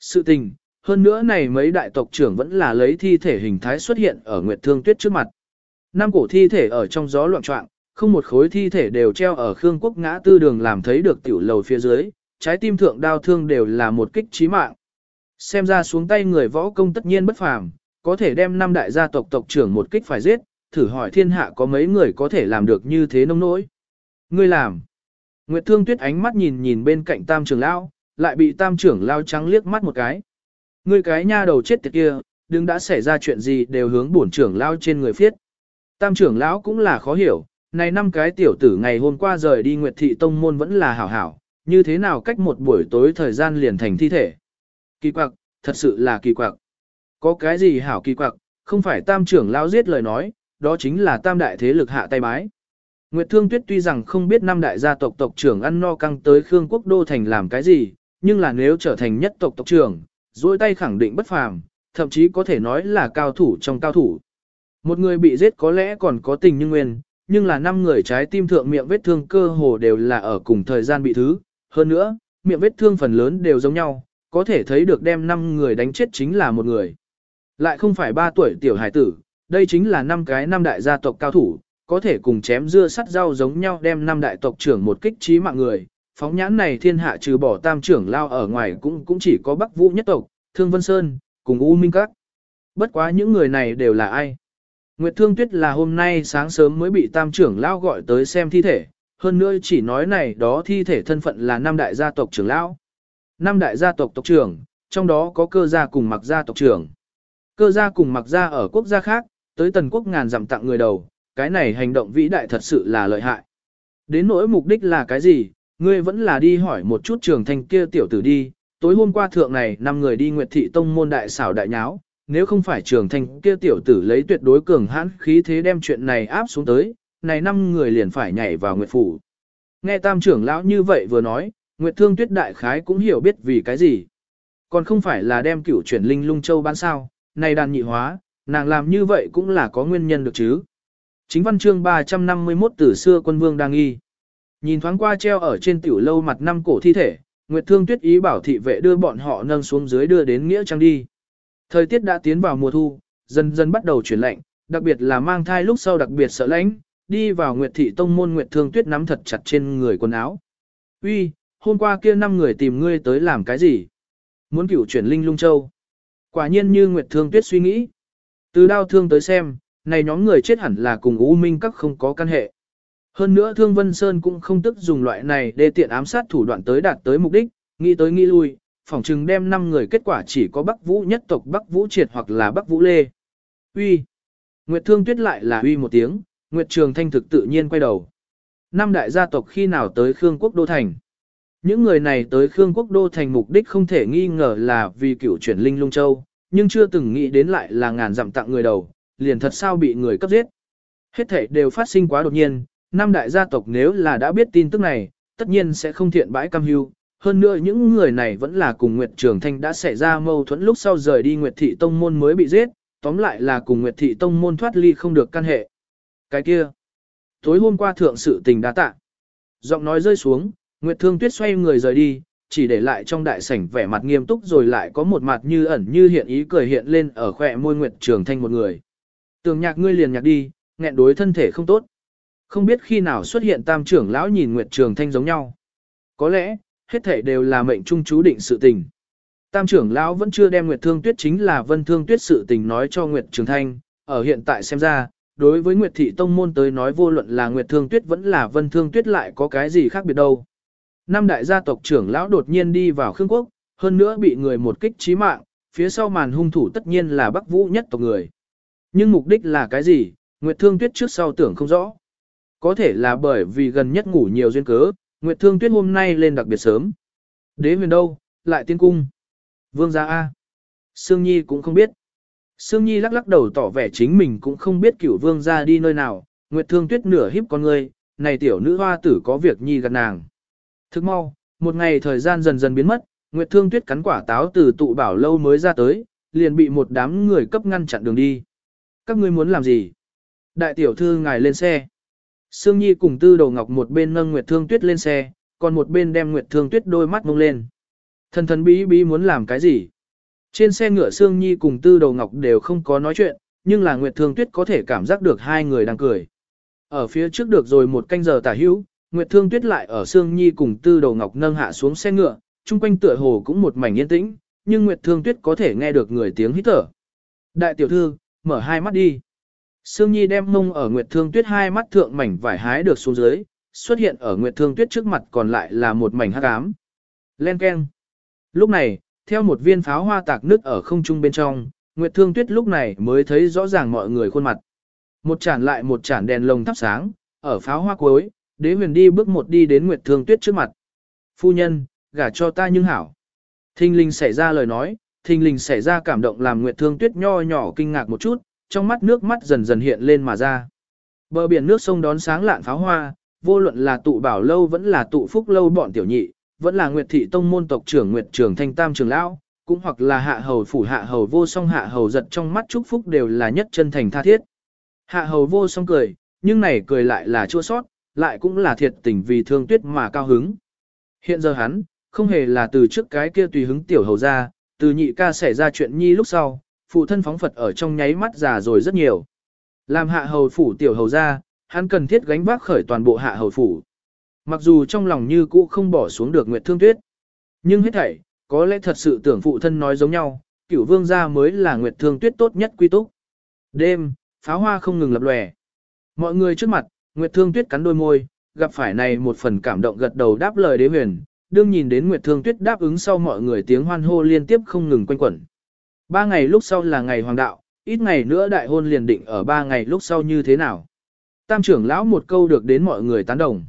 Sự tình, hơn nữa này mấy đại tộc trưởng vẫn là lấy thi thể hình thái xuất hiện ở Nguyệt Thương Tuyết trước mặt. Năm cổ thi thể ở trong gió loạn trọng, không một khối thi thể đều treo ở Khương Quốc ngã tư đường làm thấy được tiểu lầu phía dưới, trái tim thượng đao thương đều là một kích chí mạng. Xem ra xuống tay người võ công tất nhiên bất phàm, có thể đem năm đại gia tộc tộc trưởng một kích phải giết, thử hỏi thiên hạ có mấy người có thể làm được như thế nông nỗi. Ngươi làm. Nguyệt Thương Tuyết ánh mắt nhìn nhìn bên cạnh tam trưởng lão lại bị tam trưởng lao trắng liếc mắt một cái. Ngươi cái nha đầu chết tiệt kia, đừng đã xảy ra chuyện gì đều hướng bổn trưởng lao trên người phiết. Tam trưởng lão cũng là khó hiểu, này năm cái tiểu tử ngày hôm qua rời đi Nguyệt Thị Tông Môn vẫn là hảo hảo, như thế nào cách một buổi tối thời gian liền thành thi thể. Kỳ quặc, thật sự là kỳ quặc. Có cái gì hảo kỳ quặc, không phải tam trưởng lão giết lời nói, đó chính là tam đại thế lực hạ tay bái. Nguyệt Thương Tuyết tuy rằng không biết năm đại gia tộc tộc trưởng ăn no căng tới Khương Quốc Đô Thành làm cái gì, nhưng là nếu trở thành nhất tộc tộc trưởng, dôi tay khẳng định bất phàm, thậm chí có thể nói là cao thủ trong cao thủ. Một người bị giết có lẽ còn có tình như nguyên, nhưng là năm người trái tim thượng miệng vết thương cơ hồ đều là ở cùng thời gian bị thứ. Hơn nữa, miệng vết thương phần lớn đều giống nhau, có thể thấy được đem năm người đánh chết chính là một người. Lại không phải ba tuổi tiểu hải tử, đây chính là năm cái năm đại gia tộc cao thủ, có thể cùng chém dưa sắt rau giống nhau đem năm đại tộc trưởng một kích trí mạng người. Phóng nhãn này thiên hạ trừ bỏ tam trưởng lao ở ngoài cũng cũng chỉ có Bắc Vũ nhất tộc, Thương Vân Sơn, cùng U Minh Các. Bất quá những người này đều là ai? Nguyệt Thương Tuyết là hôm nay sáng sớm mới bị tam trưởng lao gọi tới xem thi thể, hơn nữa chỉ nói này đó thi thể thân phận là năm đại gia tộc trưởng lão. Năm đại gia tộc tộc trưởng, trong đó có cơ gia cùng mặc gia tộc trưởng. Cơ gia cùng mặc gia ở quốc gia khác, tới tần quốc ngàn dặm tặng người đầu, cái này hành động vĩ đại thật sự là lợi hại. Đến nỗi mục đích là cái gì, ngươi vẫn là đi hỏi một chút trường thanh kia tiểu tử đi, tối hôm qua thượng này năm người đi Nguyệt Thị Tông môn đại xảo đại nháo, nếu không phải trường thanh kia tiểu tử lấy tuyệt đối cường hãn khí thế đem chuyện này áp xuống tới, này năm người liền phải nhảy vào Nguyệt Phủ. Nghe tam trưởng lão như vậy vừa nói, Nguyệt Thương Tuyết Đại Khái cũng hiểu biết vì cái gì. Còn không phải là đem cửu chuyển linh lung châu bán sao, này đàn nhị hóa, nàng làm như vậy cũng là có nguyên nhân được chứ. Chính văn chương 351 từ xưa quân vương đang nghi. Nhìn thoáng qua treo ở trên tiểu lâu mặt năm cổ thi thể, Nguyệt Thương Tuyết ý bảo thị vệ đưa bọn họ nâng xuống dưới đưa đến Nghĩa Trang đi. Thời tiết đã tiến vào mùa thu, dần dần bắt đầu chuyển lạnh, đặc biệt là mang thai lúc sau đặc biệt sợ lạnh, đi vào Nguyệt Thị Tông môn Nguyệt Thương Tuyết nắm thật chặt trên người quần áo. Uy, hôm qua kia năm người tìm ngươi tới làm cái gì? Muốn cửu chuyển linh lung châu. Quả nhiên như Nguyệt Thương Tuyết suy nghĩ. Từ đau thương tới xem, này nhóm người chết hẳn là cùng U Minh các không có căn hệ. Hơn nữa Thương Vân Sơn cũng không tức dùng loại này để tiện ám sát thủ đoạn tới đạt tới mục đích, nghĩ tới nghĩ lui, phỏng chừng đem 5 người kết quả chỉ có Bắc Vũ nhất tộc Bắc Vũ Triệt hoặc là Bắc Vũ Lê. Uy. Nguyệt Thương Tuyết lại là uy một tiếng, Nguyệt Trường Thanh thực tự nhiên quay đầu. Năm đại gia tộc khi nào tới Khương Quốc Đô Thành? Những người này tới Khương Quốc Đô Thành mục đích không thể nghi ngờ là vì cửu chuyển linh lung châu, nhưng chưa từng nghĩ đến lại là ngàn dặm tặng người đầu, liền thật sao bị người cấp giết. Hết thể đều phát sinh quá đột nhiên, năm đại gia tộc nếu là đã biết tin tức này, tất nhiên sẽ không thiện bãi cam hưu. Hơn nữa những người này vẫn là cùng Nguyệt Trường Thanh đã xảy ra mâu thuẫn lúc sau rời đi Nguyệt Thị Tông Môn mới bị giết, tóm lại là cùng Nguyệt Thị Tông Môn thoát ly không được căn hệ. Cái kia, tối hôm qua thượng sự tình đã tạ. Giọng nói rơi xuống, Nguyệt Thương Tuyết xoay người rời đi, chỉ để lại trong đại sảnh vẻ mặt nghiêm túc rồi lại có một mặt như ẩn như hiện ý cười hiện lên ở khỏe môi Nguyệt Trường Thanh một người. Tường nhạc ngươi liền nhạc đi, nghẹn đối thân thể không tốt. Không biết khi nào xuất hiện tam trưởng lão nhìn Nguyệt Trường Thanh giống nhau. Có lẽ, hết thể đều là mệnh trung chú định sự tình. Tam trưởng lão vẫn chưa đem Nguyệt Thương Tuyết chính là Vân Thương Tuyết sự tình nói cho Nguyệt Trường Thanh, ở hiện tại xem ra, đối với Nguyệt Thị Tông Môn tới nói vô luận là Nguyệt Thương Tuyết vẫn là Vân Thương Tuyết lại có cái gì khác biệt đâu. Năm đại gia tộc trưởng lão đột nhiên đi vào Khương Quốc, hơn nữa bị người một kích chí mạng, phía sau màn hung thủ tất nhiên là Bắc Vũ nhất tộc người. Nhưng mục đích là cái gì, Nguyệt Thương Tuyết trước sau tưởng không rõ. Có thể là bởi vì gần nhất ngủ nhiều duyên cớ, Nguyệt Thương Tuyết hôm nay lên đặc biệt sớm. Đế huyền đâu, lại tiên cung. Vương gia A. Sương Nhi cũng không biết. Sương Nhi lắc lắc đầu tỏ vẻ chính mình cũng không biết cửu vương gia đi nơi nào, Nguyệt Thương Tuyết nửa híp con ngươi, này tiểu nữ hoa tử có việc nhi gần nàng. Thức mau, một ngày thời gian dần dần biến mất, Nguyệt Thương Tuyết cắn quả táo từ tụ bảo lâu mới ra tới, liền bị một đám người cấp ngăn chặn đường đi. Các ngươi muốn làm gì? Đại tiểu thư ngài lên xe. Sương Nhi cùng Tư Đầu Ngọc một bên nâng Nguyệt Thương Tuyết lên xe, còn một bên đem Nguyệt Thương Tuyết đôi mắt mông lên. Thần thần bí bí muốn làm cái gì? Trên xe ngựa Sương Nhi cùng Tư Đầu Ngọc đều không có nói chuyện, nhưng là Nguyệt Thương Tuyết có thể cảm giác được hai người đang cười. Ở phía trước được rồi một canh giờ tả hữu, Nguyệt Thương Tuyết lại ở Sương Nhi cùng Tư Đầu Ngọc nâng hạ xuống xe ngựa, chung quanh tựa hồ cũng một mảnh yên tĩnh, nhưng Nguyệt Thương Tuyết có thể nghe được người tiếng hít thở. Đại tiểu thư, mở hai mắt đi. Sương Nhi đem mông ở Nguyệt Thương Tuyết hai mắt thượng mảnh vải hái được xuống dưới, xuất hiện ở Nguyệt Thương Tuyết trước mặt còn lại là một mảnh hắc ám. Len keng. Lúc này, theo một viên pháo hoa tạc nứt ở không trung bên trong, Nguyệt Thương Tuyết lúc này mới thấy rõ ràng mọi người khuôn mặt. Một chản lại một chản đèn lồng thắp sáng, ở pháo hoa cuối, đế huyền đi bước một đi đến Nguyệt Thương Tuyết trước mặt. Phu nhân, gả cho ta nhưng hảo. Thinh linh xảy ra lời nói, thinh linh xảy ra cảm động làm Nguyệt Thương Tuyết nho nhỏ kinh ngạc một chút, trong mắt nước mắt dần dần hiện lên mà ra. Bờ biển nước sông đón sáng lạn pháo hoa, vô luận là tụ bảo lâu vẫn là tụ phúc lâu bọn tiểu nhị, vẫn là Nguyệt thị tông môn tộc trưởng Nguyệt trưởng thanh tam trưởng lão, cũng hoặc là hạ hầu phủ hạ hầu vô song hạ hầu giật trong mắt chúc phúc đều là nhất chân thành tha thiết. Hạ hầu vô song cười, nhưng này cười lại là chua sót, lại cũng là thiệt tình vì thương tuyết mà cao hứng. Hiện giờ hắn, không hề là từ trước cái kia tùy hứng tiểu hầu ra, từ nhị ca xảy ra chuyện nhi lúc sau, phụ thân phóng Phật ở trong nháy mắt già rồi rất nhiều. Làm hạ hầu phủ tiểu hầu ra, hắn cần thiết gánh vác khởi toàn bộ hạ hầu phủ. Mặc dù trong lòng như cũ không bỏ xuống được Nguyệt Thương Tuyết, nhưng hết thảy, có lẽ thật sự tưởng phụ thân nói giống nhau, cửu vương gia mới là Nguyệt Thương Tuyết tốt nhất quy túc. Đêm, pháo hoa không ngừng lập lòe. Mọi người trước mặt, Nguyệt Thương Tuyết cắn đôi môi, gặp phải này một phần cảm động gật đầu đáp lời đế huyền, đương nhìn đến Nguyệt Thương Tuyết đáp ứng sau mọi người tiếng hoan hô liên tiếp không ngừng quanh quẩn. Ba ngày lúc sau là ngày hoàng đạo, ít ngày nữa đại hôn liền định ở ba ngày lúc sau như thế nào. Tam trưởng lão một câu được đến mọi người tán đồng.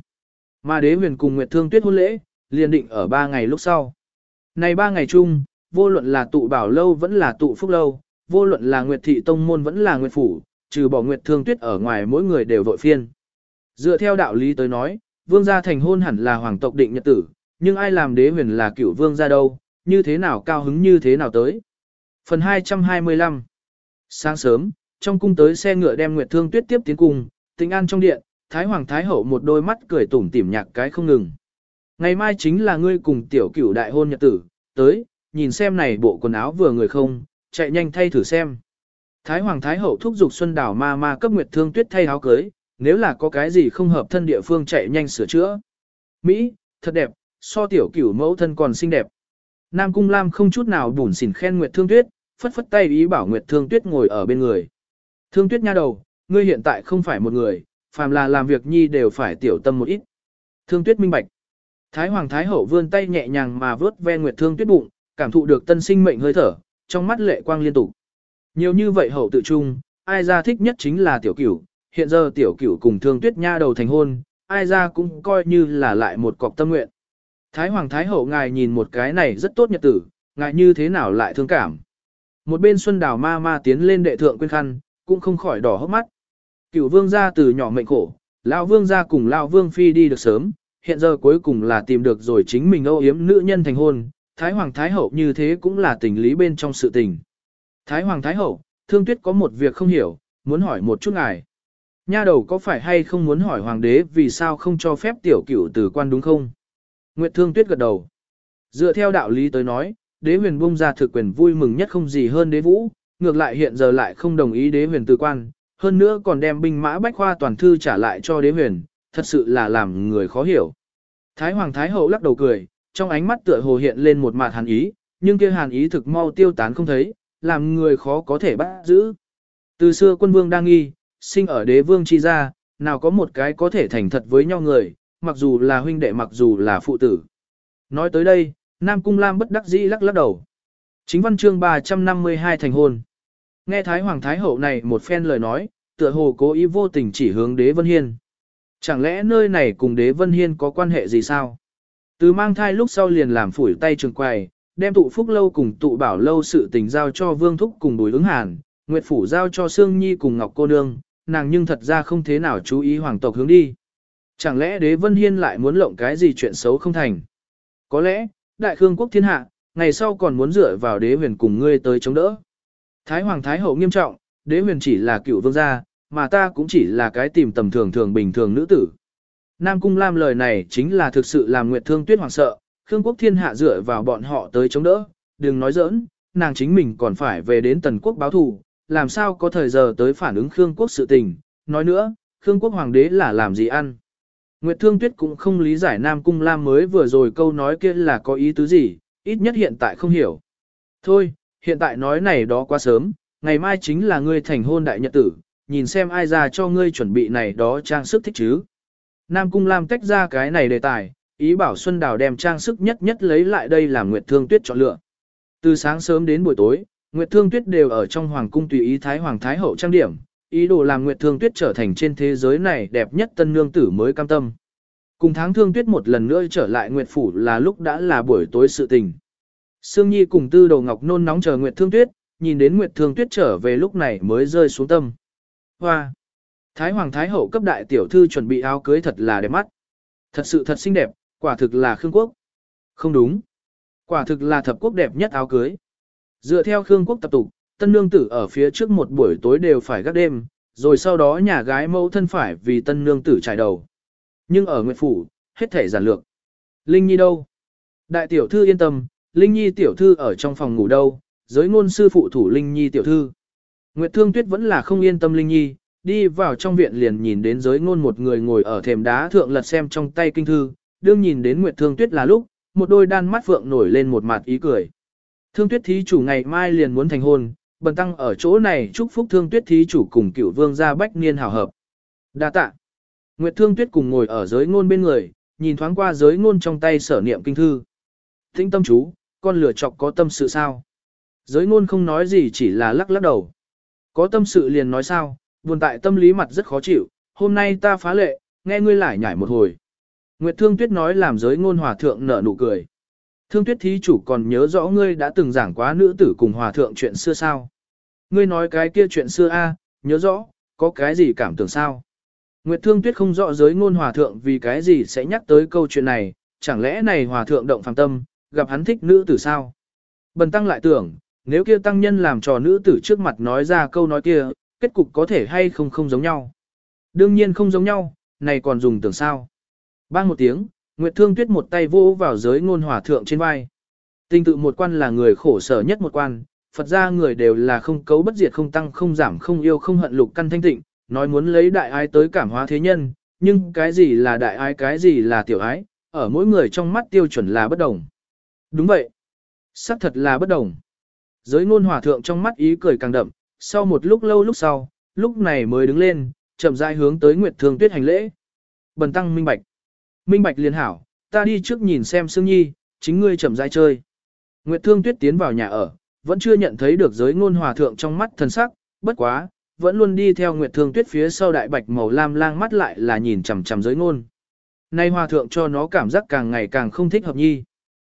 Mà đế huyền cùng Nguyệt Thương Tuyết hôn lễ, liền định ở ba ngày lúc sau. Này ba ngày chung, vô luận là tụ bảo lâu vẫn là tụ phúc lâu, vô luận là Nguyệt Thị Tông Môn vẫn là Nguyệt Phủ, trừ bỏ Nguyệt Thương Tuyết ở ngoài mỗi người đều vội phiên. Dựa theo đạo lý tới nói, vương gia thành hôn hẳn là hoàng tộc định nhật tử, nhưng ai làm đế huyền là cửu vương gia đâu, như thế nào cao hứng như thế nào tới. Phần 225 Sáng sớm, trong cung tới xe ngựa đem Nguyệt Thương Tuyết tiếp tiến cung, tình an trong điện, Thái Hoàng Thái Hậu một đôi mắt cười tủm tỉm nhạc cái không ngừng. Ngày mai chính là ngươi cùng tiểu cửu đại hôn nhật tử, tới, nhìn xem này bộ quần áo vừa người không, chạy nhanh thay thử xem. Thái Hoàng Thái Hậu thúc giục Xuân Đảo ma ma cấp Nguyệt Thương Tuyết thay áo cưới, nếu là có cái gì không hợp thân địa phương chạy nhanh sửa chữa. Mỹ, thật đẹp, so tiểu cửu mẫu thân còn xinh đẹp. Nam Cung Lam không chút nào bùn xỉn khen Nguyệt Thương Tuyết, phất phất tay ý bảo Nguyệt Thương Tuyết ngồi ở bên người. Thương Tuyết nha đầu, ngươi hiện tại không phải một người, phàm là làm việc nhi đều phải tiểu tâm một ít. Thương Tuyết minh bạch. Thái Hoàng Thái Hậu vươn tay nhẹ nhàng mà vớt ve Nguyệt Thương Tuyết bụng, cảm thụ được tân sinh mệnh hơi thở, trong mắt lệ quang liên tục. Nhiều như vậy hậu tự trung, ai ra thích nhất chính là tiểu cửu, hiện giờ tiểu cửu cùng Thương Tuyết nha đầu thành hôn, ai ra cũng coi như là lại một cọc tâm nguyện. Thái Hoàng Thái Hậu ngài nhìn một cái này rất tốt nhật tử, ngài như thế nào lại thương cảm. Một bên Xuân Đào ma ma tiến lên đệ thượng quên khăn, cũng không khỏi đỏ hốc mắt. Cửu vương gia từ nhỏ mệnh khổ, lão vương gia cùng lão vương phi đi được sớm, hiện giờ cuối cùng là tìm được rồi chính mình âu yếm nữ nhân thành hôn, Thái Hoàng Thái Hậu như thế cũng là tình lý bên trong sự tình. Thái Hoàng Thái Hậu, thương tuyết có một việc không hiểu, muốn hỏi một chút ngài. Nha đầu có phải hay không muốn hỏi hoàng đế vì sao không cho phép tiểu cửu từ quan đúng không? Nguyệt Thương Tuyết gật đầu. Dựa theo đạo lý tới nói, đế huyền bung ra thực quyền vui mừng nhất không gì hơn đế vũ, ngược lại hiện giờ lại không đồng ý đế huyền từ quan, hơn nữa còn đem binh mã bách khoa toàn thư trả lại cho đế huyền, thật sự là làm người khó hiểu. Thái Hoàng Thái Hậu lắc đầu cười, trong ánh mắt tựa hồ hiện lên một mạt hàn ý, nhưng kia hàn ý thực mau tiêu tán không thấy, làm người khó có thể bắt giữ. Từ xưa quân vương đang nghi, sinh ở đế vương chi gia, nào có một cái có thể thành thật với nhau người, mặc dù là huynh đệ mặc dù là phụ tử. Nói tới đây, Nam Cung Lam bất đắc dĩ lắc lắc đầu. Chính văn chương 352 thành hôn. Nghe Thái Hoàng Thái Hậu này một phen lời nói, tựa hồ cố ý vô tình chỉ hướng đế Vân Hiên. Chẳng lẽ nơi này cùng đế Vân Hiên có quan hệ gì sao? Từ mang thai lúc sau liền làm phủi tay trường quầy, đem tụ phúc lâu cùng tụ bảo lâu sự tình giao cho Vương Thúc cùng Bùi ứng hàn, Nguyệt Phủ giao cho Sương Nhi cùng Ngọc Cô Nương, nàng nhưng thật ra không thế nào chú ý hoàng tộc hướng đi. Chẳng lẽ đế Vân Hiên lại muốn lộng cái gì chuyện xấu không thành? Có lẽ, đại khương quốc thiên hạ, ngày sau còn muốn dựa vào đế huyền cùng ngươi tới chống đỡ. Thái Hoàng Thái Hậu nghiêm trọng, đế huyền chỉ là cựu vương gia, mà ta cũng chỉ là cái tìm tầm thường thường bình thường nữ tử. Nam Cung Lam lời này chính là thực sự làm Nguyệt Thương Tuyết hoàng sợ, Khương Quốc Thiên hạ dựa vào bọn họ tới chống đỡ, đừng nói giỡn, nàng chính mình còn phải về đến tần quốc báo thù, làm sao có thời giờ tới phản ứng Khương Quốc sự tình, nói nữa, Khương Quốc Hoàng đế là làm gì ăn. Nguyệt Thương Tuyết cũng không lý giải Nam Cung Lam mới vừa rồi câu nói kia là có ý tứ gì, ít nhất hiện tại không hiểu. Thôi, hiện tại nói này đó quá sớm, ngày mai chính là ngươi thành hôn đại nhật tử, nhìn xem ai ra cho ngươi chuẩn bị này đó trang sức thích chứ. Nam Cung Lam tách ra cái này đề tài, ý bảo Xuân Đào đem trang sức nhất nhất lấy lại đây làm Nguyệt Thương Tuyết chọn lựa. Từ sáng sớm đến buổi tối, Nguyệt Thương Tuyết đều ở trong Hoàng Cung tùy ý Thái Hoàng Thái Hậu trang điểm, ý đồ làm Nguyệt Thương Tuyết trở thành trên thế giới này đẹp nhất tân nương tử mới cam tâm. Cùng tháng Thương Tuyết một lần nữa trở lại Nguyệt Phủ là lúc đã là buổi tối sự tình. Sương Nhi cùng Tư Đầu Ngọc nôn nóng chờ Nguyệt Thương Tuyết, nhìn đến Nguyệt Thương Tuyết trở về lúc này mới rơi xuống tâm. Hoa! Thái Hoàng Thái Hậu cấp đại tiểu thư chuẩn bị áo cưới thật là đẹp mắt. Thật sự thật xinh đẹp, quả thực là Khương Quốc. Không đúng. Quả thực là thập quốc đẹp nhất áo cưới. Dựa theo Khương Quốc tập tục, tân nương tử ở phía trước một buổi tối đều phải gác đêm, rồi sau đó nhà gái mẫu thân phải vì tân nương tử trải đầu. Nhưng ở Nguyệt Phủ, hết thể giản lược. Linh Nhi đâu? Đại tiểu thư yên tâm, Linh Nhi tiểu thư ở trong phòng ngủ đâu, giới ngôn sư phụ thủ Linh Nhi tiểu thư. Nguyệt Thương Tuyết vẫn là không yên tâm Linh Nhi, đi vào trong viện liền nhìn đến giới ngôn một người ngồi ở thềm đá thượng lật xem trong tay kinh thư, đương nhìn đến Nguyệt Thương Tuyết là lúc, một đôi đan mắt phượng nổi lên một mặt ý cười. Thương Tuyết thí chủ ngày mai liền muốn thành hôn, bần tăng ở chỗ này chúc phúc Thương Tuyết thí chủ cùng cửu vương gia bách niên hảo hợp. Đa tạ. Nguyệt Thương Tuyết cùng ngồi ở giới ngôn bên người, nhìn thoáng qua giới ngôn trong tay sở niệm kinh thư. Thính tâm chú, con lửa chọc có tâm sự sao? Giới ngôn không nói gì chỉ là lắc lắc đầu. Có tâm sự liền nói sao, buồn tại tâm lý mặt rất khó chịu, hôm nay ta phá lệ, nghe ngươi lại nhảy một hồi. Nguyệt Thương Tuyết nói làm giới ngôn hòa thượng nở nụ cười. Thương Tuyết thí chủ còn nhớ rõ ngươi đã từng giảng quá nữ tử cùng hòa thượng chuyện xưa sao? Ngươi nói cái kia chuyện xưa a, nhớ rõ, có cái gì cảm tưởng sao? Nguyệt Thương Tuyết không rõ giới ngôn hòa thượng vì cái gì sẽ nhắc tới câu chuyện này, chẳng lẽ này hòa thượng động phàm tâm, gặp hắn thích nữ tử sao? Bần tăng lại tưởng, nếu kia tăng nhân làm trò nữ tử trước mặt nói ra câu nói kia, kết cục có thể hay không không giống nhau. Đương nhiên không giống nhau, này còn dùng tưởng sao. Bang một tiếng, Nguyệt Thương Tuyết một tay vô vào giới ngôn hòa thượng trên vai. Tình tự một quan là người khổ sở nhất một quan, Phật gia người đều là không cấu bất diệt không tăng không giảm không yêu không hận lục căn thanh tịnh, nói muốn lấy đại ái tới cảm hóa thế nhân, nhưng cái gì là đại ái cái gì là tiểu ái, ở mỗi người trong mắt tiêu chuẩn là bất đồng. Đúng vậy. xác thật là bất đồng. Giới ngôn hòa thượng trong mắt ý cười càng đậm, sau một lúc lâu lúc sau, lúc này mới đứng lên, chậm rãi hướng tới Nguyệt Thương Tuyết hành lễ. Bần tăng minh bạch. Minh bạch liền hảo, ta đi trước nhìn xem Sương Nhi, chính ngươi chậm rãi chơi. Nguyệt Thương Tuyết tiến vào nhà ở, vẫn chưa nhận thấy được giới ngôn hòa thượng trong mắt thần sắc, bất quá, vẫn luôn đi theo Nguyệt Thương Tuyết phía sau đại bạch màu lam lang mắt lại là nhìn chằm chằm giới ngôn. Nay hòa thượng cho nó cảm giác càng ngày càng không thích hợp nhi.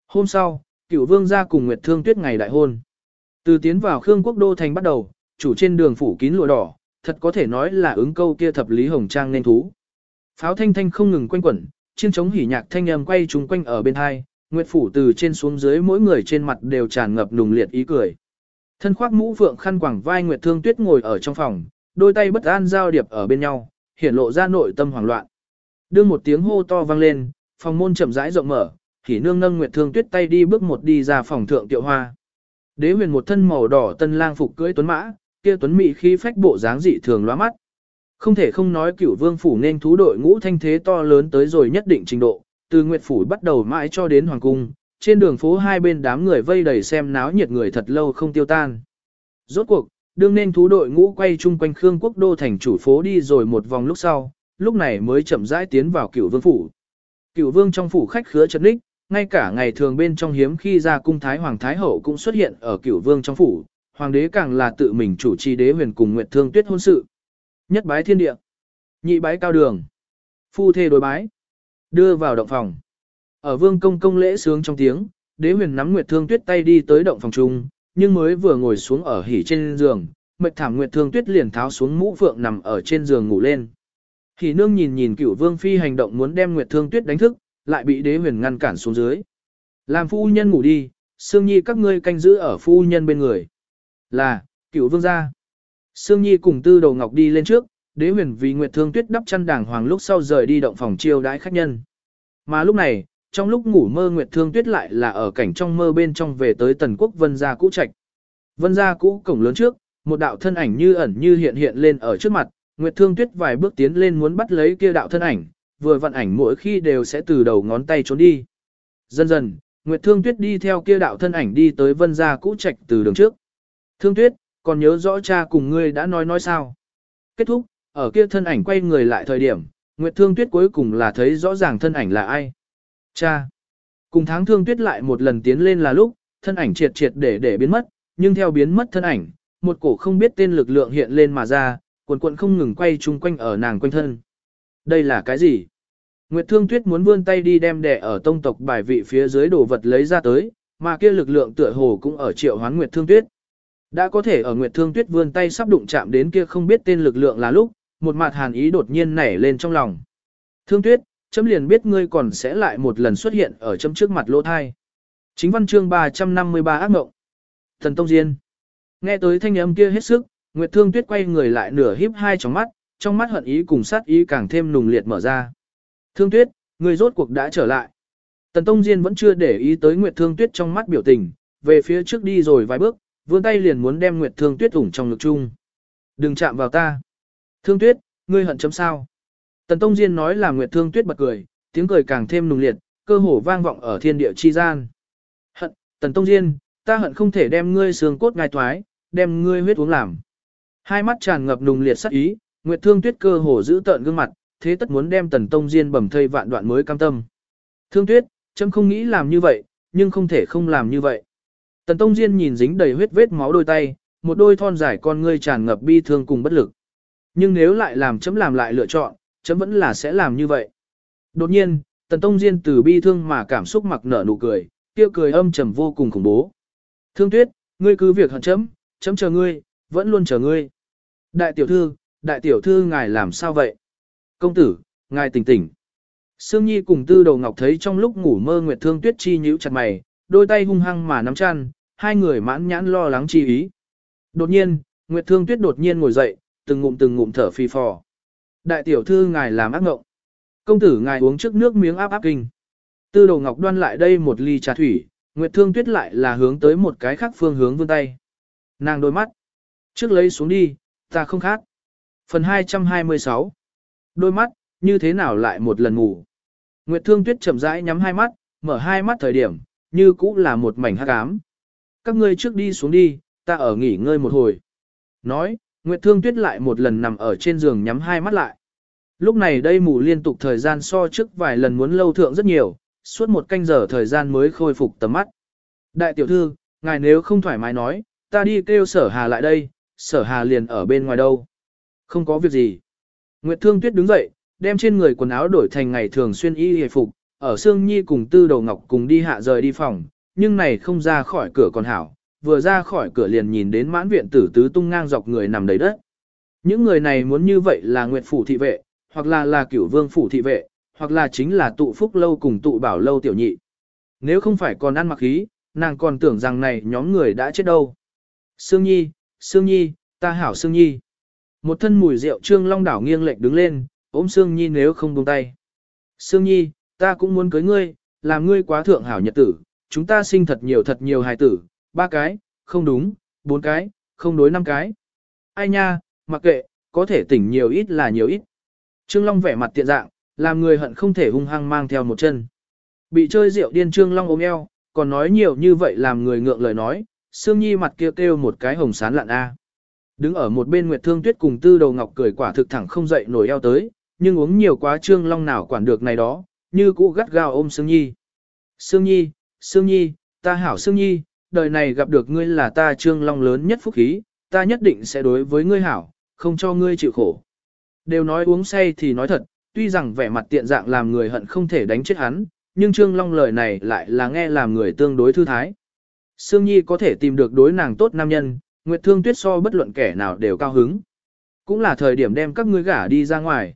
Hôm sau, cửu vương gia cùng Nguyệt Thương Tuyết ngày đại hôn. Từ tiến vào Khương Quốc Đô Thành bắt đầu, chủ trên đường phủ kín lụa đỏ, thật có thể nói là ứng câu kia thập lý hồng trang nên thú. Pháo thanh thanh không ngừng quanh quẩn, chiên trống hỉ nhạc thanh âm quay chúng quanh ở bên hai, Nguyệt phủ từ trên xuống dưới mỗi người trên mặt đều tràn ngập nùng liệt ý cười. Thân khoác mũ vượng khăn quàng vai Nguyệt Thương Tuyết ngồi ở trong phòng, đôi tay bất an giao điệp ở bên nhau, hiển lộ ra nội tâm hoảng loạn. Đương một tiếng hô to vang lên, phòng môn chậm rãi rộng mở, thì nương nâng Nguyệt Thương Tuyết tay đi bước một đi ra phòng thượng tiệu hoa. Đế huyền một thân màu đỏ tân lang phục cưỡi tuấn mã, kia tuấn mỹ khí phách bộ dáng dị thường lóa mắt. Không thể không nói cửu vương phủ nên thú đội ngũ thanh thế to lớn tới rồi nhất định trình độ, từ Nguyệt phủ bắt đầu mãi cho đến hoàng cung, trên đường phố hai bên đám người vây đầy xem náo nhiệt người thật lâu không tiêu tan. Rốt cuộc, đương nên thú đội ngũ quay chung quanh Khương Quốc đô thành chủ phố đi rồi một vòng lúc sau, lúc này mới chậm rãi tiến vào cửu vương phủ. Cửu vương trong phủ khách khứa chật ních, ngay cả ngày thường bên trong hiếm khi ra cung thái hoàng thái hậu cũng xuất hiện ở cửu vương trong phủ, hoàng đế càng là tự mình chủ trì đế huyền cùng nguyệt thương tuyết hôn sự. Nhất bái thiên địa, nhị bái cao đường, phu thê đối bái, đưa vào động phòng. Ở vương công công lễ sướng trong tiếng, đế huyền nắm nguyệt thương tuyết tay đi tới động phòng chung, nhưng mới vừa ngồi xuống ở hỉ trên giường, mệt thảm nguyệt thương tuyết liền tháo xuống mũ phượng nằm ở trên giường ngủ lên. Hỉ nương nhìn nhìn cửu vương phi hành động muốn đem nguyệt thương tuyết đánh thức, lại bị đế huyền ngăn cản xuống dưới. Làm phu nhân ngủ đi, Sương Nhi các ngươi canh giữ ở phu nhân bên người. Là, cửu vương gia. Sương Nhi cùng tư đầu ngọc đi lên trước, đế huyền vì Nguyệt Thương Tuyết đắp chăn đàng hoàng lúc sau rời đi động phòng chiêu đãi khách nhân. Mà lúc này, trong lúc ngủ mơ Nguyệt Thương Tuyết lại là ở cảnh trong mơ bên trong về tới Tần Quốc Vân gia cũ trạch. Vân gia cũ cổng lớn trước, một đạo thân ảnh như ẩn như hiện hiện lên ở trước mặt, Nguyệt Thương Tuyết vài bước tiến lên muốn bắt lấy kia đạo thân ảnh, vừa vận ảnh mỗi khi đều sẽ từ đầu ngón tay trốn đi. Dần dần, Nguyệt Thương Tuyết đi theo kia đạo thân ảnh đi tới Vân gia cũ trạch từ đường trước. Thương Tuyết, còn nhớ rõ cha cùng ngươi đã nói nói sao? Kết thúc, ở kia thân ảnh quay người lại thời điểm, Nguyệt Thương Tuyết cuối cùng là thấy rõ ràng thân ảnh là ai. Cha. Cùng tháng Thương Tuyết lại một lần tiến lên là lúc, thân ảnh triệt triệt để để biến mất, nhưng theo biến mất thân ảnh, một cổ không biết tên lực lượng hiện lên mà ra, cuộn cuộn không ngừng quay chung quanh ở nàng quanh thân. Đây là cái gì? Nguyệt Thương Tuyết muốn vươn tay đi đem đẻ ở tông tộc bài vị phía dưới đồ vật lấy ra tới, mà kia lực lượng tựa hồ cũng ở triệu hoán Nguyệt Thương Tuyết. Đã có thể ở Nguyệt Thương Tuyết vươn tay sắp đụng chạm đến kia không biết tên lực lượng là lúc, một mặt hàn ý đột nhiên nảy lên trong lòng. Thương Tuyết, chấm liền biết ngươi còn sẽ lại một lần xuất hiện ở chấm trước mặt lỗ thai. Chính văn chương 353 ác mộng. Thần Tông Diên. Nghe tới thanh âm kia hết sức, Nguyệt Thương Tuyết quay người lại nửa híp hai tròng mắt, trong mắt hận ý cùng sát ý càng thêm nùng liệt mở ra. Thương Tuyết, người rốt cuộc đã trở lại. Tần Tông Diên vẫn chưa để ý tới Nguyệt Thương Tuyết trong mắt biểu tình, về phía trước đi rồi vài bước, vươn tay liền muốn đem Nguyệt Thương Tuyết ủng trong ngực chung. Đừng chạm vào ta. Thương Tuyết, ngươi hận chấm sao? Tần Tông Diên nói là Nguyệt Thương Tuyết bật cười, tiếng cười càng thêm nùng liệt, cơ hồ vang vọng ở thiên địa chi gian. Hận, Tần Tông Diên, ta hận không thể đem ngươi xương cốt ngai thoái, đem ngươi huyết uống làm. Hai mắt tràn ngập nùng liệt sắc ý, Nguyệt Thương Tuyết cơ hồ giữ tợn gương mặt, thế tất muốn đem Tần Tông Diên bầm thây vạn đoạn mới cam tâm. Thương Tuyết, chấm không nghĩ làm như vậy, nhưng không thể không làm như vậy. Tần Tông Diên nhìn dính đầy huyết vết máu đôi tay, một đôi thon dài con ngươi tràn ngập bi thương cùng bất lực. Nhưng nếu lại làm chấm làm lại lựa chọn, chấm vẫn là sẽ làm như vậy. Đột nhiên, Tần Tông Diên từ bi thương mà cảm xúc mặc nở nụ cười, tiêu cười âm trầm vô cùng khủng bố. Thương Tuyết, ngươi cứ việc hận chấm, chấm chờ ngươi, vẫn luôn chờ ngươi. Đại tiểu thư, đại tiểu thư ngài làm sao vậy? Công tử, ngài tỉnh tỉnh. Sương Nhi cùng Tư Đầu Ngọc thấy trong lúc ngủ mơ Nguyệt Thương Tuyết chi nhíu chặt mày, đôi tay hung hăng mà nắm chăn, hai người mãn nhãn lo lắng chi ý. Đột nhiên, Nguyệt Thương Tuyết đột nhiên ngồi dậy, từng ngụm từng ngụm thở phì phò. Đại tiểu thư ngài làm ác ngộng. Công tử ngài uống trước nước miếng áp áp kinh. Tư Đầu Ngọc đoan lại đây một ly trà thủy, Nguyệt Thương Tuyết lại là hướng tới một cái khác phương hướng vươn tay. Nàng đôi mắt. Trước lấy xuống đi, ta không khát. Phần 226 Đôi mắt, như thế nào lại một lần ngủ. Nguyệt Thương Tuyết chậm rãi nhắm hai mắt, mở hai mắt thời điểm, như cũ là một mảnh hắc ám. Các ngươi trước đi xuống đi, ta ở nghỉ ngơi một hồi. Nói, Nguyệt Thương Tuyết lại một lần nằm ở trên giường nhắm hai mắt lại. Lúc này đây mù liên tục thời gian so trước vài lần muốn lâu thượng rất nhiều, suốt một canh giờ thời gian mới khôi phục tầm mắt. Đại tiểu thư, ngài nếu không thoải mái nói, ta đi kêu sở hà lại đây, sở hà liền ở bên ngoài đâu. Không có việc gì. Nguyệt Thương Tuyết đứng dậy, đem trên người quần áo đổi thành ngày thường xuyên y hề phục, ở Sương Nhi cùng Tư Đầu Ngọc cùng đi hạ rời đi phòng, nhưng này không ra khỏi cửa còn hảo, vừa ra khỏi cửa liền nhìn đến mãn viện tử tứ tung ngang dọc người nằm đầy đất. Những người này muốn như vậy là Nguyệt Phủ thị vệ, hoặc là là cửu vương phủ thị vệ, hoặc là chính là tụ phúc lâu cùng tụ bảo lâu tiểu nhị. Nếu không phải còn ăn mặc khí, nàng còn tưởng rằng này nhóm người đã chết đâu. Sương Nhi, Sương Nhi, ta hảo Sương Nhi. Một thân mùi rượu trương long đảo nghiêng lệch đứng lên, ôm Sương Nhi nếu không buông tay. Sương Nhi, ta cũng muốn cưới ngươi, làm ngươi quá thượng hảo nhật tử, chúng ta sinh thật nhiều thật nhiều hài tử, ba cái, không đúng, bốn cái, không đối năm cái. Ai nha, mặc kệ, có thể tỉnh nhiều ít là nhiều ít. Trương Long vẻ mặt tiện dạng, làm người hận không thể hung hăng mang theo một chân. Bị chơi rượu điên Trương Long ôm eo, còn nói nhiều như vậy làm người ngượng lời nói, Sương Nhi mặt kia kêu, kêu một cái hồng sán lạn A. Đứng ở một bên Nguyệt Thương Tuyết cùng Tư Đầu Ngọc cười quả thực thẳng không dậy nổi eo tới, nhưng uống nhiều quá Trương Long nào quản được này đó, như cũ gắt gao ôm Sương Nhi. Sương Nhi, Sương Nhi, ta hảo Sương Nhi, đời này gặp được ngươi là ta Trương Long lớn nhất phúc khí, ta nhất định sẽ đối với ngươi hảo, không cho ngươi chịu khổ. Đều nói uống say thì nói thật, tuy rằng vẻ mặt tiện dạng làm người hận không thể đánh chết hắn, nhưng Trương Long lời này lại là nghe làm người tương đối thư thái. Sương Nhi có thể tìm được đối nàng tốt nam nhân, Nguyệt Thương Tuyết so bất luận kẻ nào đều cao hứng. Cũng là thời điểm đem các ngươi gả đi ra ngoài.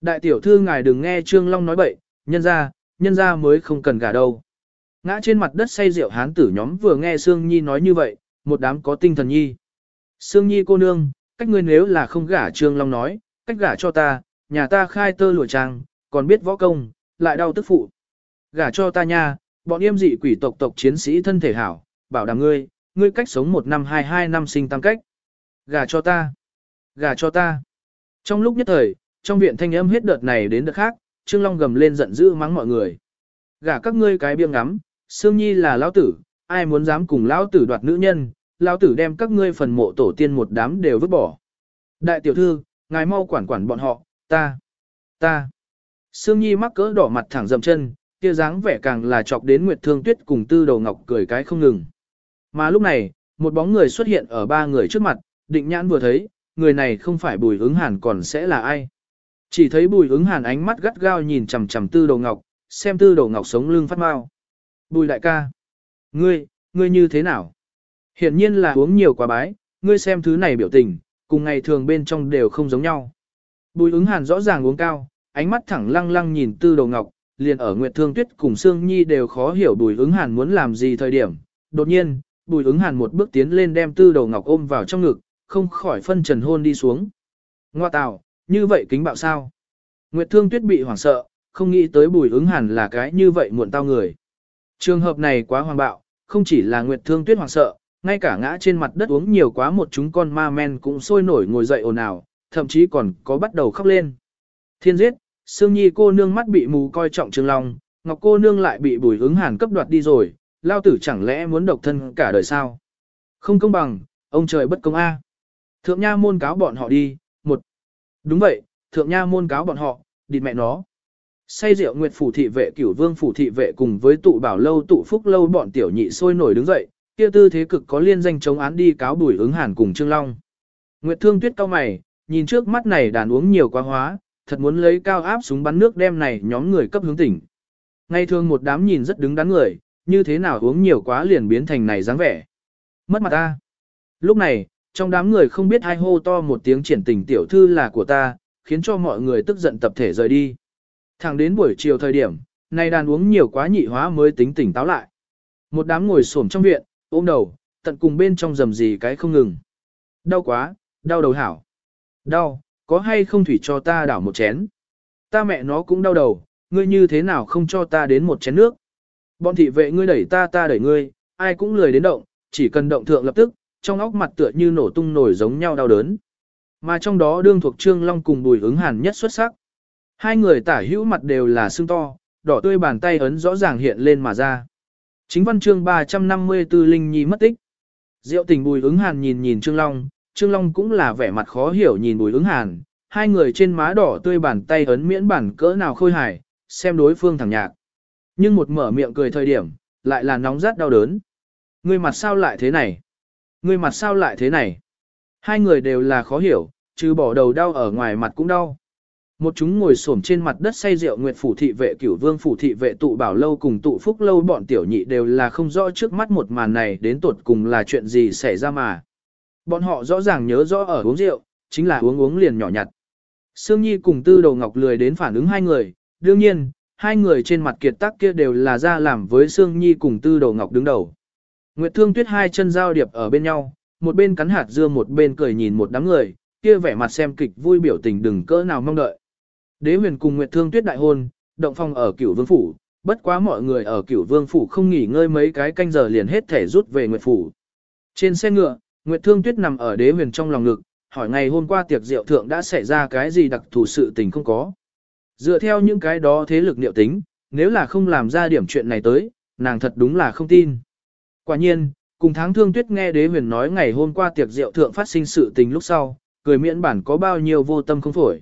Đại tiểu thư ngài đừng nghe Trương Long nói bậy, nhân ra, nhân ra mới không cần gả đâu. Ngã trên mặt đất say rượu hán tử nhóm vừa nghe Sương Nhi nói như vậy, một đám có tinh thần nhi. Sương Nhi cô nương, cách ngươi nếu là không gả Trương Long nói, cách gả cho ta, nhà ta khai tơ lụa trang, còn biết võ công, lại đau tức phụ. gả cho ta nha, bọn yêm dị quỷ tộc tộc chiến sĩ thân thể hảo, bảo đảm ngươi, ngươi cách sống một năm hai hai năm sinh tăng cách. Gả cho ta, gả cho ta. Trong lúc nhất thời, trong viện thanh âm hết đợt này đến đợt khác, Trương Long gầm lên giận dữ mắng mọi người. Gả các ngươi cái biêng ngắm, Sương Nhi là lão tử, ai muốn dám cùng lão tử đoạt nữ nhân, lão tử đem các ngươi phần mộ tổ tiên một đám đều vứt bỏ. Đại tiểu thư, ngài mau quản quản bọn họ, ta, ta. Sương Nhi mắc cỡ đỏ mặt thẳng dậm chân, kia dáng vẻ càng là chọc đến Nguyệt Thương Tuyết cùng Tư Đầu Ngọc cười cái không ngừng. Mà lúc này, một bóng người xuất hiện ở ba người trước mặt, định nhãn vừa thấy, người này không phải Bùi ứng hàn còn sẽ là ai. Chỉ thấy Bùi ứng hàn ánh mắt gắt gao nhìn chằm chằm Tư Đầu Ngọc, xem Tư Đầu Ngọc sống lưng phát mau. Bùi đại ca, ngươi, ngươi như thế nào? Hiển nhiên là uống nhiều quá bái, ngươi xem thứ này biểu tình, cùng ngày thường bên trong đều không giống nhau. Bùi ứng hàn rõ ràng uống cao, ánh mắt thẳng lăng lăng nhìn tư đầu ngọc, liền ở Nguyệt Thương Tuyết cùng Sương Nhi đều khó hiểu bùi ứng hàn muốn làm gì thời điểm. Đột nhiên, bùi ứng hàn một bước tiến lên đem tư đầu ngọc ôm vào trong ngực, không khỏi phân trần hôn đi xuống. Ngoa tào, như vậy kính bạo sao? Nguyệt Thương Tuyết bị hoảng sợ, không nghĩ tới bùi ứng hàn là cái như vậy muộn tao người. Trường hợp này quá hoàng bạo, không chỉ là Nguyệt Thương Tuyết hoảng sợ, ngay cả ngã trên mặt đất uống nhiều quá một chúng con ma men cũng sôi nổi ngồi dậy ồn ào, thậm chí còn có bắt đầu khóc lên. Thiên giết, Sương Nhi cô nương mắt bị mù coi trọng Trường Long, Ngọc cô nương lại bị Bùi Ứng Hàn cấp đoạt đi rồi, lao tử chẳng lẽ muốn độc thân cả đời sao? Không công bằng, ông trời bất công a. Thượng Nha môn cáo bọn họ đi. Đúng vậy, Thượng Nha môn cáo bọn họ, địt mẹ nó. Say rượu Nguyệt phủ thị vệ Cửu Vương phủ thị vệ cùng với tụ bảo lâu tụ phúc lâu bọn tiểu nhị sôi nổi đứng dậy, kia tư thế cực có liên danh chống án đi cáo Bùi Ứng Hàn cùng Trương Long. Nguyệt Thương Tuyết cao mày, nhìn trước mắt này đàn uống nhiều quá hóa, thật muốn lấy cao áp súng bắn nước đem này nhóm người cấp hướng tỉnh. Ngay thường một đám nhìn rất đứng đắn người, như thế nào uống nhiều quá liền biến thành này dáng vẻ. Mất mặt ta. Lúc này, trong đám người không biết ai hô to một tiếng triển tình tiểu thư là của ta, khiến cho mọi người tức giận tập thể rời đi. Thẳng đến buổi chiều thời điểm, nay đàn uống nhiều quá nhị hóa mới tính tỉnh táo lại. Một đám ngồi xổm trong viện, ôm đầu, tận cùng bên trong rầm gì cái không ngừng. Đau quá, đau đầu hảo. Đau, có hay không thủy cho ta đảo một chén. Ta mẹ nó cũng đau đầu, ngươi như thế nào không cho ta đến một chén nước. Bọn thị vệ ngươi đẩy ta ta đẩy ngươi, ai cũng lười đến động, chỉ cần động thượng lập tức, trong óc mặt tựa như nổ tung nổi giống nhau đau đớn. Mà trong đó đương thuộc Trương Long cùng Bùi ứng hàn nhất xuất sắc. Hai người tả hữu mặt đều là xương to, đỏ tươi bàn tay ấn rõ ràng hiện lên mà ra. Chính văn chương 354 Linh Nhi mất tích. Diệu tình Bùi ứng hàn nhìn nhìn Trương Long, Trương Long cũng là vẻ mặt khó hiểu nhìn Bùi ứng hàn, hai người trên má đỏ tươi bàn tay ấn miễn bản cỡ nào khôi hài, xem đối phương thẳng nhạc. Nhưng một mở miệng cười thời điểm, lại là nóng rát đau đớn. Ngươi mặt sao lại thế này? Ngươi mặt sao lại thế này? Hai người đều là khó hiểu, trừ bỏ đầu đau ở ngoài mặt cũng đau. Một chúng ngồi xổm trên mặt đất say rượu Nguyệt phủ thị vệ Cửu Vương phủ thị vệ tụ bảo lâu cùng tụ phúc lâu bọn tiểu nhị đều là không rõ trước mắt một màn này đến tột cùng là chuyện gì xảy ra mà. Bọn họ rõ ràng nhớ rõ ở uống rượu, chính là uống uống liền nhỏ nhặt. Sương Nhi cùng Tư Đầu Ngọc lười đến phản ứng hai người, đương nhiên, hai người trên mặt kiệt tác kia đều là ra làm với Sương Nhi cùng Tư Đầu Ngọc đứng đầu. Nguyệt Thương Tuyết hai chân giao điệp ở bên nhau, một bên cắn hạt dưa một bên cười nhìn một đám người, kia vẻ mặt xem kịch vui biểu tình đừng cỡ nào mong đợi. Đế huyền cùng Nguyệt Thương Tuyết đại hôn, động phong ở Cửu Vương phủ, bất quá mọi người ở Cửu Vương phủ không nghỉ ngơi mấy cái canh giờ liền hết thể rút về Nguyệt phủ. Trên xe ngựa, Nguyệt Thương Tuyết nằm ở Đế huyền trong lòng ngực, hỏi ngày hôm qua tiệc rượu thượng đã xảy ra cái gì đặc thù sự tình không có. Dựa theo những cái đó thế lực liệu tính, nếu là không làm ra điểm chuyện này tới, nàng thật đúng là không tin. Quả nhiên, cùng tháng thương tuyết nghe đế huyền nói ngày hôm qua tiệc rượu thượng phát sinh sự tình lúc sau, cười miễn bản có bao nhiêu vô tâm không phổi.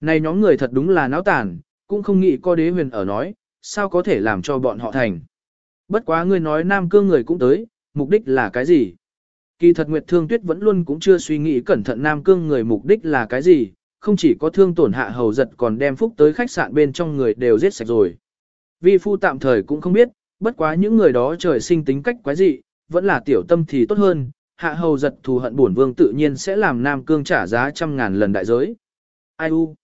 Này nhóm người thật đúng là náo tàn, cũng không nghĩ có đế huyền ở nói, sao có thể làm cho bọn họ thành. Bất quá ngươi nói nam cương người cũng tới, mục đích là cái gì? Kỳ thật Nguyệt Thương Tuyết vẫn luôn cũng chưa suy nghĩ cẩn thận nam cương người mục đích là cái gì, không chỉ có thương tổn hạ hầu giật còn đem phúc tới khách sạn bên trong người đều giết sạch rồi. Vi phu tạm thời cũng không biết, bất quá những người đó trời sinh tính cách quái dị, vẫn là tiểu tâm thì tốt hơn, hạ hầu giật thù hận bổn vương tự nhiên sẽ làm nam cương trả giá trăm ngàn lần đại giới. Ai u?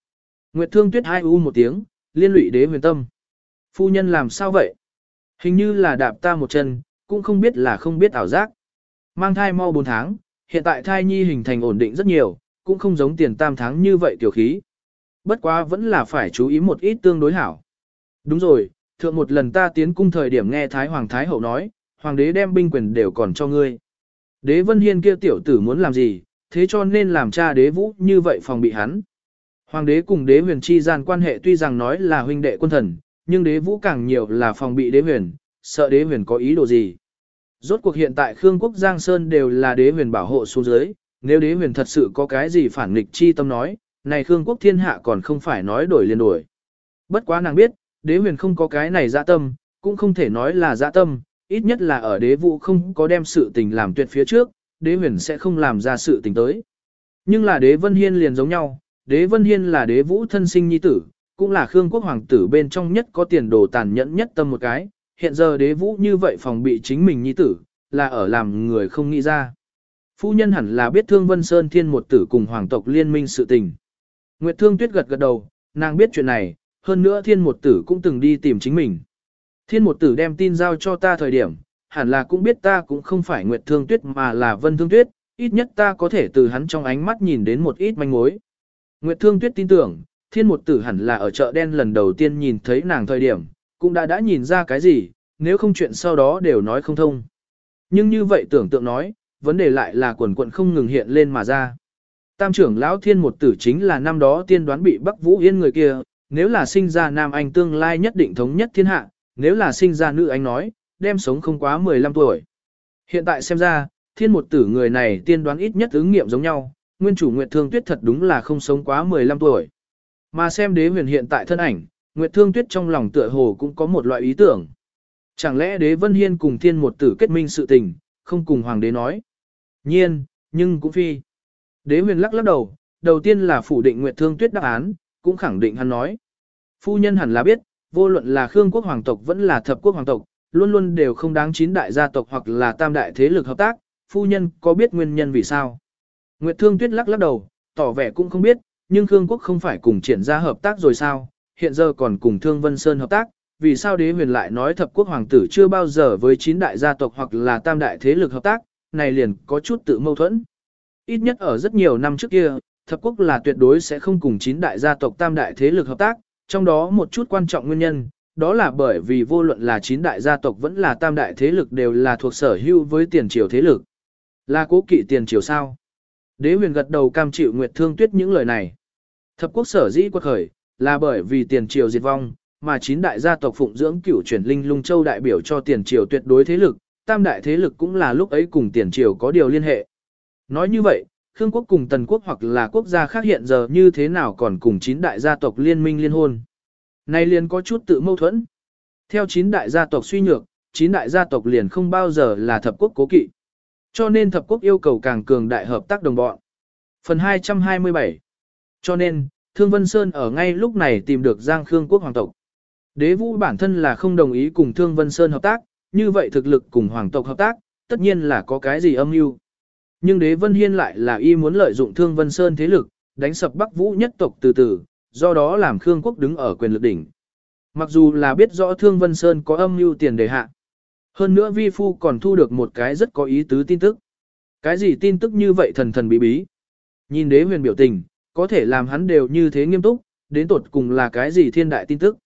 Nguyệt thương tuyết ai u một tiếng, liên lụy đế huyền tâm. Phu nhân làm sao vậy? Hình như là đạp ta một chân, cũng không biết là không biết ảo giác. Mang thai mau 4 tháng, hiện tại thai nhi hình thành ổn định rất nhiều, cũng không giống tiền tam tháng như vậy tiểu khí. Bất quá vẫn là phải chú ý một ít tương đối hảo. Đúng rồi, thượng một lần ta tiến cung thời điểm nghe Thái Hoàng Thái Hậu nói, Hoàng đế đem binh quyền đều còn cho ngươi. Đế Vân Hiên kia tiểu tử muốn làm gì, thế cho nên làm cha đế vũ như vậy phòng bị hắn. Hoàng đế cùng đế huyền chi gian quan hệ tuy rằng nói là huynh đệ quân thần, nhưng đế vũ càng nhiều là phòng bị đế huyền, sợ đế huyền có ý đồ gì. Rốt cuộc hiện tại Khương quốc Giang Sơn đều là đế huyền bảo hộ xuống dưới, nếu đế huyền thật sự có cái gì phản nghịch chi tâm nói, này Khương quốc thiên hạ còn không phải nói đổi liền đổi. Bất quá nàng biết, đế huyền không có cái này dạ tâm, cũng không thể nói là dạ tâm, ít nhất là ở đế vũ không có đem sự tình làm tuyệt phía trước, đế huyền sẽ không làm ra sự tình tới. Nhưng là đế vân hiên liền giống nhau, đế vân hiên là đế vũ thân sinh nhi tử, cũng là Khương quốc hoàng tử bên trong nhất có tiền đồ tàn nhẫn nhất tâm một cái, hiện giờ đế vũ như vậy phòng bị chính mình nhi tử, là ở làm người không nghĩ ra. Phu nhân hẳn là biết thương Vân Sơn Thiên một tử cùng hoàng tộc liên minh sự tình. Nguyệt Thương Tuyết gật gật đầu, nàng biết chuyện này, hơn nữa Thiên một tử cũng từng đi tìm chính mình. Thiên một tử đem tin giao cho ta thời điểm, hẳn là cũng biết ta cũng không phải Nguyệt Thương Tuyết mà là Vân Thương Tuyết, ít nhất ta có thể từ hắn trong ánh mắt nhìn đến một ít manh mối. Nguyệt Thương Tuyết tin tưởng, Thiên một tử hẳn là ở chợ đen lần đầu tiên nhìn thấy nàng thời điểm, cũng đã đã nhìn ra cái gì, nếu không chuyện sau đó đều nói không thông. Nhưng như vậy tưởng tượng nói, vấn đề lại là quần quận không ngừng hiện lên mà ra. Tam trưởng lão thiên một tử chính là năm đó tiên đoán bị Bắc Vũ Yên người kia, nếu là sinh ra nam anh tương lai nhất định thống nhất thiên hạ, nếu là sinh ra nữ anh nói, đem sống không quá 15 tuổi. Hiện tại xem ra, thiên một tử người này tiên đoán ít nhất ứng nghiệm giống nhau, nguyên chủ Nguyệt Thương Tuyết thật đúng là không sống quá 15 tuổi. Mà xem đế huyền hiện tại thân ảnh, Nguyệt Thương Tuyết trong lòng tựa hồ cũng có một loại ý tưởng. Chẳng lẽ đế Vân Hiên cùng thiên một tử kết minh sự tình, không cùng hoàng đế nói. Nhiên, nhưng cũng phi. Đế huyền lắc lắc đầu, đầu tiên là phủ định Nguyệt Thương Tuyết đáp án, cũng khẳng định hắn nói. Phu nhân hẳn là biết, vô luận là Khương quốc hoàng tộc vẫn là thập quốc hoàng tộc, luôn luôn đều không đáng chín đại gia tộc hoặc là tam đại thế lực hợp tác, phu nhân có biết nguyên nhân vì sao? Nguyệt Thương Tuyết lắc lắc đầu, tỏ vẻ cũng không biết, nhưng Khương quốc không phải cùng triển ra hợp tác rồi sao, hiện giờ còn cùng Thương Vân Sơn hợp tác, vì sao đế huyền lại nói thập quốc hoàng tử chưa bao giờ với chín đại gia tộc hoặc là tam đại thế lực hợp tác, này liền có chút tự mâu thuẫn. Ít nhất ở rất nhiều năm trước kia, thập quốc là tuyệt đối sẽ không cùng chín đại gia tộc tam đại thế lực hợp tác, trong đó một chút quan trọng nguyên nhân, đó là bởi vì vô luận là chín đại gia tộc vẫn là tam đại thế lực đều là thuộc sở hữu với tiền triều thế lực. Là cố kỵ tiền triều sao? Đế huyền gật đầu cam chịu Nguyệt Thương Tuyết những lời này. Thập quốc sở dĩ quật khởi, là bởi vì tiền triều diệt vong, mà chín đại gia tộc phụng dưỡng cửu chuyển linh lung châu đại biểu cho tiền triều tuyệt đối thế lực, tam đại thế lực cũng là lúc ấy cùng tiền triều có điều liên hệ. Nói như vậy, Khương quốc cùng Tần quốc hoặc là quốc gia khác hiện giờ như thế nào còn cùng chín đại gia tộc liên minh liên hôn. nay liền có chút tự mâu thuẫn. Theo chín đại gia tộc suy nhược, chín đại gia tộc liền không bao giờ là thập quốc cố kỵ. Cho nên thập quốc yêu cầu càng cường đại hợp tác đồng bọn. Phần 227 Cho nên, Thương Vân Sơn ở ngay lúc này tìm được Giang Khương quốc hoàng tộc. Đế vũ bản thân là không đồng ý cùng Thương Vân Sơn hợp tác, như vậy thực lực cùng hoàng tộc hợp tác, tất nhiên là có cái gì âm mưu. Nhưng đế Vân Hiên lại là y muốn lợi dụng Thương Vân Sơn thế lực, đánh sập Bắc Vũ nhất tộc từ từ, do đó làm Khương quốc đứng ở quyền lực đỉnh. Mặc dù là biết rõ Thương Vân Sơn có âm mưu tiền đề hạ. Hơn nữa vi phu còn thu được một cái rất có ý tứ tin tức. Cái gì tin tức như vậy thần thần bí bí. Nhìn đế huyền biểu tình, có thể làm hắn đều như thế nghiêm túc, đến tột cùng là cái gì thiên đại tin tức.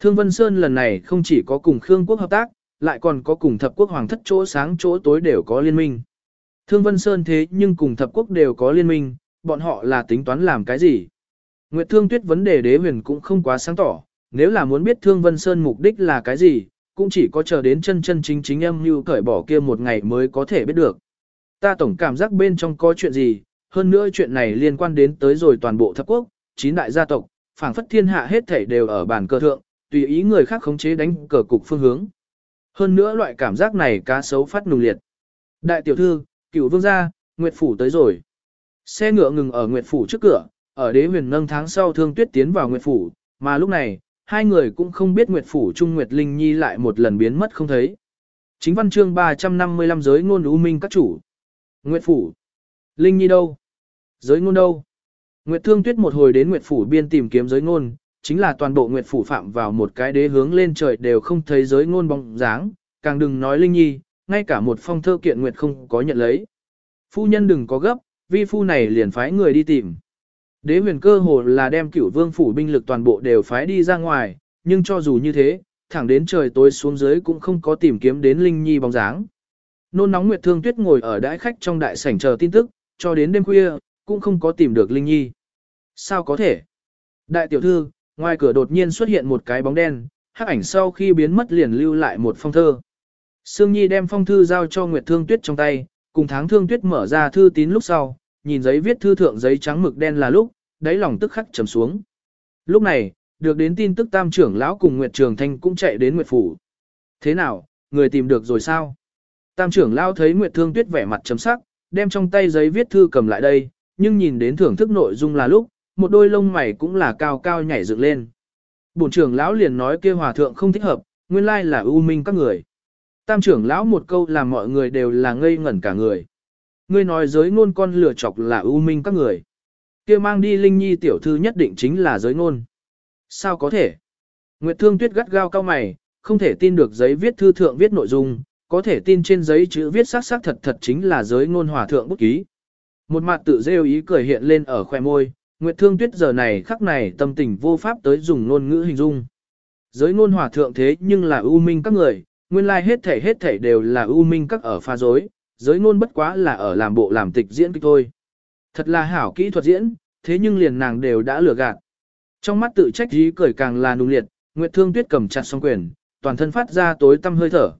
Thương Vân Sơn lần này không chỉ có cùng Khương quốc hợp tác, lại còn có cùng thập quốc hoàng thất chỗ sáng chỗ tối đều có liên minh. Thương Vân Sơn thế nhưng cùng thập quốc đều có liên minh, bọn họ là tính toán làm cái gì? Nguyệt Thương Tuyết vấn đề đế huyền cũng không quá sáng tỏ, nếu là muốn biết Thương Vân Sơn mục đích là cái gì, cũng chỉ có chờ đến chân chân chính chính em như cởi bỏ kia một ngày mới có thể biết được. Ta tổng cảm giác bên trong có chuyện gì, hơn nữa chuyện này liên quan đến tới rồi toàn bộ thập quốc, chín đại gia tộc, phảng phất thiên hạ hết thảy đều ở bàn cờ thượng, tùy ý người khác khống chế đánh cờ cục phương hướng. Hơn nữa loại cảm giác này cá sấu phát nùng liệt. Đại tiểu thư, cựu vương gia, Nguyệt Phủ tới rồi. Xe ngựa ngừng ở Nguyệt Phủ trước cửa, ở đế huyền nâng tháng sau thương tuyết tiến vào Nguyệt Phủ, mà lúc này, hai người cũng không biết Nguyệt Phủ Trung Nguyệt Linh Nhi lại một lần biến mất không thấy. Chính văn chương 355 giới ngôn ưu minh các chủ. Nguyệt Phủ. Linh Nhi đâu? Giới ngôn đâu? Nguyệt Thương Tuyết một hồi đến Nguyệt Phủ biên tìm kiếm giới ngôn, chính là toàn bộ Nguyệt Phủ phạm vào một cái đế hướng lên trời đều không thấy giới ngôn bóng dáng, càng đừng nói Linh Nhi, ngay cả một phong thơ kiện Nguyệt không có nhận lấy. Phu nhân đừng có gấp, vi phu này liền phái người đi tìm. Đế huyền cơ hồ là đem cửu vương phủ binh lực toàn bộ đều phái đi ra ngoài, nhưng cho dù như thế, thẳng đến trời tối xuống dưới cũng không có tìm kiếm đến Linh Nhi bóng dáng. Nôn nóng Nguyệt Thương Tuyết ngồi ở đãi khách trong đại sảnh chờ tin tức, cho đến đêm khuya, cũng không có tìm được Linh Nhi. Sao có thể? Đại tiểu thư, ngoài cửa đột nhiên xuất hiện một cái bóng đen, hắc ảnh sau khi biến mất liền lưu lại một phong thơ. Sương Nhi đem phong thư giao cho Nguyệt Thương Tuyết trong tay, cùng tháng Thương Tuyết mở ra thư tín lúc sau, nhìn giấy viết thư thượng giấy trắng mực đen là lúc, đáy lòng tức khắc trầm xuống. Lúc này, được đến tin tức tam trưởng lão cùng Nguyệt Trường Thanh cũng chạy đến Nguyệt Phủ. Thế nào, người tìm được rồi sao? Tam trưởng lão thấy Nguyệt Thương Tuyết vẻ mặt trầm sắc, đem trong tay giấy viết thư cầm lại đây, nhưng nhìn đến thưởng thức nội dung là lúc, một đôi lông mày cũng là cao cao nhảy dựng lên. Bổn trưởng lão liền nói kia hòa thượng không thích hợp, nguyên lai là ưu minh các người. Tam trưởng lão một câu làm mọi người đều là ngây ngẩn cả người. Ngươi nói giới ngôn con lừa chọc là ưu minh các người. kia mang đi linh nhi tiểu thư nhất định chính là giới ngôn. Sao có thể? Nguyệt Thương Tuyết gắt gao cao mày, không thể tin được giấy viết thư thượng viết nội dung, có thể tin trên giấy chữ viết sắc sắc thật thật chính là giới ngôn hòa thượng bút ký. Một mặt tự rêu ý cười hiện lên ở khoe môi, Nguyệt Thương Tuyết giờ này khắc này tâm tình vô pháp tới dùng ngôn ngữ hình dung. Giới ngôn hòa thượng thế nhưng là ưu minh các người, nguyên lai hết thể hết thể đều là ưu minh các ở pha dối, giới ngôn bất quá là ở làm bộ làm tịch diễn kịch thôi. Thật là hảo kỹ thuật diễn, thế nhưng liền nàng đều đã lừa gạt. Trong mắt tự trách ý cười càng là nung liệt, Nguyệt Thương Tuyết cầm chặt song quyền, toàn thân phát ra tối tăm hơi thở.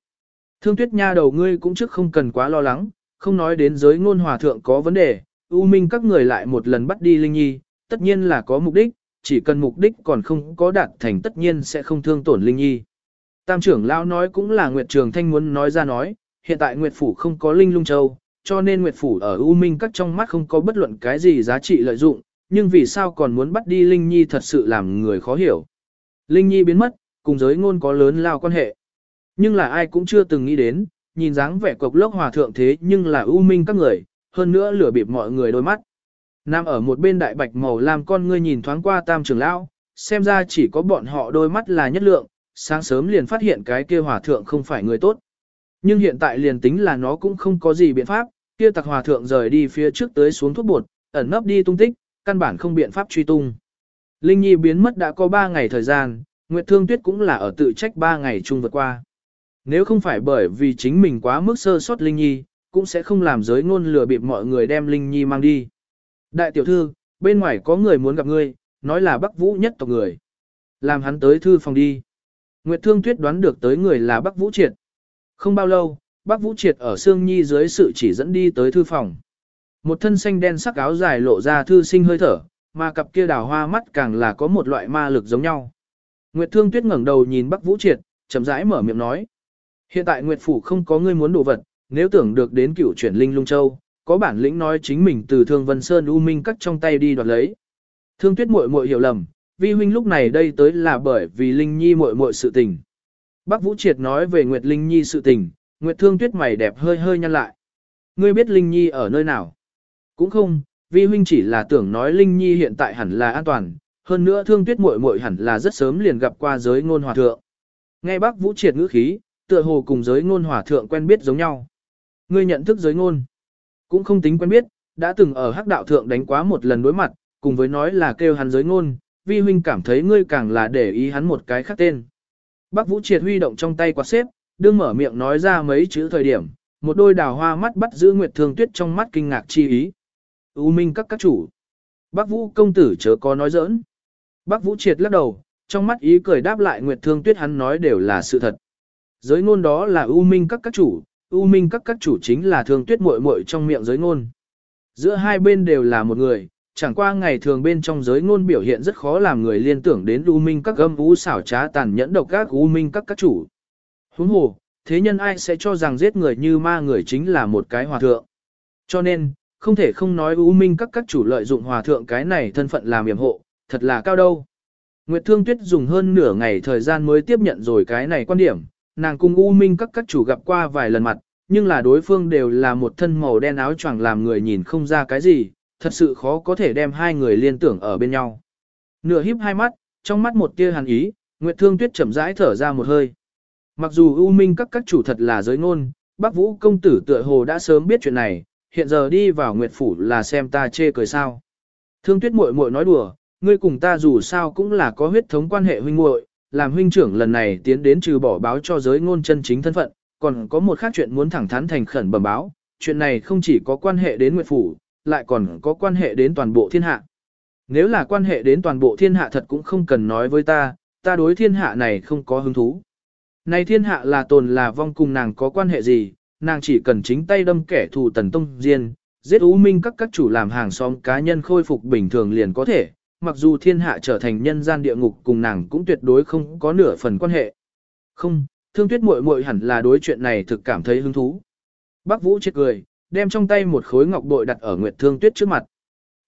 Thương Tuyết nha đầu ngươi cũng trước không cần quá lo lắng, không nói đến giới ngôn hòa thượng có vấn đề, ưu minh các người lại một lần bắt đi Linh Nhi, tất nhiên là có mục đích, chỉ cần mục đích còn không có đạt thành tất nhiên sẽ không thương tổn Linh Nhi. Tam trưởng lão nói cũng là Nguyệt Trường Thanh muốn nói ra nói, hiện tại Nguyệt Phủ không có Linh Lung Châu, cho nên Nguyệt Phủ ở U Minh các trong mắt không có bất luận cái gì giá trị lợi dụng, nhưng vì sao còn muốn bắt đi Linh Nhi thật sự làm người khó hiểu. Linh Nhi biến mất, cùng giới ngôn có lớn lao quan hệ. Nhưng là ai cũng chưa từng nghĩ đến, nhìn dáng vẻ cục lốc hòa thượng thế nhưng là U Minh các người, hơn nữa lửa bịp mọi người đôi mắt. Nam ở một bên đại bạch màu làm con ngươi nhìn thoáng qua tam trưởng lão, xem ra chỉ có bọn họ đôi mắt là nhất lượng, sáng sớm liền phát hiện cái kia hòa thượng không phải người tốt. Nhưng hiện tại liền tính là nó cũng không có gì biện pháp, kia tặc hòa thượng rời đi phía trước tới xuống thuốc bột, ẩn nấp đi tung tích, căn bản không biện pháp truy tung. Linh Nhi biến mất đã có 3 ngày thời gian, Nguyệt Thương Tuyết cũng là ở tự trách 3 ngày chung vượt qua. Nếu không phải bởi vì chính mình quá mức sơ sót Linh Nhi, cũng sẽ không làm giới ngôn lừa bịp mọi người đem Linh Nhi mang đi. Đại tiểu thư, bên ngoài có người muốn gặp ngươi, nói là Bắc Vũ nhất tộc người. Làm hắn tới thư phòng đi. Nguyệt Thương Tuyết đoán được tới người là Bắc Vũ Triệt. Không bao lâu, Bắc Vũ Triệt ở Sương Nhi dưới sự chỉ dẫn đi tới thư phòng. Một thân xanh đen sắc áo dài lộ ra thư sinh hơi thở, mà cặp kia đào hoa mắt càng là có một loại ma lực giống nhau. Nguyệt Thương Tuyết ngẩng đầu nhìn Bắc Vũ Triệt, chậm rãi mở miệng nói. Hiện tại Nguyệt Phủ không có ngươi muốn đồ vật, nếu tưởng được đến cựu chuyển linh lung châu, có bản lĩnh nói chính mình từ Thương Vân Sơn U Minh cắt trong tay đi đoạt lấy. Thương Tuyết muội muội hiểu lầm, vi huynh lúc này đây tới là bởi vì Linh Nhi muội muội sự tình. Bác Vũ Triệt nói về Nguyệt Linh Nhi sự tình, Nguyệt Thương Tuyết mày đẹp hơi hơi nhăn lại. Ngươi biết Linh Nhi ở nơi nào? Cũng không, vi huynh chỉ là tưởng nói Linh Nhi hiện tại hẳn là an toàn, hơn nữa Thương Tuyết muội muội hẳn là rất sớm liền gặp qua giới ngôn hòa thượng. Nghe Bác Vũ Triệt ngữ khí, tựa hồ cùng giới ngôn hòa thượng quen biết giống nhau. Ngươi nhận thức giới ngôn, cũng không tính quen biết, đã từng ở hắc đạo thượng đánh quá một lần đối mặt, cùng với nói là kêu hắn giới ngôn, vi huynh cảm thấy ngươi càng là để ý hắn một cái khác tên. Bác Vũ Triệt huy động trong tay quạt xếp, đương mở miệng nói ra mấy chữ thời điểm, một đôi đào hoa mắt bắt giữ Nguyệt Thương Tuyết trong mắt kinh ngạc chi ý. U minh các các chủ. Bác Vũ công tử chớ có nói giỡn. Bác Vũ Triệt lắc đầu, trong mắt ý cười đáp lại Nguyệt Thương Tuyết hắn nói đều là sự thật. Giới ngôn đó là U minh các các chủ, U minh các các chủ chính là Thương Tuyết muội muội trong miệng giới ngôn. Giữa hai bên đều là một người, chẳng qua ngày thường bên trong giới ngôn biểu hiện rất khó làm người liên tưởng đến U Minh các gâm u xảo trá tàn nhẫn độc các U Minh các các chủ. Huống hồ, thế nhân ai sẽ cho rằng giết người như ma người chính là một cái hòa thượng. Cho nên, không thể không nói U Minh các các chủ lợi dụng hòa thượng cái này thân phận làm yểm hộ, thật là cao đâu. Nguyệt Thương Tuyết dùng hơn nửa ngày thời gian mới tiếp nhận rồi cái này quan điểm, nàng cùng U Minh các các chủ gặp qua vài lần mặt, nhưng là đối phương đều là một thân màu đen áo choàng làm người nhìn không ra cái gì, thật sự khó có thể đem hai người liên tưởng ở bên nhau. Nửa híp hai mắt, trong mắt một tia hàn ý, Nguyệt Thương Tuyết chậm rãi thở ra một hơi. Mặc dù U Minh các các chủ thật là giới ngôn, Bắc Vũ công tử tựa hồ đã sớm biết chuyện này, hiện giờ đi vào Nguyệt phủ là xem ta chê cười sao. Thương Tuyết muội muội nói đùa, ngươi cùng ta dù sao cũng là có huyết thống quan hệ huynh muội, làm huynh trưởng lần này tiến đến trừ bỏ báo cho giới ngôn chân chính thân phận, còn có một khác chuyện muốn thẳng thắn thành khẩn bẩm báo, chuyện này không chỉ có quan hệ đến Nguyệt Phủ, lại còn có quan hệ đến toàn bộ thiên hạ. Nếu là quan hệ đến toàn bộ thiên hạ thật cũng không cần nói với ta, ta đối thiên hạ này không có hứng thú. Này thiên hạ là tồn là vong cùng nàng có quan hệ gì, nàng chỉ cần chính tay đâm kẻ thù tần tông diên, giết U Minh các các chủ làm hàng xóm cá nhân khôi phục bình thường liền có thể, mặc dù thiên hạ trở thành nhân gian địa ngục cùng nàng cũng tuyệt đối không có nửa phần quan hệ. Không, thương tuyết muội muội hẳn là đối chuyện này thực cảm thấy hứng thú. Bác Vũ chết cười, đem trong tay một khối ngọc bội đặt ở Nguyệt Thương Tuyết trước mặt.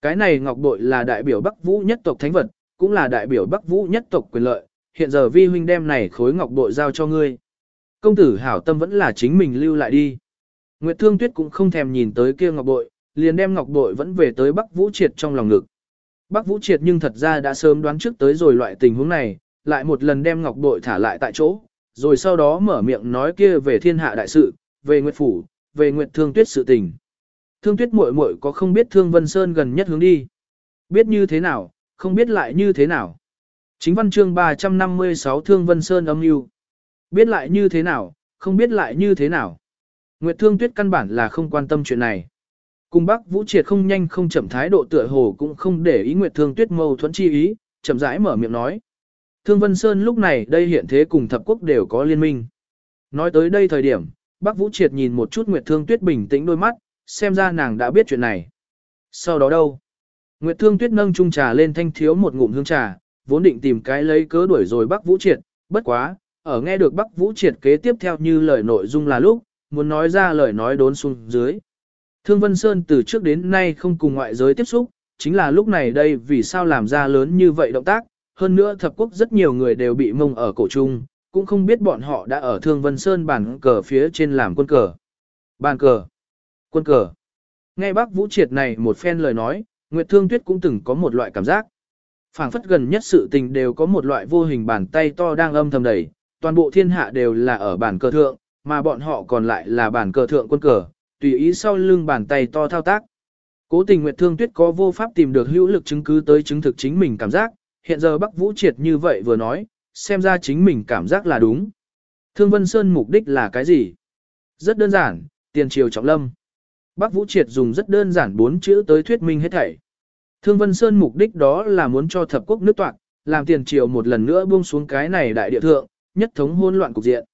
Cái này ngọc bội là đại biểu Bắc Vũ nhất tộc thánh vật, cũng là đại biểu Bắc Vũ nhất tộc quyền lợi, hiện giờ vi huynh đem này khối ngọc bội giao cho ngươi. Công tử hảo tâm vẫn là chính mình lưu lại đi. Nguyệt Thương Tuyết cũng không thèm nhìn tới kia ngọc bội, liền đem ngọc bội vẫn về tới Bắc Vũ Triệt trong lòng ngực. Bắc Vũ Triệt nhưng thật ra đã sớm đoán trước tới rồi loại tình huống này, lại một lần đem ngọc bội thả lại tại chỗ, rồi sau đó mở miệng nói kia về thiên hạ đại sự, về Nguyệt Phủ, về Nguyệt Thương Tuyết sự tình. Thương Tuyết muội muội có không biết Thương Vân Sơn gần nhất hướng đi. Biết như thế nào, không biết lại như thế nào. Chính văn chương 356 Thương Vân Sơn âm mưu Biết lại như thế nào, không biết lại như thế nào. Nguyệt Thương Tuyết căn bản là không quan tâm chuyện này. Cùng Bắc Vũ Triệt không nhanh không chậm thái độ tựa hồ cũng không để ý Nguyệt Thương Tuyết mâu thuẫn chi ý, chậm rãi mở miệng nói. Thương Vân Sơn lúc này đây hiện thế cùng thập quốc đều có liên minh. Nói tới đây thời điểm, Bắc Vũ Triệt nhìn một chút Nguyệt Thương Tuyết bình tĩnh đôi mắt, xem ra nàng đã biết chuyện này. Sau đó đâu? Nguyệt Thương Tuyết nâng chung trà lên thanh thiếu một ngụm hương trà, vốn định tìm cái lấy cớ đuổi rồi Bắc Vũ Triệt, bất quá, ở nghe được Bắc Vũ Triệt kế tiếp theo như lời nội dung là lúc, muốn nói ra lời nói đốn xuống dưới. Thương Vân Sơn từ trước đến nay không cùng ngoại giới tiếp xúc, chính là lúc này đây vì sao làm ra lớn như vậy động tác, hơn nữa thập quốc rất nhiều người đều bị mông ở cổ trung, cũng không biết bọn họ đã ở Thương Vân Sơn bàn cờ phía trên làm quân cờ. Bàn cờ, quân cờ. Nghe bác Vũ Triệt này một phen lời nói, Nguyệt Thương Tuyết cũng từng có một loại cảm giác. phảng phất gần nhất sự tình đều có một loại vô hình bàn tay to đang âm thầm đẩy, toàn bộ thiên hạ đều là ở bàn cờ thượng, mà bọn họ còn lại là bàn cờ thượng quân cờ, tùy ý sau lưng bàn tay to thao tác. Cố tình Nguyệt Thương Tuyết có vô pháp tìm được hữu lực chứng cứ tới chứng thực chính mình cảm giác, hiện giờ Bắc Vũ Triệt như vậy vừa nói, xem ra chính mình cảm giác là đúng. Thương Vân Sơn mục đích là cái gì? Rất đơn giản, tiền triều trọng lâm. Bắc Vũ Triệt dùng rất đơn giản bốn chữ tới thuyết minh hết thảy. Thương Vân Sơn mục đích đó là muốn cho thập quốc nước toạc, làm tiền triều một lần nữa buông xuống cái này đại địa thượng, nhất thống hỗn loạn cục diện.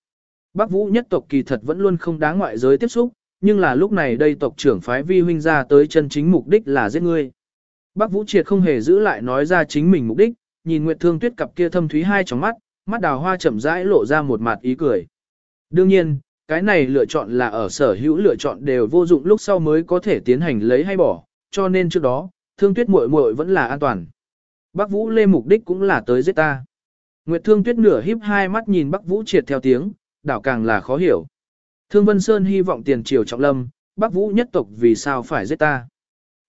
Bắc Vũ nhất tộc kỳ thật vẫn luôn không đáng ngoại giới tiếp xúc, nhưng là lúc này đây tộc trưởng phái vi huynh ra tới chân chính mục đích là giết ngươi. Bắc Vũ Triệt không hề giữ lại nói ra chính mình mục đích, nhìn Nguyệt Thương Tuyết cặp kia thâm thúy hai trong mắt, mắt đào hoa chậm rãi lộ ra một mặt ý cười. Đương nhiên, cái này lựa chọn là ở sở hữu lựa chọn đều vô dụng lúc sau mới có thể tiến hành lấy hay bỏ, cho nên trước đó, Thương Tuyết muội muội vẫn là an toàn. Bắc Vũ Lê mục đích cũng là tới giết ta. Nguyệt Thương Tuyết nửa híp hai mắt nhìn Bắc Vũ triệt theo tiếng, đảo càng là khó hiểu. Thương Vân Sơn hy vọng tiền triều trọng lâm, Bắc Vũ nhất tộc vì sao phải giết ta.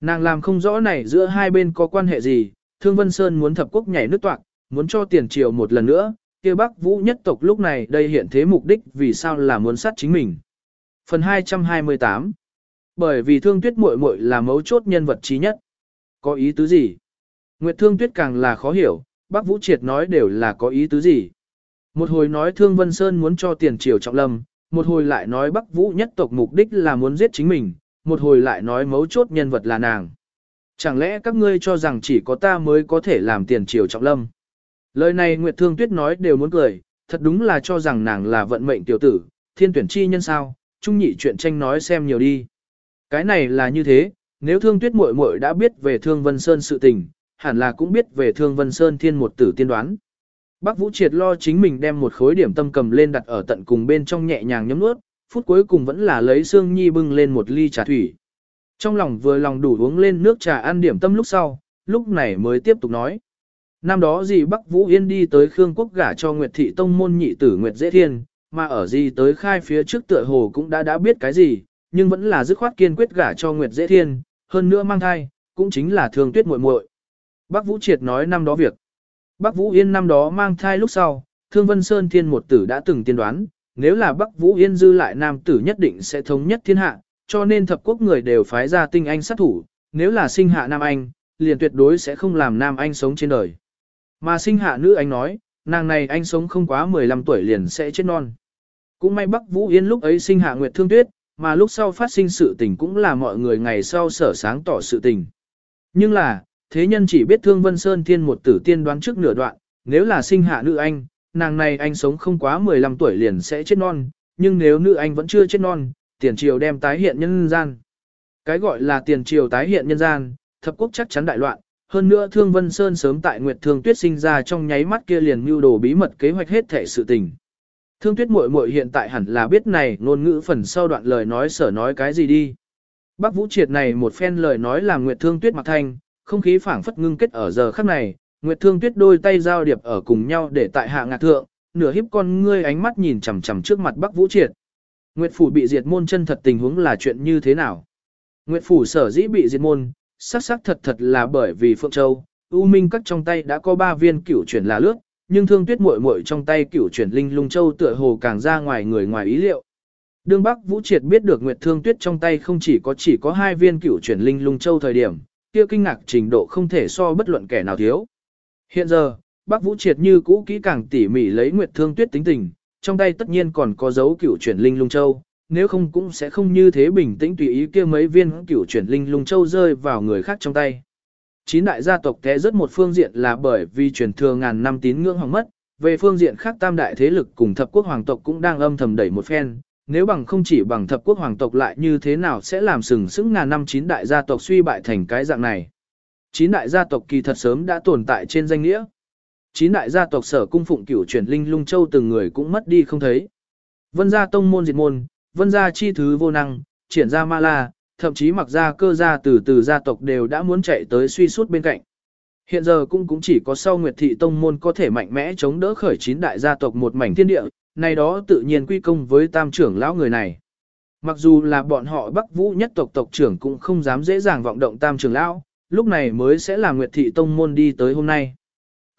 Nàng làm không rõ này giữa hai bên có quan hệ gì, Thương Vân Sơn muốn thập quốc nhảy nước toạc, muốn cho tiền triều một lần nữa, kia Bắc Vũ nhất tộc lúc này đây hiện thế mục đích vì sao là muốn sát chính mình. Phần 228 Bởi vì Thương Tuyết muội muội là mấu chốt nhân vật trí nhất. Có ý tứ gì? Nguyệt Thương Tuyết càng là khó hiểu, Bắc Vũ Triệt nói đều là có ý tứ gì? Một hồi nói Thương Vân Sơn muốn cho tiền triều trọng lâm, một hồi lại nói Bắc Vũ nhất tộc mục đích là muốn giết chính mình, một hồi lại nói mấu chốt nhân vật là nàng. Chẳng lẽ các ngươi cho rằng chỉ có ta mới có thể làm tiền triều trọng lâm? Lời này Nguyệt Thương Tuyết nói đều muốn cười, thật đúng là cho rằng nàng là vận mệnh tiểu tử, thiên tuyển chi nhân sao, trung nhị chuyện tranh nói xem nhiều đi. Cái này là như thế, nếu Thương Tuyết muội muội đã biết về Thương Vân Sơn sự tình, hẳn là cũng biết về Thương Vân Sơn thiên một tử tiên đoán. Bác Vũ Triệt lo chính mình đem một khối điểm tâm cầm lên đặt ở tận cùng bên trong nhẹ nhàng nhấm nuốt, phút cuối cùng vẫn là lấy Sương Nhi bưng lên một ly trà thủy. Trong lòng vừa lòng đủ uống lên nước trà ăn điểm tâm lúc sau, lúc này mới tiếp tục nói. Năm đó gì Bắc Vũ Yên đi tới Khương Quốc gả cho Nguyệt Thị Tông môn nhị tử Nguyệt Dễ Thiên, mà ở gì tới khai phía trước tựa hồ cũng đã đã biết cái gì, nhưng vẫn là dứt khoát kiên quyết gả cho Nguyệt Dễ Thiên, hơn nữa mang thai, cũng chính là thương tuyết muội muội. Bắc Vũ Triệt nói năm đó việc. Bắc Vũ Yên năm đó mang thai lúc sau, Thương Vân Sơn Thiên một tử đã từng tiên đoán, nếu là Bắc Vũ Yên dư lại nam tử nhất định sẽ thống nhất thiên hạ, cho nên thập quốc người đều phái ra tinh anh sát thủ, nếu là sinh hạ nam anh, liền tuyệt đối sẽ không làm nam anh sống trên đời. Mà sinh hạ nữ anh nói, nàng này anh sống không quá 15 tuổi liền sẽ chết non. Cũng may Bắc Vũ Yên lúc ấy sinh hạ Nguyệt Thương Tuyết, mà lúc sau phát sinh sự tình cũng là mọi người ngày sau sở sáng tỏ sự tình. Nhưng là, thế nhân chỉ biết Thương Vân Sơn Thiên một tử tiên đoán trước nửa đoạn, nếu là sinh hạ nữ anh, nàng này anh sống không quá 15 tuổi liền sẽ chết non, nhưng nếu nữ anh vẫn chưa chết non, tiền triều đem tái hiện nhân gian. Cái gọi là tiền triều tái hiện nhân gian, thập quốc chắc chắn đại loạn, hơn nữa Thương Vân Sơn sớm tại Nguyệt Thương Tuyết sinh ra trong nháy mắt kia liền mưu đồ bí mật kế hoạch hết thể sự tình. Thương Tuyết muội muội hiện tại hẳn là biết này ngôn ngữ phần sau đoạn lời nói sở nói cái gì đi. Bác Vũ Triệt này một phen lời nói làm Nguyệt Thương Tuyết mặc thanh, không khí phảng phất ngưng kết ở giờ khắc này, Nguyệt Thương Tuyết đôi tay giao điệp ở cùng nhau để tại hạ ngạc thượng, nửa hiếp con ngươi ánh mắt nhìn chằm chằm trước mặt Bắc Vũ Triệt. Nguyệt phủ bị diệt môn chân thật tình huống là chuyện như thế nào? Nguyệt phủ sở dĩ bị diệt môn, sắc sắc thật thật là bởi vì Phượng Châu, U Minh các trong tay đã có ba viên cửu chuyển là lướt, nhưng Thương Tuyết muội muội trong tay cửu chuyển linh lung châu tựa hồ càng ra ngoài người ngoài ý liệu. Đương Bắc Vũ Triệt biết được Nguyệt Thương Tuyết trong tay không chỉ có chỉ có hai viên cửu chuyển linh lung châu thời điểm, kia kinh ngạc trình độ không thể so bất luận kẻ nào thiếu. Hiện giờ, Bắc Vũ Triệt như cũ kỹ càng tỉ mỉ lấy Nguyệt Thương Tuyết tính tình, trong tay tất nhiên còn có dấu cửu chuyển linh lung châu, nếu không cũng sẽ không như thế bình tĩnh tùy ý kia mấy viên cửu chuyển linh lung châu rơi vào người khác trong tay. Chín đại gia tộc té rất một phương diện là bởi vì truyền thừa ngàn năm tín ngưỡng hỏng mất, về phương diện khác tam đại thế lực cùng thập quốc hoàng tộc cũng đang âm thầm đẩy một phen, nếu bằng không chỉ bằng thập quốc hoàng tộc lại như thế nào sẽ làm sừng sững ngàn năm chín đại gia tộc suy bại thành cái dạng này. Chín đại gia tộc kỳ thật sớm đã tồn tại trên danh nghĩa. Chín đại gia tộc sở cung phụng cửu chuyển linh lung châu từng người cũng mất đi không thấy. Vân gia tông môn diệt môn, vân gia chi thứ vô năng, triển gia ma la, thậm chí mặc gia cơ gia từ từ gia tộc đều đã muốn chạy tới suy suốt bên cạnh. Hiện giờ cũng cũng chỉ có sau Nguyệt Thị Tông Môn có thể mạnh mẽ chống đỡ khởi chín đại gia tộc một mảnh thiên địa, này đó tự nhiên quy công với tam trưởng lão người này. Mặc dù là bọn họ Bắc Vũ nhất tộc tộc trưởng cũng không dám dễ dàng vọng động tam trưởng lão, lúc này mới sẽ là Nguyệt Thị Tông Môn đi tới hôm nay.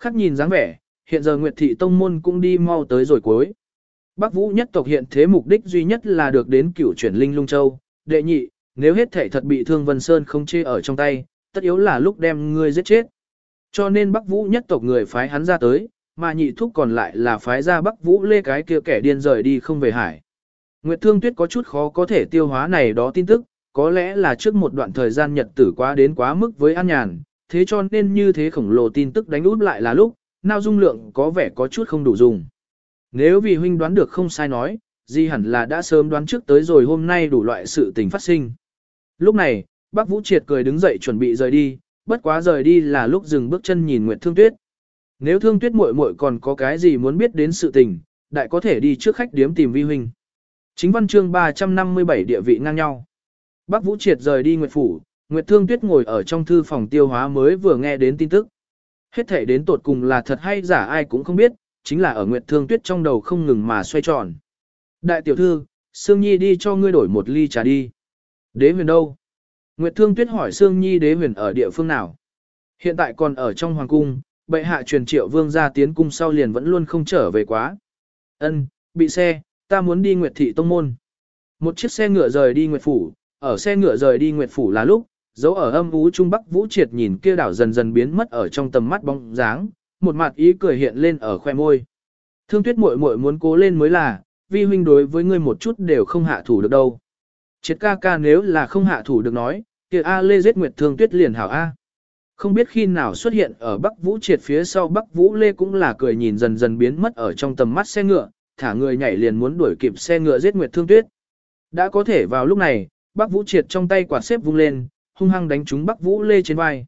Khắc nhìn dáng vẻ, hiện giờ Nguyệt Thị Tông Môn cũng đi mau tới rồi cuối. Bắc Vũ nhất tộc hiện thế mục đích duy nhất là được đến cửu chuyển linh lung châu, đệ nhị, nếu hết thể thật bị thương Vân Sơn không chê ở trong tay, tất yếu là lúc đem ngươi giết chết. Cho nên Bắc Vũ nhất tộc người phái hắn ra tới, mà nhị thúc còn lại là phái ra Bắc Vũ lê cái kia kẻ điên rời đi không về hải. Nguyệt Thương Tuyết có chút khó có thể tiêu hóa này đó tin tức, có lẽ là trước một đoạn thời gian nhật tử quá đến quá mức với an nhàn, thế cho nên như thế khổng lồ tin tức đánh út lại là lúc, nào dung lượng có vẻ có chút không đủ dùng. Nếu vì huynh đoán được không sai nói, Di hẳn là đã sớm đoán trước tới rồi hôm nay đủ loại sự tình phát sinh. Lúc này, bác Vũ Triệt cười đứng dậy chuẩn bị rời đi, bất quá rời đi là lúc dừng bước chân nhìn Nguyệt Thương Tuyết. Nếu Thương Tuyết muội muội còn có cái gì muốn biết đến sự tình, đại có thể đi trước khách điếm tìm vi huynh. Chính văn chương 357 địa vị ngang nhau. Bác Vũ Triệt rời đi Nguyệt Phủ, Nguyệt Thương Tuyết ngồi ở trong thư phòng tiêu hóa mới vừa nghe đến tin tức. Hết thể đến tột cùng là thật hay giả ai cũng không biết, chính là ở Nguyệt Thương Tuyết trong đầu không ngừng mà xoay tròn. Đại tiểu thư, Sương Nhi đi cho ngươi đổi một ly trà đi. Đế huyền đâu? Nguyệt Thương Tuyết hỏi Sương Nhi đế huyền ở địa phương nào? Hiện tại còn ở trong hoàng cung, bệ hạ truyền triệu vương ra tiến cung sau liền vẫn luôn không trở về quá. Ân, bị xe, ta muốn đi Nguyệt Thị Tông Môn. Một chiếc xe ngựa rời đi Nguyệt Phủ, ở xe ngựa rời đi Nguyệt Phủ là lúc, dấu ở âm ú trung bắc vũ triệt nhìn kia đảo dần dần biến mất ở trong tầm mắt bóng dáng, một mặt ý cười hiện lên ở khoe môi. Thương tuyết muội muội muốn cố lên mới là, vi huynh đối với ngươi một chút đều không hạ thủ được đâu. Triệt ca ca nếu là không hạ thủ được nói, kia A Lê giết Nguyệt Thương Tuyết liền hảo A. Không biết khi nào xuất hiện ở Bắc Vũ Triệt phía sau Bắc Vũ Lê cũng là cười nhìn dần dần biến mất ở trong tầm mắt xe ngựa, thả người nhảy liền muốn đuổi kịp xe ngựa giết Nguyệt Thương Tuyết. Đã có thể vào lúc này, Bắc Vũ Triệt trong tay quạt xếp vung lên, hung hăng đánh trúng Bắc Vũ Lê trên vai.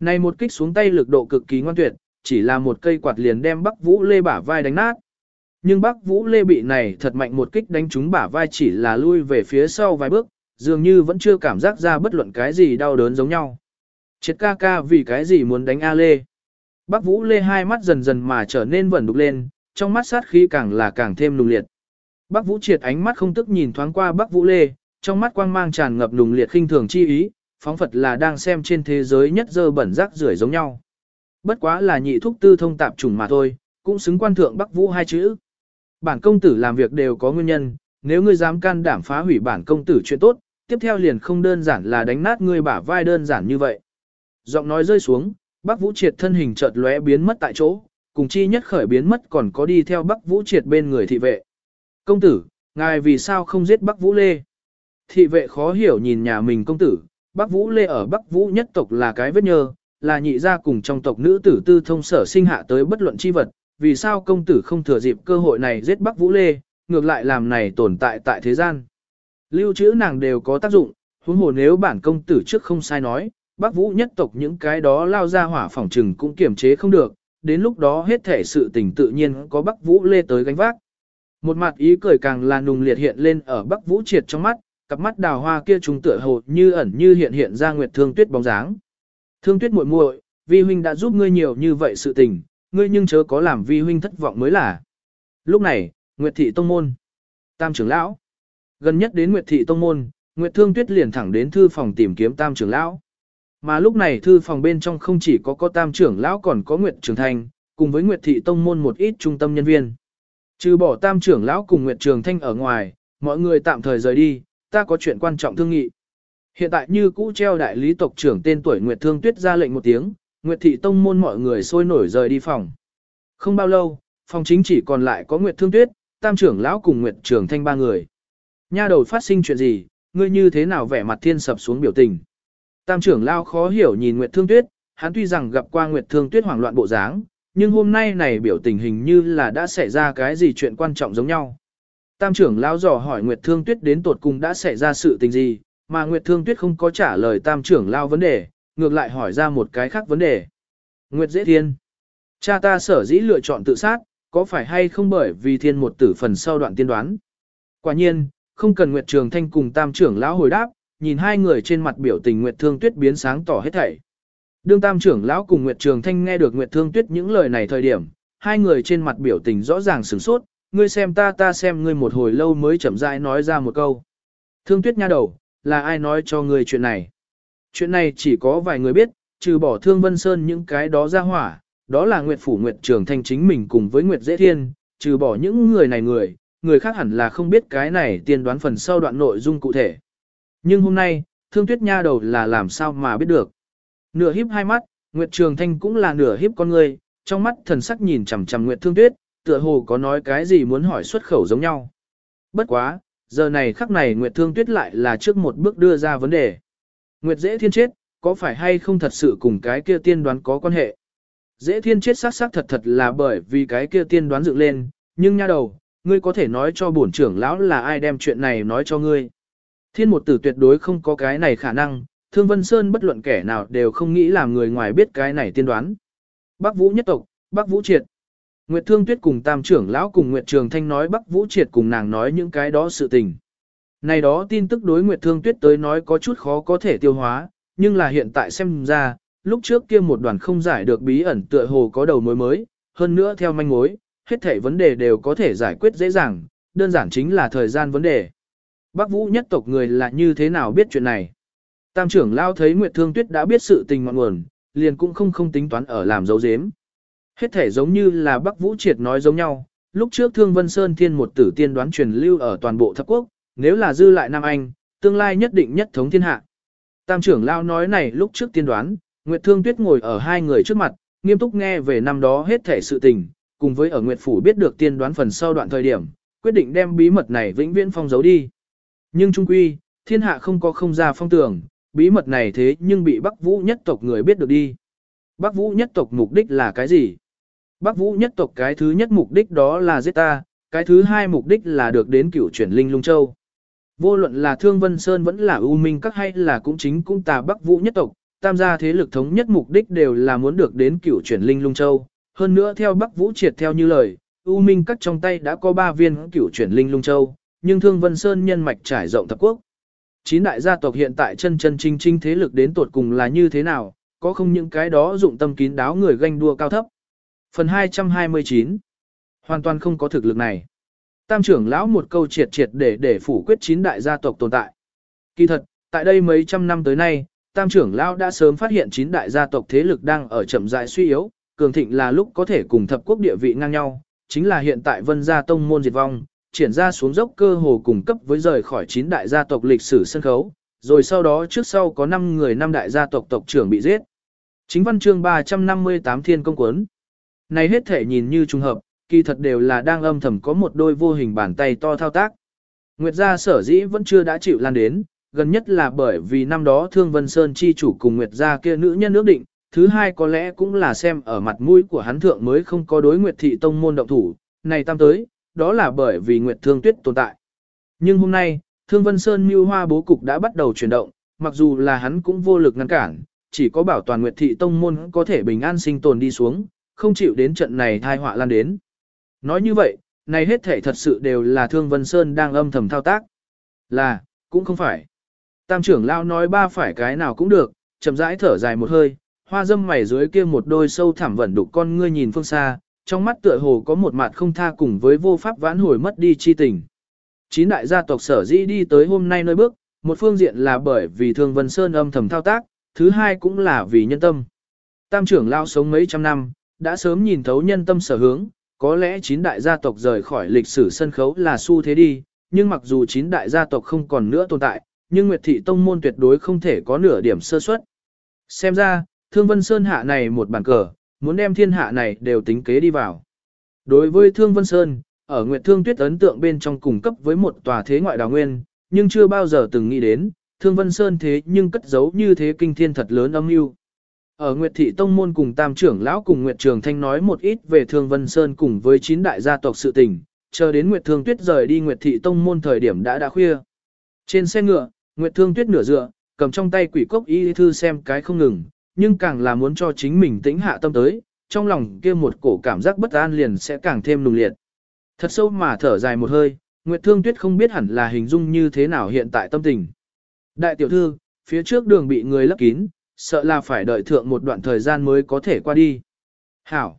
Này một kích xuống tay lực độ cực kỳ ngoan tuyệt, chỉ là một cây quạt liền đem Bắc Vũ Lê bả vai đánh nát. Nhưng Bắc Vũ Lê bị này thật mạnh một kích đánh trúng bả vai chỉ là lui về phía sau vài bước, dường như vẫn chưa cảm giác ra bất luận cái gì đau đớn giống nhau. Triệt ca ca vì cái gì muốn đánh A Lê. Bắc Vũ Lê hai mắt dần dần mà trở nên vẩn đục lên, trong mắt sát khí càng là càng thêm nùng liệt. Bắc Vũ Triệt ánh mắt không tức nhìn thoáng qua Bắc Vũ Lê, trong mắt quang mang tràn ngập nùng liệt khinh thường chi ý, phóng phật là đang xem trên thế giới nhất dơ bẩn rác rưởi giống nhau. Bất quá là nhị thúc tư thông tạp trùng mà thôi, cũng xứng quan thượng Bắc Vũ hai chữ. Bản công tử làm việc đều có nguyên nhân, nếu ngươi dám can đảm phá hủy bản công tử chuyện tốt, tiếp theo liền không đơn giản là đánh nát ngươi bả vai đơn giản như vậy. Giọng nói rơi xuống, Bắc Vũ Triệt thân hình chợt lóe biến mất tại chỗ, cùng chi nhất khởi biến mất còn có đi theo Bắc Vũ triệt bên người thị vệ. Công tử, ngài vì sao không giết Bắc Vũ Lê? Thị vệ khó hiểu nhìn nhà mình công tử, Bắc Vũ Lê ở Bắc Vũ nhất tộc là cái vết nhơ, là nhị gia cùng trong tộc nữ tử tư thông sở sinh hạ tới bất luận chi vật, vì sao công tử không thừa dịp cơ hội này giết Bắc Vũ Lê, ngược lại làm này tồn tại tại thế gian. Lưu trữ nàng đều có tác dụng, huống hồ nếu bản công tử trước không sai nói, Bắc Vũ nhất tộc những cái đó lao ra hỏa phỏng trừng cũng kiểm chế không được, đến lúc đó hết thể sự tình tự nhiên có Bắc Vũ Lê tới gánh vác. Một mặt ý cười càng là nùng liệt hiện lên ở Bắc Vũ triệt trong mắt, cặp mắt đào hoa kia trùng tựa hồ như ẩn như hiện hiện ra Nguyệt Thương Tuyết bóng dáng. Thương Tuyết muội muội, vi huynh đã giúp ngươi nhiều như vậy sự tình, ngươi nhưng chớ có làm vi huynh thất vọng mới là. Lúc này, Nguyệt thị tông môn, Tam trưởng lão, gần nhất đến Nguyệt thị tông môn, Nguyệt Thương Tuyết liền thẳng đến thư phòng tìm kiếm Tam trưởng lão. Mà lúc này thư phòng bên trong không chỉ có có Tam trưởng lão còn có Nguyệt Trường Thanh, cùng với Nguyệt thị tông môn một ít trung tâm nhân viên. Trừ bỏ Tam trưởng lão cùng Nguyệt Trường Thanh ở ngoài, mọi người tạm thời rời đi, ta có chuyện quan trọng thương nghị. Hiện tại như cũ treo đại lý tộc trưởng tên tuổi Nguyệt Thương Tuyết ra lệnh một tiếng, Nguyệt thị tông môn mọi người sôi nổi rời đi phòng. Không bao lâu, phòng chính chỉ còn lại có Nguyệt Thương Tuyết, Tam trưởng lão cùng Nguyệt trưởng Thanh ba người. Nha đầu phát sinh chuyện gì, ngươi như thế nào vẻ mặt thiên sập xuống biểu tình. Tam trưởng lão khó hiểu nhìn Nguyệt Thương Tuyết, hắn tuy rằng gặp qua Nguyệt Thương Tuyết hoảng loạn bộ dáng, nhưng hôm nay này biểu tình hình như là đã xảy ra cái gì chuyện quan trọng giống nhau. Tam trưởng lão dò hỏi Nguyệt Thương Tuyết đến tột cùng đã xảy ra sự tình gì, mà Nguyệt Thương Tuyết không có trả lời tam trưởng lão vấn đề, ngược lại hỏi ra một cái khác vấn đề. Nguyệt Dễ Thiên, cha ta sở dĩ lựa chọn tự sát, có phải hay không bởi vì thiên một tử phần sau đoạn tiên đoán? Quả nhiên, không cần Nguyệt Trường Thanh cùng tam trưởng lão hồi đáp, nhìn hai người trên mặt biểu tình Nguyệt Thương Tuyết biến sáng tỏ hết thảy. Đương tam trưởng lão cùng Nguyệt Trường Thanh nghe được Nguyệt Thương Tuyết những lời này thời điểm, hai người trên mặt biểu tình rõ ràng sửng sốt, ngươi xem ta ta xem ngươi một hồi lâu mới chậm rãi nói ra một câu. Thương Tuyết nha đầu, là ai nói cho ngươi chuyện này? Chuyện này chỉ có vài người biết, trừ bỏ Thương Vân Sơn những cái đó ra hỏa, đó là Nguyệt Phủ Nguyệt Trường Thanh chính mình cùng với Nguyệt Dễ Thiên, trừ bỏ những người này người, người khác hẳn là không biết cái này tiên đoán phần sau đoạn nội dung cụ thể. Nhưng hôm nay, Thương Tuyết nha đầu là làm sao mà biết được? Nửa híp hai mắt, Nguyệt Trường Thanh cũng là nửa híp con người, trong mắt thần sắc nhìn chằm chằm Nguyệt Thương Tuyết, tựa hồ có nói cái gì muốn hỏi xuất khẩu giống nhau. Bất quá, giờ này khắc này Nguyệt Thương Tuyết lại là trước một bước đưa ra vấn đề. Nguyệt dễ thiên chết, có phải hay không thật sự cùng cái kia tiên đoán có quan hệ? Dễ thiên chết xác xác thật thật là bởi vì cái kia tiên đoán dựng lên, nhưng nha đầu, ngươi có thể nói cho bổn trưởng lão là ai đem chuyện này nói cho ngươi. Thiên một tử tuyệt đối không có cái này khả năng, Thương Vân Sơn bất luận kẻ nào đều không nghĩ làm người ngoài biết cái này tiên đoán. Bác Vũ nhất tộc, Bác Vũ triệt. Nguyệt Thương Tuyết cùng Tam trưởng lão cùng Nguyệt Trường Thanh nói Bắc Vũ triệt cùng nàng nói những cái đó sự tình. Này đó tin tức đối Nguyệt Thương Tuyết tới nói có chút khó có thể tiêu hóa, nhưng là hiện tại xem ra, lúc trước kia một đoàn không giải được bí ẩn tựa hồ có đầu mối mới, hơn nữa theo manh mối, hết thảy vấn đề đều có thể giải quyết dễ dàng, đơn giản chính là thời gian vấn đề. Bắc Vũ nhất tộc người là như thế nào biết chuyện này? Tam trưởng lão thấy Nguyệt Thương Tuyết đã biết sự tình ngọn nguồn, liền cũng không không tính toán ở làm dấu dếm. Hết thể giống như là Bắc Vũ Triệt nói giống nhau, lúc trước Thương Vân Sơn Thiên một tử tiên đoán truyền lưu ở toàn bộ thập quốc, nếu là dư lại Nam Anh, tương lai nhất định nhất thống thiên hạ. Tam trưởng lao nói này lúc trước tiên đoán, Nguyệt Thương Tuyết ngồi ở hai người trước mặt, nghiêm túc nghe về năm đó hết thể sự tình, cùng với ở Nguyệt Phủ biết được tiên đoán phần sau đoạn thời điểm, quyết định đem bí mật này vĩnh viễn phong giấu đi. Nhưng trung quy, thiên hạ không có không ra phong tưởng, bí mật này thế nhưng bị Bắc Vũ nhất tộc người biết được đi. Bắc Vũ nhất tộc mục đích là cái gì? Bắc Vũ nhất tộc cái thứ nhất mục đích đó là giết ta, cái thứ hai mục đích là được đến cửu chuyển linh lung châu. Vô luận là Thương Vân Sơn vẫn là U Minh các hay là cũng chính cũng tà Bắc Vũ nhất tộc, tam gia thế lực thống nhất mục đích đều là muốn được đến cửu chuyển linh lung châu. Hơn nữa theo Bắc Vũ triệt theo như lời, U Minh các trong tay đã có ba viên cửu chuyển linh lung châu, nhưng Thương Vân Sơn nhân mạch trải rộng thập quốc. Chín đại gia tộc hiện tại chân chân chính chính thế lực đến tột cùng là như thế nào, có không những cái đó dụng tâm kín đáo người ganh đua cao thấp. Phần 229 Hoàn toàn không có thực lực này. Tam trưởng lão một câu triệt triệt để để phủ quyết chín đại gia tộc tồn tại. Kỳ thật, tại đây mấy trăm năm tới nay, tam trưởng lão đã sớm phát hiện chín đại gia tộc thế lực đang ở chậm rãi suy yếu, cường thịnh là lúc có thể cùng thập quốc địa vị ngang nhau, chính là hiện tại vân gia tông môn diệt vong, triển ra xuống dốc cơ hồ cùng cấp với rời khỏi chín đại gia tộc lịch sử sân khấu, rồi sau đó trước sau có 5 người năm đại gia tộc tộc trưởng bị giết. Chính văn chương 358 thiên công quấn. Này hết thể nhìn như trùng hợp, kỳ thật đều là đang âm thầm có một đôi vô hình bàn tay to thao tác. Nguyệt gia sở dĩ vẫn chưa đã chịu lan đến, gần nhất là bởi vì năm đó Thương Vân Sơn chi chủ cùng Nguyệt gia kia nữ nhân ước định, thứ hai có lẽ cũng là xem ở mặt mũi của hắn thượng mới không có đối Nguyệt thị tông môn động thủ, này tam tới, đó là bởi vì Nguyệt Thương Tuyết tồn tại. Nhưng hôm nay, Thương Vân Sơn mưu hoa bố cục đã bắt đầu chuyển động, mặc dù là hắn cũng vô lực ngăn cản, chỉ có bảo toàn Nguyệt thị tông môn có thể bình an sinh tồn đi xuống, không chịu đến trận này thai họa lan đến. Nói như vậy, này hết thể thật sự đều là Thương Vân Sơn đang âm thầm thao tác. Là, cũng không phải. Tam trưởng lao nói ba phải cái nào cũng được, chậm rãi thở dài một hơi, hoa dâm mày dưới kia một đôi sâu thẳm vẩn đục con ngươi nhìn phương xa, trong mắt tựa hồ có một mặt không tha cùng với vô pháp vãn hồi mất đi chi tình. Chín đại gia tộc sở dĩ đi tới hôm nay nơi bước, một phương diện là bởi vì Thương Vân Sơn âm thầm thao tác, thứ hai cũng là vì nhân tâm. Tam trưởng lao sống mấy trăm năm, đã sớm nhìn thấu nhân tâm sở hướng, có lẽ chín đại gia tộc rời khỏi lịch sử sân khấu là xu thế đi, nhưng mặc dù chín đại gia tộc không còn nữa tồn tại, nhưng Nguyệt Thị Tông môn tuyệt đối không thể có nửa điểm sơ suất. Xem ra, Thương Vân Sơn hạ này một bàn cờ, muốn đem thiên hạ này đều tính kế đi vào. Đối với Thương Vân Sơn, ở Nguyệt Thương Tuyết ấn tượng bên trong cùng cấp với một tòa thế ngoại đào nguyên, nhưng chưa bao giờ từng nghĩ đến, Thương Vân Sơn thế nhưng cất giấu như thế kinh thiên thật lớn âm mưu. Ở Nguyệt Thị Tông Môn cùng Tam trưởng lão cùng Nguyệt Trường Thanh nói một ít về Thương Vân Sơn cùng với chín đại gia tộc sự tình, chờ đến Nguyệt Thương Tuyết rời đi Nguyệt Thị Tông Môn thời điểm đã đã khuya. Trên xe ngựa, Nguyệt Thương Tuyết nửa dựa, cầm trong tay quỷ cốc y thư xem cái không ngừng, nhưng càng là muốn cho chính mình tĩnh hạ tâm tới, trong lòng kia một cổ cảm giác bất an liền sẽ càng thêm nùng liệt. Thật sâu mà thở dài một hơi, Nguyệt Thương Tuyết không biết hẳn là hình dung như thế nào hiện tại tâm tình. Đại tiểu thư, phía trước đường bị người lấp kín, sợ là phải đợi thượng một đoạn thời gian mới có thể qua đi. Hảo.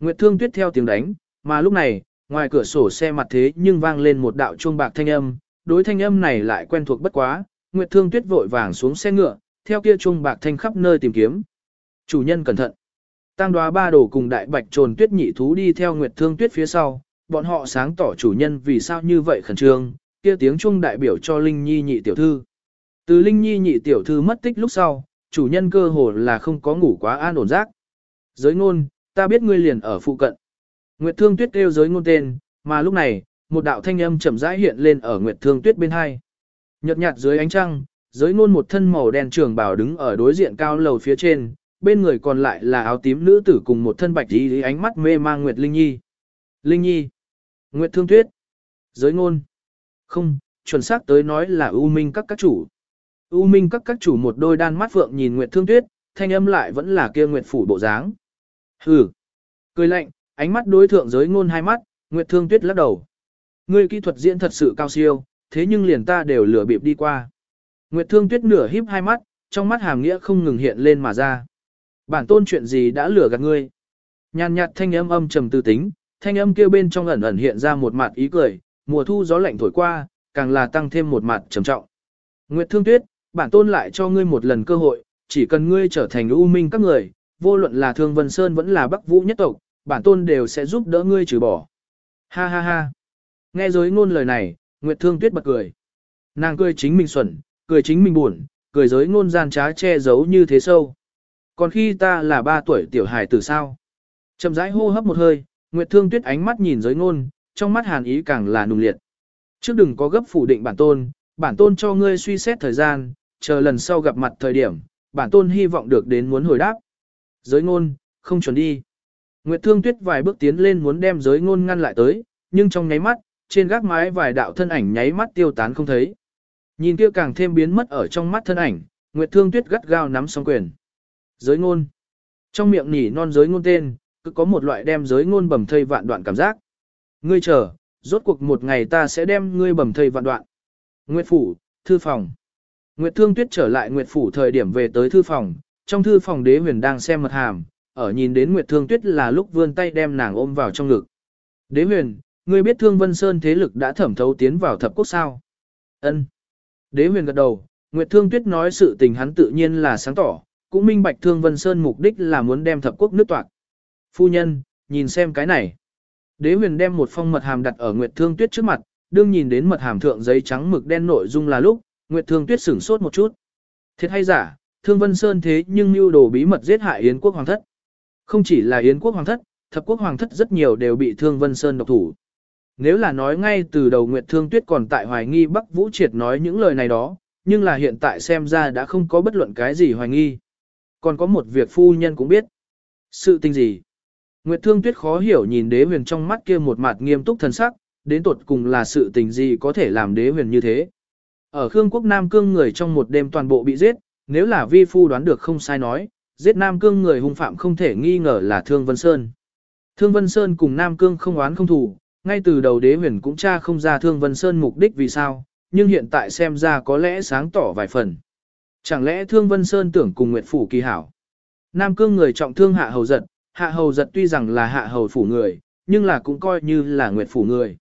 Nguyệt Thương Tuyết theo tiếng đánh, mà lúc này, ngoài cửa sổ xe mặt thế nhưng vang lên một đạo chuông bạc thanh âm, đối thanh âm này lại quen thuộc bất quá, Nguyệt Thương Tuyết vội vàng xuống xe ngựa, theo kia chuông bạc thanh khắp nơi tìm kiếm. Chủ nhân cẩn thận. Tăng đoá ba đồ cùng đại bạch trồn tuyết nhị thú đi theo Nguyệt Thương Tuyết phía sau, bọn họ sáng tỏ chủ nhân vì sao như vậy khẩn trương, kia tiếng chuông đại biểu cho Linh Nhi nhị tiểu thư. Từ Linh Nhi nhị tiểu thư mất tích lúc sau, chủ nhân cơ hồ là không có ngủ quá an ổn giấc. Giới ngôn, ta biết ngươi liền ở phụ cận. Nguyệt Thương Tuyết kêu giới ngôn tên, mà lúc này, một đạo thanh âm chậm rãi hiện lên ở Nguyệt Thương Tuyết bên hai. Nhật nhạt dưới ánh trăng, giới ngôn một thân màu đen trường bào đứng ở đối diện cao lầu phía trên, bên người còn lại là áo tím nữ tử cùng một thân bạch y ánh mắt mê mang Nguyệt Linh Nhi. Linh Nhi, Nguyệt Thương Tuyết, giới ngôn. Không, chuẩn xác tới nói là ưu minh các các chủ. U minh các các chủ một đôi đan mắt phượng nhìn Nguyệt Thương Tuyết, thanh âm lại vẫn là kia Nguyệt phủ bộ dáng. Hừ. Cười lạnh, ánh mắt đối thượng giới ngôn hai mắt, Nguyệt Thương Tuyết lắc đầu. Ngươi kỹ thuật diễn thật sự cao siêu, thế nhưng liền ta đều lừa bịp đi qua. Nguyệt Thương Tuyết nửa híp hai mắt, trong mắt hàm nghĩa không ngừng hiện lên mà ra. Bản tôn chuyện gì đã lừa gạt ngươi? Nhàn nhạt thanh âm âm trầm tư tính, thanh âm kia bên trong ẩn ẩn hiện ra một mặt ý cười, mùa thu gió lạnh thổi qua, càng là tăng thêm một mặt trầm trọng. Nguyệt Thương Tuyết, bản tôn lại cho ngươi một lần cơ hội, chỉ cần ngươi trở thành ưu minh các người, vô luận là Thương Vân Sơn vẫn là Bắc Vũ nhất tộc, bản tôn đều sẽ giúp đỡ ngươi trừ bỏ. Ha ha ha. Nghe dối ngôn lời này, Nguyệt Thương Tuyết bật cười. Nàng cười chính mình xuẩn, cười chính mình buồn, cười dối ngôn gian trá che giấu như thế sâu. Còn khi ta là ba tuổi tiểu hài tử sao? Chậm rãi hô hấp một hơi, Nguyệt Thương Tuyết ánh mắt nhìn dối ngôn, trong mắt hàn ý càng là nùng liệt. Trước đừng có gấp phủ định bản tôn, bản tôn cho ngươi suy xét thời gian, chờ lần sau gặp mặt thời điểm, bản tôn hy vọng được đến muốn hồi đáp. Giới ngôn, không chuẩn đi. Nguyệt Thương Tuyết vài bước tiến lên muốn đem giới ngôn ngăn lại tới, nhưng trong nháy mắt, trên gác mái vài đạo thân ảnh nháy mắt tiêu tán không thấy. Nhìn kia càng thêm biến mất ở trong mắt thân ảnh, Nguyệt Thương Tuyết gắt gao nắm song quyền. Giới ngôn. Trong miệng nỉ non giới ngôn tên, cứ có một loại đem giới ngôn bầm thây vạn đoạn cảm giác. Ngươi chờ, rốt cuộc một ngày ta sẽ đem ngươi bầm thây vạn đoạn. Nguyệt Phủ, Thư Phòng. Nguyệt Thương Tuyết trở lại Nguyệt Phủ thời điểm về tới Thư Phòng, trong Thư Phòng đế huyền đang xem mật hàm, ở nhìn đến Nguyệt Thương Tuyết là lúc vươn tay đem nàng ôm vào trong ngực. Đế huyền, ngươi biết Thương Vân Sơn thế lực đã thẩm thấu tiến vào thập quốc sao? Ân. Đế huyền gật đầu, Nguyệt Thương Tuyết nói sự tình hắn tự nhiên là sáng tỏ, cũng minh bạch Thương Vân Sơn mục đích là muốn đem thập quốc nước toạc. Phu nhân, nhìn xem cái này. Đế huyền đem một phong mật hàm đặt ở Nguyệt Thương Tuyết trước mặt, đương nhìn đến mật hàm thượng giấy trắng mực đen nội dung là lúc, Nguyệt Thương Tuyết sửng sốt một chút. Thiệt hay giả, Thương Vân Sơn thế nhưng mưu đồ bí mật giết hại Yến quốc hoàng thất. Không chỉ là Yến quốc hoàng thất, thập quốc hoàng thất rất nhiều đều bị Thương Vân Sơn độc thủ. Nếu là nói ngay từ đầu Nguyệt Thương Tuyết còn tại hoài nghi Bắc Vũ Triệt nói những lời này đó, nhưng là hiện tại xem ra đã không có bất luận cái gì hoài nghi. Còn có một việc phu nhân cũng biết. Sự tình gì? Nguyệt Thương Tuyết khó hiểu nhìn đế huyền trong mắt kia một mặt nghiêm túc thần sắc, đến tột cùng là sự tình gì có thể làm đế huyền như thế. Ở Khương quốc Nam Cương người trong một đêm toàn bộ bị giết, nếu là vi phu đoán được không sai nói, giết Nam Cương người hung phạm không thể nghi ngờ là Thương Vân Sơn. Thương Vân Sơn cùng Nam Cương không oán không thù, ngay từ đầu đế huyền cũng tra không ra Thương Vân Sơn mục đích vì sao, nhưng hiện tại xem ra có lẽ sáng tỏ vài phần. Chẳng lẽ Thương Vân Sơn tưởng cùng Nguyệt Phủ kỳ hảo? Nam Cương người trọng thương hạ hầu giật, hạ hầu giật tuy rằng là hạ hầu phủ người, nhưng là cũng coi như là Nguyệt Phủ người.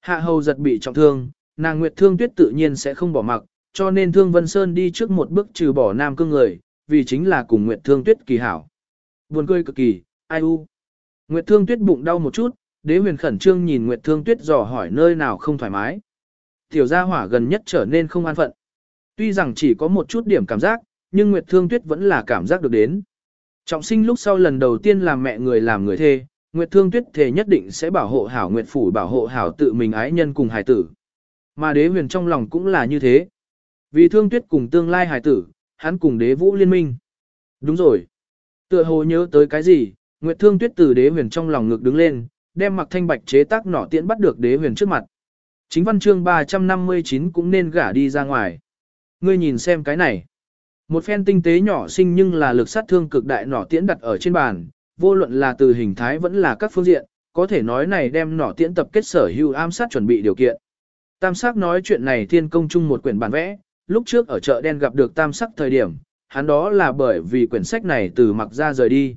Hạ hầu giật bị trọng thương, nàng Nguyệt Thương Tuyết tự nhiên sẽ không bỏ mặc, cho nên Thương Vân Sơn đi trước một bước trừ bỏ Nam Cương người, vì chính là cùng Nguyệt Thương Tuyết kỳ hảo. Buồn cười cực kỳ, ai u. Nguyệt Thương Tuyết bụng đau một chút, đế huyền khẩn trương nhìn Nguyệt Thương Tuyết dò hỏi nơi nào không thoải mái. Tiểu gia hỏa gần nhất trở nên không an phận. Tuy rằng chỉ có một chút điểm cảm giác, nhưng Nguyệt Thương Tuyết vẫn là cảm giác được đến. Trọng sinh lúc sau lần đầu tiên làm mẹ người làm người thê, Nguyệt Thương Tuyết thề nhất định sẽ bảo hộ hảo Nguyệt Phủ bảo hộ hảo tự mình ái nhân cùng hài tử. Mà đế huyền trong lòng cũng là như thế. Vì Thương Tuyết cùng tương lai Hải tử, hắn cùng đế vũ liên minh. Đúng rồi. Tựa hồ nhớ tới cái gì, Nguyệt Thương Tuyết từ đế huyền trong lòng ngực đứng lên, đem mặc thanh bạch chế tác nỏ tiễn bắt được đế huyền trước mặt. Chính văn chương 359 cũng nên gả đi ra ngoài. Ngươi nhìn xem cái này. Một phen tinh tế nhỏ xinh nhưng là lực sát thương cực đại nỏ tiễn đặt ở trên bàn, vô luận là từ hình thái vẫn là các phương diện, có thể nói này đem nỏ tiễn tập kết sở hữu am sát chuẩn bị điều kiện. Tam sắc nói chuyện này thiên công chung một quyển bản vẽ, lúc trước ở chợ đen gặp được tam sắc thời điểm, hắn đó là bởi vì quyển sách này từ mặc ra rời đi.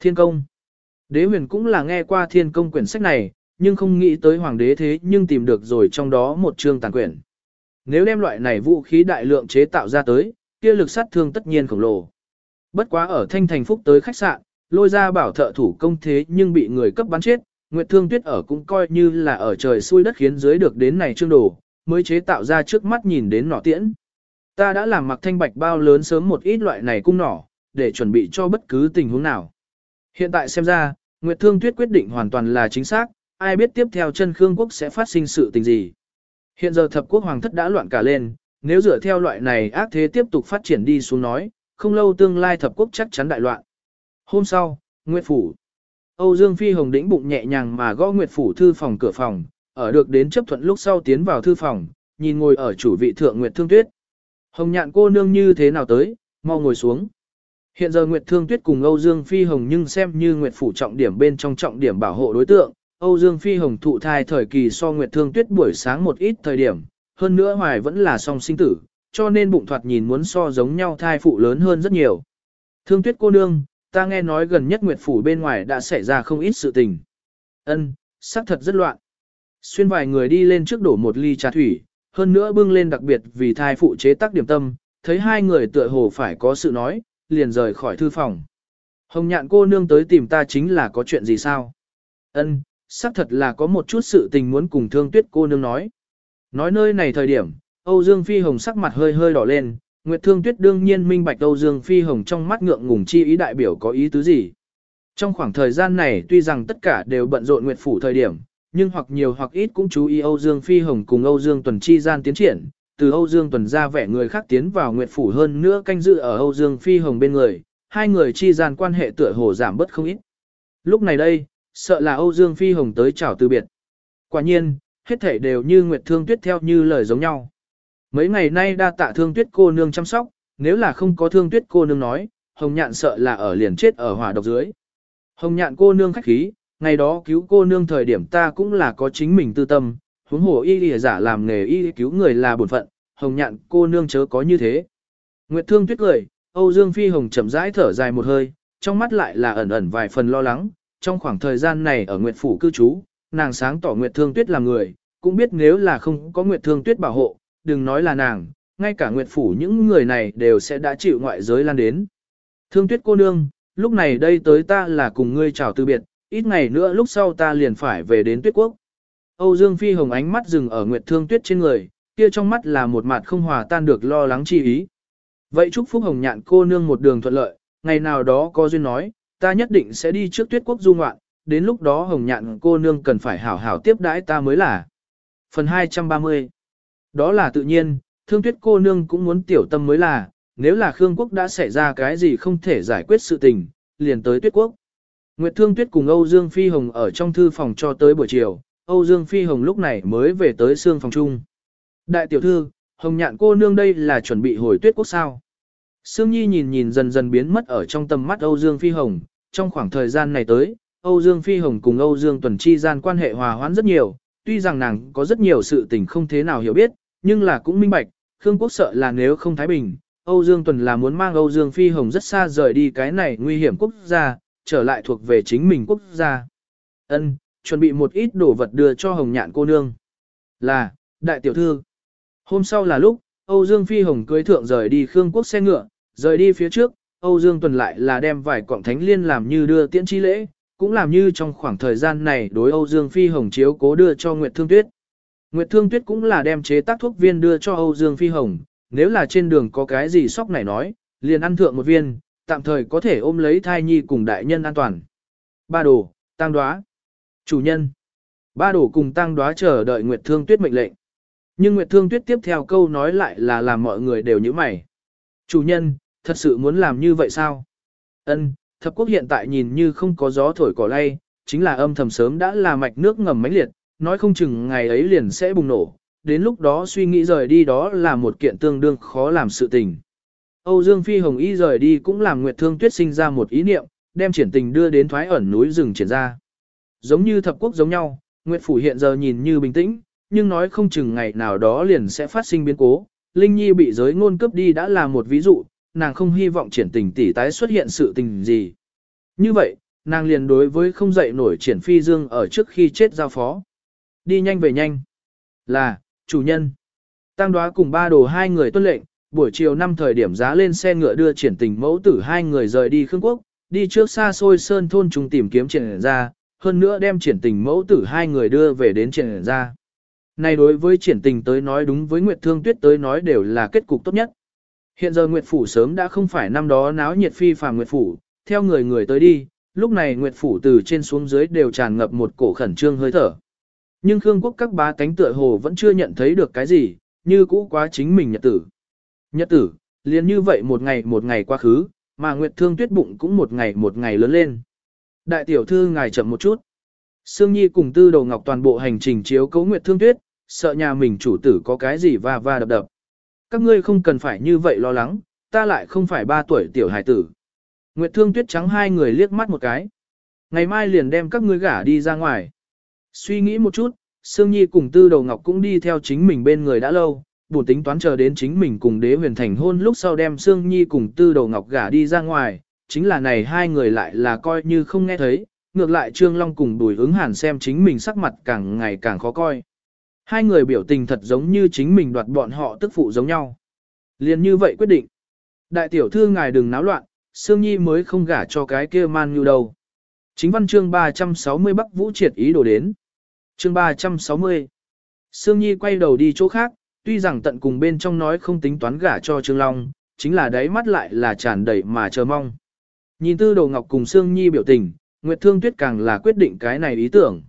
Thiên công. Đế huyền cũng là nghe qua thiên công quyển sách này, nhưng không nghĩ tới hoàng đế thế nhưng tìm được rồi trong đó một chương tàn quyển. Nếu đem loại này vũ khí đại lượng chế tạo ra tới, kia lực sát thương tất nhiên khổng lồ. Bất quá ở thanh thành phúc tới khách sạn, lôi ra bảo thợ thủ công thế nhưng bị người cấp bắn chết, Nguyệt Thương Tuyết ở cũng coi như là ở trời xui đất khiến dưới được đến này trương đồ, mới chế tạo ra trước mắt nhìn đến nỏ tiễn. Ta đã làm mặc thanh bạch bao lớn sớm một ít loại này cung nỏ, để chuẩn bị cho bất cứ tình huống nào. Hiện tại xem ra, Nguyệt Thương Tuyết quyết định hoàn toàn là chính xác, ai biết tiếp theo chân Khương quốc sẽ phát sinh sự tình gì. Hiện giờ thập quốc hoàng thất đã loạn cả lên, nếu dựa theo loại này ác thế tiếp tục phát triển đi xuống nói, không lâu tương lai thập quốc chắc chắn đại loạn. Hôm sau, Nguyệt Phủ. Âu Dương Phi Hồng đĩnh bụng nhẹ nhàng mà gõ Nguyệt Phủ thư phòng cửa phòng, ở được đến chấp thuận lúc sau tiến vào thư phòng, nhìn ngồi ở chủ vị thượng Nguyệt Thương Tuyết. Hồng nhạn cô nương như thế nào tới, mau ngồi xuống. Hiện giờ Nguyệt Thương Tuyết cùng Âu Dương Phi Hồng nhưng xem như Nguyệt Phủ trọng điểm bên trong trọng điểm bảo hộ đối tượng, Âu Dương Phi Hồng thụ thai thời kỳ so Nguyệt Thương Tuyết buổi sáng một ít thời điểm, hơn nữa hoài vẫn là song sinh tử, cho nên bụng thoạt nhìn muốn so giống nhau thai phụ lớn hơn rất nhiều. Thương Tuyết cô nương, ta nghe nói gần nhất Nguyệt Phủ bên ngoài đã xảy ra không ít sự tình. Ân, xác thật rất loạn. Xuyên vài người đi lên trước đổ một ly trà thủy, hơn nữa bưng lên đặc biệt vì thai phụ chế tác điểm tâm, thấy hai người tựa hồ phải có sự nói, liền rời khỏi thư phòng. Hồng nhạn cô nương tới tìm ta chính là có chuyện gì sao? Ân, xác thật là có một chút sự tình muốn cùng thương tuyết cô nương nói. Nói nơi này thời điểm, Âu Dương Phi Hồng sắc mặt hơi hơi đỏ lên, Nguyệt Thương Tuyết đương nhiên minh bạch Âu Dương Phi Hồng trong mắt ngượng ngùng chi ý đại biểu có ý tứ gì. Trong khoảng thời gian này tuy rằng tất cả đều bận rộn Nguyệt Phủ thời điểm, nhưng hoặc nhiều hoặc ít cũng chú ý Âu Dương Phi Hồng cùng Âu Dương Tuần chi gian tiến triển, từ Âu Dương Tuần ra vẻ người khác tiến vào Nguyệt Phủ hơn nữa canh dự ở Âu Dương Phi Hồng bên người, hai người chi gian quan hệ tựa hồ giảm bớt không ít. Lúc này đây, sợ là Âu Dương Phi Hồng tới chào từ biệt. Quả nhiên, hết thể đều như Nguyệt Thương Tuyết theo như lời giống nhau. Mấy ngày nay đa tạ Thương Tuyết cô nương chăm sóc, nếu là không có Thương Tuyết cô nương nói, Hồng Nhạn sợ là ở liền chết ở hỏa độc dưới. Hồng Nhạn cô nương khách khí, ngày đó cứu cô nương thời điểm ta cũng là có chính mình tư tâm, huống hồ y lìa giả làm nghề y cứu người là bổn phận, Hồng Nhạn cô nương chớ có như thế. Nguyệt Thương Tuyết cười, Âu Dương Phi Hồng chậm rãi thở dài một hơi, trong mắt lại là ẩn ẩn vài phần lo lắng, trong khoảng thời gian này ở Nguyệt Phủ cư trú, nàng sáng tỏ Nguyệt Thương Tuyết là người, cũng biết nếu là không có Nguyệt Thương Tuyết bảo hộ, đừng nói là nàng, ngay cả Nguyệt Phủ những người này đều sẽ đã chịu ngoại giới lan đến. Thương Tuyết cô nương, lúc này đây tới ta là cùng ngươi chào từ biệt, ít ngày nữa lúc sau ta liền phải về đến Tuyết Quốc. Âu Dương Phi Hồng ánh mắt dừng ở Nguyệt Thương Tuyết trên người, kia trong mắt là một mặt không hòa tan được lo lắng chi ý. Vậy chúc Phúc Hồng nhạn cô nương một đường thuận lợi, ngày nào đó có duyên nói, ta nhất định sẽ đi trước tuyết quốc du ngoạn, đến lúc đó hồng nhạn cô nương cần phải hảo hảo tiếp đãi ta mới là. Phần 230 đó là tự nhiên, thương tuyết cô nương cũng muốn tiểu tâm mới là, nếu là Khương Quốc đã xảy ra cái gì không thể giải quyết sự tình, liền tới tuyết quốc. Nguyệt Thương Tuyết cùng Âu Dương Phi Hồng ở trong thư phòng cho tới buổi chiều, Âu Dương Phi Hồng lúc này mới về tới xương phòng chung. Đại tiểu thư, Hồng nhạn cô nương đây là chuẩn bị hồi tuyết quốc sao. Sương Nhi nhìn nhìn dần dần biến mất ở trong tầm mắt Âu Dương Phi Hồng, trong khoảng thời gian này tới, Âu Dương Phi Hồng cùng Âu Dương Tuần Chi gian quan hệ hòa hoãn rất nhiều, tuy rằng nàng có rất nhiều sự tình không thế nào hiểu biết, nhưng là cũng minh bạch, Khương Quốc sợ là nếu không thái bình, Âu Dương Tuần là muốn mang Âu Dương Phi Hồng rất xa rời đi cái này nguy hiểm quốc gia, trở lại thuộc về chính mình quốc gia. Ân, chuẩn bị một ít đồ vật đưa cho Hồng Nhạn cô nương. Là, đại tiểu thư. Hôm sau là lúc, Âu Dương Phi Hồng cưới thượng rời đi Khương Quốc xe ngựa, rời đi phía trước, Âu Dương Tuần lại là đem vài quọng thánh liên làm như đưa tiễn chi lễ, cũng làm như trong khoảng thời gian này đối Âu Dương Phi Hồng chiếu cố đưa cho Nguyệt Thương Tuyết. Nguyệt Thương Tuyết cũng là đem chế tác thuốc viên đưa cho Âu Dương Phi Hồng, nếu là trên đường có cái gì sóc này nói, liền ăn thượng một viên, tạm thời có thể ôm lấy thai nhi cùng đại nhân an toàn. Ba đồ, tăng đoá. Chủ nhân. Ba đồ cùng tăng đoá chờ đợi Nguyệt Thương Tuyết mệnh lệnh. Nhưng Nguyệt Thương Tuyết tiếp theo câu nói lại là làm mọi người đều như mày. Chủ nhân, thật sự muốn làm như vậy sao? Ân, thập quốc hiện tại nhìn như không có gió thổi cỏ lay, chính là âm thầm sớm đã là mạch nước ngầm mãnh liệt, nói không chừng ngày ấy liền sẽ bùng nổ, đến lúc đó suy nghĩ rời đi đó là một kiện tương đương khó làm sự tình. Âu Dương Phi Hồng Y rời đi cũng làm Nguyệt Thương Tuyết sinh ra một ý niệm, đem triển tình đưa đến thoái ẩn núi rừng triển ra. Giống như thập quốc giống nhau, Nguyệt Phủ hiện giờ nhìn như bình tĩnh, nhưng nói không chừng ngày nào đó liền sẽ phát sinh biến cố. Linh Nhi bị giới ngôn cướp đi đã là một ví dụ, nàng không hy vọng triển tình tỷ tái xuất hiện sự tình gì. Như vậy, nàng liền đối với không dậy nổi triển phi dương ở trước khi chết giao phó. Đi nhanh về nhanh. Là, chủ nhân. Tăng đoá cùng ba đồ hai người tuân lệnh, buổi chiều năm thời điểm giá lên xe ngựa đưa triển tình mẫu tử hai người rời đi Khương Quốc, đi trước xa xôi sơn thôn chúng tìm kiếm triển ra, hơn nữa đem triển tình mẫu tử hai người đưa về đến triển ra. Này đối với triển tình tới nói đúng với Nguyệt Thương Tuyết tới nói đều là kết cục tốt nhất. Hiện giờ Nguyệt Phủ sớm đã không phải năm đó náo nhiệt phi phàm Nguyệt Phủ, theo người người tới đi, lúc này Nguyệt Phủ từ trên xuống dưới đều tràn ngập một cổ khẩn trương hơi thở. Nhưng Khương Quốc các bá tánh tựa hồ vẫn chưa nhận thấy được cái gì, như cũ quá chính mình nhật tử. Nhật tử, liền như vậy một ngày một ngày quá khứ, mà Nguyệt Thương Tuyết bụng cũng một ngày một ngày lớn lên. Đại tiểu thư ngài chậm một chút. Sương Nhi cùng Tư Đầu Ngọc toàn bộ hành trình chiếu cấu Nguyệt Thương Tuyết, sợ nhà mình chủ tử có cái gì va va đập đập. Các ngươi không cần phải như vậy lo lắng, ta lại không phải ba tuổi tiểu hải tử. Nguyệt Thương Tuyết trắng hai người liếc mắt một cái. Ngày mai liền đem các ngươi gả đi ra ngoài. Suy nghĩ một chút, Sương Nhi cùng Tư Đầu Ngọc cũng đi theo chính mình bên người đã lâu, buồn tính toán chờ đến chính mình cùng đế huyền thành hôn lúc sau đem Sương Nhi cùng Tư Đầu Ngọc gả đi ra ngoài, chính là này hai người lại là coi như không nghe thấy, ngược lại Trương Long cùng đùi ứng hàn xem chính mình sắc mặt càng ngày càng khó coi. Hai người biểu tình thật giống như chính mình đoạt bọn họ tức phụ giống nhau. Liền như vậy quyết định. Đại tiểu thư ngài đừng náo loạn, Sương Nhi mới không gả cho cái kia man như đâu. Chính văn chương 360 Bắc Vũ triệt ý đồ đến. Chương 360. Sương Nhi quay đầu đi chỗ khác, tuy rằng tận cùng bên trong nói không tính toán gả cho Trương Long, chính là đáy mắt lại là tràn đầy mà chờ mong. Nhìn tư đồ ngọc cùng Sương Nhi biểu tình, Nguyệt Thương Tuyết càng là quyết định cái này ý tưởng.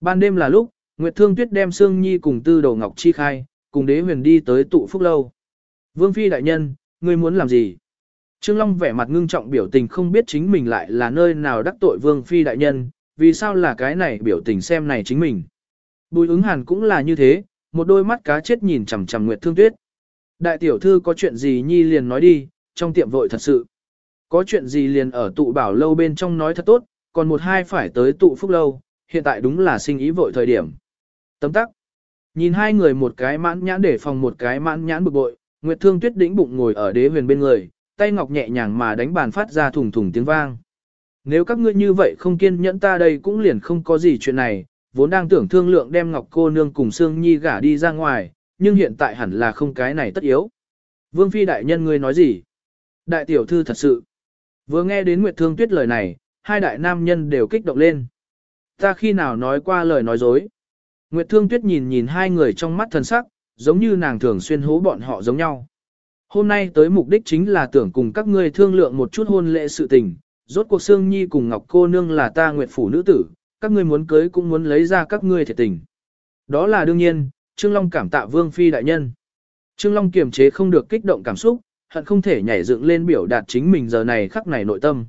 Ban đêm là lúc, Nguyệt Thương Tuyết đem Sương Nhi cùng tư đồ ngọc chi khai, cùng đế huyền đi tới tụ phúc lâu. Vương Phi đại nhân, ngươi muốn làm gì? Trương Long vẻ mặt ngưng trọng biểu tình không biết chính mình lại là nơi nào đắc tội Vương Phi đại nhân, vì sao là cái này biểu tình xem này chính mình. Bùi ứng hàn cũng là như thế, một đôi mắt cá chết nhìn chằm chằm Nguyệt Thương Tuyết. Đại tiểu thư có chuyện gì nhi liền nói đi, trong tiệm vội thật sự. Có chuyện gì liền ở tụ bảo lâu bên trong nói thật tốt, còn một hai phải tới tụ phúc lâu, hiện tại đúng là sinh ý vội thời điểm. Tấm tắc. Nhìn hai người một cái mãn nhãn để phòng một cái mãn nhãn bực bội, Nguyệt Thương Tuyết đĩnh bụng ngồi ở đế huyền bên người, tay ngọc nhẹ nhàng mà đánh bàn phát ra thùng thùng tiếng vang. Nếu các ngươi như vậy không kiên nhẫn ta đây cũng liền không có gì chuyện này, vốn đang tưởng thương lượng đem ngọc cô nương cùng Sương Nhi gả đi ra ngoài, nhưng hiện tại hẳn là không cái này tất yếu. Vương Phi đại nhân ngươi nói gì? Đại tiểu thư thật sự. Vừa nghe đến Nguyệt Thương Tuyết lời này, hai đại nam nhân đều kích động lên. Ta khi nào nói qua lời nói dối? Nguyệt Thương Tuyết nhìn nhìn hai người trong mắt thần sắc, giống như nàng thường xuyên hố bọn họ giống nhau. Hôm nay tới mục đích chính là tưởng cùng các ngươi thương lượng một chút hôn lễ sự tình, rốt cuộc Sương Nhi cùng Ngọc cô nương là ta nguyệt phủ nữ tử, các ngươi muốn cưới cũng muốn lấy ra các ngươi thiệt tình. Đó là đương nhiên, Trương Long cảm tạ Vương Phi đại nhân. Trương Long kiềm chế không được kích động cảm xúc, hận không thể nhảy dựng lên biểu đạt chính mình giờ này khắc này nội tâm.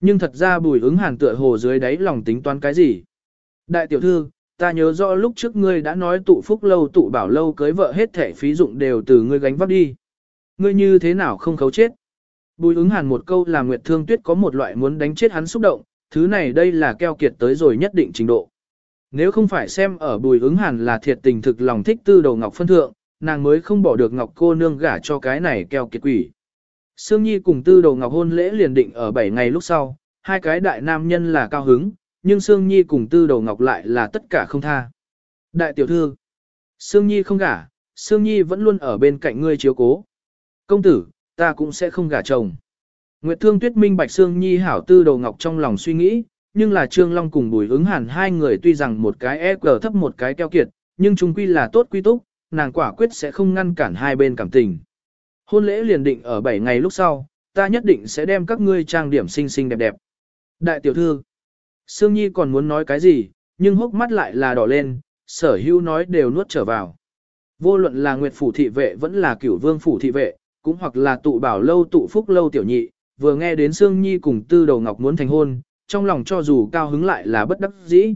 Nhưng thật ra bùi ứng hàn tựa hồ dưới đáy lòng tính toán cái gì. Đại tiểu thư, ta nhớ rõ lúc trước ngươi đã nói tụ phúc lâu tụ bảo lâu cưới vợ hết thẻ phí dụng đều từ ngươi gánh vác đi. Ngươi như thế nào không khấu chết? Bùi ứng hàn một câu là Nguyệt Thương Tuyết có một loại muốn đánh chết hắn xúc động, thứ này đây là keo kiệt tới rồi nhất định trình độ. Nếu không phải xem ở bùi ứng hàn là thiệt tình thực lòng thích tư đầu ngọc phân thượng, nàng mới không bỏ được ngọc cô nương gả cho cái này keo kiệt quỷ. Sương Nhi cùng tư đầu ngọc hôn lễ liền định ở 7 ngày lúc sau, hai cái đại nam nhân là cao hứng, nhưng Sương Nhi cùng tư đầu ngọc lại là tất cả không tha. Đại tiểu thư, Sương Nhi không gả, Sương Nhi vẫn luôn ở bên cạnh ngươi chiếu cố. Công tử, ta cũng sẽ không gả chồng. Nguyệt Thương Tuyết minh bạch Sương Nhi hảo tư đầu ngọc trong lòng suy nghĩ, nhưng là Trương Long cùng Bùi ứng hẳn hai người tuy rằng một cái EQ thấp một cái keo kiệt, nhưng chung quy là tốt quy túc, nàng quả quyết sẽ không ngăn cản hai bên cảm tình. Hôn lễ liền định ở 7 ngày lúc sau, ta nhất định sẽ đem các ngươi trang điểm xinh xinh đẹp đẹp. Đại tiểu thư, Sương Nhi còn muốn nói cái gì, nhưng hốc mắt lại là đỏ lên, sở hữu nói đều nuốt trở vào. Vô luận là Nguyệt Phủ thị vệ vẫn là cửu vương phủ thị vệ, cũng hoặc là tụ bảo lâu tụ phúc lâu tiểu nhị, vừa nghe đến Sương Nhi cùng tư đầu ngọc muốn thành hôn, trong lòng cho dù cao hứng lại là bất đắc dĩ.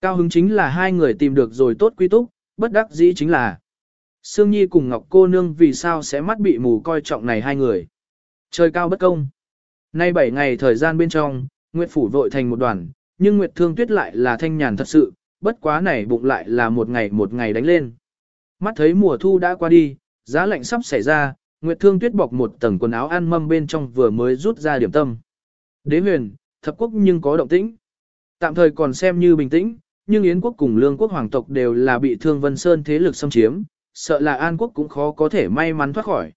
Cao hứng chính là hai người tìm được rồi tốt quy túc, bất đắc dĩ chính là Sương Nhi cùng Ngọc cô nương vì sao sẽ mắt bị mù coi trọng này hai người. Trời cao bất công. Nay bảy ngày thời gian bên trong, Nguyệt Phủ vội thành một đoàn, nhưng Nguyệt Thương Tuyết lại là thanh nhàn thật sự, bất quá này bụng lại là một ngày một ngày đánh lên. Mắt thấy mùa thu đã qua đi, giá lạnh sắp xảy ra, Nguyệt Thương Tuyết bọc một tầng quần áo ăn mâm bên trong vừa mới rút ra điểm tâm. Đế huyền, thập quốc nhưng có động tĩnh. Tạm thời còn xem như bình tĩnh, nhưng Yến quốc cùng Lương quốc hoàng tộc đều là bị Thương Vân Sơn thế lực xâm chiếm, sợ là An quốc cũng khó có thể may mắn thoát khỏi.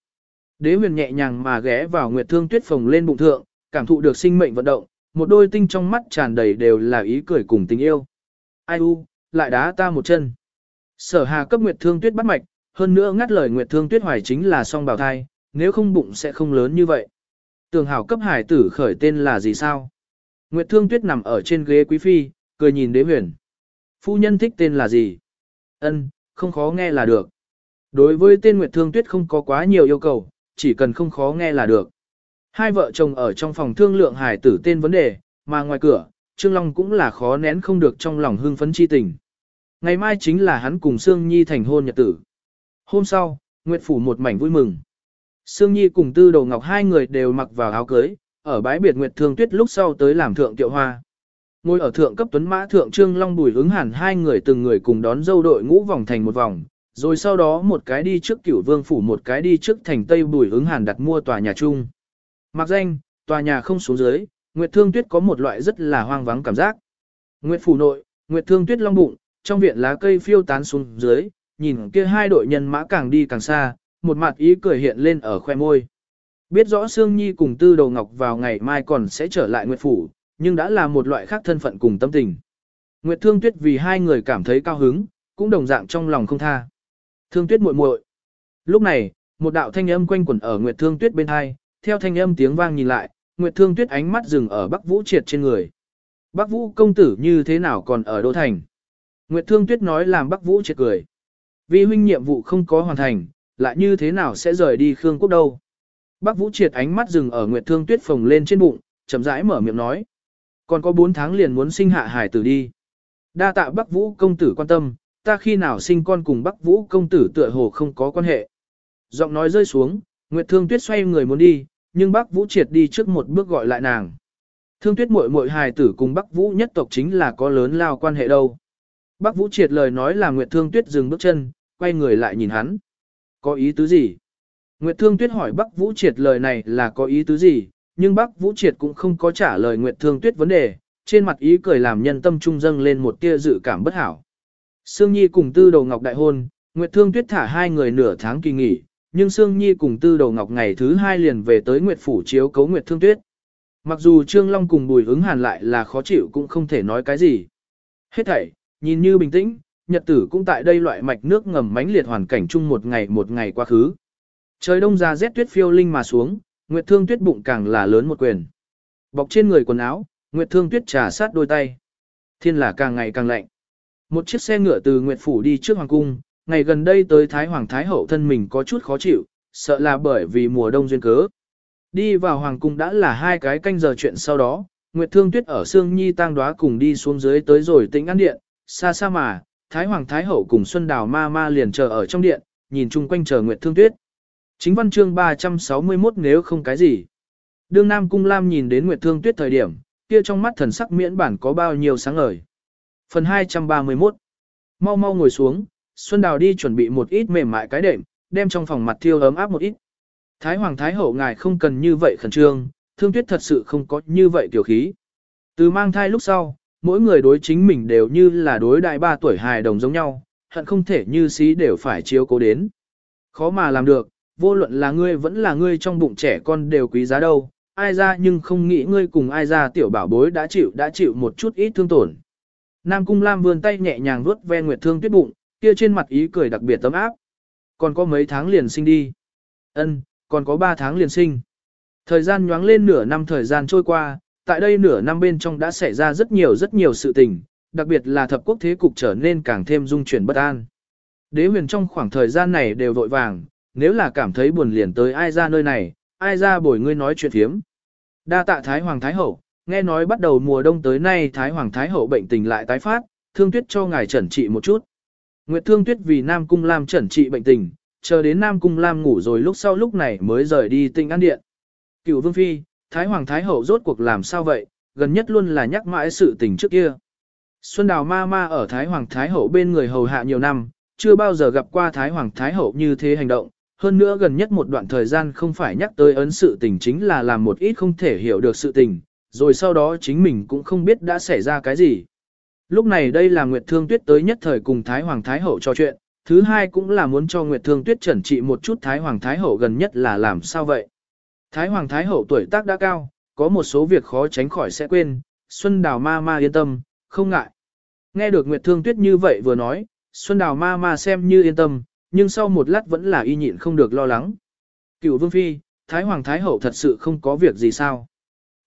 Đế huyền nhẹ nhàng mà ghé vào Nguyệt Thương Tuyết phồng lên bụng thượng, cảm thụ được sinh mệnh vận động, một đôi tinh trong mắt tràn đầy đều là ý cười cùng tình yêu. Ai u, lại đá ta một chân. Sở Hà cấp Nguyệt Thương Tuyết bắt mạch, hơn nữa ngắt lời Nguyệt Thương Tuyết hoài chính là song bào thai, nếu không bụng sẽ không lớn như vậy. Tường hảo cấp hải tử khởi tên là gì sao? Nguyệt Thương Tuyết nằm ở trên ghế quý phi, cười nhìn đế huyền. Phu nhân thích tên là gì? Ân, không khó nghe là được. Đối với tên Nguyệt Thương Tuyết không có quá nhiều yêu cầu, chỉ cần không khó nghe là được. Hai vợ chồng ở trong phòng thương lượng hải tử tên vấn đề, mà ngoài cửa, Trương Long cũng là khó nén không được trong lòng hưng phấn chi tình. Ngày mai chính là hắn cùng Sương Nhi thành hôn nhật tử. Hôm sau, Nguyệt Phủ một mảnh vui mừng. Sương Nhi cùng Tư Đồ Ngọc hai người đều mặc vào áo cưới, ở bãi biệt Nguyệt Thương Tuyết lúc sau tới làm thượng tiệu hoa. Ngồi ở thượng cấp tuấn mã thượng Trương Long Bùi ứng hẳn hai người từng người cùng đón dâu đội ngũ vòng thành một vòng, rồi sau đó một cái đi trước cửu vương phủ một cái đi trước thành Tây Bùi ứng hàn đặt mua tòa nhà chung. Mặc danh, tòa nhà không xuống dưới, Nguyệt Thương Tuyết có một loại rất là hoang vắng cảm giác. Nguyệt phủ nội, Nguyệt Thương Tuyết long bụng, trong viện lá cây phiêu tán xuống dưới, nhìn kia hai đội nhân mã càng đi càng xa, một mặt ý cười hiện lên ở khoe môi. Biết rõ Sương Nhi cùng Tư Đầu Ngọc vào ngày mai còn sẽ trở lại Nguyệt phủ, nhưng đã là một loại khác thân phận cùng tâm tình. Nguyệt Thương Tuyết vì hai người cảm thấy cao hứng, cũng đồng dạng trong lòng không tha. Thương Tuyết muội muội. Lúc này, một đạo thanh âm quanh quẩn ở Nguyệt Thương Tuyết bên hai, theo thanh âm tiếng vang nhìn lại, Nguyệt Thương Tuyết ánh mắt dừng ở Bắc Vũ Triệt trên người. Bắc Vũ công tử như thế nào còn ở Đô Thành? Nguyệt Thương Tuyết nói làm Bắc Vũ Triệt cười. Vì huynh nhiệm vụ không có hoàn thành, lại như thế nào sẽ rời đi Khương Quốc đâu? Bắc Vũ Triệt ánh mắt dừng ở Nguyệt Thương Tuyết phồng lên trên bụng, chậm rãi mở miệng nói. Còn có 4 tháng liền muốn sinh hạ hải tử đi. Đa tạ Bắc Vũ công tử quan tâm, ta khi nào sinh con cùng Bắc Vũ công tử tựa hồ không có quan hệ. Giọng nói rơi xuống, Nguyệt Thương Tuyết xoay người muốn đi, nhưng Bắc Vũ triệt đi trước một bước gọi lại nàng. Thương Tuyết muội muội hài tử cùng Bắc Vũ nhất tộc chính là có lớn lao quan hệ đâu. Bắc Vũ triệt lời nói là Nguyệt Thương Tuyết dừng bước chân, quay người lại nhìn hắn. Có ý tứ gì? Nguyệt Thương Tuyết hỏi Bắc Vũ triệt lời này là có ý tứ gì, nhưng Bắc Vũ triệt cũng không có trả lời Nguyệt Thương Tuyết vấn đề, trên mặt ý cười làm nhân tâm trung dâng lên một tia dự cảm bất hảo. Sương Nhi cùng Tư Đầu Ngọc đại hôn, Nguyệt Thương Tuyết thả hai người nửa tháng kỳ nghỉ, nhưng Sương Nhi cùng Tư Đầu Ngọc ngày thứ hai liền về tới Nguyệt Phủ chiếu cấu Nguyệt Thương Tuyết. Mặc dù Trương Long cùng Bùi ứng hàn lại là khó chịu cũng không thể nói cái gì. Hết thảy, nhìn như bình tĩnh, nhật tử cũng tại đây loại mạch nước ngầm mãnh liệt hoàn cảnh chung một ngày một ngày quá khứ. Trời đông ra rét tuyết phiêu linh mà xuống, Nguyệt Thương Tuyết bụng càng là lớn một quyền. Bọc trên người quần áo, Nguyệt Thương Tuyết trà sát đôi tay. Thiên là càng ngày càng lạnh. Một chiếc xe ngựa từ Nguyệt Phủ đi trước Hoàng Cung, ngày gần đây tới Thái Hoàng Thái Hậu thân mình có chút khó chịu, sợ là bởi vì mùa đông duyên cớ. Đi vào Hoàng Cung đã là hai cái canh giờ chuyện sau đó, Nguyệt Thương Tuyết ở Sương Nhi tang đoá cùng đi xuống dưới tới rồi tĩnh An điện, xa xa mà, Thái Hoàng Thái Hậu cùng Xuân Đào Ma Ma liền chờ ở trong điện, nhìn chung quanh chờ Nguyệt Thương Tuyết. Chính văn chương 361 nếu không cái gì. Đương Nam Cung Lam nhìn đến Nguyệt Thương Tuyết thời điểm, kia trong mắt thần sắc miễn bản có bao nhiêu sáng ngời. Phần 231 Mau mau ngồi xuống, Xuân Đào đi chuẩn bị một ít mềm mại cái đệm, đem trong phòng mặt thiêu ấm áp một ít. Thái Hoàng Thái Hậu ngài không cần như vậy khẩn trương, Thương Tuyết thật sự không có như vậy tiểu khí. Từ mang thai lúc sau, mỗi người đối chính mình đều như là đối đại ba tuổi hài đồng giống nhau, hận không thể như xí đều phải chiếu cố đến. Khó mà làm được, vô luận là ngươi vẫn là ngươi trong bụng trẻ con đều quý giá đâu, ai ra nhưng không nghĩ ngươi cùng ai ra tiểu bảo bối đã chịu đã chịu một chút ít thương tổn. Nam Cung Lam vươn tay nhẹ nhàng vuốt ve Nguyệt Thương Tuyết bụng, kia trên mặt ý cười đặc biệt tấm áp. Còn có mấy tháng liền sinh đi. Ân, còn có ba tháng liền sinh. Thời gian nhoáng lên nửa năm thời gian trôi qua, tại đây nửa năm bên trong đã xảy ra rất nhiều rất nhiều sự tình, đặc biệt là thập quốc thế cục trở nên càng thêm dung chuyển bất an. Đế huyền trong khoảng thời gian này đều vội vàng, nếu là cảm thấy buồn liền tới ai ra nơi này, ai ra bồi ngươi nói chuyện thiếm. Đa tạ Thái Hoàng Thái Hậu, nghe nói bắt đầu mùa đông tới nay Thái Hoàng Thái Hậu bệnh tình lại tái phát, thương tuyết cho ngài chẩn trị một chút. Nguyệt thương tuyết vì Nam Cung Lam chẩn trị bệnh tình, chờ đến Nam Cung Lam ngủ rồi lúc sau lúc này mới rời đi tinh an điện. Cựu Vương Phi, Thái Hoàng Thái Hậu rốt cuộc làm sao vậy, gần nhất luôn là nhắc mãi sự tình trước kia. Xuân Đào ma ma ở Thái Hoàng Thái Hậu bên người hầu hạ nhiều năm, chưa bao giờ gặp qua Thái Hoàng Thái Hậu như thế hành động, hơn nữa gần nhất một đoạn thời gian không phải nhắc tới ấn sự tình chính là làm một ít không thể hiểu được sự tình, rồi sau đó chính mình cũng không biết đã xảy ra cái gì. Lúc này đây là Nguyệt Thương Tuyết tới nhất thời cùng Thái Hoàng Thái Hậu trò chuyện, thứ hai cũng là muốn cho Nguyệt Thương Tuyết chuẩn trị một chút Thái Hoàng Thái Hậu gần nhất là làm sao vậy. Thái Hoàng Thái Hậu tuổi tác đã cao, có một số việc khó tránh khỏi sẽ quên, Xuân Đào ma ma yên tâm, không ngại. Nghe được Nguyệt Thương Tuyết như vậy vừa nói, Xuân Đào ma ma xem như yên tâm, nhưng sau một lát vẫn là y nhịn không được lo lắng. Cựu Vương Phi, Thái Hoàng Thái Hậu thật sự không có việc gì sao.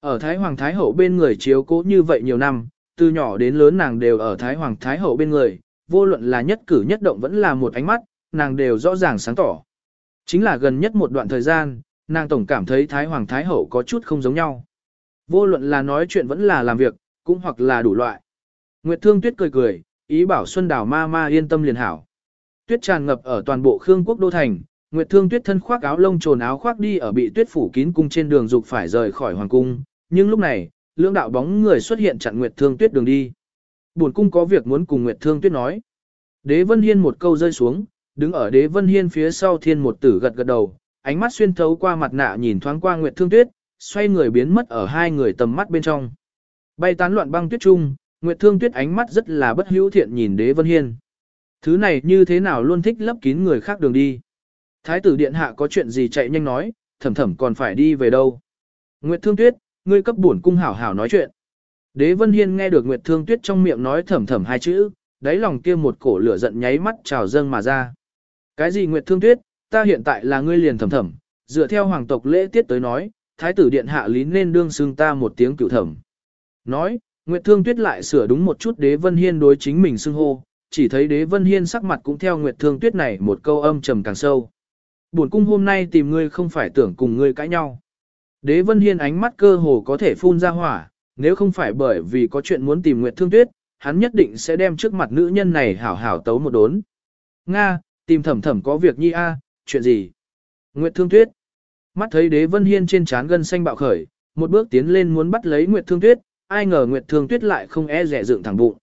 Ở Thái Hoàng Thái Hậu bên người chiếu cố như vậy nhiều năm, từ nhỏ đến lớn nàng đều ở Thái Hoàng Thái Hậu bên người, vô luận là nhất cử nhất động vẫn là một ánh mắt, nàng đều rõ ràng sáng tỏ. Chính là gần nhất một đoạn thời gian, nàng tổng cảm thấy Thái Hoàng Thái Hậu có chút không giống nhau. Vô luận là nói chuyện vẫn là làm việc, cũng hoặc là đủ loại. Nguyệt Thương Tuyết cười cười, ý bảo Xuân Đào ma ma yên tâm liền hảo. Tuyết tràn ngập ở toàn bộ Khương quốc đô thành, Nguyệt Thương Tuyết thân khoác áo lông trồn áo khoác đi ở bị tuyết phủ kín cung trên đường dục phải rời khỏi hoàng cung, nhưng lúc này, lưỡng đạo bóng người xuất hiện chặn Nguyệt Thương Tuyết đường đi. Buồn cung có việc muốn cùng Nguyệt Thương Tuyết nói. Đế Vân Hiên một câu rơi xuống, đứng ở Đế Vân Hiên phía sau Thiên một tử gật gật đầu, ánh mắt xuyên thấu qua mặt nạ nhìn thoáng qua Nguyệt Thương Tuyết, xoay người biến mất ở hai người tầm mắt bên trong. Bay tán loạn băng tuyết trung, Nguyệt Thương Tuyết ánh mắt rất là bất hữu thiện nhìn Đế Vân Hiên. Thứ này như thế nào luôn thích lấp kín người khác đường đi. Thái tử điện hạ có chuyện gì chạy nhanh nói, thầm thầm còn phải đi về đâu. Nguyệt Thương Tuyết, ngươi cấp bổn cung hảo hảo nói chuyện. Đế Vân Hiên nghe được Nguyệt Thương Tuyết trong miệng nói thầm thầm hai chữ, đáy lòng kia một cổ lửa giận nháy mắt trào dâng mà ra. Cái gì Nguyệt Thương Tuyết, ta hiện tại là ngươi liền thầm thầm, dựa theo hoàng tộc lễ tiết tới nói, thái tử điện hạ lý nên đương xưng ta một tiếng cửu thẩm. Nói, Nguyệt Thương Tuyết lại sửa đúng một chút Đế Vân Hiên đối chính mình xưng hô, chỉ thấy Đế Vân Hiên sắc mặt cũng theo Nguyệt Thương Tuyết này một câu âm trầm càng sâu. Buồn cung hôm nay tìm ngươi không phải tưởng cùng ngươi cãi nhau. Đế Vân Hiên ánh mắt cơ hồ có thể phun ra hỏa, nếu không phải bởi vì có chuyện muốn tìm Nguyệt Thương Tuyết, hắn nhất định sẽ đem trước mặt nữ nhân này hảo hảo tấu một đốn. Nga, tìm thẩm thẩm có việc nhi a, chuyện gì? Nguyệt Thương Tuyết. Mắt thấy Đế Vân Hiên trên trán gân xanh bạo khởi, một bước tiến lên muốn bắt lấy Nguyệt Thương Tuyết, ai ngờ Nguyệt Thương Tuyết lại không e dè dựng thẳng bụng.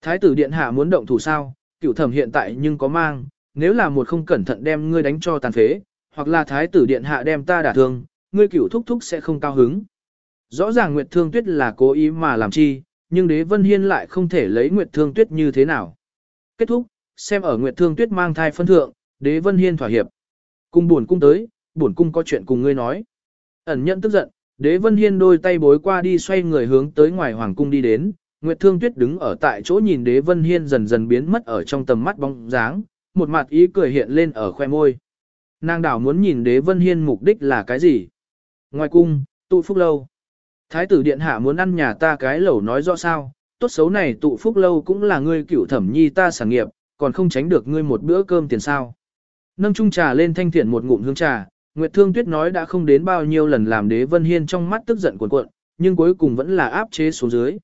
Thái tử điện hạ muốn động thủ sao, cựu thẩm hiện tại nhưng có mang, nếu là một không cẩn thận đem ngươi đánh cho tàn phế, hoặc là thái tử điện hạ đem ta đả thương, ngươi cựu thúc thúc sẽ không cao hứng. Rõ ràng Nguyệt Thương Tuyết là cố ý mà làm chi, nhưng đế vân hiên lại không thể lấy Nguyệt Thương Tuyết như thế nào. Kết thúc, xem ở Nguyệt Thương Tuyết mang thai phân thượng, đế vân hiên thỏa hiệp. Cung buồn cung tới, buồn cung có chuyện cùng ngươi nói. Ẩn nhận tức giận, đế vân hiên đôi tay bối qua đi xoay người hướng tới ngoài hoàng cung đi đến, Nguyệt Thương Tuyết đứng ở tại chỗ nhìn đế vân hiên dần dần biến mất ở trong tầm mắt bóng dáng, một mặt ý cười hiện lên ở khoe môi. Nàng đảo muốn nhìn đế vân hiên mục đích là cái gì? Ngoài cung, tụ phúc lâu. Thái tử điện hạ muốn ăn nhà ta cái lẩu nói rõ sao, tốt xấu này tụ phúc lâu cũng là ngươi cựu thẩm nhi ta sản nghiệp, còn không tránh được ngươi một bữa cơm tiền sao. Nâng chung trà lên thanh thiện một ngụm hương trà, Nguyệt Thương Tuyết nói đã không đến bao nhiêu lần làm đế vân hiên trong mắt tức giận cuộn cuộn, nhưng cuối cùng vẫn là áp chế xuống dưới.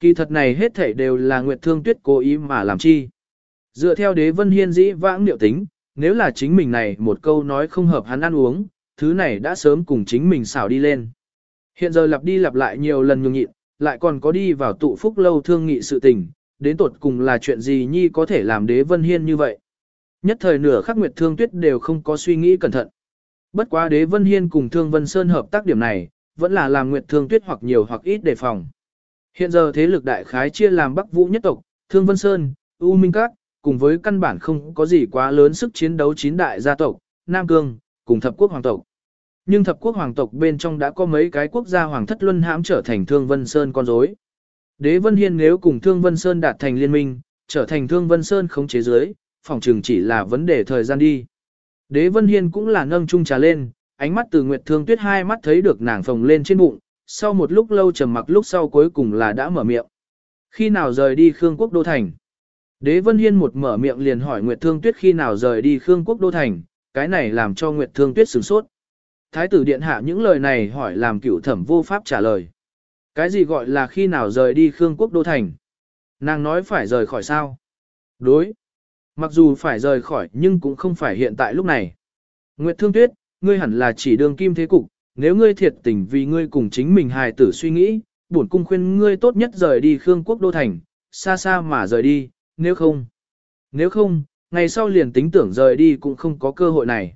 Kỳ thật này hết thảy đều là Nguyệt Thương Tuyết cố ý mà làm chi. Dựa theo đế vân hiên dĩ vãng liệu tính, nếu là chính mình này một câu nói không hợp hắn ăn uống, thứ này đã sớm cùng chính mình xảo đi lên. Hiện giờ lặp đi lặp lại nhiều lần nhường nhịn, lại còn có đi vào tụ phúc lâu thương nghị sự tình, đến tột cùng là chuyện gì nhi có thể làm đế vân hiên như vậy. Nhất thời nửa khắc Nguyệt Thương Tuyết đều không có suy nghĩ cẩn thận. Bất quá đế vân hiên cùng Thương Vân Sơn hợp tác điểm này, vẫn là làm Nguyệt Thương Tuyết hoặc nhiều hoặc ít đề phòng. Hiện giờ thế lực đại khái chia làm Bắc Vũ nhất tộc, Thương Vân Sơn, U Minh Các, cùng với căn bản không có gì quá lớn sức chiến đấu chín đại gia tộc, Nam Cương, cùng thập quốc hoàng tộc. Nhưng thập quốc hoàng tộc bên trong đã có mấy cái quốc gia hoàng thất luân hãm trở thành Thương Vân Sơn con rối. Đế Vân Hiên nếu cùng Thương Vân Sơn đạt thành liên minh, trở thành Thương Vân Sơn khống chế dưới, phòng trường chỉ là vấn đề thời gian đi. Đế Vân Hiên cũng là nâng chung trà lên, ánh mắt từ Nguyệt Thương Tuyết hai mắt thấy được nàng phồng lên trên bụng, sau một lúc lâu trầm mặc lúc sau cuối cùng là đã mở miệng. Khi nào rời đi Khương Quốc Đô Thành? Đế Vân Hiên một mở miệng liền hỏi Nguyệt Thương Tuyết khi nào rời đi Khương Quốc Đô Thành, cái này làm cho Nguyệt Thương Tuyết sửng sốt. Thái tử điện hạ những lời này hỏi làm cửu thẩm vô pháp trả lời. Cái gì gọi là khi nào rời đi Khương Quốc Đô Thành? Nàng nói phải rời khỏi sao? Đối. Mặc dù phải rời khỏi nhưng cũng không phải hiện tại lúc này. Nguyệt Thương Tuyết, ngươi hẳn là chỉ đường kim thế cục, nếu ngươi thiệt tình vì ngươi cùng chính mình hài tử suy nghĩ, bổn cung khuyên ngươi tốt nhất rời đi Khương Quốc Đô Thành, xa xa mà rời đi, nếu không. Nếu không, ngày sau liền tính tưởng rời đi cũng không có cơ hội này.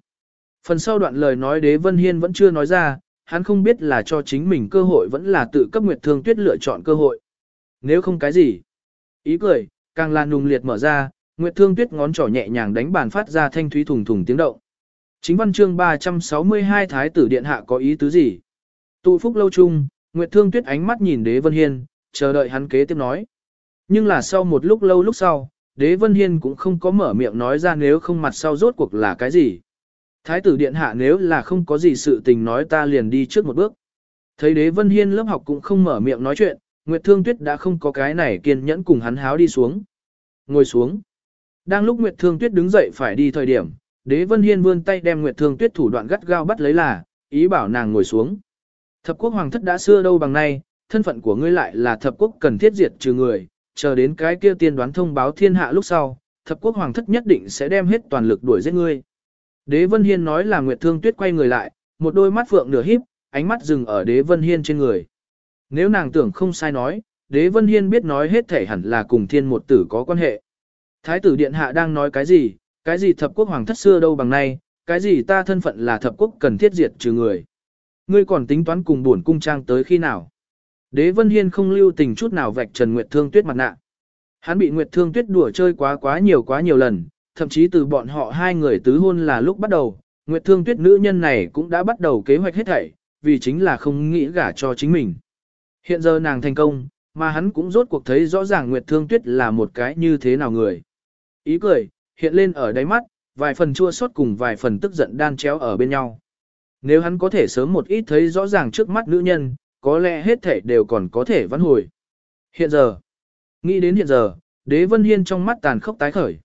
Phần sau đoạn lời nói đế Vân Hiên vẫn chưa nói ra, hắn không biết là cho chính mình cơ hội vẫn là tự cấp Nguyệt Thương Tuyết lựa chọn cơ hội. Nếu không cái gì. Ý cười, càng là nùng liệt mở ra, Nguyệt Thương Tuyết ngón trỏ nhẹ nhàng đánh bàn phát ra thanh thúy thùng thùng tiếng động. Chính văn chương 362 Thái tử Điện Hạ có ý tứ gì? Tụ phúc lâu chung, Nguyệt Thương Tuyết ánh mắt nhìn Đế Vân Hiên, chờ đợi hắn kế tiếp nói. Nhưng là sau một lúc lâu lúc sau, Đế Vân Hiên cũng không có mở miệng nói ra nếu không mặt sau rốt cuộc là cái gì. Thái tử Điện Hạ nếu là không có gì sự tình nói ta liền đi trước một bước. Thấy Đế Vân Hiên lớp học cũng không mở miệng nói chuyện, Nguyệt Thương Tuyết đã không có cái này kiên nhẫn cùng hắn háo đi xuống. Ngồi xuống. Đang lúc Nguyệt Thương Tuyết đứng dậy phải đi thời điểm, Đế Vân Hiên vươn tay đem Nguyệt Thương Tuyết thủ đoạn gắt gao bắt lấy là, ý bảo nàng ngồi xuống. Thập quốc hoàng thất đã xưa đâu bằng nay, thân phận của ngươi lại là thập quốc cần thiết diệt trừ người, chờ đến cái kia tiên đoán thông báo thiên hạ lúc sau, thập quốc hoàng thất nhất định sẽ đem hết toàn lực đuổi giết ngươi. Đế Vân Hiên nói là Nguyệt Thương Tuyết quay người lại, một đôi mắt phượng nửa híp, ánh mắt dừng ở Đế Vân Hiên trên người. Nếu nàng tưởng không sai nói, Đế Vân Hiên biết nói hết thể hẳn là cùng thiên một tử có quan hệ. Thái tử điện hạ đang nói cái gì, cái gì thập quốc hoàng thất xưa đâu bằng nay, cái gì ta thân phận là thập quốc cần thiết diệt trừ người. Ngươi còn tính toán cùng buồn cung trang tới khi nào? Đế Vân Hiên không lưu tình chút nào vạch Trần Nguyệt Thương Tuyết mặt nạ. Hắn bị Nguyệt Thương Tuyết đùa chơi quá quá nhiều quá nhiều lần, thậm chí từ bọn họ hai người tứ hôn là lúc bắt đầu, Nguyệt Thương Tuyết nữ nhân này cũng đã bắt đầu kế hoạch hết thảy, vì chính là không nghĩ gả cho chính mình. Hiện giờ nàng thành công, mà hắn cũng rốt cuộc thấy rõ ràng Nguyệt Thương Tuyết là một cái như thế nào người. Ý cười, hiện lên ở đáy mắt, vài phần chua xót cùng vài phần tức giận đan chéo ở bên nhau. Nếu hắn có thể sớm một ít thấy rõ ràng trước mắt nữ nhân, có lẽ hết thể đều còn có thể vãn hồi. Hiện giờ, nghĩ đến hiện giờ, đế vân hiên trong mắt tàn khốc tái khởi.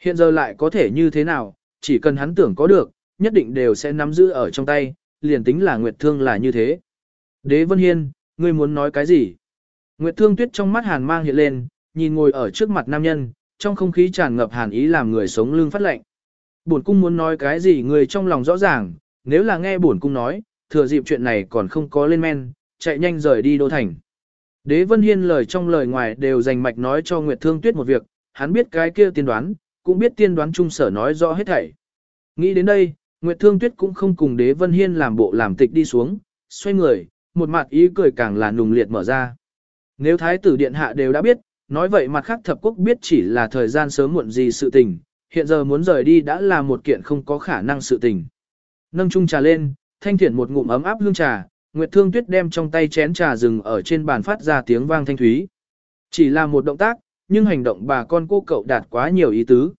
Hiện giờ lại có thể như thế nào, chỉ cần hắn tưởng có được, nhất định đều sẽ nắm giữ ở trong tay, liền tính là Nguyệt Thương là như thế. Đế Vân Hiên, ngươi muốn nói cái gì? Nguyệt Thương Tuyết trong mắt hàn mang hiện lên, nhìn ngồi ở trước mặt nam nhân, trong không khí tràn ngập hàn ý làm người sống lưng phát lạnh. Bổn cung muốn nói cái gì người trong lòng rõ ràng, nếu là nghe bổn cung nói, thừa dịp chuyện này còn không có lên men, chạy nhanh rời đi đô thành. Đế Vân Hiên lời trong lời ngoài đều dành mạch nói cho Nguyệt Thương Tuyết một việc, hắn biết cái kia tiên đoán, cũng biết tiên đoán trung sở nói rõ hết thảy. Nghĩ đến đây, Nguyệt Thương Tuyết cũng không cùng Đế Vân Hiên làm bộ làm tịch đi xuống, xoay người, một mặt ý cười càng là nùng liệt mở ra. Nếu Thái tử Điện Hạ đều đã biết, nói vậy mặt khác thập quốc biết chỉ là thời gian sớm muộn gì sự tình, hiện giờ muốn rời đi đã là một kiện không có khả năng sự tình. Nâng chung trà lên, thanh thiện một ngụm ấm áp hương trà, Nguyệt Thương Tuyết đem trong tay chén trà rừng ở trên bàn phát ra tiếng vang thanh thúy. Chỉ là một động tác, nhưng hành động bà con cô cậu đạt quá nhiều ý tứ.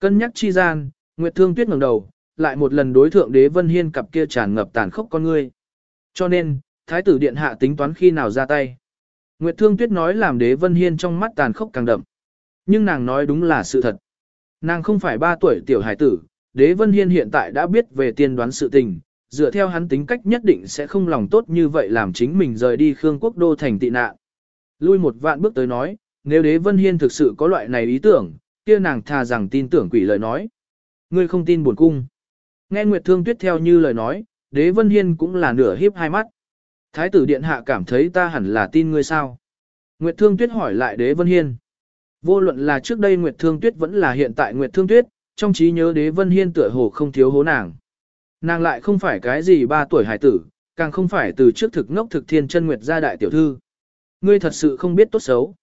Cân nhắc chi gian, Nguyệt Thương Tuyết ngẩng đầu, lại một lần đối thượng Đế Vân Hiên cặp kia tràn ngập tàn khốc con ngươi. Cho nên, thái tử điện hạ tính toán khi nào ra tay. Nguyệt Thương Tuyết nói làm đế Vân Hiên trong mắt tàn khốc càng đậm. Nhưng nàng nói đúng là sự thật. Nàng không phải ba tuổi tiểu hải tử, đế Vân Hiên hiện tại đã biết về tiên đoán sự tình, dựa theo hắn tính cách nhất định sẽ không lòng tốt như vậy làm chính mình rời đi Khương Quốc Đô thành tị nạn. Lui một vạn bước tới nói, nếu đế Vân Hiên thực sự có loại này ý tưởng, kia nàng thà rằng tin tưởng quỷ lời nói. Ngươi không tin buồn cung. Nghe Nguyệt Thương Tuyết theo như lời nói, đế Vân Hiên cũng là nửa hiếp hai mắt. Thái tử điện hạ cảm thấy ta hẳn là tin ngươi sao? Nguyệt Thương Tuyết hỏi lại đế Vân Hiên. Vô luận là trước đây Nguyệt Thương Tuyết vẫn là hiện tại Nguyệt Thương Tuyết, trong trí nhớ đế Vân Hiên tựa hồ không thiếu hố nàng. Nàng lại không phải cái gì ba tuổi hải tử, càng không phải từ trước thực ngốc thực thiên chân Nguyệt gia đại tiểu thư. Ngươi thật sự không biết tốt xấu.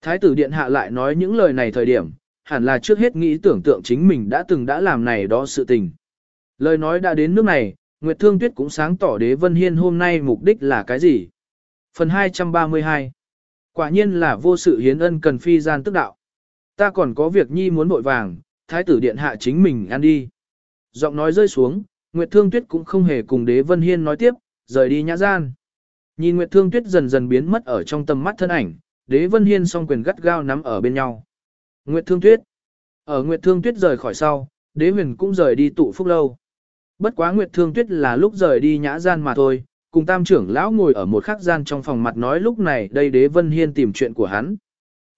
Thái tử điện hạ lại nói những lời này thời điểm, hẳn là trước hết nghĩ tưởng tượng chính mình đã từng đã làm này đó sự tình. Lời nói đã đến nước này, Nguyệt Thương Tuyết cũng sáng tỏ đế Vân Hiên hôm nay mục đích là cái gì. Phần 232 Quả nhiên là vô sự hiến ân cần phi gian tức đạo. Ta còn có việc nhi muốn vội vàng, thái tử điện hạ chính mình ăn đi. Giọng nói rơi xuống, Nguyệt Thương Tuyết cũng không hề cùng đế Vân Hiên nói tiếp, rời đi nhã gian. Nhìn Nguyệt Thương Tuyết dần dần biến mất ở trong tầm mắt thân ảnh, đế Vân Hiên song quyền gắt gao nắm ở bên nhau. Nguyệt Thương Tuyết Ở Nguyệt Thương Tuyết rời khỏi sau, đế huyền cũng rời đi tụ phúc lâu. Bất quá Nguyệt Thương Tuyết là lúc rời đi nhã gian mà thôi, cùng tam trưởng lão ngồi ở một khắc gian trong phòng mặt nói lúc này đây đế Vân Hiên tìm chuyện của hắn.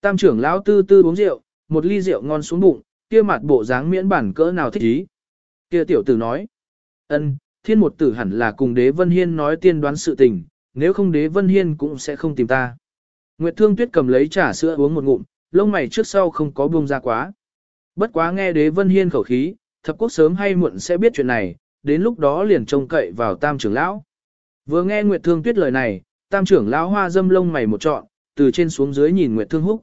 Tam trưởng lão tư tư uống rượu, một ly rượu ngon xuống bụng, kia mặt bộ dáng miễn bản cỡ nào thích ý. Kia tiểu tử nói, ân, thiên một tử hẳn là cùng đế Vân Hiên nói tiên đoán sự tình, nếu không đế Vân Hiên cũng sẽ không tìm ta. Nguyệt Thương Tuyết cầm lấy trà sữa uống một ngụm, lông mày trước sau không có buông ra quá. Bất quá nghe đế Vân Hiên khẩu khí, thập quốc sớm hay muộn sẽ biết chuyện này, đến lúc đó liền trông cậy vào tam trưởng lão. Vừa nghe Nguyệt Thương Tuyết lời này, tam trưởng lão hoa dâm lông mày một trọn, từ trên xuống dưới nhìn Nguyệt Thương Húc.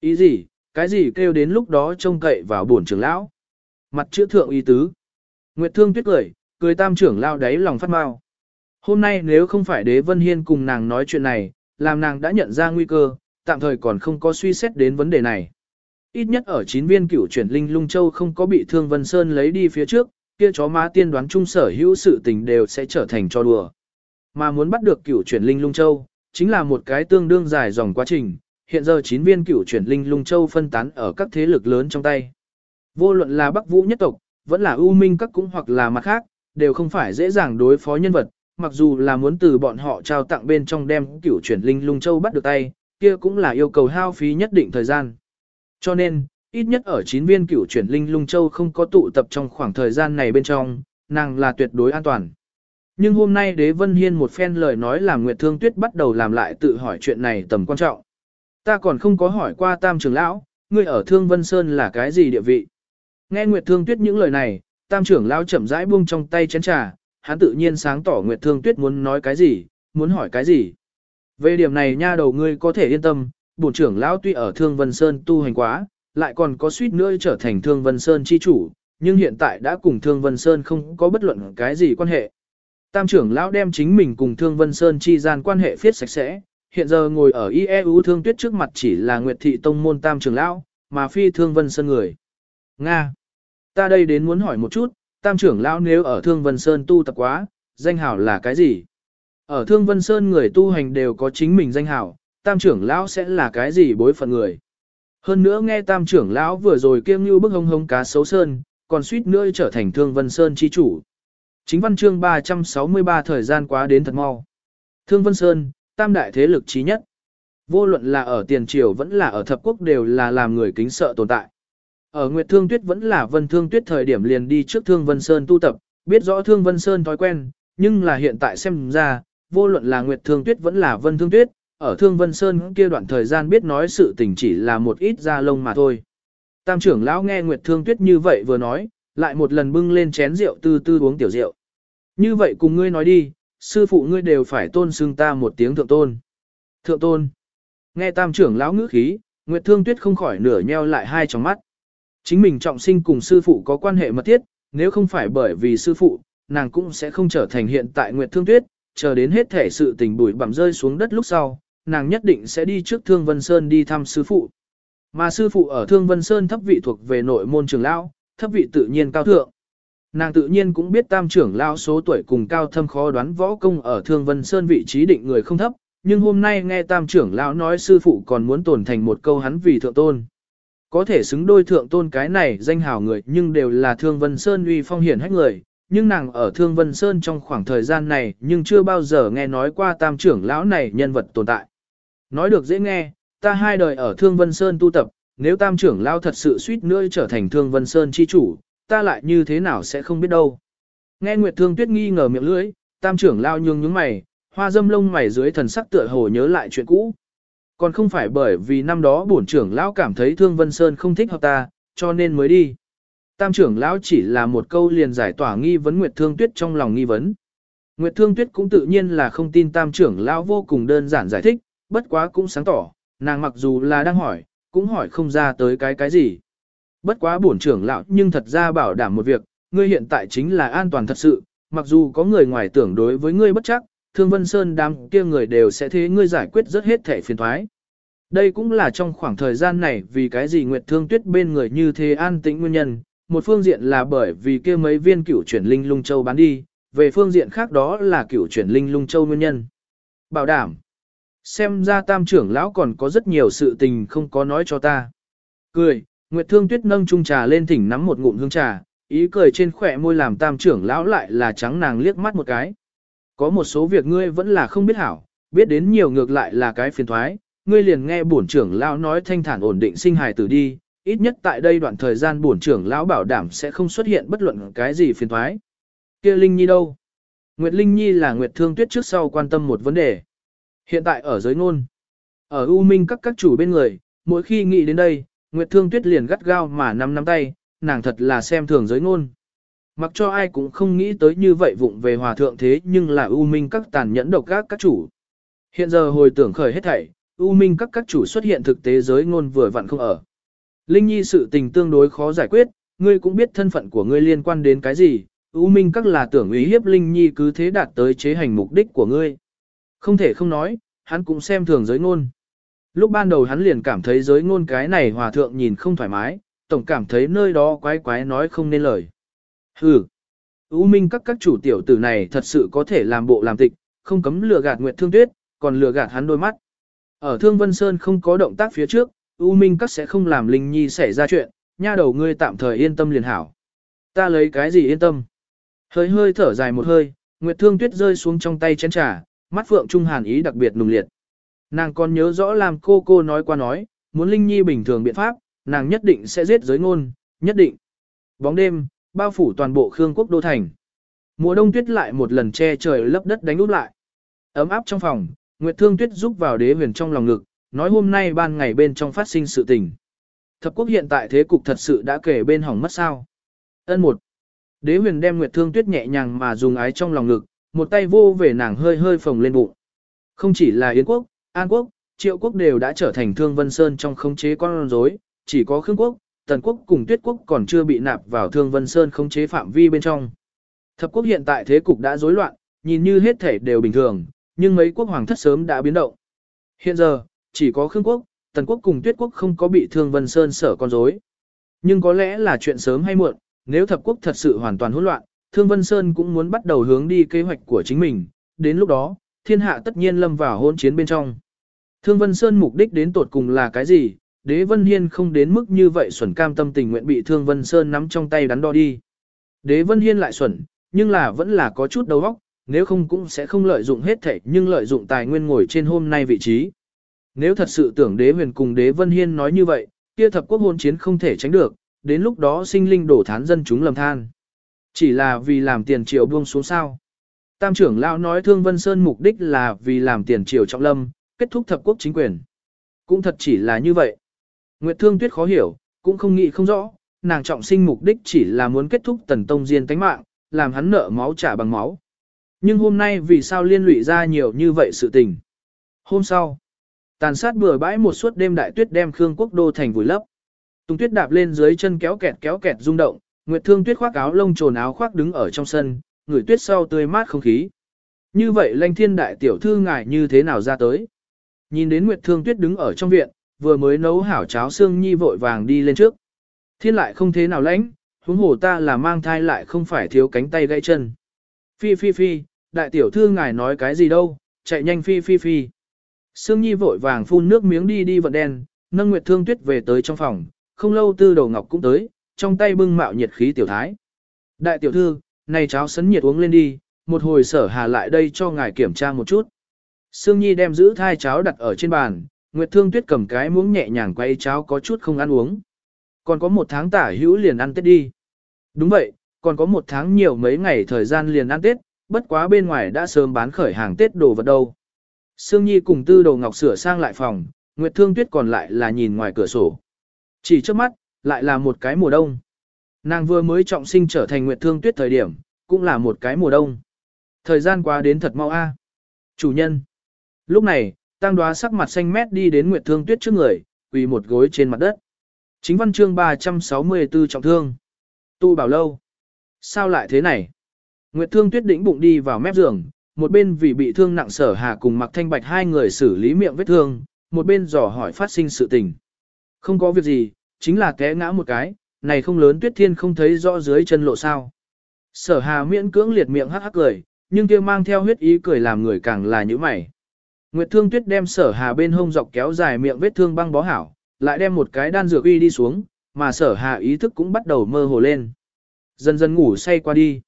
Ý gì, cái gì kêu đến lúc đó trông cậy vào bổn trưởng lão? Mặt chữ thượng ý tứ. Nguyệt Thương Tuyết cười, cười tam trưởng lão đáy lòng phát mau. Hôm nay nếu không phải đế Vân Hiên cùng nàng nói chuyện này, làm nàng đã nhận ra nguy cơ, tạm thời còn không có suy xét đến vấn đề này. Ít nhất ở chín viên cửu chuyển linh lung châu không có bị thương Vân Sơn lấy đi phía trước, kia chó má tiên đoán chung sở hữu sự tình đều sẽ trở thành cho đùa. Mà muốn bắt được cửu chuyển linh lung châu, chính là một cái tương đương dài dòng quá trình, hiện giờ chín viên cửu chuyển linh lung châu phân tán ở các thế lực lớn trong tay. Vô luận là Bắc Vũ nhất tộc, vẫn là ưu minh các cũng hoặc là mặt khác, đều không phải dễ dàng đối phó nhân vật, mặc dù là muốn từ bọn họ trao tặng bên trong đem cửu chuyển linh lung châu bắt được tay, kia cũng là yêu cầu hao phí nhất định thời gian. Cho nên, ít nhất ở chín viên cửu chuyển linh lung châu không có tụ tập trong khoảng thời gian này bên trong, nàng là tuyệt đối an toàn. Nhưng hôm nay đế vân hiên một phen lời nói làm Nguyệt Thương Tuyết bắt đầu làm lại tự hỏi chuyện này tầm quan trọng. Ta còn không có hỏi qua tam trưởng lão, ngươi ở Thương Vân Sơn là cái gì địa vị? Nghe Nguyệt Thương Tuyết những lời này, tam trưởng lão chậm rãi buông trong tay chén trà, hắn tự nhiên sáng tỏ Nguyệt Thương Tuyết muốn nói cái gì, muốn hỏi cái gì. Về điểm này nha đầu ngươi có thể yên tâm, bổn trưởng lão tuy ở Thương Vân Sơn tu hành quá, lại còn có suýt nữa trở thành Thương Vân Sơn chi chủ, nhưng hiện tại đã cùng Thương Vân Sơn không có bất luận cái gì quan hệ. Tam trưởng lão đem chính mình cùng Thương Vân Sơn chi gian quan hệ phiết sạch sẽ, hiện giờ ngồi ở IEU Thương Tuyết trước mặt chỉ là Nguyệt Thị Tông môn Tam trưởng lão, mà phi Thương Vân Sơn người. Nga! Ta đây đến muốn hỏi một chút, Tam trưởng lão nếu ở Thương Vân Sơn tu tập quá, danh hảo là cái gì? Ở Thương Vân Sơn người tu hành đều có chính mình danh hảo, Tam trưởng lão sẽ là cái gì bối phận người? Hơn nữa nghe Tam trưởng lão vừa rồi kiêm như bức hông hông cá xấu sơn, còn suýt nữa trở thành Thương Vân Sơn chi chủ. Chính văn chương 363 thời gian quá đến thật mau. Thương Vân Sơn, tam đại thế lực trí nhất. Vô luận là ở tiền triều vẫn là ở thập quốc đều là làm người kính sợ tồn tại. Ở Nguyệt Thương Tuyết vẫn là Vân Thương Tuyết thời điểm liền đi trước Thương Vân Sơn tu tập, biết rõ Thương Vân Sơn thói quen, nhưng là hiện tại xem ra, vô luận là Nguyệt Thương Tuyết vẫn là Vân Thương Tuyết, ở Thương Vân Sơn kia đoạn thời gian biết nói sự tình chỉ là một ít da lông mà thôi. Tam trưởng lão nghe Nguyệt Thương Tuyết như vậy vừa nói, lại một lần bưng lên chén rượu tư tư uống tiểu rượu. Như vậy cùng ngươi nói đi, sư phụ ngươi đều phải tôn xưng ta một tiếng thượng tôn. Thượng tôn. Nghe tam trưởng lão ngữ khí, Nguyệt Thương Tuyết không khỏi nửa nheo lại hai tròng mắt. Chính mình trọng sinh cùng sư phụ có quan hệ mật thiết, nếu không phải bởi vì sư phụ, nàng cũng sẽ không trở thành hiện tại Nguyệt Thương Tuyết, chờ đến hết thể sự tình bụi bặm rơi xuống đất lúc sau, nàng nhất định sẽ đi trước Thương Vân Sơn đi thăm sư phụ. Mà sư phụ ở Thương Vân Sơn thấp vị thuộc về nội môn trường lão, thấp vị tự nhiên cao thượng. Nàng tự nhiên cũng biết tam trưởng lão số tuổi cùng cao thâm khó đoán võ công ở Thương Vân Sơn vị trí định người không thấp, nhưng hôm nay nghe tam trưởng lão nói sư phụ còn muốn tồn thành một câu hắn vì thượng tôn. Có thể xứng đôi thượng tôn cái này danh hào người nhưng đều là Thương Vân Sơn uy phong hiển hách người, nhưng nàng ở Thương Vân Sơn trong khoảng thời gian này nhưng chưa bao giờ nghe nói qua tam trưởng lão này nhân vật tồn tại. Nói được dễ nghe, ta hai đời ở Thương Vân Sơn tu tập, nếu tam trưởng lão thật sự suýt nữa trở thành Thương Vân Sơn chi chủ, ta lại như thế nào sẽ không biết đâu. Nghe Nguyệt Thương Tuyết nghi ngờ miệng lưỡi, tam trưởng lão nhướng nhướng mày, hoa dâm lông mày dưới thần sắc tựa hồ nhớ lại chuyện cũ. Còn không phải bởi vì năm đó bổn trưởng lão cảm thấy Thương Vân Sơn không thích hợp ta, cho nên mới đi. Tam trưởng lão chỉ là một câu liền giải tỏa nghi vấn Nguyệt Thương Tuyết trong lòng nghi vấn. Nguyệt Thương Tuyết cũng tự nhiên là không tin Tam trưởng lão vô cùng đơn giản giải thích, bất quá cũng sáng tỏ, nàng mặc dù là đang hỏi, cũng hỏi không ra tới cái cái gì. Bất quá bổn trưởng lão nhưng thật ra bảo đảm một việc, ngươi hiện tại chính là an toàn thật sự, mặc dù có người ngoài tưởng đối với ngươi bất chắc, Thương Vân Sơn đám kia người đều sẽ thế ngươi giải quyết rất hết thể phiền thoái. Đây cũng là trong khoảng thời gian này vì cái gì Nguyệt Thương Tuyết bên người như thế an tĩnh nguyên nhân, một phương diện là bởi vì kia mấy viên cửu chuyển linh lung châu bán đi, về phương diện khác đó là cửu chuyển linh lung châu nguyên nhân. Bảo đảm. Xem ra tam trưởng lão còn có rất nhiều sự tình không có nói cho ta. Cười, Nguyệt Thương Tuyết nâng chung trà lên thỉnh nắm một ngụm hương trà, ý cười trên khỏe môi làm tam trưởng lão lại là trắng nàng liếc mắt một cái. Có một số việc ngươi vẫn là không biết hảo, biết đến nhiều ngược lại là cái phiền thoái, ngươi liền nghe bổn trưởng lão nói thanh thản ổn định sinh hài tử đi, ít nhất tại đây đoạn thời gian bổn trưởng lão bảo đảm sẽ không xuất hiện bất luận cái gì phiền thoái. Kia Linh Nhi đâu? Nguyệt Linh Nhi là Nguyệt Thương Tuyết trước sau quan tâm một vấn đề. Hiện tại ở giới ngôn, ở U Minh các các chủ bên người, mỗi khi nghĩ đến đây, Nguyệt Thương Tuyết liền gắt gao mà nắm nắm tay, nàng thật là xem thường giới ngôn. Mặc cho ai cũng không nghĩ tới như vậy vụng về hòa thượng thế nhưng là U Minh các tàn nhẫn độc các các chủ. Hiện giờ hồi tưởng khởi hết thảy, U Minh các các chủ xuất hiện thực tế giới ngôn vừa vặn không ở. Linh Nhi sự tình tương đối khó giải quyết, ngươi cũng biết thân phận của ngươi liên quan đến cái gì, U Minh các là tưởng ý hiếp Linh Nhi cứ thế đạt tới chế hành mục đích của ngươi. Không thể không nói, hắn cũng xem thường giới ngôn. Lúc ban đầu hắn liền cảm thấy giới ngôn cái này hòa thượng nhìn không thoải mái, tổng cảm thấy nơi đó quái quái nói không nên lời. Hừ. U Minh các các chủ tiểu tử này thật sự có thể làm bộ làm tịch, không cấm lừa gạt Nguyệt Thương Tuyết, còn lừa gạt hắn đôi mắt. Ở Thương Vân Sơn không có động tác phía trước, U Minh các sẽ không làm Linh Nhi xảy ra chuyện, nha đầu ngươi tạm thời yên tâm liền hảo. Ta lấy cái gì yên tâm? Hơi hơi thở dài một hơi, Nguyệt Thương Tuyết rơi xuống trong tay chén trà, mắt phượng trung hàn ý đặc biệt nùng liệt. Nàng còn nhớ rõ làm cô cô nói qua nói, muốn Linh Nhi bình thường biện pháp, nàng nhất định sẽ giết giới ngôn, nhất định. Bóng đêm, bao phủ toàn bộ Khương quốc đô thành. Mùa đông tuyết lại một lần che trời lấp đất đánh úp lại. Ấm áp trong phòng, Nguyệt Thương Tuyết giúp vào đế huyền trong lòng ngực, nói hôm nay ban ngày bên trong phát sinh sự tình. Thập quốc hiện tại thế cục thật sự đã kể bên hỏng mất sao. Ân một. Đế huyền đem Nguyệt Thương Tuyết nhẹ nhàng mà dùng ái trong lòng ngực, một tay vô về nàng hơi hơi phồng lên bụng. Không chỉ là Yến quốc, An quốc, Triệu quốc đều đã trở thành Thương Vân Sơn trong khống chế con rối, chỉ có Khương quốc, Tần quốc cùng Tuyết quốc còn chưa bị nạp vào Thương Vân Sơn khống chế phạm vi bên trong. Thập quốc hiện tại thế cục đã rối loạn, nhìn như hết thể đều bình thường, nhưng mấy quốc hoàng thất sớm đã biến động. Hiện giờ, chỉ có Khương quốc, Tần quốc cùng Tuyết quốc không có bị Thương Vân Sơn sở con rối. Nhưng có lẽ là chuyện sớm hay muộn, nếu thập quốc thật sự hoàn toàn hỗn loạn, Thương Vân Sơn cũng muốn bắt đầu hướng đi kế hoạch của chính mình, đến lúc đó, thiên hạ tất nhiên lâm vào hôn chiến bên trong. Thương Vân Sơn mục đích đến tột cùng là cái gì, đế vân hiên không đến mức như vậy xuẩn cam tâm tình nguyện bị thương vân sơn nắm trong tay đắn đo đi. Đế vân hiên lại xuẩn, nhưng là vẫn là có chút đầu óc, nếu không cũng sẽ không lợi dụng hết thảy nhưng lợi dụng tài nguyên ngồi trên hôm nay vị trí. Nếu thật sự tưởng đế huyền cùng đế vân hiên nói như vậy, kia thập quốc hôn chiến không thể tránh được, đến lúc đó sinh linh đổ thán dân chúng lầm than. Chỉ là vì làm tiền triệu buông xuống sao. Tam trưởng lão nói thương vân sơn mục đích là vì làm tiền triều trọng lâm, kết thúc thập quốc chính quyền. Cũng thật chỉ là như vậy. Nguyệt Thương Tuyết khó hiểu, cũng không nghĩ không rõ, nàng trọng sinh mục đích chỉ là muốn kết thúc tần tông diên tánh mạng, làm hắn nợ máu trả bằng máu. Nhưng hôm nay vì sao liên lụy ra nhiều như vậy sự tình? Hôm sau, tàn sát bừa bãi một suốt đêm đại tuyết đem Khương Quốc đô thành vùi lấp. Tùng tuyết đạp lên dưới chân kéo kẹt kéo kẹt rung động, Nguyệt Thương Tuyết khoác áo lông trồn áo khoác đứng ở trong sân, người tuyết sau tươi mát không khí. Như vậy Lanh Thiên đại tiểu thư ngài như thế nào ra tới? Nhìn đến Nguyệt Thương Tuyết đứng ở trong viện, vừa mới nấu hảo cháo xương nhi vội vàng đi lên trước. Thiên lại không thế nào lãnh, huống hồ ta là mang thai lại không phải thiếu cánh tay gãy chân. Phi phi phi, đại tiểu thư ngài nói cái gì đâu, chạy nhanh phi phi phi. Sương Nhi vội vàng phun nước miếng đi đi vận đen, nâng Nguyệt Thương Tuyết về tới trong phòng, không lâu tư đầu ngọc cũng tới, trong tay bưng mạo nhiệt khí tiểu thái. Đại tiểu thư, này cháo sấn nhiệt uống lên đi, một hồi sở hà lại đây cho ngài kiểm tra một chút. Sương Nhi đem giữ thai cháo đặt ở trên bàn, Nguyệt Thương Tuyết cầm cái muỗng nhẹ nhàng quay cháo có chút không ăn uống. Còn có một tháng tả hữu liền ăn Tết đi. Đúng vậy, còn có một tháng nhiều mấy ngày thời gian liền ăn Tết, bất quá bên ngoài đã sớm bán khởi hàng Tết đồ vật đâu. Sương Nhi cùng Tư Đồ Ngọc sửa sang lại phòng, Nguyệt Thương Tuyết còn lại là nhìn ngoài cửa sổ. Chỉ trước mắt, lại là một cái mùa đông. Nàng vừa mới trọng sinh trở thành Nguyệt Thương Tuyết thời điểm, cũng là một cái mùa đông. Thời gian qua đến thật mau a. Chủ nhân. Lúc này, tăng đoá sắc mặt xanh mét đi đến Nguyệt Thương Tuyết trước người, quỳ một gối trên mặt đất. Chính văn chương 364 trọng thương. Tu bảo lâu. Sao lại thế này? Nguyệt Thương Tuyết đĩnh bụng đi vào mép giường, một bên vì bị thương nặng sở hà cùng mặc thanh bạch hai người xử lý miệng vết thương, một bên dò hỏi phát sinh sự tình. Không có việc gì, chính là té ngã một cái, này không lớn tuyết thiên không thấy rõ dưới chân lộ sao. Sở hà miễn cưỡng liệt miệng hắc hắc cười, nhưng kia mang theo huyết ý cười làm người càng là như mày. Nguyệt Thương Tuyết đem sở hà bên hông dọc kéo dài miệng vết thương băng bó hảo, lại đem một cái đan dược uy đi xuống, mà sở hà ý thức cũng bắt đầu mơ hồ lên. Dần dần ngủ say qua đi.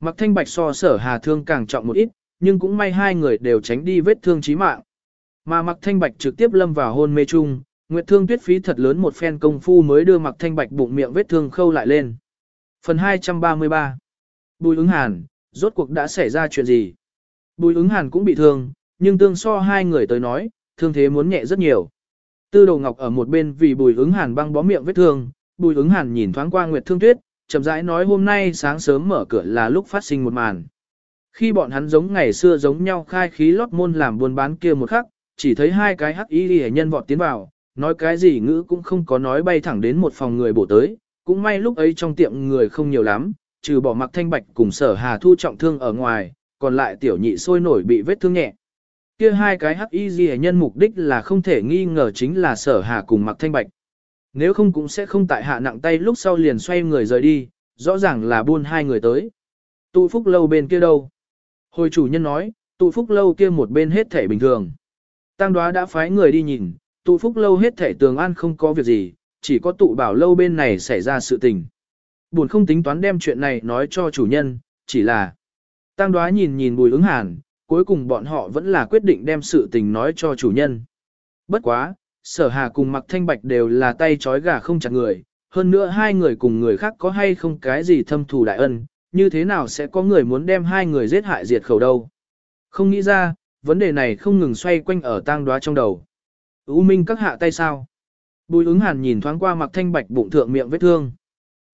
Mặc thanh bạch so sở hà thương càng trọng một ít, nhưng cũng may hai người đều tránh đi vết thương chí mạng. Mà mặc thanh bạch trực tiếp lâm vào hôn mê chung, Nguyệt Thương Tuyết phí thật lớn một phen công phu mới đưa mặc thanh bạch bụng miệng vết thương khâu lại lên. Phần 233 Bùi ứng hàn, rốt cuộc đã xảy ra chuyện gì? Bùi ứng hàn cũng bị thương, nhưng tương so hai người tới nói, thương thế muốn nhẹ rất nhiều. Tư đồ ngọc ở một bên vì bùi ứng hàn băng bó miệng vết thương, bùi ứng hàn nhìn thoáng qua Nguyệt Thương Tuyết, chậm rãi nói hôm nay sáng sớm mở cửa là lúc phát sinh một màn. Khi bọn hắn giống ngày xưa giống nhau khai khí lót môn làm buôn bán kia một khắc, chỉ thấy hai cái hắc y hệ nhân vọt tiến vào, nói cái gì ngữ cũng không có nói bay thẳng đến một phòng người bổ tới, cũng may lúc ấy trong tiệm người không nhiều lắm, trừ bỏ mặc thanh bạch cùng sở hà thu trọng thương ở ngoài, còn lại tiểu nhị sôi nổi bị vết thương nhẹ. Kia hai cái hắc y gì nhân mục đích là không thể nghi ngờ chính là sở hà cùng mặc thanh bạch. Nếu không cũng sẽ không tại hạ nặng tay lúc sau liền xoay người rời đi, rõ ràng là buôn hai người tới. Tụ phúc lâu bên kia đâu? Hồi chủ nhân nói, tụ phúc lâu kia một bên hết thể bình thường. Tăng đoá đã phái người đi nhìn, tụ phúc lâu hết thể tường an không có việc gì, chỉ có tụ bảo lâu bên này xảy ra sự tình. Buồn không tính toán đem chuyện này nói cho chủ nhân, chỉ là Tăng đoá nhìn nhìn bùi ứng hàn, cuối cùng bọn họ vẫn là quyết định đem sự tình nói cho chủ nhân. Bất quá, sở hà cùng mặc thanh bạch đều là tay trói gà không chặt người, hơn nữa hai người cùng người khác có hay không cái gì thâm thù đại ân, như thế nào sẽ có người muốn đem hai người giết hại diệt khẩu đâu. Không nghĩ ra, vấn đề này không ngừng xoay quanh ở tang đoá trong đầu. U Minh các hạ tay sao? Bùi ứng hàn nhìn thoáng qua mặc thanh bạch bụng thượng miệng vết thương.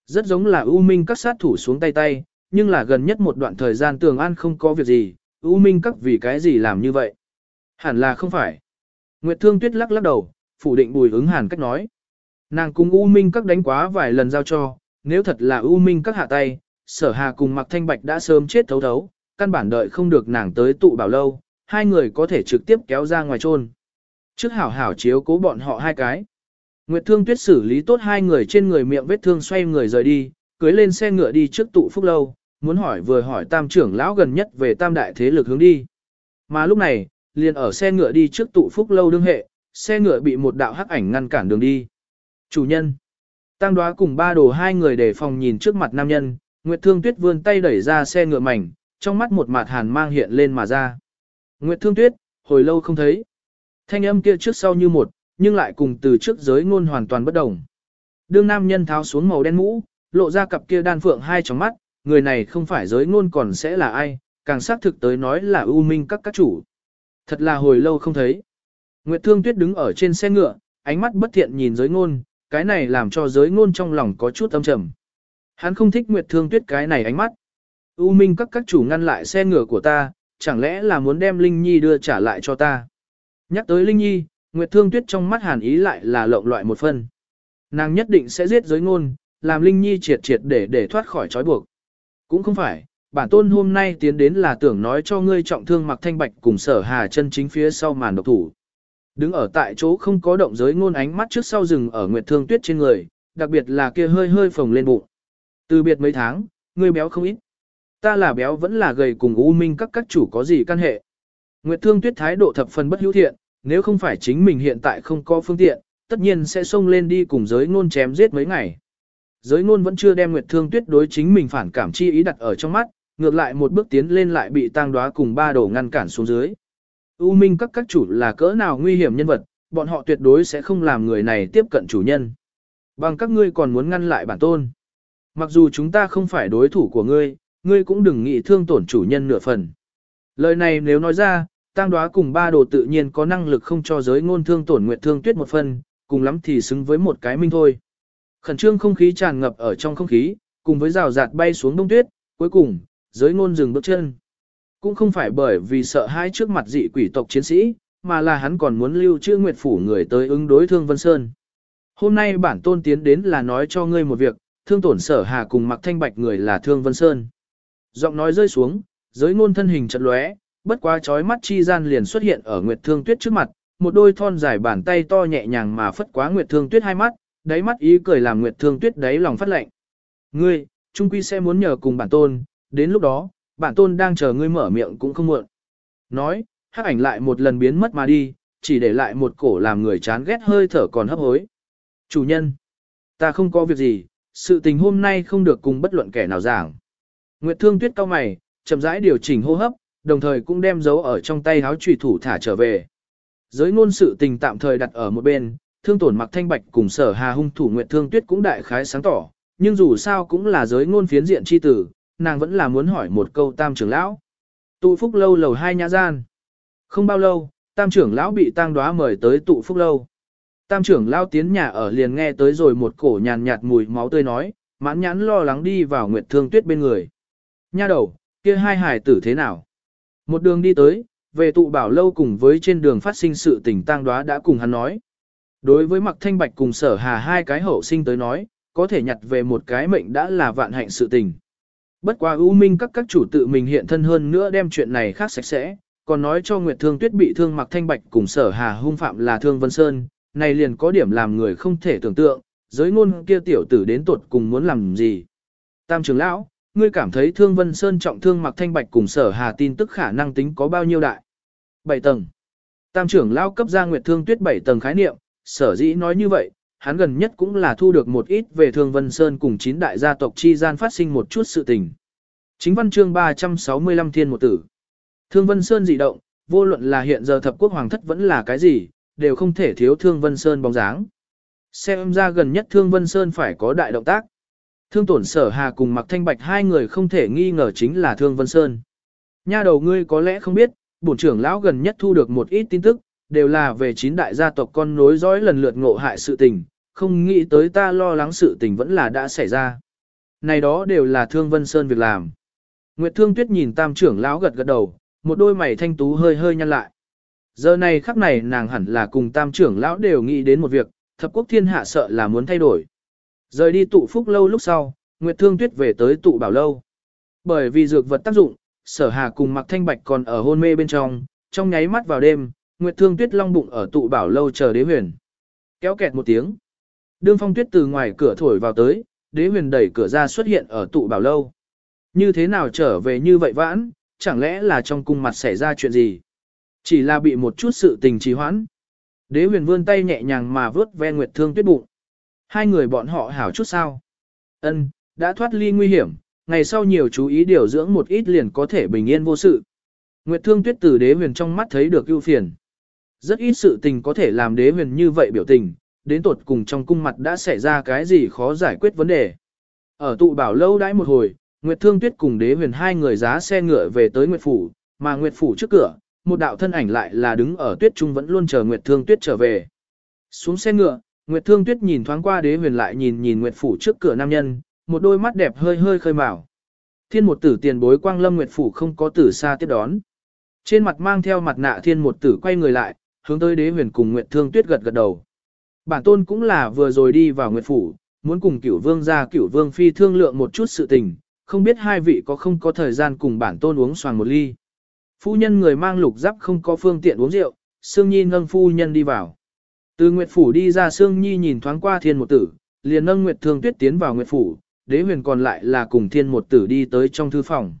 Rất giống là U Minh các sát thủ xuống tay tay, nhưng là gần nhất một đoạn thời gian tường an không có việc gì, U Minh các vì cái gì làm như vậy? Hẳn là không phải. Nguyệt Thương Tuyết lắc lắc đầu, phủ định bùi ứng hàn cách nói. Nàng cùng U Minh các đánh quá vài lần giao cho, nếu thật là U Minh các hạ tay, sở hà cùng mặc thanh bạch đã sớm chết thấu thấu, căn bản đợi không được nàng tới tụ bảo lâu, hai người có thể trực tiếp kéo ra ngoài trôn. Trước hảo hảo chiếu cố bọn họ hai cái. Nguyệt Thương Tuyết xử lý tốt hai người trên người miệng vết thương xoay người rời đi, cưới lên xe ngựa đi trước tụ phúc lâu, muốn hỏi vừa hỏi tam trưởng lão gần nhất về tam đại thế lực hướng đi. Mà lúc này, liền ở xe ngựa đi trước tụ phúc lâu đương hệ, xe ngựa bị một đạo hắc ảnh ngăn cản đường đi. Chủ nhân. Tăng đoá cùng ba đồ hai người để phòng nhìn trước mặt nam nhân, Nguyệt Thương Tuyết vươn tay đẩy ra xe ngựa mảnh, trong mắt một mặt hàn mang hiện lên mà ra. Nguyệt Thương Tuyết, hồi lâu không thấy. Thanh âm kia trước sau như một, nhưng lại cùng từ trước giới ngôn hoàn toàn bất đồng. Đương nam nhân tháo xuống màu đen mũ, lộ ra cặp kia đan phượng hai tròng mắt, người này không phải giới ngôn còn sẽ là ai, càng xác thực tới nói là ưu minh các các chủ. Thật là hồi lâu không thấy. Nguyệt Thương Tuyết đứng ở trên xe ngựa, ánh mắt bất thiện nhìn giới ngôn, cái này làm cho giới ngôn trong lòng có chút âm trầm. Hắn không thích Nguyệt Thương Tuyết cái này ánh mắt. U Minh các các chủ ngăn lại xe ngựa của ta, chẳng lẽ là muốn đem Linh Nhi đưa trả lại cho ta. Nhắc tới Linh Nhi, Nguyệt Thương Tuyết trong mắt hàn ý lại là lộng loại một phân. Nàng nhất định sẽ giết giới ngôn, làm Linh Nhi triệt triệt để để thoát khỏi trói buộc. Cũng không phải, bản tôn hôm nay tiến đến là tưởng nói cho ngươi trọng thương mặc thanh bạch cùng sở hà chân chính phía sau màn độc thủ. Đứng ở tại chỗ không có động giới ngôn ánh mắt trước sau rừng ở Nguyệt Thương Tuyết trên người, đặc biệt là kia hơi hơi phồng lên bụng. Từ biệt mấy tháng, ngươi béo không ít. Ta là béo vẫn là gầy cùng U Minh các các chủ có gì căn hệ. Nguyệt Thương Tuyết thái độ thập phần bất hữu thiện, nếu không phải chính mình hiện tại không có phương tiện, tất nhiên sẽ xông lên đi cùng giới ngôn chém giết mấy ngày. Giới ngôn vẫn chưa đem Nguyệt Thương Tuyết đối chính mình phản cảm chi ý đặt ở trong mắt, ngược lại một bước tiến lên lại bị tang đoá cùng ba đổ ngăn cản xuống dưới. U Minh các các chủ là cỡ nào nguy hiểm nhân vật, bọn họ tuyệt đối sẽ không làm người này tiếp cận chủ nhân. Bằng các ngươi còn muốn ngăn lại bản tôn. Mặc dù chúng ta không phải đối thủ của ngươi, ngươi cũng đừng nghĩ thương tổn chủ nhân nửa phần. Lời này nếu nói ra, tang đoá cùng ba đồ tự nhiên có năng lực không cho giới ngôn thương tổn nguyệt thương tuyết một phần, cùng lắm thì xứng với một cái minh thôi. Khẩn trương không khí tràn ngập ở trong không khí, cùng với rào rạt bay xuống đông tuyết, cuối cùng, giới ngôn dừng bước chân. Cũng không phải bởi vì sợ hãi trước mặt dị quỷ tộc chiến sĩ, mà là hắn còn muốn lưu trữ nguyệt phủ người tới ứng đối thương Vân Sơn. Hôm nay bản tôn tiến đến là nói cho ngươi một việc, thương tổn sở hà cùng mặc thanh bạch người là thương Vân Sơn. Giọng nói rơi xuống, giới ngôn thân hình chật lóe, bất quá chói mắt chi gian liền xuất hiện ở Nguyệt Thương Tuyết trước mặt, một đôi thon dài bàn tay to nhẹ nhàng mà phất quá Nguyệt Thương Tuyết hai mắt, đáy mắt ý cười làm Nguyệt Thương Tuyết đáy lòng phát lạnh. Ngươi, trung quy sẽ muốn nhờ cùng bản tôn, đến lúc đó, bản tôn đang chờ ngươi mở miệng cũng không muộn. Nói, hắc ảnh lại một lần biến mất mà đi, chỉ để lại một cổ làm người chán ghét hơi thở còn hấp hối. Chủ nhân, ta không có việc gì, sự tình hôm nay không được cùng bất luận kẻ nào giảng. Nguyệt Thương Tuyết cao mày, chậm rãi điều chỉnh hô hấp, đồng thời cũng đem dấu ở trong tay háo trùy thủ thả trở về. Giới ngôn sự tình tạm thời đặt ở một bên, thương tổn mặc thanh bạch cùng sở hà hung thủ Nguyệt Thương Tuyết cũng đại khái sáng tỏ, nhưng dù sao cũng là giới ngôn phiến diện chi tử, nàng vẫn là muốn hỏi một câu tam trưởng lão. Tụ phúc lâu lầu hai nhã gian. Không bao lâu, tam trưởng lão bị tang đoá mời tới tụ phúc lâu. Tam trưởng lão tiến nhà ở liền nghe tới rồi một cổ nhàn nhạt mùi máu tươi nói, mãn nhãn lo lắng đi vào Nguyệt Thương Tuyết bên người. Nha đầu, kia hai hải tử thế nào? Một đường đi tới, về tụ bảo lâu cùng với trên đường phát sinh sự tình tang đoá đã cùng hắn nói. Đối với mặc thanh bạch cùng sở hà hai cái hậu sinh tới nói, có thể nhặt về một cái mệnh đã là vạn hạnh sự tình. Bất quá ưu minh các các chủ tự mình hiện thân hơn nữa đem chuyện này khác sạch sẽ, còn nói cho Nguyệt Thương Tuyết bị thương mặc thanh bạch cùng sở hà hung phạm là thương Vân Sơn, này liền có điểm làm người không thể tưởng tượng, giới ngôn kia tiểu tử đến tuột cùng muốn làm gì. Tam trưởng lão, ngươi cảm thấy thương Vân Sơn trọng thương mặc thanh bạch cùng sở hà tin tức khả năng tính có bao nhiêu đại? 7 tầng. Tam trưởng lao cấp ra Nguyệt Thương Tuyết 7 tầng khái niệm, sở dĩ nói như vậy, hắn gần nhất cũng là thu được một ít về Thương Vân Sơn cùng chín đại gia tộc chi gian phát sinh một chút sự tình. Chính văn chương 365 thiên một tử. Thương Vân Sơn dị động, vô luận là hiện giờ thập quốc hoàng thất vẫn là cái gì, đều không thể thiếu Thương Vân Sơn bóng dáng. Xem ra gần nhất Thương Vân Sơn phải có đại động tác. Thương tổn sở hà cùng mặc thanh bạch hai người không thể nghi ngờ chính là Thương Vân Sơn. Nha đầu ngươi có lẽ không biết, bổn trưởng lão gần nhất thu được một ít tin tức, đều là về chín đại gia tộc con nối dõi lần lượt ngộ hại sự tình, không nghĩ tới ta lo lắng sự tình vẫn là đã xảy ra. Này đó đều là Thương Vân Sơn việc làm. Nguyệt Thương Tuyết nhìn tam trưởng lão gật gật đầu, một đôi mày thanh tú hơi hơi nhăn lại. Giờ này khắc này nàng hẳn là cùng tam trưởng lão đều nghĩ đến một việc, thập quốc thiên hạ sợ là muốn thay đổi. Rời đi tụ phúc lâu lúc sau, Nguyệt Thương Tuyết về tới tụ bảo lâu. Bởi vì dược vật tác dụng, sở hà cùng mặc thanh bạch còn ở hôn mê bên trong, trong nháy mắt vào đêm, Nguyệt Thương Tuyết long bụng ở tụ bảo lâu chờ đế huyền. Kéo kẹt một tiếng. Đương phong tuyết từ ngoài cửa thổi vào tới, đế huyền đẩy cửa ra xuất hiện ở tụ bảo lâu. Như thế nào trở về như vậy vãn, chẳng lẽ là trong cung mặt xảy ra chuyện gì? Chỉ là bị một chút sự tình trì hoãn. Đế huyền vươn tay nhẹ nhàng mà vớt ve Nguyệt Thương Tuyết bụng. Hai người bọn họ hảo chút sao? Ân, đã thoát ly nguy hiểm, ngày sau nhiều chú ý điều dưỡng một ít liền có thể bình yên vô sự. Nguyệt Thương Tuyết từ đế huyền trong mắt thấy được ưu phiền. Rất ít sự tình có thể làm đế huyền như vậy biểu tình, đến tột cùng trong cung mặt đã xảy ra cái gì khó giải quyết vấn đề. Ở tụ bảo lâu đãi một hồi, Nguyệt Thương Tuyết cùng đế huyền hai người giá xe ngựa về tới Nguyệt Phủ, mà Nguyệt Phủ trước cửa, một đạo thân ảnh lại là đứng ở tuyết trung vẫn luôn chờ Nguyệt Thương Tuyết trở về. Xuống xe ngựa, Nguyệt Thương Tuyết nhìn thoáng qua đế huyền lại nhìn nhìn Nguyệt Phủ trước cửa nam nhân, một đôi mắt đẹp hơi hơi khơi mào. Thiên một tử tiền bối quang lâm Nguyệt Phủ không có tử xa tiếp đón. Trên mặt mang theo mặt nạ thiên một tử quay người lại, hướng tới đế huyền cùng Nguyệt Thương Tuyết gật gật đầu. Bản tôn cũng là vừa rồi đi vào Nguyệt Phủ, muốn cùng cửu vương gia cửu vương phi thương lượng một chút sự tình, không biết hai vị có không có thời gian cùng bản tôn uống xoàng một ly. Phu nhân người mang lục giáp không có phương tiện uống rượu, Sương Nhi nâng phu nhân đi vào. Từ Nguyệt Phủ đi ra Sương Nhi nhìn thoáng qua thiên một tử, liền nâng Nguyệt Thương Tuyết tiến vào Nguyệt Phủ, đế huyền còn lại là cùng thiên một tử đi tới trong thư phòng.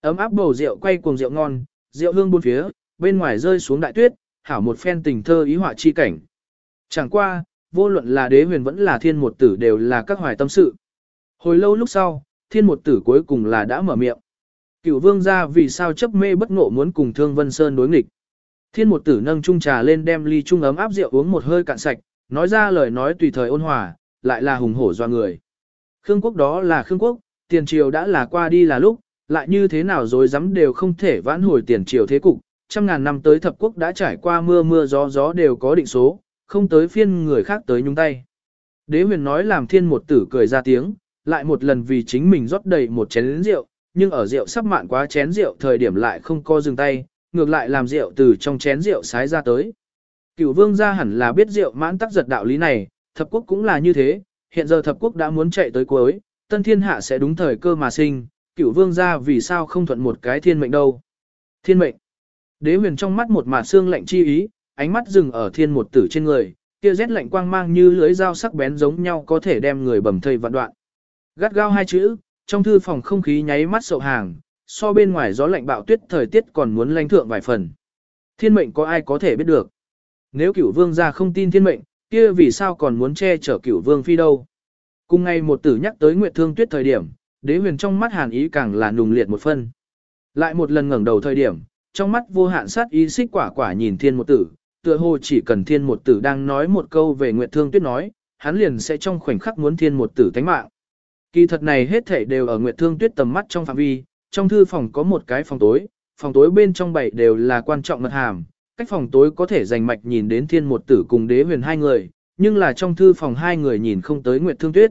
Ấm áp bầu rượu quay cuồng rượu ngon, rượu hương buôn phía, bên ngoài rơi xuống đại tuyết, hảo một phen tình thơ ý họa chi cảnh. Chẳng qua, vô luận là đế huyền vẫn là thiên một tử đều là các hoài tâm sự. Hồi lâu lúc sau, thiên một tử cuối cùng là đã mở miệng. Cửu vương ra vì sao chấp mê bất ngộ muốn cùng thương vân sơn đối nghịch. Thiên một tử nâng chung trà lên đem ly chung ấm áp rượu uống một hơi cạn sạch, nói ra lời nói tùy thời ôn hòa, lại là hùng hổ doa người. Khương quốc đó là Khương quốc, tiền triều đã là qua đi là lúc, lại như thế nào rồi dám đều không thể vãn hồi tiền triều thế cục, trăm ngàn năm tới thập quốc đã trải qua mưa mưa gió gió đều có định số, không tới phiên người khác tới nhúng tay. Đế huyền nói làm thiên một tử cười ra tiếng, lại một lần vì chính mình rót đầy một chén rượu, nhưng ở rượu sắp mạn quá chén rượu thời điểm lại không co dừng tay, ngược lại làm rượu từ trong chén rượu sái ra tới. Cửu vương gia hẳn là biết rượu mãn tắc giật đạo lý này, thập quốc cũng là như thế, hiện giờ thập quốc đã muốn chạy tới cuối, tân thiên hạ sẽ đúng thời cơ mà sinh, cửu vương gia vì sao không thuận một cái thiên mệnh đâu. Thiên mệnh. Đế huyền trong mắt một mạt xương lạnh chi ý, ánh mắt dừng ở thiên một tử trên người, kia rét lạnh quang mang như lưới dao sắc bén giống nhau có thể đem người bầm thây vạn đoạn. Gắt gao hai chữ, trong thư phòng không khí nháy mắt sậu hàng, so bên ngoài gió lạnh bạo tuyết thời tiết còn muốn lanh thượng vài phần. Thiên mệnh có ai có thể biết được? Nếu cửu vương gia không tin thiên mệnh, kia vì sao còn muốn che chở cửu vương phi đâu? Cùng ngày một tử nhắc tới Nguyệt Thương Tuyết thời điểm, đế huyền trong mắt hàn ý càng là nùng liệt một phân. Lại một lần ngẩng đầu thời điểm, trong mắt vô hạn sát ý xích quả quả nhìn thiên một tử, tựa hồ chỉ cần thiên một tử đang nói một câu về Nguyệt Thương Tuyết nói, hắn liền sẽ trong khoảnh khắc muốn thiên một tử tánh mạng. Kỳ thật này hết thảy đều ở Nguyệt Thương Tuyết tầm mắt trong phạm vi, trong thư phòng có một cái phòng tối, phòng tối bên trong bảy đều là quan trọng mật hàm, cách phòng tối có thể dành mạch nhìn đến thiên một tử cùng đế huyền hai người, nhưng là trong thư phòng hai người nhìn không tới Nguyệt Thương Tuyết.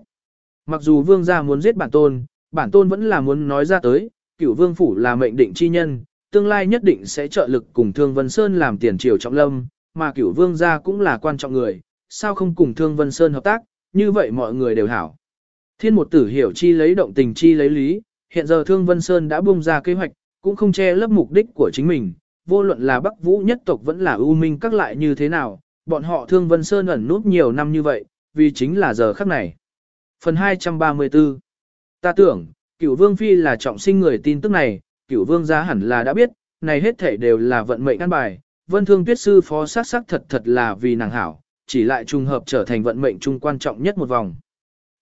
Mặc dù vương gia muốn giết bản tôn, bản tôn vẫn là muốn nói ra tới, cửu vương phủ là mệnh định chi nhân, tương lai nhất định sẽ trợ lực cùng Thương Vân Sơn làm tiền triều trọng lâm, mà cửu vương gia cũng là quan trọng người, sao không cùng Thương Vân Sơn hợp tác, như vậy mọi người đều hảo. Thiên một tử hiểu chi lấy động tình chi lấy lý, hiện giờ Thương Vân Sơn đã bung ra kế hoạch, cũng không che lấp mục đích của chính mình, vô luận là Bắc Vũ nhất tộc vẫn là ưu minh các lại như thế nào, bọn họ Thương Vân Sơn ẩn nút nhiều năm như vậy, vì chính là giờ khắc này. Phần 234 Ta tưởng, cửu vương phi là trọng sinh người tin tức này, cửu vương gia hẳn là đã biết, này hết thể đều là vận mệnh căn bài, vân thương tuyết sư phó sát sắc thật thật là vì nàng hảo, chỉ lại trùng hợp trở thành vận mệnh trung quan trọng nhất một vòng.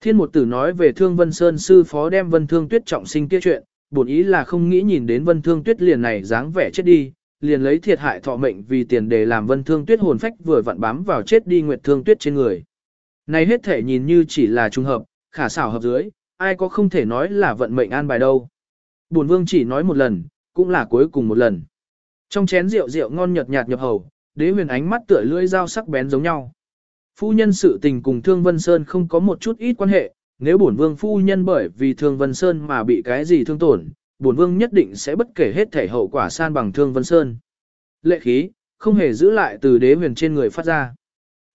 Thiên một tử nói về thương vân sơn sư phó đem vân thương tuyết trọng sinh kia chuyện, bổn ý là không nghĩ nhìn đến vân thương tuyết liền này dáng vẻ chết đi, liền lấy thiệt hại thọ mệnh vì tiền để làm vân thương tuyết hồn phách vừa vặn bám vào chết đi nguyệt thương tuyết trên người. Này hết thể nhìn như chỉ là trùng hợp, khả xảo hợp dưới, ai có không thể nói là vận mệnh an bài đâu. Bổn vương chỉ nói một lần, cũng là cuối cùng một lần. Trong chén rượu rượu ngon nhợt nhạt nhập hầu, đế huyền ánh mắt tựa lưỡi dao sắc bén giống nhau. Phu nhân sự tình cùng Thương Vân Sơn không có một chút ít quan hệ, nếu bổn vương phu nhân bởi vì Thương Vân Sơn mà bị cái gì thương tổn, bổn vương nhất định sẽ bất kể hết thể hậu quả san bằng Thương Vân Sơn. Lệ khí, không hề giữ lại từ đế huyền trên người phát ra.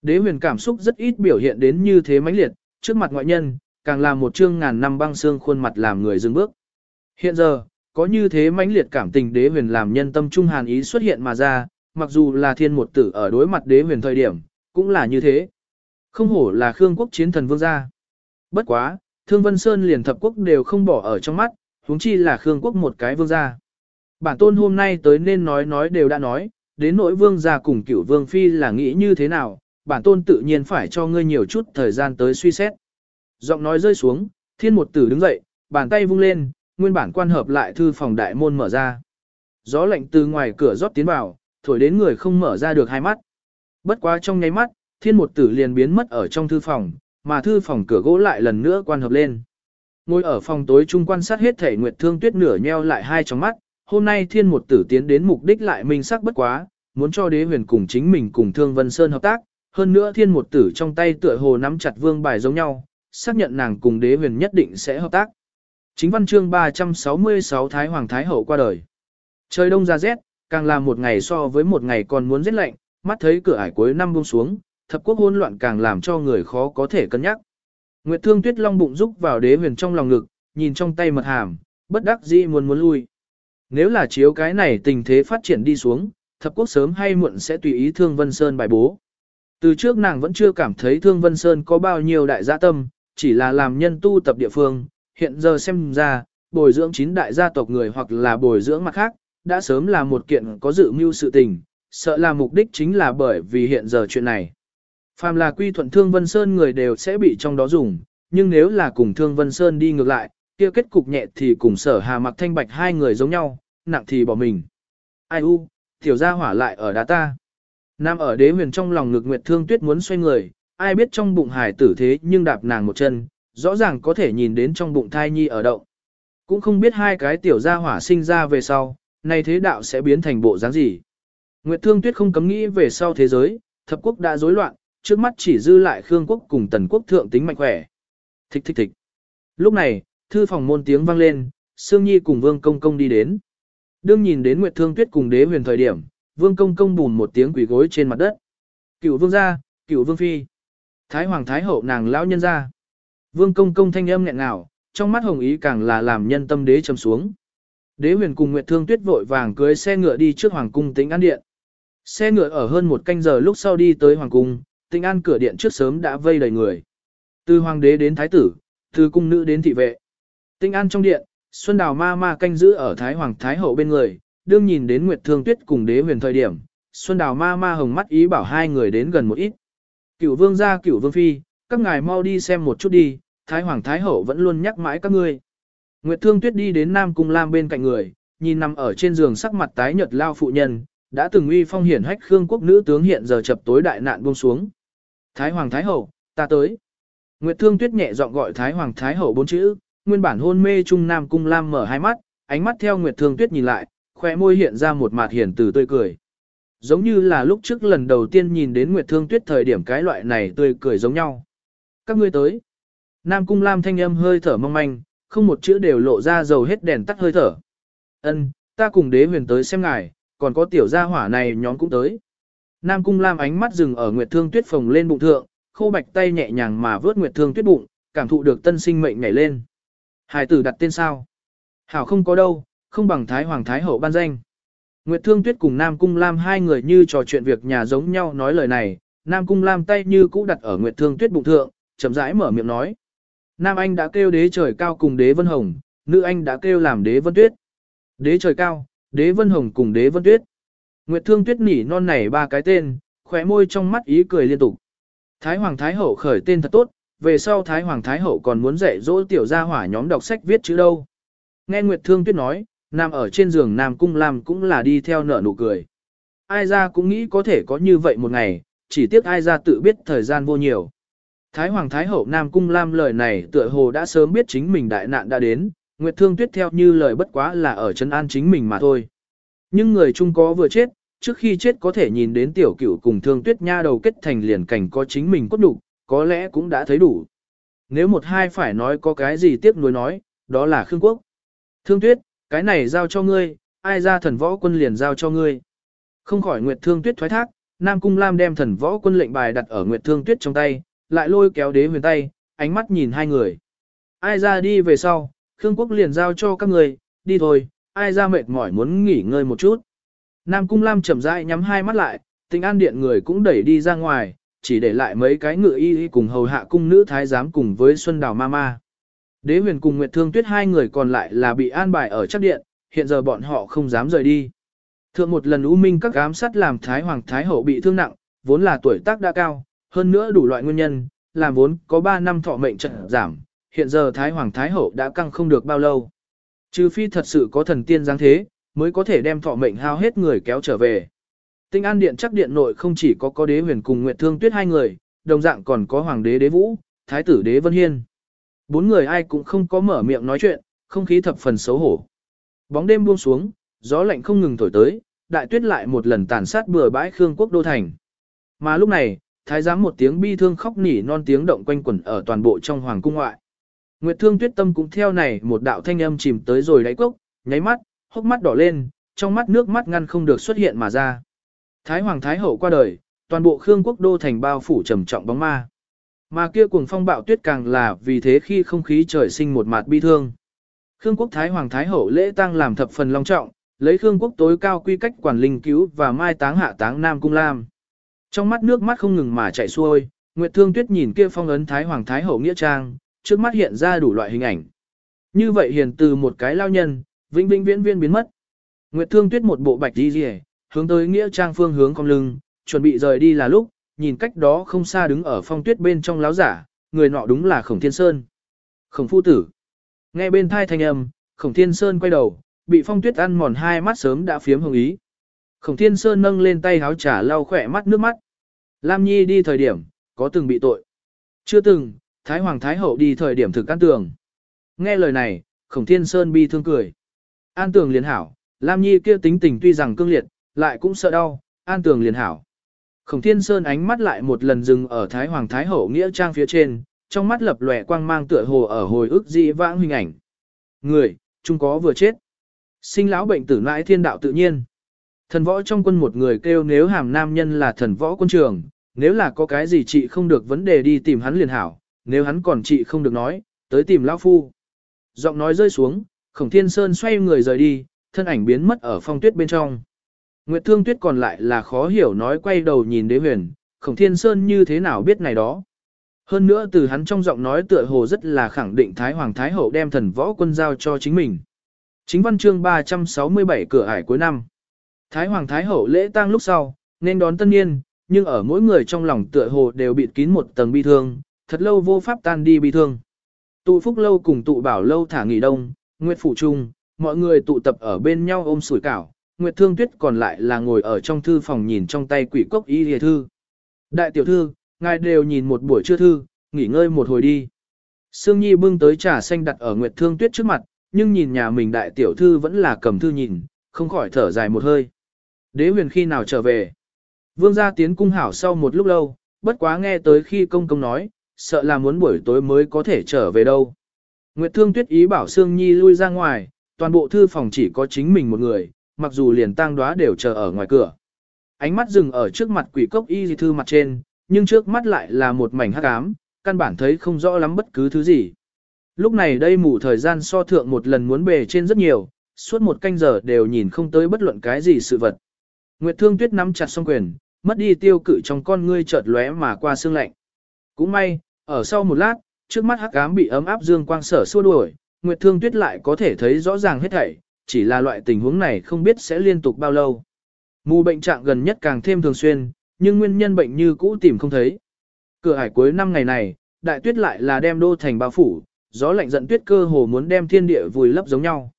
Đế huyền cảm xúc rất ít biểu hiện đến như thế mãnh liệt, trước mặt ngoại nhân, càng là một chương ngàn năm băng xương khuôn mặt làm người dừng bước. Hiện giờ, có như thế mãnh liệt cảm tình đế huyền làm nhân tâm trung hàn ý xuất hiện mà ra, mặc dù là thiên một tử ở đối mặt đế huyền thời điểm, cũng là như thế. Không hổ là Khương quốc chiến thần vương gia. Bất quá, Thương Vân Sơn liền thập quốc đều không bỏ ở trong mắt, huống chi là Khương quốc một cái vương gia. Bản tôn hôm nay tới nên nói nói đều đã nói, đến nỗi vương gia cùng cửu vương phi là nghĩ như thế nào, bản tôn tự nhiên phải cho ngươi nhiều chút thời gian tới suy xét. Giọng nói rơi xuống, thiên một tử đứng dậy, bàn tay vung lên, nguyên bản quan hợp lại thư phòng đại môn mở ra. Gió lạnh từ ngoài cửa rót tiến vào, thổi đến người không mở ra được hai mắt. Bất quá trong nháy mắt, thiên một tử liền biến mất ở trong thư phòng, mà thư phòng cửa gỗ lại lần nữa quan hợp lên. Ngồi ở phòng tối trung quan sát hết thể nguyệt thương tuyết nửa nheo lại hai trong mắt, hôm nay thiên một tử tiến đến mục đích lại minh sắc bất quá, muốn cho đế huyền cùng chính mình cùng thương vân sơn hợp tác, hơn nữa thiên một tử trong tay tựa hồ nắm chặt vương bài giống nhau, xác nhận nàng cùng đế huyền nhất định sẽ hợp tác. Chính văn chương 366 Thái Hoàng Thái Hậu qua đời. Trời đông ra rét, càng làm một ngày so với một ngày còn muốn rét lạnh, mắt thấy cửa ải cuối năm buông xuống, thập quốc hỗn loạn càng làm cho người khó có thể cân nhắc. Nguyệt Thương Tuyết Long bụng rúc vào đế huyền trong lòng ngực, nhìn trong tay mật hàm, bất đắc dĩ muốn muốn lui. Nếu là chiếu cái này tình thế phát triển đi xuống, thập quốc sớm hay muộn sẽ tùy ý Thương Vân Sơn bài bố. Từ trước nàng vẫn chưa cảm thấy Thương Vân Sơn có bao nhiêu đại gia tâm, chỉ là làm nhân tu tập địa phương, hiện giờ xem ra, bồi dưỡng chín đại gia tộc người hoặc là bồi dưỡng mặt khác, đã sớm là một kiện có dự mưu sự tình, sợ là mục đích chính là bởi vì hiện giờ chuyện này. Phàm là quy thuận Thương Vân Sơn người đều sẽ bị trong đó dùng, nhưng nếu là cùng Thương Vân Sơn đi ngược lại, kia kết cục nhẹ thì cùng sở hà mặc thanh bạch hai người giống nhau, nặng thì bỏ mình. Ai u, tiểu gia hỏa lại ở đá ta. Nam ở đế huyền trong lòng ngực Nguyệt Thương Tuyết muốn xoay người, ai biết trong bụng hải tử thế nhưng đạp nàng một chân, rõ ràng có thể nhìn đến trong bụng thai nhi ở động. Cũng không biết hai cái tiểu gia hỏa sinh ra về sau, nay thế đạo sẽ biến thành bộ dáng gì. Nguyệt Thương Tuyết không cấm nghĩ về sau thế giới, thập quốc đã rối loạn, trước mắt chỉ dư lại Khương quốc cùng Tần quốc thượng tính mạnh khỏe. Thích thích thích. Lúc này, thư phòng môn tiếng vang lên, Sương Nhi cùng Vương Công Công đi đến. Đương nhìn đến Nguyệt Thương Tuyết cùng đế huyền thời điểm, Vương Công Công bùn một tiếng quỷ gối trên mặt đất. Cửu Vương gia, Cửu Vương phi. Thái Hoàng Thái Hậu nàng lão nhân gia. Vương Công Công thanh âm nghẹn ngào, trong mắt hồng ý càng là làm nhân tâm đế trầm xuống. Đế huyền cùng Nguyệt Thương Tuyết vội vàng cưới xe ngựa đi trước Hoàng cung Tĩnh ăn Điện. Xe ngựa ở hơn một canh giờ lúc sau đi tới Hoàng cung, Tinh An cửa điện trước sớm đã vây đầy người. Từ Hoàng đế đến Thái tử, từ cung nữ đến thị vệ. Tinh An trong điện, Xuân Đào ma ma canh giữ ở Thái Hoàng Thái Hậu bên người, đương nhìn đến Nguyệt Thương Tuyết cùng đế huyền thời điểm, Xuân Đào ma ma hồng mắt ý bảo hai người đến gần một ít. Cửu vương gia cửu vương phi, các ngài mau đi xem một chút đi, Thái Hoàng Thái Hậu vẫn luôn nhắc mãi các ngươi. Nguyệt Thương Tuyết đi đến Nam Cung Lam bên cạnh người, nhìn nằm ở trên giường sắc mặt tái nhợt lao phụ nhân, đã từng uy phong hiển hách Khương quốc nữ tướng hiện giờ chập tối đại nạn buông xuống. Thái Hoàng Thái Hậu, ta tới. Nguyệt Thương Tuyết nhẹ giọng gọi Thái Hoàng Thái Hậu bốn chữ, nguyên bản hôn mê trung Nam Cung Lam mở hai mắt, ánh mắt theo Nguyệt Thương Tuyết nhìn lại, khóe môi hiện ra một mặt hiền từ tươi cười. Giống như là lúc trước lần đầu tiên nhìn đến Nguyệt Thương Tuyết thời điểm cái loại này tươi cười giống nhau. Các ngươi tới. Nam Cung Lam thanh âm hơi thở mong manh, không một chữ đều lộ ra dầu hết đèn tắt hơi thở. Ân, ta cùng đế huyền tới xem ngài, còn có tiểu gia hỏa này nhóm cũng tới. Nam Cung Lam ánh mắt dừng ở Nguyệt Thương Tuyết phồng lên bụng thượng, khô bạch tay nhẹ nhàng mà vớt Nguyệt Thương Tuyết bụng, cảm thụ được tân sinh mệnh nhảy lên. Hải tử đặt tên sao? Hảo không có đâu, không bằng Thái Hoàng Thái Hậu ban danh. Nguyệt Thương Tuyết cùng Nam Cung Lam hai người như trò chuyện việc nhà giống nhau nói lời này, Nam Cung Lam tay như cũ đặt ở Nguyệt Thương Tuyết bụng thượng, chậm rãi mở miệng nói. Nam Anh đã kêu đế trời cao cùng đế vân hồng, nữ Anh đã kêu làm đế vân tuyết. Đế trời cao, đế vân hồng cùng đế vân tuyết. Nguyệt Thương Tuyết nỉ non này ba cái tên, khóe môi trong mắt ý cười liên tục. Thái Hoàng Thái Hậu khởi tên thật tốt, về sau Thái Hoàng Thái Hậu còn muốn dạy dỗ tiểu gia hỏa nhóm đọc sách viết chữ đâu. Nghe Nguyệt Thương Tuyết nói, nằm ở trên giường Nam Cung Lam cũng là đi theo nở nụ cười. Ai ra cũng nghĩ có thể có như vậy một ngày, chỉ tiếc ai ra tự biết thời gian vô nhiều. Thái Hoàng Thái Hậu Nam Cung Lam lời này tựa hồ đã sớm biết chính mình đại nạn đã đến, Nguyệt Thương Tuyết theo như lời bất quá là ở chân an chính mình mà thôi. Nhưng người chung có vừa chết, trước khi chết có thể nhìn đến tiểu cửu cùng Thương Tuyết nha đầu kết thành liền cảnh có chính mình cốt đủ, có lẽ cũng đã thấy đủ. Nếu một hai phải nói có cái gì tiếc nuối nói, đó là Khương Quốc. Thương Tuyết, cái này giao cho ngươi, ai ra thần võ quân liền giao cho ngươi. Không khỏi Nguyệt Thương Tuyết thoái thác, Nam Cung Lam đem thần võ quân lệnh bài đặt ở Nguyệt Thương Tuyết trong tay, lại lôi kéo đế huyền tay, ánh mắt nhìn hai người. Ai ra đi về sau, Khương Quốc liền giao cho các người, đi thôi, ai ra mệt mỏi muốn nghỉ ngơi một chút. Nam Cung Lam chậm rãi nhắm hai mắt lại, tình an điện người cũng đẩy đi ra ngoài, chỉ để lại mấy cái ngựa y cùng hầu hạ cung nữ thái giám cùng với Xuân Đào Mama. Đế huyền cùng Nguyệt Thương Tuyết hai người còn lại là bị an bài ở chắc điện, hiện giờ bọn họ không dám rời đi. Thượng một lần U Minh các ám sát làm Thái Hoàng Thái Hậu bị thương nặng, vốn là tuổi tác đã cao, hơn nữa đủ loại nguyên nhân, làm vốn có 3 năm thọ mệnh trận giảm, hiện giờ Thái Hoàng Thái Hậu đã căng không được bao lâu. Trừ phi thật sự có thần tiên giáng thế, mới có thể đem thọ mệnh hao hết người kéo trở về. Tinh An Điện chắc điện nội không chỉ có có đế huyền cùng Nguyệt Thương Tuyết hai người, đồng dạng còn có Hoàng đế đế Vũ, Thái tử đế Vân Hiên. Bốn người ai cũng không có mở miệng nói chuyện, không khí thập phần xấu hổ. Bóng đêm buông xuống, gió lạnh không ngừng thổi tới, đại tuyết lại một lần tàn sát bừa bãi Khương quốc đô thành. Mà lúc này, thái giám một tiếng bi thương khóc nỉ non tiếng động quanh quẩn ở toàn bộ trong hoàng cung ngoại. Nguyệt Thương Tuyết Tâm cũng theo này một đạo thanh âm chìm tới rồi đáy cốc, nháy mắt, hốc mắt đỏ lên, trong mắt nước mắt ngăn không được xuất hiện mà ra. Thái Hoàng Thái Hậu qua đời, toàn bộ Khương quốc đô thành bao phủ trầm trọng bóng ma. Mà kia cuồng phong bạo tuyết càng là vì thế khi không khí trời sinh một mạt bi thương. Khương quốc Thái Hoàng Thái Hậu lễ tang làm thập phần long trọng, lấy Khương quốc tối cao quy cách quản linh cứu và mai táng hạ táng Nam Cung Lam. Trong mắt nước mắt không ngừng mà chảy xuôi, Nguyệt Thương Tuyết nhìn kia phong ấn Thái Hoàng Thái Hậu Nghĩa Trang, trước mắt hiện ra đủ loại hình ảnh. Như vậy hiền từ một cái lao nhân, vĩnh vĩnh viễn viên biến mất. Nguyệt Thương Tuyết một bộ bạch đi rìa, hướng tới nghĩa trang phương hướng cong lưng, chuẩn bị rời đi là lúc, nhìn cách đó không xa đứng ở phong tuyết bên trong láo giả, người nọ đúng là Khổng Thiên Sơn. Khổng phu tử. Nghe bên thai thanh âm, Khổng Thiên Sơn quay đầu, bị phong tuyết ăn mòn hai mắt sớm đã phiếm hồng ý. Khổng Thiên Sơn nâng lên tay háo trả lau khỏe mắt nước mắt. Lam Nhi đi thời điểm, có từng bị tội. Chưa từng, Thái Hoàng Thái Hậu đi thời điểm thực an tường. Nghe lời này, Khổng Thiên Sơn bi thương cười. An tường liền hảo, Lam Nhi kia tính tình tuy rằng cương liệt, lại cũng sợ đau, an tường liền hảo. Khổng Thiên Sơn ánh mắt lại một lần dừng ở Thái Hoàng Thái Hậu nghĩa trang phía trên, trong mắt lập lòe quang mang tựa hồ ở hồi ức dị vãng hình ảnh. Người, chung có vừa chết. Sinh lão bệnh tử nãi thiên đạo tự nhiên. Thần võ trong quân một người kêu nếu hàm nam nhân là thần võ quân trường, nếu là có cái gì chị không được vấn đề đi tìm hắn liền hảo, nếu hắn còn trị không được nói, tới tìm lão phu. Giọng nói rơi xuống, khổng thiên sơn xoay người rời đi, thân ảnh biến mất ở phong tuyết bên trong. Nguyệt Thương Tuyết còn lại là khó hiểu nói quay đầu nhìn đế huyền, khổng thiên sơn như thế nào biết này đó. Hơn nữa từ hắn trong giọng nói tựa hồ rất là khẳng định Thái Hoàng Thái Hậu đem thần võ quân giao cho chính mình. Chính văn chương 367 cửa ải cuối năm. Thái Hoàng Thái Hậu lễ tang lúc sau, nên đón tân niên, nhưng ở mỗi người trong lòng tựa hồ đều bịt kín một tầng bi thương, thật lâu vô pháp tan đi bi thương. Tụ phúc lâu cùng tụ bảo lâu thả nghỉ đông, nguyệt phủ trung, mọi người tụ tập ở bên nhau ôm sủi cảo, nguyệt thương tuyết còn lại là ngồi ở trong thư phòng nhìn trong tay quỷ cốc y lìa thư. Đại tiểu thư, ngài đều nhìn một buổi trưa thư, nghỉ ngơi một hồi đi. Sương Nhi bưng tới trà xanh đặt ở Nguyệt Thương Tuyết trước mặt, nhưng nhìn nhà mình đại tiểu thư vẫn là cầm thư nhìn, không khỏi thở dài một hơi. Đế huyền khi nào trở về? Vương gia tiến cung hảo sau một lúc lâu, bất quá nghe tới khi công công nói, sợ là muốn buổi tối mới có thể trở về đâu. Nguyệt Thương Tuyết ý bảo Sương Nhi lui ra ngoài, toàn bộ thư phòng chỉ có chính mình một người, mặc dù liền tang đóa đều chờ ở ngoài cửa. Ánh mắt dừng ở trước mặt quỷ cốc y thư mặt trên, nhưng trước mắt lại là một mảnh hắc ám, căn bản thấy không rõ lắm bất cứ thứ gì. Lúc này đây mù thời gian so thượng một lần muốn bề trên rất nhiều, suốt một canh giờ đều nhìn không tới bất luận cái gì sự vật. Nguyệt Thương Tuyết nắm chặt song quyền, mất đi tiêu cự trong con ngươi chợt lóe mà qua xương lạnh. Cũng may, ở sau một lát, trước mắt hắc ám bị ấm áp dương quang sở xua đuổi, Nguyệt Thương Tuyết lại có thể thấy rõ ràng hết thảy, chỉ là loại tình huống này không biết sẽ liên tục bao lâu. Mù bệnh trạng gần nhất càng thêm thường xuyên, nhưng nguyên nhân bệnh như cũ tìm không thấy. Cửa hải cuối năm ngày này, đại tuyết lại là đem đô thành bao phủ, gió lạnh giận tuyết cơ hồ muốn đem thiên địa vùi lấp giống nhau.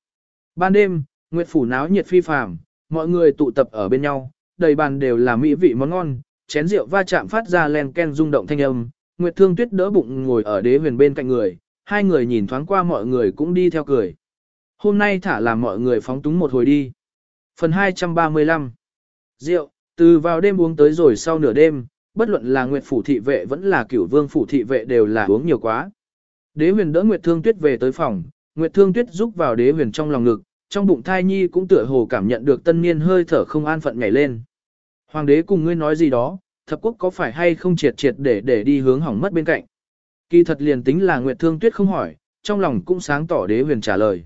Ban đêm, Nguyệt phủ náo nhiệt phi phàm, mọi người tụ tập ở bên nhau, đầy bàn đều là mỹ vị món ngon, chén rượu va chạm phát ra len ken rung động thanh âm. Nguyệt Thương Tuyết đỡ bụng ngồi ở đế huyền bên cạnh người, hai người nhìn thoáng qua mọi người cũng đi theo cười. Hôm nay thả làm mọi người phóng túng một hồi đi. Phần 235 Rượu, từ vào đêm uống tới rồi sau nửa đêm, bất luận là Nguyệt phủ thị vệ vẫn là Cửu Vương phủ thị vệ đều là uống nhiều quá. Đế huyền đỡ Nguyệt Thương Tuyết về tới phòng, Nguyệt Thương Tuyết giúp vào đế huyền trong lòng ngực, trong bụng thai nhi cũng tựa hồ cảm nhận được tân niên hơi thở không an phận nhảy lên. Hoàng đế cùng ngươi nói gì đó, thập quốc có phải hay không triệt triệt để để đi hướng hỏng mất bên cạnh. Kỳ thật liền tính là Nguyệt Thương Tuyết không hỏi, trong lòng cũng sáng tỏ đế huyền trả lời.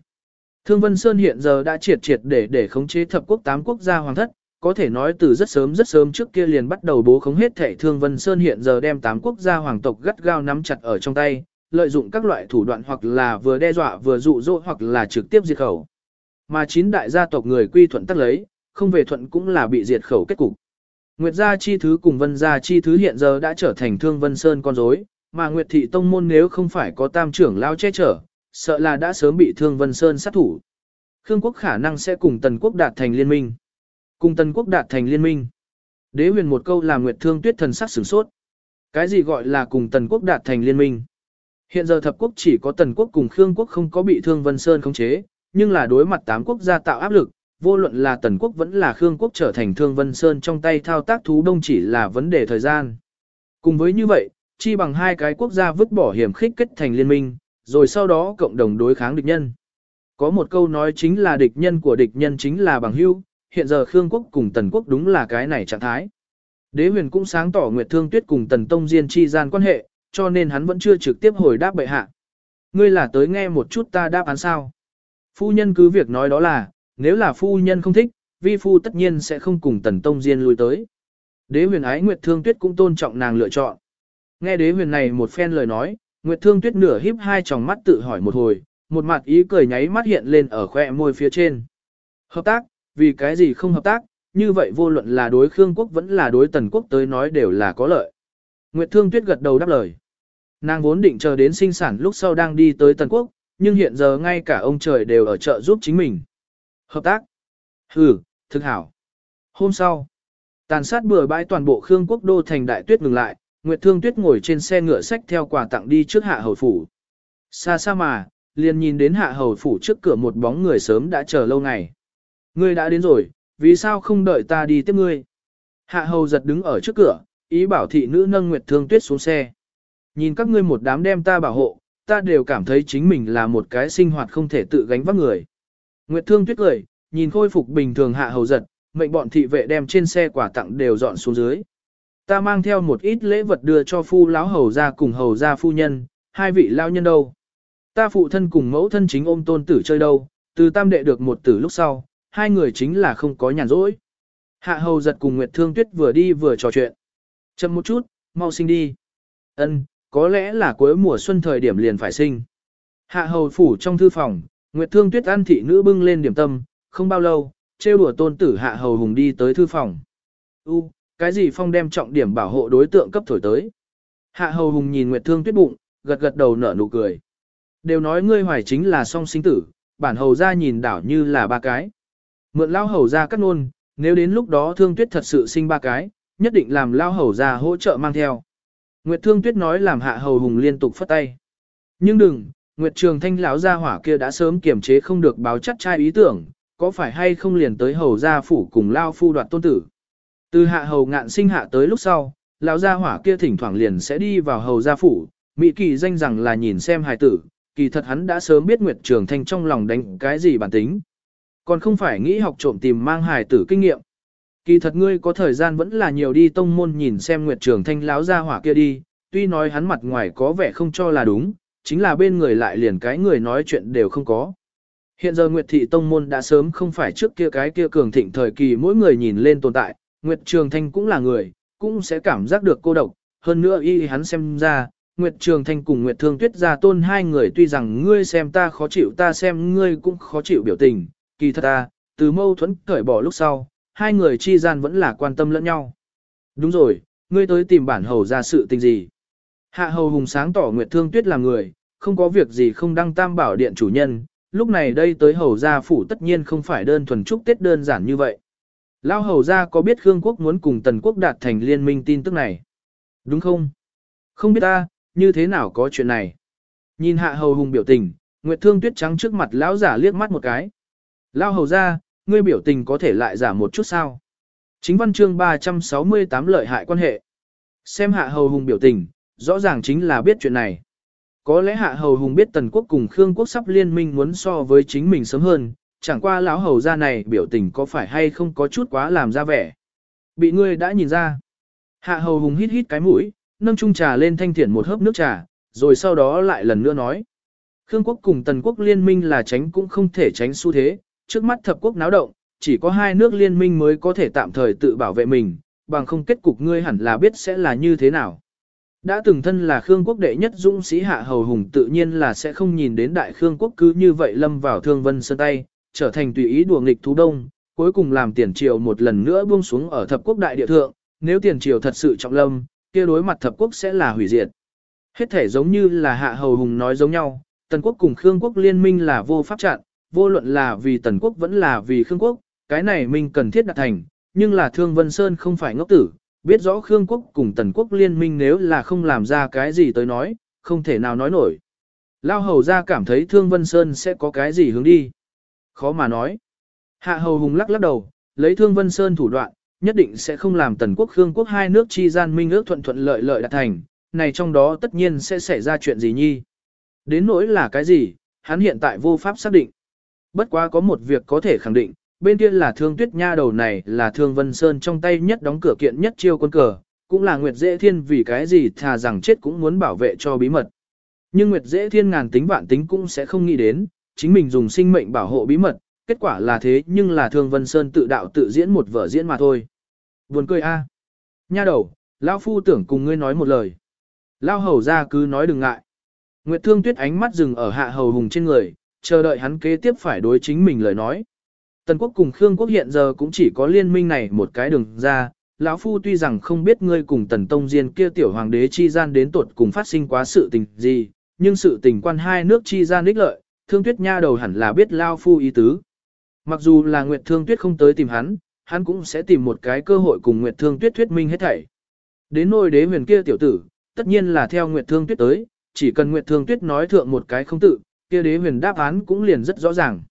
Thương Vân Sơn hiện giờ đã triệt triệt để để khống chế thập quốc tám quốc gia hoàng thất, có thể nói từ rất sớm rất sớm trước kia liền bắt đầu bố khống hết thể Thương Vân Sơn hiện giờ đem tám quốc gia hoàng tộc gắt gao nắm chặt ở trong tay, lợi dụng các loại thủ đoạn hoặc là vừa đe dọa vừa dụ dỗ hoặc là trực tiếp diệt khẩu. Mà chín đại gia tộc người quy thuận tắc lấy, không về thuận cũng là bị diệt khẩu kết cục. Nguyệt gia chi thứ cùng Vân gia chi thứ hiện giờ đã trở thành Thương Vân Sơn con rối, mà Nguyệt thị tông môn nếu không phải có tam trưởng lao che chở, sợ là đã sớm bị Thương Vân Sơn sát thủ. Khương quốc khả năng sẽ cùng Tần quốc đạt thành liên minh. Cùng Tần quốc đạt thành liên minh. Đế huyền một câu làm Nguyệt Thương Tuyết thần sắc sửng sốt. Cái gì gọi là cùng Tần quốc đạt thành liên minh? Hiện giờ thập quốc chỉ có Tần quốc cùng Khương quốc không có bị Thương Vân Sơn khống chế, nhưng là đối mặt tám quốc gia tạo áp lực, vô luận là Tần quốc vẫn là Khương quốc trở thành Thương Vân Sơn trong tay thao tác thú đông chỉ là vấn đề thời gian. Cùng với như vậy, chi bằng hai cái quốc gia vứt bỏ hiểm khích kết thành liên minh, rồi sau đó cộng đồng đối kháng địch nhân. Có một câu nói chính là địch nhân của địch nhân chính là bằng hữu, hiện giờ Khương quốc cùng Tần quốc đúng là cái này trạng thái. Đế huyền cũng sáng tỏ Nguyệt Thương Tuyết cùng Tần Tông Diên chi gian quan hệ, cho nên hắn vẫn chưa trực tiếp hồi đáp bệ hạ. Ngươi là tới nghe một chút ta đáp án sao. Phu nhân cứ việc nói đó là, nếu là phu nhân không thích, vi phu tất nhiên sẽ không cùng Tần Tông Diên lui tới. Đế huyền ái Nguyệt Thương Tuyết cũng tôn trọng nàng lựa chọn. Nghe đế huyền này một phen lời nói, Nguyệt Thương Tuyết nửa híp hai tròng mắt tự hỏi một hồi, một mặt ý cười nháy mắt hiện lên ở khoe môi phía trên. Hợp tác, vì cái gì không hợp tác, như vậy vô luận là đối Khương quốc vẫn là đối Tần quốc tới nói đều là có lợi. Nguyệt Thương Tuyết gật đầu đáp lời. Nàng vốn định chờ đến sinh sản lúc sau đang đi tới Tần quốc, nhưng hiện giờ ngay cả ông trời đều ở chợ giúp chính mình. Hợp tác. Ừ, thực hảo. Hôm sau, tàn sát bừa bãi toàn bộ Khương quốc đô thành đại tuyết ngừng lại, Nguyệt Thương Tuyết ngồi trên xe ngựa sách theo quà tặng đi trước hạ hầu phủ. Xa xa mà, liền nhìn đến hạ hầu phủ trước cửa một bóng người sớm đã chờ lâu ngày. Ngươi đã đến rồi, vì sao không đợi ta đi tiếp ngươi? Hạ hầu giật đứng ở trước cửa, ý bảo thị nữ nâng Nguyệt Thương Tuyết xuống xe. Nhìn các ngươi một đám đem ta bảo hộ, ta đều cảm thấy chính mình là một cái sinh hoạt không thể tự gánh vác người. Nguyệt Thương Tuyết cười, nhìn khôi phục bình thường hạ hầu giật, mệnh bọn thị vệ đem trên xe quả tặng đều dọn xuống dưới. Ta mang theo một ít lễ vật đưa cho phu lão hầu gia cùng hầu gia phu nhân, hai vị lao nhân đâu. Ta phụ thân cùng mẫu thân chính ôm tôn tử chơi đâu, từ tam đệ được một tử lúc sau, hai người chính là không có nhàn rỗi. Hạ hầu giật cùng Nguyệt Thương Tuyết vừa đi vừa trò chuyện. Chậm một chút, mau sinh đi. Ân, có lẽ là cuối mùa xuân thời điểm liền phải sinh. Hạ hầu phủ trong thư phòng, Nguyệt Thương Tuyết ăn thị nữ bưng lên điểm tâm, không bao lâu, trêu đùa tôn tử hạ hầu hùng đi tới thư phòng. U, cái gì phong đem trọng điểm bảo hộ đối tượng cấp thổi tới. Hạ hầu hùng nhìn Nguyệt Thương Tuyết bụng, gật gật đầu nở nụ cười. Đều nói ngươi hoài chính là song sinh tử, bản hầu ra nhìn đảo như là ba cái. Mượn lao hầu ra cắt nôn, nếu đến lúc đó Thương Tuyết thật sự sinh ba cái, nhất định làm lao hầu ra hỗ trợ mang theo. Nguyệt Thương Tuyết nói làm hạ hầu hùng liên tục phất tay. Nhưng đừng, Nguyệt Trường Thanh lão gia hỏa kia đã sớm kiềm chế không được báo chắc trai ý tưởng, có phải hay không liền tới hầu gia phủ cùng lao phu đoạt tôn tử. Từ hạ hầu ngạn sinh hạ tới lúc sau, lão gia hỏa kia thỉnh thoảng liền sẽ đi vào hầu gia phủ, mỹ kỳ danh rằng là nhìn xem hài tử, kỳ thật hắn đã sớm biết Nguyệt Trường Thanh trong lòng đánh cái gì bản tính. Còn không phải nghĩ học trộm tìm mang hài tử kinh nghiệm. Kỳ thật ngươi có thời gian vẫn là nhiều đi tông môn nhìn xem Nguyệt Trường Thanh lão gia hỏa kia đi, tuy nói hắn mặt ngoài có vẻ không cho là đúng, chính là bên người lại liền cái người nói chuyện đều không có. Hiện giờ Nguyệt Thị Tông Môn đã sớm không phải trước kia cái kia cường thịnh thời kỳ mỗi người nhìn lên tồn tại, Nguyệt Trường Thanh cũng là người, cũng sẽ cảm giác được cô độc, hơn nữa y hắn xem ra, Nguyệt Trường Thanh cùng Nguyệt Thương Tuyết gia tôn hai người tuy rằng ngươi xem ta khó chịu ta xem ngươi cũng khó chịu biểu tình, kỳ thật ta, từ mâu thuẫn cởi bỏ lúc sau, hai người chi gian vẫn là quan tâm lẫn nhau. Đúng rồi, ngươi tới tìm bản hầu ra sự tình gì? Hạ hầu hùng sáng tỏ Nguyệt Thương Tuyết là người, không có việc gì không đăng tam bảo điện chủ nhân, lúc này đây tới hầu gia phủ tất nhiên không phải đơn thuần chúc Tết đơn giản như vậy. Lao hầu gia có biết Khương quốc muốn cùng Tần quốc đạt thành liên minh tin tức này? Đúng không? Không biết ta, như thế nào có chuyện này? Nhìn hạ hầu hùng biểu tình, Nguyệt Thương Tuyết trắng trước mặt lão giả liếc mắt một cái. Lao hầu gia, ngươi biểu tình có thể lại giả một chút sao? Chính văn chương 368 lợi hại quan hệ. Xem hạ hầu hùng biểu tình, rõ ràng chính là biết chuyện này. Có lẽ hạ hầu hùng biết tần quốc cùng Khương quốc sắp liên minh muốn so với chính mình sớm hơn, chẳng qua lão hầu gia này biểu tình có phải hay không có chút quá làm ra vẻ. Bị ngươi đã nhìn ra. Hạ hầu hùng hít hít cái mũi, nâng chung trà lên thanh thiện một hớp nước trà, rồi sau đó lại lần nữa nói. Khương quốc cùng tần quốc liên minh là tránh cũng không thể tránh xu thế, trước mắt thập quốc náo động, chỉ có hai nước liên minh mới có thể tạm thời tự bảo vệ mình, bằng không kết cục ngươi hẳn là biết sẽ là như thế nào. Đã từng thân là Khương quốc đệ nhất dũng sĩ hạ hầu hùng tự nhiên là sẽ không nhìn đến đại Khương quốc cứ như vậy lâm vào thương vân sơn tay, trở thành tùy ý đùa nghịch thú đông, cuối cùng làm tiền triều một lần nữa buông xuống ở thập quốc đại địa thượng, nếu tiền triều thật sự trọng lâm, kia đối mặt thập quốc sẽ là hủy diệt. Hết thể giống như là hạ hầu hùng nói giống nhau, tần quốc cùng Khương quốc liên minh là vô pháp chặn, vô luận là vì tần quốc vẫn là vì Khương quốc, cái này mình cần thiết đạt thành, nhưng là thương vân sơn không phải ngốc tử biết rõ Khương quốc cùng Tần quốc liên minh nếu là không làm ra cái gì tới nói, không thể nào nói nổi. Lao hầu ra cảm thấy Thương Vân Sơn sẽ có cái gì hướng đi. Khó mà nói. Hạ hầu hùng lắc lắc đầu, lấy Thương Vân Sơn thủ đoạn, nhất định sẽ không làm Tần quốc Khương quốc hai nước chi gian minh ước thuận thuận lợi lợi đạt thành, này trong đó tất nhiên sẽ xảy ra chuyện gì nhi. Đến nỗi là cái gì, hắn hiện tại vô pháp xác định. Bất quá có một việc có thể khẳng định, bên kia là thương tuyết nha đầu này là thương vân sơn trong tay nhất đóng cửa kiện nhất chiêu quân cờ, cũng là Nguyệt Dễ Thiên vì cái gì thà rằng chết cũng muốn bảo vệ cho bí mật. Nhưng Nguyệt Dễ Thiên ngàn tính vạn tính cũng sẽ không nghĩ đến, chính mình dùng sinh mệnh bảo hộ bí mật, kết quả là thế nhưng là Thương Vân Sơn tự đạo tự diễn một vở diễn mà thôi. Buồn cười a. À. Nha đầu, lão phu tưởng cùng ngươi nói một lời. Lão hầu ra cứ nói đừng ngại. Nguyệt Thương Tuyết ánh mắt dừng ở Hạ Hầu Hùng trên người, chờ đợi hắn kế tiếp phải đối chính mình lời nói. Tần quốc cùng Khương quốc hiện giờ cũng chỉ có liên minh này một cái đường ra, lão phu tuy rằng không biết ngươi cùng Tần Tông Diên kia tiểu hoàng đế chi gian đến tuột cùng phát sinh quá sự tình gì, nhưng sự tình quan hai nước chi gian ích lợi, Thương Tuyết nha đầu hẳn là biết lão phu ý tứ. Mặc dù là Nguyệt Thương Tuyết không tới tìm hắn, hắn cũng sẽ tìm một cái cơ hội cùng Nguyệt Thương Tuyết thuyết minh hết thảy. Đến nôi đế huyền kia tiểu tử, tất nhiên là theo Nguyệt Thương Tuyết tới, chỉ cần Nguyệt Thương Tuyết nói thượng một cái không tự, kia đế huyền đáp án cũng liền rất rõ ràng.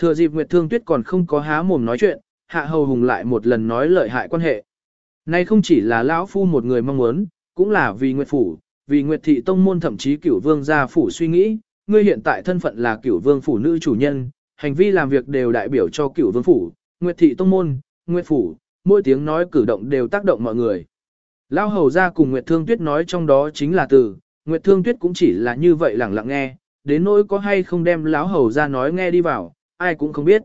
Thừa dịp Nguyệt Thương Tuyết còn không có há mồm nói chuyện, Hạ Hầu Hùng lại một lần nói lợi hại quan hệ. Nay không chỉ là lão phu một người mong muốn, cũng là vì Nguyệt phủ, vì Nguyệt thị tông môn thậm chí Cửu Vương gia phủ suy nghĩ, ngươi hiện tại thân phận là Cửu Vương phủ nữ chủ nhân, hành vi làm việc đều đại biểu cho Cửu Vương phủ, Nguyệt thị tông môn, Nguyệt phủ, mỗi tiếng nói cử động đều tác động mọi người. Lão hầu gia cùng Nguyệt Thương Tuyết nói trong đó chính là từ, Nguyệt Thương Tuyết cũng chỉ là như vậy lẳng lặng nghe, đến nỗi có hay không đem lão hầu gia nói nghe đi vào, ai cũng không biết.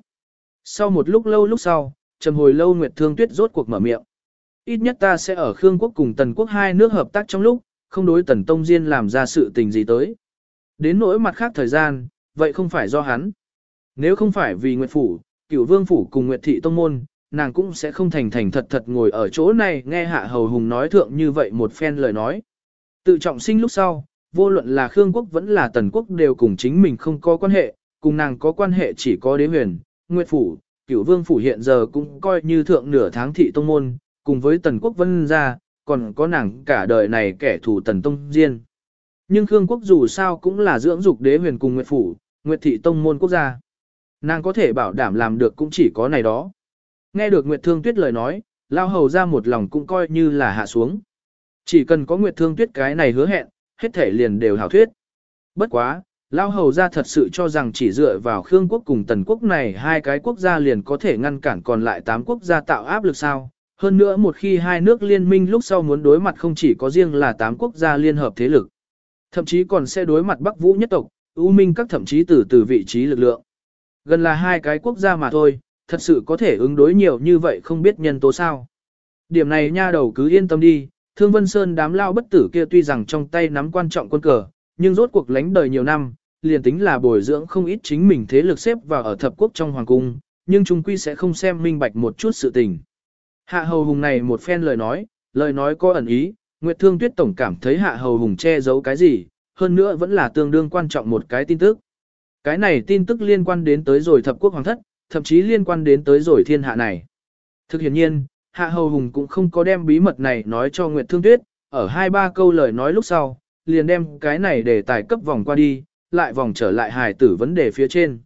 Sau một lúc lâu lúc sau, trầm hồi lâu Nguyệt Thương Tuyết rốt cuộc mở miệng. Ít nhất ta sẽ ở Khương quốc cùng Tần quốc hai nước hợp tác trong lúc, không đối Tần Tông Diên làm ra sự tình gì tới. Đến nỗi mặt khác thời gian, vậy không phải do hắn. Nếu không phải vì Nguyệt Phủ, cửu vương phủ cùng Nguyệt Thị Tông Môn, nàng cũng sẽ không thành thành thật thật ngồi ở chỗ này nghe Hạ Hầu Hùng nói thượng như vậy một phen lời nói. Tự trọng sinh lúc sau, vô luận là Khương quốc vẫn là Tần quốc đều cùng chính mình không có quan hệ, cùng nàng có quan hệ chỉ có đế huyền, Nguyệt Phủ, cửu vương phủ hiện giờ cũng coi như thượng nửa tháng thị tông môn, cùng với Tần quốc vân gia, còn có nàng cả đời này kẻ thù Tần Tông Diên. Nhưng Khương quốc dù sao cũng là dưỡng dục đế huyền cùng Nguyệt Phủ, Nguyệt thị tông môn quốc gia. Nàng có thể bảo đảm làm được cũng chỉ có này đó. Nghe được Nguyệt Thương Tuyết lời nói, lao hầu ra một lòng cũng coi như là hạ xuống. Chỉ cần có Nguyệt Thương Tuyết cái này hứa hẹn, hết thể liền đều hảo thuyết. Bất quá, lao hầu ra thật sự cho rằng chỉ dựa vào Khương quốc cùng Tần quốc này hai cái quốc gia liền có thể ngăn cản còn lại tám quốc gia tạo áp lực sao. Hơn nữa một khi hai nước liên minh lúc sau muốn đối mặt không chỉ có riêng là tám quốc gia liên hợp thế lực. Thậm chí còn sẽ đối mặt Bắc Vũ nhất tộc, U Minh các thậm chí từ từ vị trí lực lượng. Gần là hai cái quốc gia mà thôi, thật sự có thể ứng đối nhiều như vậy không biết nhân tố sao. Điểm này nha đầu cứ yên tâm đi, Thương Vân Sơn đám lao bất tử kia tuy rằng trong tay nắm quan trọng quân cờ, nhưng rốt cuộc lánh đời nhiều năm, liền tính là bồi dưỡng không ít chính mình thế lực xếp vào ở thập quốc trong hoàng cung, nhưng chúng quy sẽ không xem minh bạch một chút sự tình. Hạ Hầu Hùng này một phen lời nói, lời nói có ẩn ý, Nguyệt Thương Tuyết Tổng cảm thấy Hạ Hầu Hùng che giấu cái gì, hơn nữa vẫn là tương đương quan trọng một cái tin tức. Cái này tin tức liên quan đến tới rồi thập quốc hoàng thất, thậm chí liên quan đến tới rồi thiên hạ này. Thực hiện nhiên, Hạ Hầu Hùng cũng không có đem bí mật này nói cho Nguyệt Thương Tuyết, ở hai ba câu lời nói lúc sau, liền đem cái này để tài cấp vòng qua đi, lại vòng trở lại hài tử vấn đề phía trên.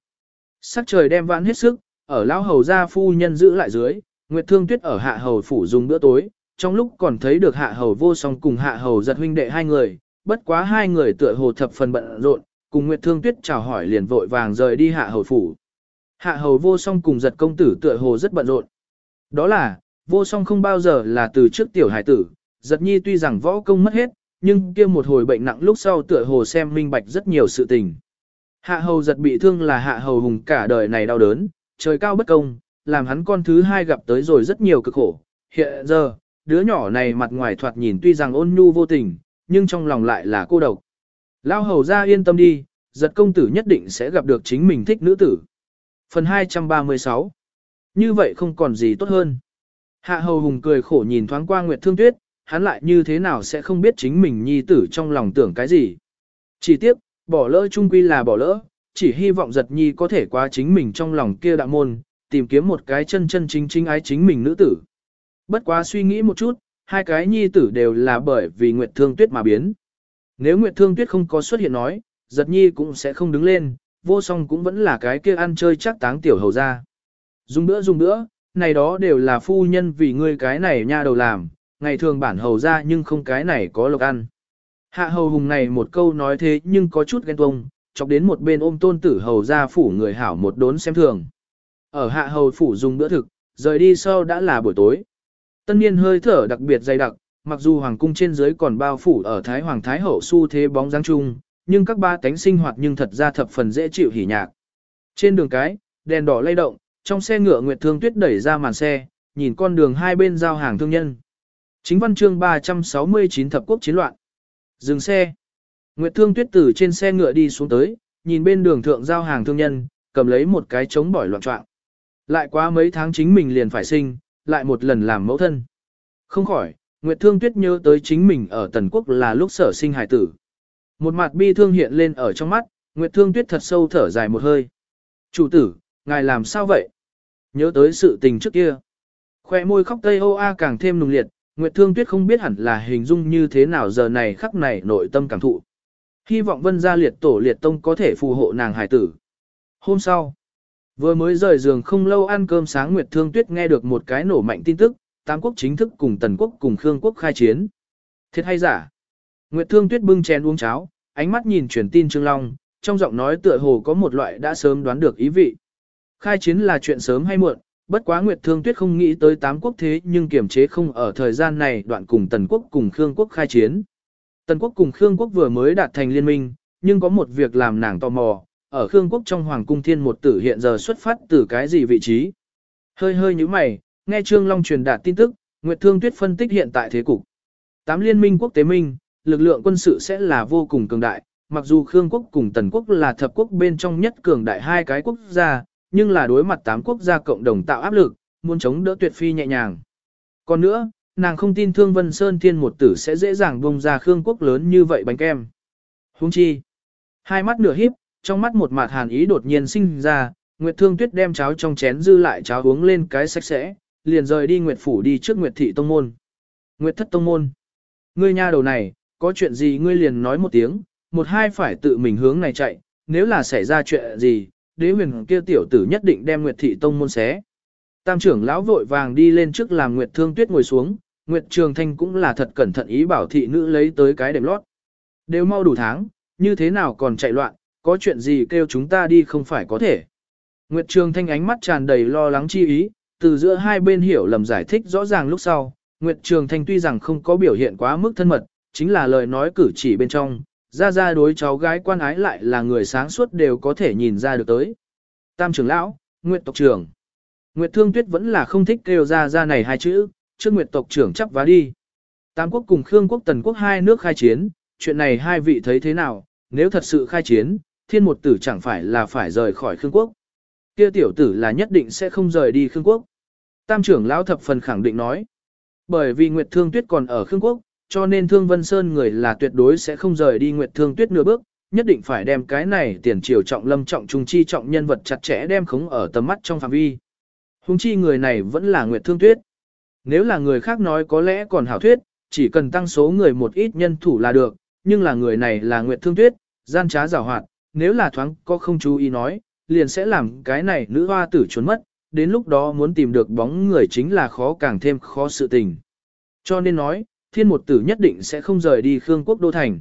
Sắc trời đem vãn hết sức, ở lão hầu gia phu nhân giữ lại dưới, Nguyệt Thương Tuyết ở hạ hầu phủ dùng bữa tối, trong lúc còn thấy được hạ hầu vô song cùng hạ hầu giật huynh đệ hai người, bất quá hai người tựa hồ thập phần bận rộn, cùng Nguyệt Thương Tuyết chào hỏi liền vội vàng rời đi hạ hầu phủ. Hạ hầu vô song cùng giật công tử tựa hồ rất bận rộn. Đó là, vô song không bao giờ là từ trước tiểu hải tử, giật nhi tuy rằng võ công mất hết, nhưng kia một hồi bệnh nặng lúc sau tựa hồ xem minh bạch rất nhiều sự tình. Hạ hầu giật bị thương là hạ hầu hùng cả đời này đau đớn, trời cao bất công, làm hắn con thứ hai gặp tới rồi rất nhiều cực khổ. Hiện giờ, đứa nhỏ này mặt ngoài thoạt nhìn tuy rằng ôn nhu vô tình, nhưng trong lòng lại là cô độc. Lao hầu ra yên tâm đi, giật công tử nhất định sẽ gặp được chính mình thích nữ tử. Phần 236 Như vậy không còn gì tốt hơn. Hạ hầu hùng cười khổ nhìn thoáng qua Nguyệt Thương Tuyết, hắn lại như thế nào sẽ không biết chính mình nhi tử trong lòng tưởng cái gì. Chỉ tiếc, bỏ lỡ chung quy là bỏ lỡ, chỉ hy vọng giật nhi có thể qua chính mình trong lòng kia đạo môn, tìm kiếm một cái chân chân chính chính ái chính mình nữ tử. Bất quá suy nghĩ một chút, hai cái nhi tử đều là bởi vì Nguyệt Thương Tuyết mà biến. Nếu Nguyệt Thương Tuyết không có xuất hiện nói, giật nhi cũng sẽ không đứng lên, vô song cũng vẫn là cái kia ăn chơi chắc táng tiểu hầu ra. Dùng nữa dùng nữa, này đó đều là phu nhân vì ngươi cái này nha đầu làm, ngày thường bản hầu ra nhưng không cái này có lộc ăn. Hạ hầu hùng này một câu nói thế nhưng có chút ghen tuông, chọc đến một bên ôm tôn tử hầu ra phủ người hảo một đốn xem thường. Ở hạ hầu phủ dùng bữa thực, rời đi sau đã là buổi tối. Tân niên hơi thở đặc biệt dày đặc, mặc dù hoàng cung trên dưới còn bao phủ ở Thái Hoàng Thái Hậu su thế bóng dáng chung, nhưng các ba tánh sinh hoạt nhưng thật ra thập phần dễ chịu hỉ nhạc. Trên đường cái, đèn đỏ lay động, trong xe ngựa Nguyệt Thương Tuyết đẩy ra màn xe, nhìn con đường hai bên giao hàng thương nhân. Chính văn chương 369 thập quốc chiến loạn. Dừng xe. Nguyệt Thương Tuyết từ trên xe ngựa đi xuống tới, nhìn bên đường thượng giao hàng thương nhân, cầm lấy một cái chống bỏi loạn trọng. Lại quá mấy tháng chính mình liền phải sinh, lại một lần làm mẫu thân. Không khỏi, Nguyệt Thương Tuyết nhớ tới chính mình ở Tần Quốc là lúc sở sinh hải tử. Một mặt bi thương hiện lên ở trong mắt, Nguyệt Thương Tuyết thật sâu thở dài một hơi. Chủ tử, ngài làm sao vậy? Nhớ tới sự tình trước kia. Khoe môi khóc tây ô a càng thêm nùng liệt, Nguyệt Thương Tuyết không biết hẳn là hình dung như thế nào giờ này khắc này nội tâm cảm thụ. Hy vọng vân gia liệt tổ liệt tông có thể phù hộ nàng hải tử. Hôm sau, vừa mới rời giường không lâu ăn cơm sáng Nguyệt Thương Tuyết nghe được một cái nổ mạnh tin tức, Tam quốc chính thức cùng Tần quốc cùng Khương quốc khai chiến. Thiệt hay giả? Nguyệt Thương Tuyết bưng chén uống cháo, ánh mắt nhìn truyền tin Trương Long, trong giọng nói tựa hồ có một loại đã sớm đoán được ý vị. Khai chiến là chuyện sớm hay muộn, bất quá Nguyệt Thương Tuyết không nghĩ tới tám quốc thế nhưng kiểm chế không ở thời gian này đoạn cùng Tần quốc cùng Khương quốc khai chiến. Tần quốc cùng Khương quốc vừa mới đạt thành liên minh, nhưng có một việc làm nàng tò mò, ở Khương quốc trong Hoàng cung thiên một tử hiện giờ xuất phát từ cái gì vị trí. Hơi hơi như mày, nghe Trương Long truyền đạt tin tức, Nguyệt Thương Tuyết phân tích hiện tại thế cục. Tám liên minh quốc tế minh, lực lượng quân sự sẽ là vô cùng cường đại, mặc dù Khương quốc cùng Tần quốc là thập quốc bên trong nhất cường đại hai cái quốc gia, nhưng là đối mặt tám quốc gia cộng đồng tạo áp lực, muốn chống đỡ tuyệt phi nhẹ nhàng. Còn nữa, nàng không tin Thương Vân Sơn Thiên một tử sẽ dễ dàng bông ra Khương quốc lớn như vậy bánh kem. Huống chi, hai mắt nửa híp, trong mắt một mạt hàn ý đột nhiên sinh ra, Nguyệt Thương Tuyết đem cháo trong chén dư lại cháo uống lên cái sạch sẽ, liền rời đi Nguyệt phủ đi trước Nguyệt thị tông môn. Nguyệt thất tông môn. Ngươi nha đầu này, có chuyện gì ngươi liền nói một tiếng, một hai phải tự mình hướng này chạy, nếu là xảy ra chuyện gì, đế huyền kia tiểu tử nhất định đem Nguyệt thị tông môn xé. Tam trưởng lão vội vàng đi lên trước làm Nguyệt Thương Tuyết ngồi xuống, Nguyệt Trường Thanh cũng là thật cẩn thận ý bảo thị nữ lấy tới cái đệm lót. Đều mau đủ tháng, như thế nào còn chạy loạn, có chuyện gì kêu chúng ta đi không phải có thể. Nguyệt Trường Thanh ánh mắt tràn đầy lo lắng chi ý, từ giữa hai bên hiểu lầm giải thích rõ ràng lúc sau, Nguyệt Trường Thanh tuy rằng không có biểu hiện quá mức thân mật, chính là lời nói cử chỉ bên trong, ra ra đối cháu gái quan ái lại là người sáng suốt đều có thể nhìn ra được tới. Tam trưởng lão, Nguyệt tộc trưởng. Nguyệt Thương Tuyết vẫn là không thích kêu ra ra này hai chữ, trước Nguyệt tộc trưởng chắp vá đi. Tam quốc cùng Khương quốc tần quốc hai nước khai chiến, chuyện này hai vị thấy thế nào, nếu thật sự khai chiến, thiên một tử chẳng phải là phải rời khỏi Khương quốc. Kia tiểu tử là nhất định sẽ không rời đi Khương quốc. Tam trưởng lão thập phần khẳng định nói. Bởi vì Nguyệt Thương Tuyết còn ở Khương quốc, cho nên Thương Vân Sơn người là tuyệt đối sẽ không rời đi Nguyệt Thương Tuyết nửa bước, nhất định phải đem cái này tiền triều trọng lâm trọng trung chi trọng nhân vật chặt chẽ đem khống ở tầm mắt trong phạm vi. Hùng chi người này vẫn là Nguyệt Thương Tuyết. Nếu là người khác nói có lẽ còn hảo thuyết, chỉ cần tăng số người một ít nhân thủ là được, nhưng là người này là Nguyệt Thương Tuyết, gian trá giảo hoạt, nếu là thoáng có không chú ý nói, liền sẽ làm cái này nữ hoa tử trốn mất, đến lúc đó muốn tìm được bóng người chính là khó càng thêm khó sự tình. Cho nên nói, thiên một tử nhất định sẽ không rời đi Khương quốc đô thành.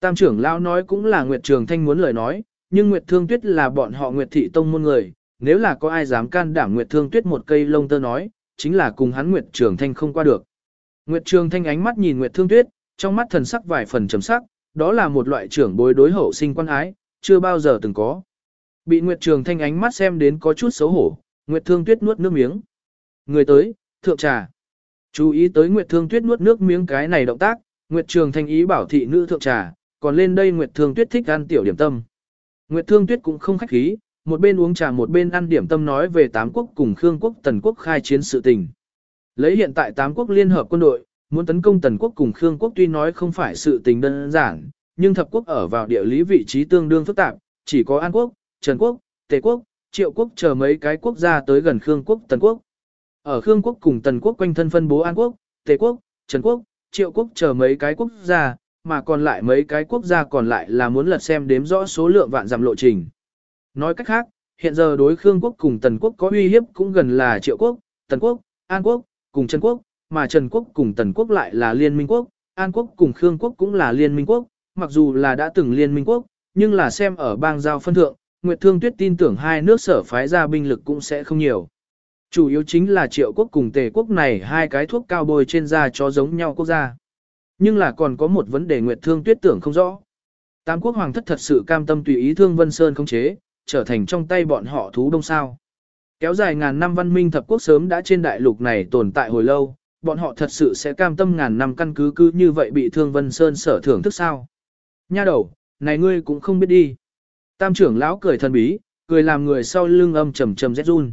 Tam trưởng lão nói cũng là Nguyệt Trường Thanh muốn lời nói, nhưng Nguyệt Thương Tuyết là bọn họ Nguyệt Thị Tông môn người, nếu là có ai dám can đảm Nguyệt Thương Tuyết một cây lông tơ nói, chính là cùng hắn Nguyệt Trường Thanh không qua được. Nguyệt Trường Thanh ánh mắt nhìn Nguyệt Thương Tuyết, trong mắt thần sắc vài phần trầm sắc, đó là một loại trưởng bối đối hậu sinh quan ái, chưa bao giờ từng có. Bị Nguyệt Trường Thanh ánh mắt xem đến có chút xấu hổ, Nguyệt Thương Tuyết nuốt nước miếng. Người tới, thượng trà. Chú ý tới Nguyệt Thương Tuyết nuốt nước miếng cái này động tác, Nguyệt Trường Thanh ý bảo thị nữ thượng trà, còn lên đây Nguyệt Thương Tuyết thích ăn tiểu điểm tâm. Nguyệt Thương Tuyết cũng không khách khí, một bên uống trà một bên ăn điểm tâm nói về tám quốc cùng Khương quốc Tần quốc khai chiến sự tình. Lấy hiện tại tám quốc liên hợp quân đội, muốn tấn công Tần quốc cùng Khương quốc tuy nói không phải sự tình đơn giản, nhưng thập quốc ở vào địa lý vị trí tương đương phức tạp, chỉ có An quốc, Trần quốc, Tề quốc, Triệu quốc chờ mấy cái quốc gia tới gần Khương quốc, Tần quốc. Ở Khương quốc cùng Tần quốc quanh thân phân bố An quốc, Tề quốc, Trần quốc, Triệu quốc chờ mấy cái quốc gia, mà còn lại mấy cái quốc gia còn lại là muốn lật xem đếm rõ số lượng vạn dặm lộ trình. Nói cách khác, hiện giờ đối Khương quốc cùng Tần quốc có uy hiếp cũng gần là Triệu quốc, Tần quốc, An quốc, cùng Trần quốc, mà Trần quốc cùng Tần quốc lại là liên minh quốc, An quốc cùng Khương quốc cũng là liên minh quốc, mặc dù là đã từng liên minh quốc, nhưng là xem ở bang giao phân thượng, Nguyệt Thương Tuyết tin tưởng hai nước sở phái ra binh lực cũng sẽ không nhiều. Chủ yếu chính là triệu quốc cùng tề quốc này hai cái thuốc cao bôi trên da cho giống nhau quốc gia. Nhưng là còn có một vấn đề Nguyệt Thương Tuyết tưởng không rõ. Tam quốc hoàng thất thật sự cam tâm tùy ý Thương Vân Sơn không chế, trở thành trong tay bọn họ thú đông sao. Kéo dài ngàn năm văn minh thập quốc sớm đã trên đại lục này tồn tại hồi lâu, bọn họ thật sự sẽ cam tâm ngàn năm căn cứ cứ như vậy bị Thương Vân Sơn sở thưởng thức sao. nha đầu, này ngươi cũng không biết đi. Tam trưởng lão cười thần bí, cười làm người sau lưng âm trầm trầm rét run.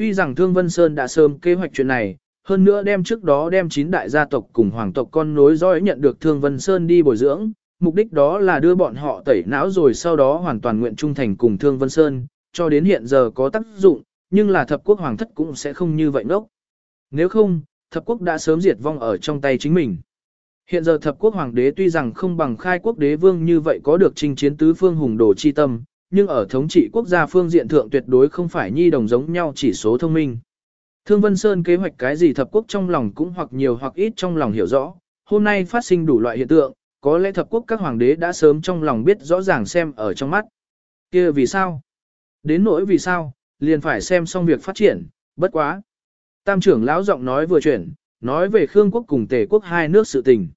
Tuy rằng Thương Vân Sơn đã sớm kế hoạch chuyện này, hơn nữa đem trước đó đem chín đại gia tộc cùng hoàng tộc con nối dõi nhận được Thương Vân Sơn đi bồi dưỡng, mục đích đó là đưa bọn họ tẩy não rồi sau đó hoàn toàn nguyện trung thành cùng Thương Vân Sơn, cho đến hiện giờ có tác dụng, nhưng là thập quốc hoàng thất cũng sẽ không như vậy ngốc. Nếu không, thập quốc đã sớm diệt vong ở trong tay chính mình. Hiện giờ thập quốc hoàng đế tuy rằng không bằng khai quốc đế vương như vậy có được chinh chiến tứ phương hùng đồ chi tâm, nhưng ở thống trị quốc gia phương diện thượng tuyệt đối không phải nhi đồng giống nhau chỉ số thông minh. Thương Vân Sơn kế hoạch cái gì thập quốc trong lòng cũng hoặc nhiều hoặc ít trong lòng hiểu rõ, hôm nay phát sinh đủ loại hiện tượng, có lẽ thập quốc các hoàng đế đã sớm trong lòng biết rõ ràng xem ở trong mắt. kia vì sao? Đến nỗi vì sao, liền phải xem xong việc phát triển, bất quá. Tam trưởng lão giọng nói vừa chuyển, nói về Khương quốc cùng Tề quốc hai nước sự tình.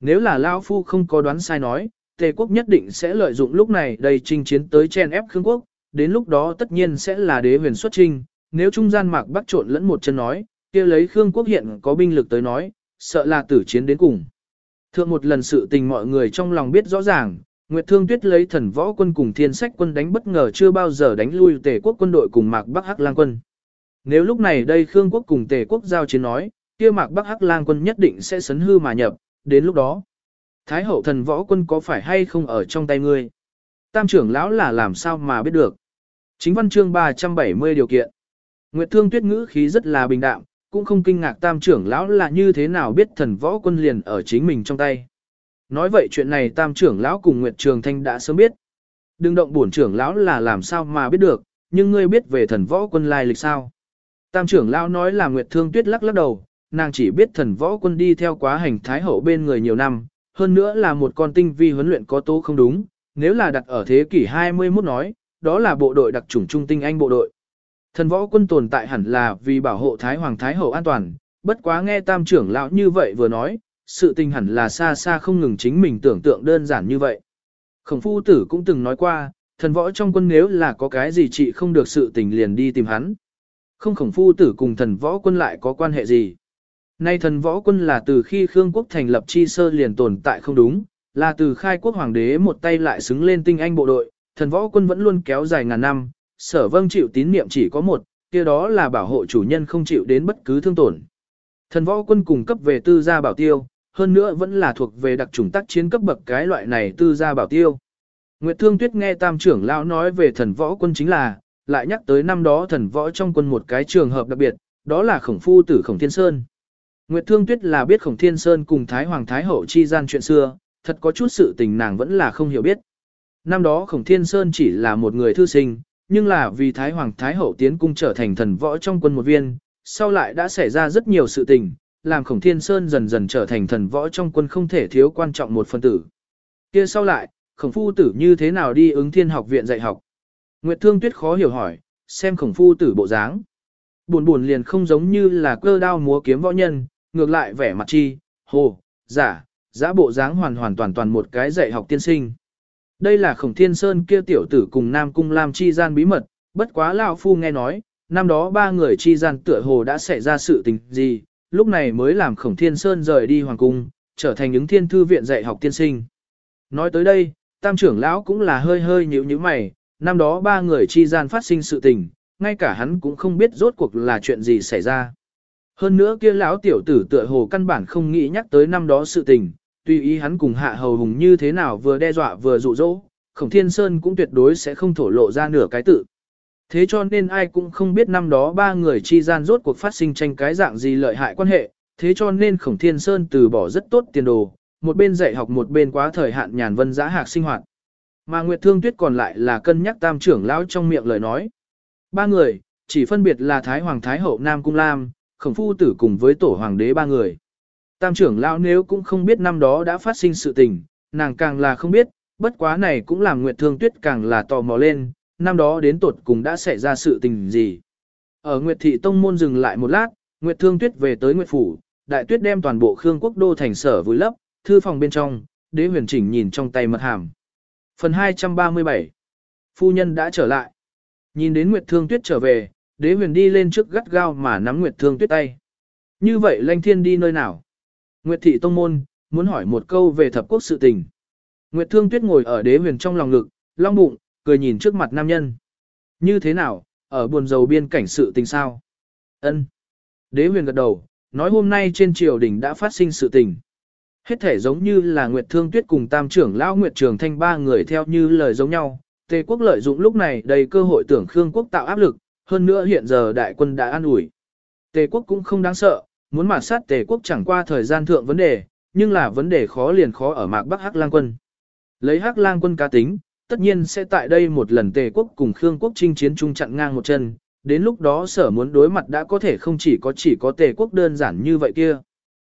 Nếu là lão phu không có đoán sai nói, Tề quốc nhất định sẽ lợi dụng lúc này đầy chinh chiến tới chen ép Khương quốc, đến lúc đó tất nhiên sẽ là đế huyền xuất trinh, nếu trung gian mạc bắt trộn lẫn một chân nói, kia lấy Khương quốc hiện có binh lực tới nói, sợ là tử chiến đến cùng. Thượng một lần sự tình mọi người trong lòng biết rõ ràng, Nguyệt Thương Tuyết lấy thần võ quân cùng thiên sách quân đánh bất ngờ chưa bao giờ đánh lui tề quốc quân đội cùng mạc Bắc Hắc Lang quân. Nếu lúc này đây Khương quốc cùng tề quốc giao chiến nói, kia mạc Bắc Hắc Lang quân nhất định sẽ sấn hư mà nhập, đến lúc đó. Thái hậu thần võ quân có phải hay không ở trong tay ngươi? Tam trưởng lão là làm sao mà biết được? Chính văn chương 370 điều kiện. Nguyệt Thương Tuyết ngữ khí rất là bình đạm, cũng không kinh ngạc tam trưởng lão là như thế nào biết thần võ quân liền ở chính mình trong tay. Nói vậy chuyện này tam trưởng lão cùng Nguyệt Trường Thanh đã sớm biết. Đừng động bổn trưởng lão là làm sao mà biết được, nhưng ngươi biết về thần võ quân lai lịch sao. Tam trưởng lão nói là Nguyệt Thương Tuyết lắc lắc đầu, nàng chỉ biết thần võ quân đi theo quá hành thái hậu bên người nhiều năm, hơn nữa là một con tinh vi huấn luyện có tố không đúng, nếu là đặt ở thế kỷ 21 nói, đó là bộ đội đặc chủng trung tinh anh bộ đội. Thần võ quân tồn tại hẳn là vì bảo hộ Thái Hoàng Thái Hậu an toàn, bất quá nghe tam trưởng lão như vậy vừa nói, sự tình hẳn là xa xa không ngừng chính mình tưởng tượng đơn giản như vậy. Khổng phu tử cũng từng nói qua, thần võ trong quân nếu là có cái gì chị không được sự tình liền đi tìm hắn. Không khổng phu tử cùng thần võ quân lại có quan hệ gì. Nay thần võ quân là từ khi Khương quốc thành lập chi sơ liền tồn tại không đúng, là từ khai quốc hoàng đế một tay lại xứng lên tinh anh bộ đội, thần võ quân vẫn luôn kéo dài ngàn năm, sở vâng chịu tín niệm chỉ có một, kia đó là bảo hộ chủ nhân không chịu đến bất cứ thương tổn. Thần võ quân cung cấp về tư gia bảo tiêu, hơn nữa vẫn là thuộc về đặc chủng tác chiến cấp bậc cái loại này tư gia bảo tiêu. Nguyệt Thương Tuyết nghe tam trưởng lão nói về thần võ quân chính là, lại nhắc tới năm đó thần võ trong quân một cái trường hợp đặc biệt, đó là khổng phu tử khổng thiên sơn. Nguyệt Thương Tuyết là biết khổng thiên sơn cùng Thái Hoàng Thái Hậu chi gian chuyện xưa, thật có chút sự tình nàng vẫn là không hiểu biết. Năm đó khổng thiên sơn chỉ là một người thư sinh, nhưng là vì Thái Hoàng Thái Hậu tiến cung trở thành thần võ trong quân một viên, sau lại đã xảy ra rất nhiều sự tình, làm Khổng Thiên Sơn dần dần trở thành thần võ trong quân không thể thiếu quan trọng một phân tử. Kia sau lại, Khổng Phu Tử như thế nào đi ứng thiên học viện dạy học? Nguyệt Thương Tuyết khó hiểu hỏi, xem Khổng Phu Tử bộ dáng. Buồn buồn liền không giống như là cơ đao múa kiếm võ nhân, ngược lại vẻ mặt chi, hồ, giả, giả bộ dáng hoàn hoàn toàn toàn một cái dạy học tiên sinh. Đây là khổng thiên sơn kia tiểu tử cùng Nam Cung Lam chi gian bí mật, bất quá Lão Phu nghe nói, năm đó ba người chi gian tựa hồ đã xảy ra sự tình gì, lúc này mới làm khổng thiên sơn rời đi hoàng cung, trở thành những thiên thư viện dạy học tiên sinh. Nói tới đây, tam trưởng lão cũng là hơi hơi nhíu nhíu mày, năm đó ba người chi gian phát sinh sự tình, ngay cả hắn cũng không biết rốt cuộc là chuyện gì xảy ra. Hơn nữa kia lão tiểu tử tựa hồ căn bản không nghĩ nhắc tới năm đó sự tình, tùy ý hắn cùng hạ hầu hùng như thế nào vừa đe dọa vừa dụ dỗ, khổng thiên sơn cũng tuyệt đối sẽ không thổ lộ ra nửa cái tự. Thế cho nên ai cũng không biết năm đó ba người chi gian rốt cuộc phát sinh tranh cái dạng gì lợi hại quan hệ, thế cho nên khổng thiên sơn từ bỏ rất tốt tiền đồ, một bên dạy học một bên quá thời hạn nhàn vân giã hạc sinh hoạt. Mà Nguyệt Thương Tuyết còn lại là cân nhắc tam trưởng lão trong miệng lời nói. Ba người, chỉ phân biệt là Thái Hoàng Thái Hậu Nam Cung Lam, khổng phu tử cùng với tổ hoàng đế ba người. Tam trưởng lão nếu cũng không biết năm đó đã phát sinh sự tình, nàng càng là không biết, bất quá này cũng làm Nguyệt Thương Tuyết càng là tò mò lên, năm đó đến tột cùng đã xảy ra sự tình gì. Ở Nguyệt Thị Tông Môn dừng lại một lát, Nguyệt Thương Tuyết về tới Nguyệt Phủ, Đại Tuyết đem toàn bộ Khương Quốc Đô thành sở vùi lấp, thư phòng bên trong, đế huyền chỉnh nhìn trong tay mật hàm. Phần 237 Phu nhân đã trở lại. Nhìn đến Nguyệt Thương Tuyết trở về, đế huyền đi lên trước gắt gao mà nắm Nguyệt Thương Tuyết tay. Như vậy Lanh Thiên đi nơi nào? Nguyệt Thị Tông Môn, muốn hỏi một câu về thập quốc sự tình. Nguyệt Thương Tuyết ngồi ở đế huyền trong lòng ngực, long bụng, cười nhìn trước mặt nam nhân. Như thế nào, ở buồn dầu biên cảnh sự tình sao? Ân. Đế huyền gật đầu, nói hôm nay trên triều đình đã phát sinh sự tình. Hết thể giống như là Nguyệt Thương Tuyết cùng Tam trưởng lão Nguyệt Trường Thanh ba người theo như lời giống nhau. Tề quốc lợi dụng lúc này đầy cơ hội tưởng Khương quốc tạo áp lực, hơn nữa hiện giờ đại quân đã an ủi. Tề quốc cũng không đáng sợ, muốn mà sát Tề quốc chẳng qua thời gian thượng vấn đề, nhưng là vấn đề khó liền khó ở mạc Bắc Hắc Lang quân. Lấy Hắc Lang quân cá tính, tất nhiên sẽ tại đây một lần Tề quốc cùng Khương quốc chinh chiến chung chặn ngang một chân, đến lúc đó sở muốn đối mặt đã có thể không chỉ có chỉ có Tề quốc đơn giản như vậy kia.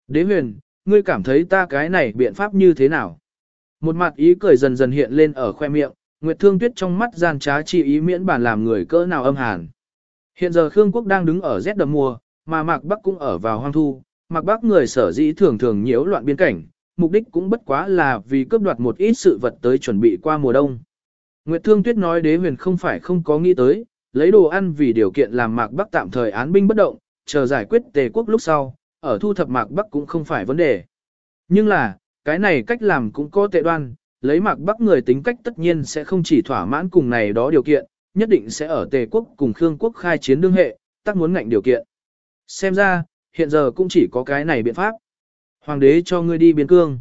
Đế huyền, ngươi cảm thấy ta cái này biện pháp như thế nào? Một mặt ý cười dần dần hiện lên ở khoe miệng, Nguyệt Thương Tuyết trong mắt gian trá chi ý miễn bản làm người cỡ nào âm hàn. Hiện giờ Khương Quốc đang đứng ở rét đậm mùa, mà Mạc Bắc cũng ở vào hoang thu, Mạc Bắc người sở dĩ thường thường nhiễu loạn biên cảnh, mục đích cũng bất quá là vì cướp đoạt một ít sự vật tới chuẩn bị qua mùa đông. Nguyệt Thương Tuyết nói đế huyền không phải không có nghĩ tới, lấy đồ ăn vì điều kiện làm Mạc Bắc tạm thời án binh bất động, chờ giải quyết tề quốc lúc sau, ở thu thập Mạc Bắc cũng không phải vấn đề. Nhưng là, cái này cách làm cũng có tệ đoan, lấy Mạc Bắc người tính cách tất nhiên sẽ không chỉ thỏa mãn cùng này đó điều kiện, nhất định sẽ ở tề quốc cùng Khương quốc khai chiến đương hệ, tác muốn ngạnh điều kiện. Xem ra, hiện giờ cũng chỉ có cái này biện pháp. Hoàng đế cho ngươi đi biên cương.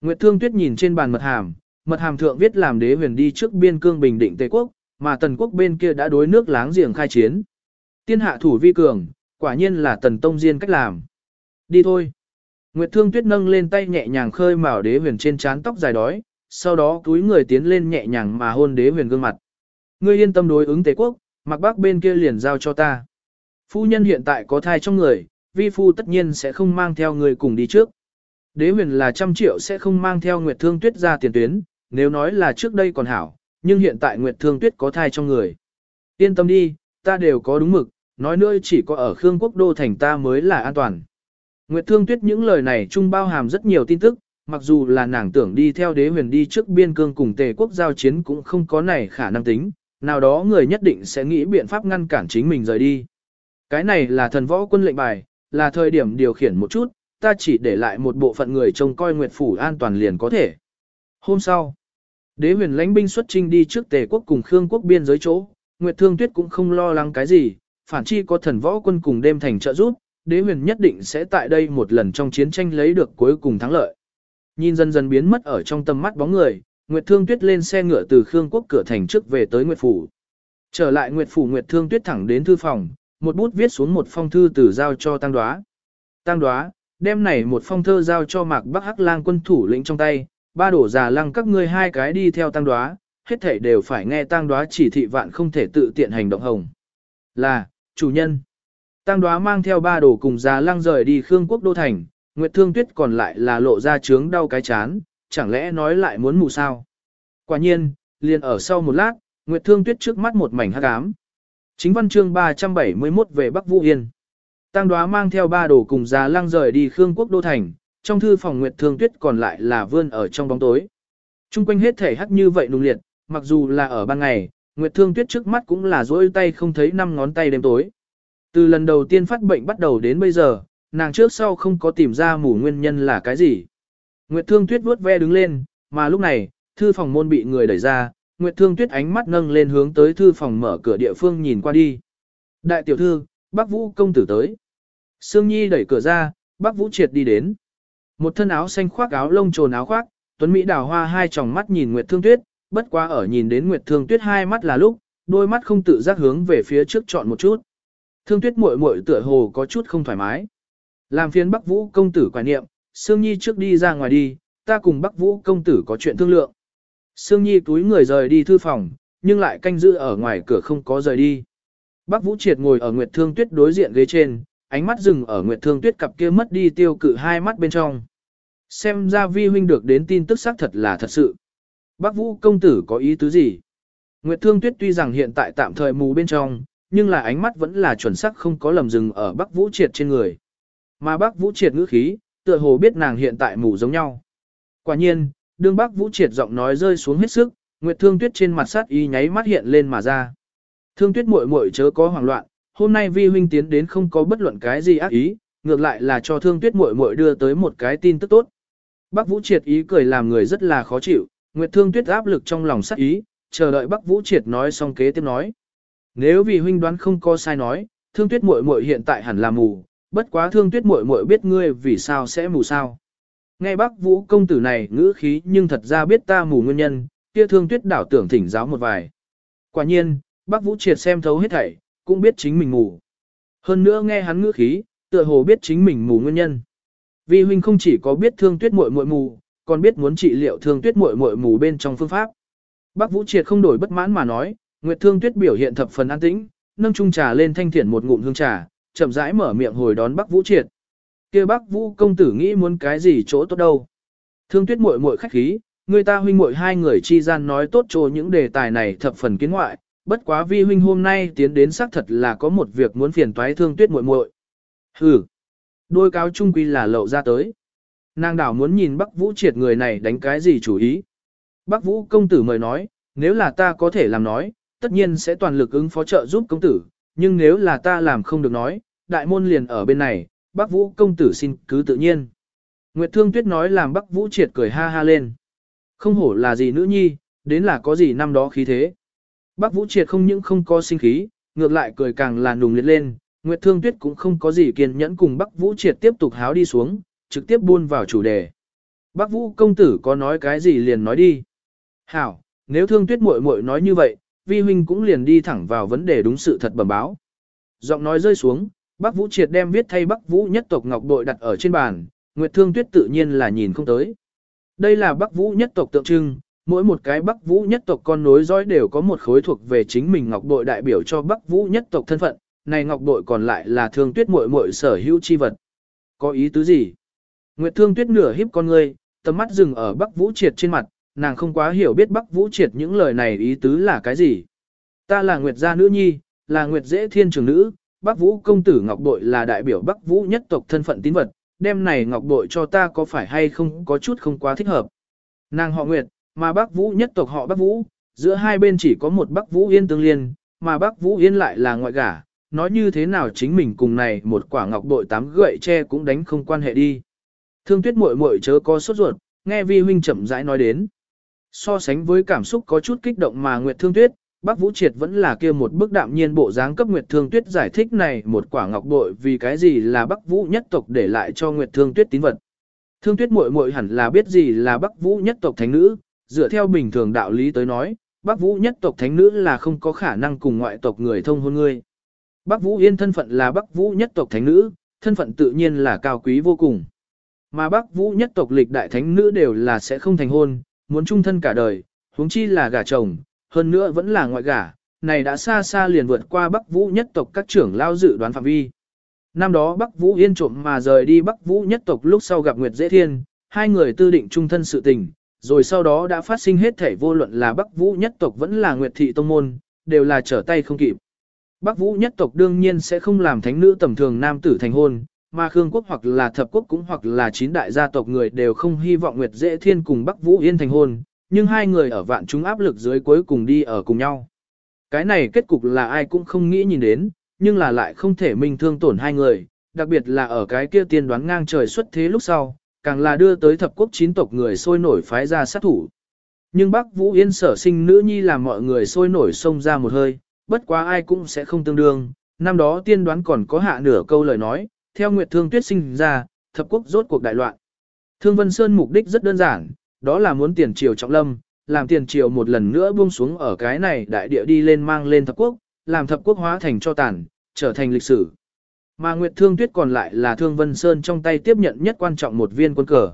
Nguyệt Thương Tuyết nhìn trên bàn mật hàm, mật hàm thượng viết làm đế huyền đi trước biên cương bình định Tề quốc, mà tần quốc bên kia đã đối nước láng giềng khai chiến. Tiên hạ thủ vi cường, quả nhiên là tần tông diên cách làm. Đi thôi. Nguyệt Thương Tuyết nâng lên tay nhẹ nhàng khơi mào đế huyền trên trán tóc dài đói, sau đó túi người tiến lên nhẹ nhàng mà hôn đế huyền gương mặt. Ngươi yên tâm đối ứng Tề quốc, mặc bác bên kia liền giao cho ta. Phu nhân hiện tại có thai trong người, vi phu tất nhiên sẽ không mang theo người cùng đi trước. Đế huyền là trăm triệu sẽ không mang theo Nguyệt Thương Tuyết ra tiền tuyến, nếu nói là trước đây còn hảo, nhưng hiện tại Nguyệt Thương Tuyết có thai trong người. Yên tâm đi, ta đều có đúng mực, nói nữa chỉ có ở Khương Quốc Đô Thành ta mới là an toàn. Nguyệt Thương Tuyết những lời này trung bao hàm rất nhiều tin tức, mặc dù là nàng tưởng đi theo đế huyền đi trước biên cương cùng tề quốc giao chiến cũng không có này khả năng tính, nào đó người nhất định sẽ nghĩ biện pháp ngăn cản chính mình rời đi. Cái này là thần võ quân lệnh bài, là thời điểm điều khiển một chút, ta chỉ để lại một bộ phận người trông coi Nguyệt Phủ an toàn liền có thể. Hôm sau, đế huyền lãnh binh xuất trinh đi trước tề quốc cùng Khương quốc biên giới chỗ, Nguyệt Thương Tuyết cũng không lo lắng cái gì, phản chi có thần võ quân cùng đêm thành trợ giúp, đế huyền nhất định sẽ tại đây một lần trong chiến tranh lấy được cuối cùng thắng lợi. Nhìn dần dần biến mất ở trong tầm mắt bóng người, Nguyệt Thương Tuyết lên xe ngựa từ Khương Quốc cửa thành trước về tới Nguyệt Phủ. Trở lại Nguyệt Phủ Nguyệt Thương Tuyết thẳng đến thư phòng, một bút viết xuống một phong thư từ giao cho Tăng Đoá. Tăng Đoá, đem này một phong thơ giao cho Mạc Bắc Hắc Lang quân thủ lĩnh trong tay, ba đổ già lăng các ngươi hai cái đi theo Tăng Đoá, hết thảy đều phải nghe Tăng Đoá chỉ thị vạn không thể tự tiện hành động hồng. Là, chủ nhân. Tăng Đoá mang theo ba đồ cùng già lăng rời đi Khương Quốc Đô Thành, Nguyệt Thương Tuyết còn lại là lộ ra trướng đau cái chán, chẳng lẽ nói lại muốn mù sao? Quả nhiên, liền ở sau một lát, Nguyệt Thương Tuyết trước mắt một mảnh hắc ám. Chính văn chương 371 về Bắc Vũ Yên. Tăng đoá mang theo ba đồ cùng già lang rời đi Khương Quốc Đô Thành, trong thư phòng Nguyệt Thương Tuyết còn lại là vươn ở trong bóng tối. Trung quanh hết thể hắc như vậy nung liệt, mặc dù là ở ban ngày, Nguyệt Thương Tuyết trước mắt cũng là rối tay không thấy năm ngón tay đêm tối. Từ lần đầu tiên phát bệnh bắt đầu đến bây giờ, nàng trước sau không có tìm ra mù nguyên nhân là cái gì. Nguyệt Thương Tuyết vuốt ve đứng lên, mà lúc này, thư phòng môn bị người đẩy ra, Nguyệt Thương Tuyết ánh mắt nâng lên hướng tới thư phòng mở cửa địa phương nhìn qua đi. Đại tiểu thư, Bắc Vũ công tử tới. Sương Nhi đẩy cửa ra, Bắc Vũ triệt đi đến. Một thân áo xanh khoác áo lông trồn áo khoác, Tuấn Mỹ đào hoa hai tròng mắt nhìn Nguyệt Thương Tuyết, bất quá ở nhìn đến Nguyệt Thương Tuyết hai mắt là lúc, đôi mắt không tự giác hướng về phía trước chọn một chút. Thương Tuyết muội muội tựa hồ có chút không thoải mái. Làm phiền Bắc Vũ công tử quả niệm, Sương Nhi trước đi ra ngoài đi, ta cùng Bắc Vũ công tử có chuyện thương lượng. Sương Nhi túi người rời đi thư phòng, nhưng lại canh giữ ở ngoài cửa không có rời đi. Bắc Vũ Triệt ngồi ở Nguyệt Thương Tuyết đối diện ghế trên, ánh mắt dừng ở Nguyệt Thương Tuyết cặp kia mất đi tiêu cự hai mắt bên trong. Xem ra vi huynh được đến tin tức xác thật là thật sự. Bắc Vũ công tử có ý tứ gì? Nguyệt Thương Tuyết tuy rằng hiện tại tạm thời mù bên trong, nhưng là ánh mắt vẫn là chuẩn xác không có lầm dừng ở Bắc Vũ Triệt trên người. Mà Bắc Vũ Triệt ngữ khí, tựa hồ biết nàng hiện tại mù giống nhau. Quả nhiên, đương Bắc Vũ Triệt giọng nói rơi xuống hết sức, Nguyệt Thương Tuyết trên mặt sát y nháy mắt hiện lên mà ra. Thương Tuyết muội muội chớ có hoảng loạn, hôm nay vi huynh tiến đến không có bất luận cái gì ác ý, ngược lại là cho Thương Tuyết muội muội đưa tới một cái tin tức tốt. Bắc Vũ Triệt ý cười làm người rất là khó chịu, Nguyệt Thương Tuyết áp lực trong lòng sát ý, chờ đợi Bắc Vũ Triệt nói xong kế tiếp nói. Nếu vì huynh đoán không có sai nói, Thương Tuyết muội muội hiện tại hẳn là mù, bất quá Thương Tuyết muội muội biết ngươi vì sao sẽ mù sao. Nghe Bắc Vũ công tử này ngữ khí nhưng thật ra biết ta mù nguyên nhân, kia Thương Tuyết đảo tưởng thỉnh giáo một vài. Quả nhiên, Bắc Vũ Triệt xem thấu hết thảy, cũng biết chính mình mù. Hơn nữa nghe hắn ngữ khí, tựa hồ biết chính mình mù nguyên nhân. Vi huynh không chỉ có biết thương tuyết muội muội mù, còn biết muốn trị liệu thương tuyết muội muội mù bên trong phương pháp. Bác Vũ Triệt không đổi bất mãn mà nói, Nguyệt Thương Tuyết biểu hiện thập phần an tĩnh, nâng chung trà lên thanh thiện một ngụm hương trà, chậm rãi mở miệng hồi đón Bắc Vũ Triệt. Kia Bắc Vũ công tử nghĩ muốn cái gì chỗ tốt đâu? Thương Tuyết muội muội khách khí, người ta huynh muội hai người chi gian nói tốt chỗ những đề tài này thập phần kiến ngoại, bất quá vi huynh hôm nay tiến đến xác thật là có một việc muốn phiền toái Thương Tuyết muội muội. Hừ. Đôi cáo trung quy là lậu ra tới. Nàng đảo muốn nhìn Bắc Vũ triệt người này đánh cái gì chủ ý. Bắc Vũ công tử mời nói, nếu là ta có thể làm nói, tất nhiên sẽ toàn lực ứng phó trợ giúp công tử, nhưng nếu là ta làm không được nói, đại môn liền ở bên này, Bắc Vũ công tử xin cứ tự nhiên. Nguyệt Thương Tuyết nói làm Bắc Vũ triệt cười ha ha lên. Không hổ là gì nữ nhi, đến là có gì năm đó khí thế. Bắc Vũ triệt không những không có sinh khí, ngược lại cười càng là nùng liệt lên, Nguyệt Thương Tuyết cũng không có gì kiên nhẫn cùng Bắc Vũ Triệt tiếp tục háo đi xuống, trực tiếp buôn vào chủ đề. Bắc Vũ công tử có nói cái gì liền nói đi. Hảo, nếu Thương Tuyết muội muội nói như vậy, vi huynh cũng liền đi thẳng vào vấn đề đúng sự thật bẩm báo. Giọng nói rơi xuống, Bắc Vũ Triệt đem viết thay Bắc Vũ nhất tộc ngọc bội đặt ở trên bàn, Nguyệt Thương Tuyết tự nhiên là nhìn không tới. Đây là Bắc Vũ nhất tộc tượng trưng, mỗi một cái Bắc Vũ nhất tộc con nối dõi đều có một khối thuộc về chính mình ngọc bội đại biểu cho Bắc Vũ nhất tộc thân phận, này ngọc bội còn lại là thương tuyết muội muội sở hữu chi vật. Có ý tứ gì? Nguyệt thương tuyết nửa híp con ngươi, tầm mắt dừng ở Bắc Vũ Triệt trên mặt, nàng không quá hiểu biết Bắc Vũ Triệt những lời này ý tứ là cái gì. Ta là Nguyệt gia nữ nhi, là Nguyệt dễ thiên trường nữ, Bắc Vũ công tử ngọc bội là đại biểu Bắc Vũ nhất tộc thân phận tín vật, đem này ngọc bội cho ta có phải hay không có chút không quá thích hợp. Nàng họ Nguyệt, mà Bắc Vũ nhất tộc họ Bắc Vũ, giữa hai bên chỉ có một Bắc Vũ Yên tương liên, mà Bắc Vũ Yên lại là ngoại gả, nói như thế nào chính mình cùng này một quả ngọc bội tám gậy tre cũng đánh không quan hệ đi. Thương tuyết muội muội chớ có sốt ruột, nghe vi huynh chậm rãi nói đến. So sánh với cảm xúc có chút kích động mà Nguyệt Thương Tuyết, Bác Vũ Triệt vẫn là kia một bức đạm nhiên bộ dáng cấp Nguyệt Thương Tuyết giải thích này một quả ngọc bội vì cái gì là Bắc Vũ nhất tộc để lại cho Nguyệt Thương Tuyết tín vật. Thương Tuyết muội muội hẳn là biết gì là Bắc Vũ nhất tộc thánh nữ, dựa theo bình thường đạo lý tới nói, Bắc Vũ nhất tộc thánh nữ là không có khả năng cùng ngoại tộc người thông hôn ngươi. Bắc Vũ Yên thân phận là Bắc Vũ nhất tộc thánh nữ, thân phận tự nhiên là cao quý vô cùng. Mà Bắc Vũ nhất tộc lịch đại thánh nữ đều là sẽ không thành hôn, muốn chung thân cả đời, huống chi là gả chồng, hơn nữa vẫn là ngoại gả, này đã xa xa liền vượt qua Bắc Vũ nhất tộc các trưởng lao dự đoán phạm vi. Năm đó Bắc Vũ Yên trộm mà rời đi Bắc Vũ nhất tộc lúc sau gặp Nguyệt Dễ Thiên, hai người tư định chung thân sự tình, rồi sau đó đã phát sinh hết thể vô luận là Bắc Vũ nhất tộc vẫn là Nguyệt Thị Tông Môn, đều là trở tay không kịp. Bắc Vũ nhất tộc đương nhiên sẽ không làm thánh nữ tầm thường nam tử thành hôn, mà Khương quốc hoặc là thập quốc cũng hoặc là chín đại gia tộc người đều không hy vọng Nguyệt Dễ Thiên cùng Bắc Vũ Yên thành hôn, nhưng hai người ở vạn chúng áp lực dưới cuối cùng đi ở cùng nhau. Cái này kết cục là ai cũng không nghĩ nhìn đến, nhưng là lại không thể minh thương tổn hai người, đặc biệt là ở cái kia tiên đoán ngang trời xuất thế lúc sau, càng là đưa tới thập quốc chín tộc người sôi nổi phái ra sát thủ. Nhưng Bắc Vũ Yên sở sinh nữ nhi làm mọi người sôi nổi xông ra một hơi, bất quá ai cũng sẽ không tương đương. Năm đó tiên đoán còn có hạ nửa câu lời nói, theo Nguyệt Thương Tuyết sinh ra, thập quốc rốt cuộc đại loạn. Thương Vân Sơn mục đích rất đơn giản, đó là muốn tiền triều trọng lâm, làm tiền triều một lần nữa buông xuống ở cái này đại địa đi lên mang lên thập quốc, làm thập quốc hóa thành cho tàn, trở thành lịch sử. Mà Nguyệt Thương Tuyết còn lại là Thương Vân Sơn trong tay tiếp nhận nhất quan trọng một viên quân cờ.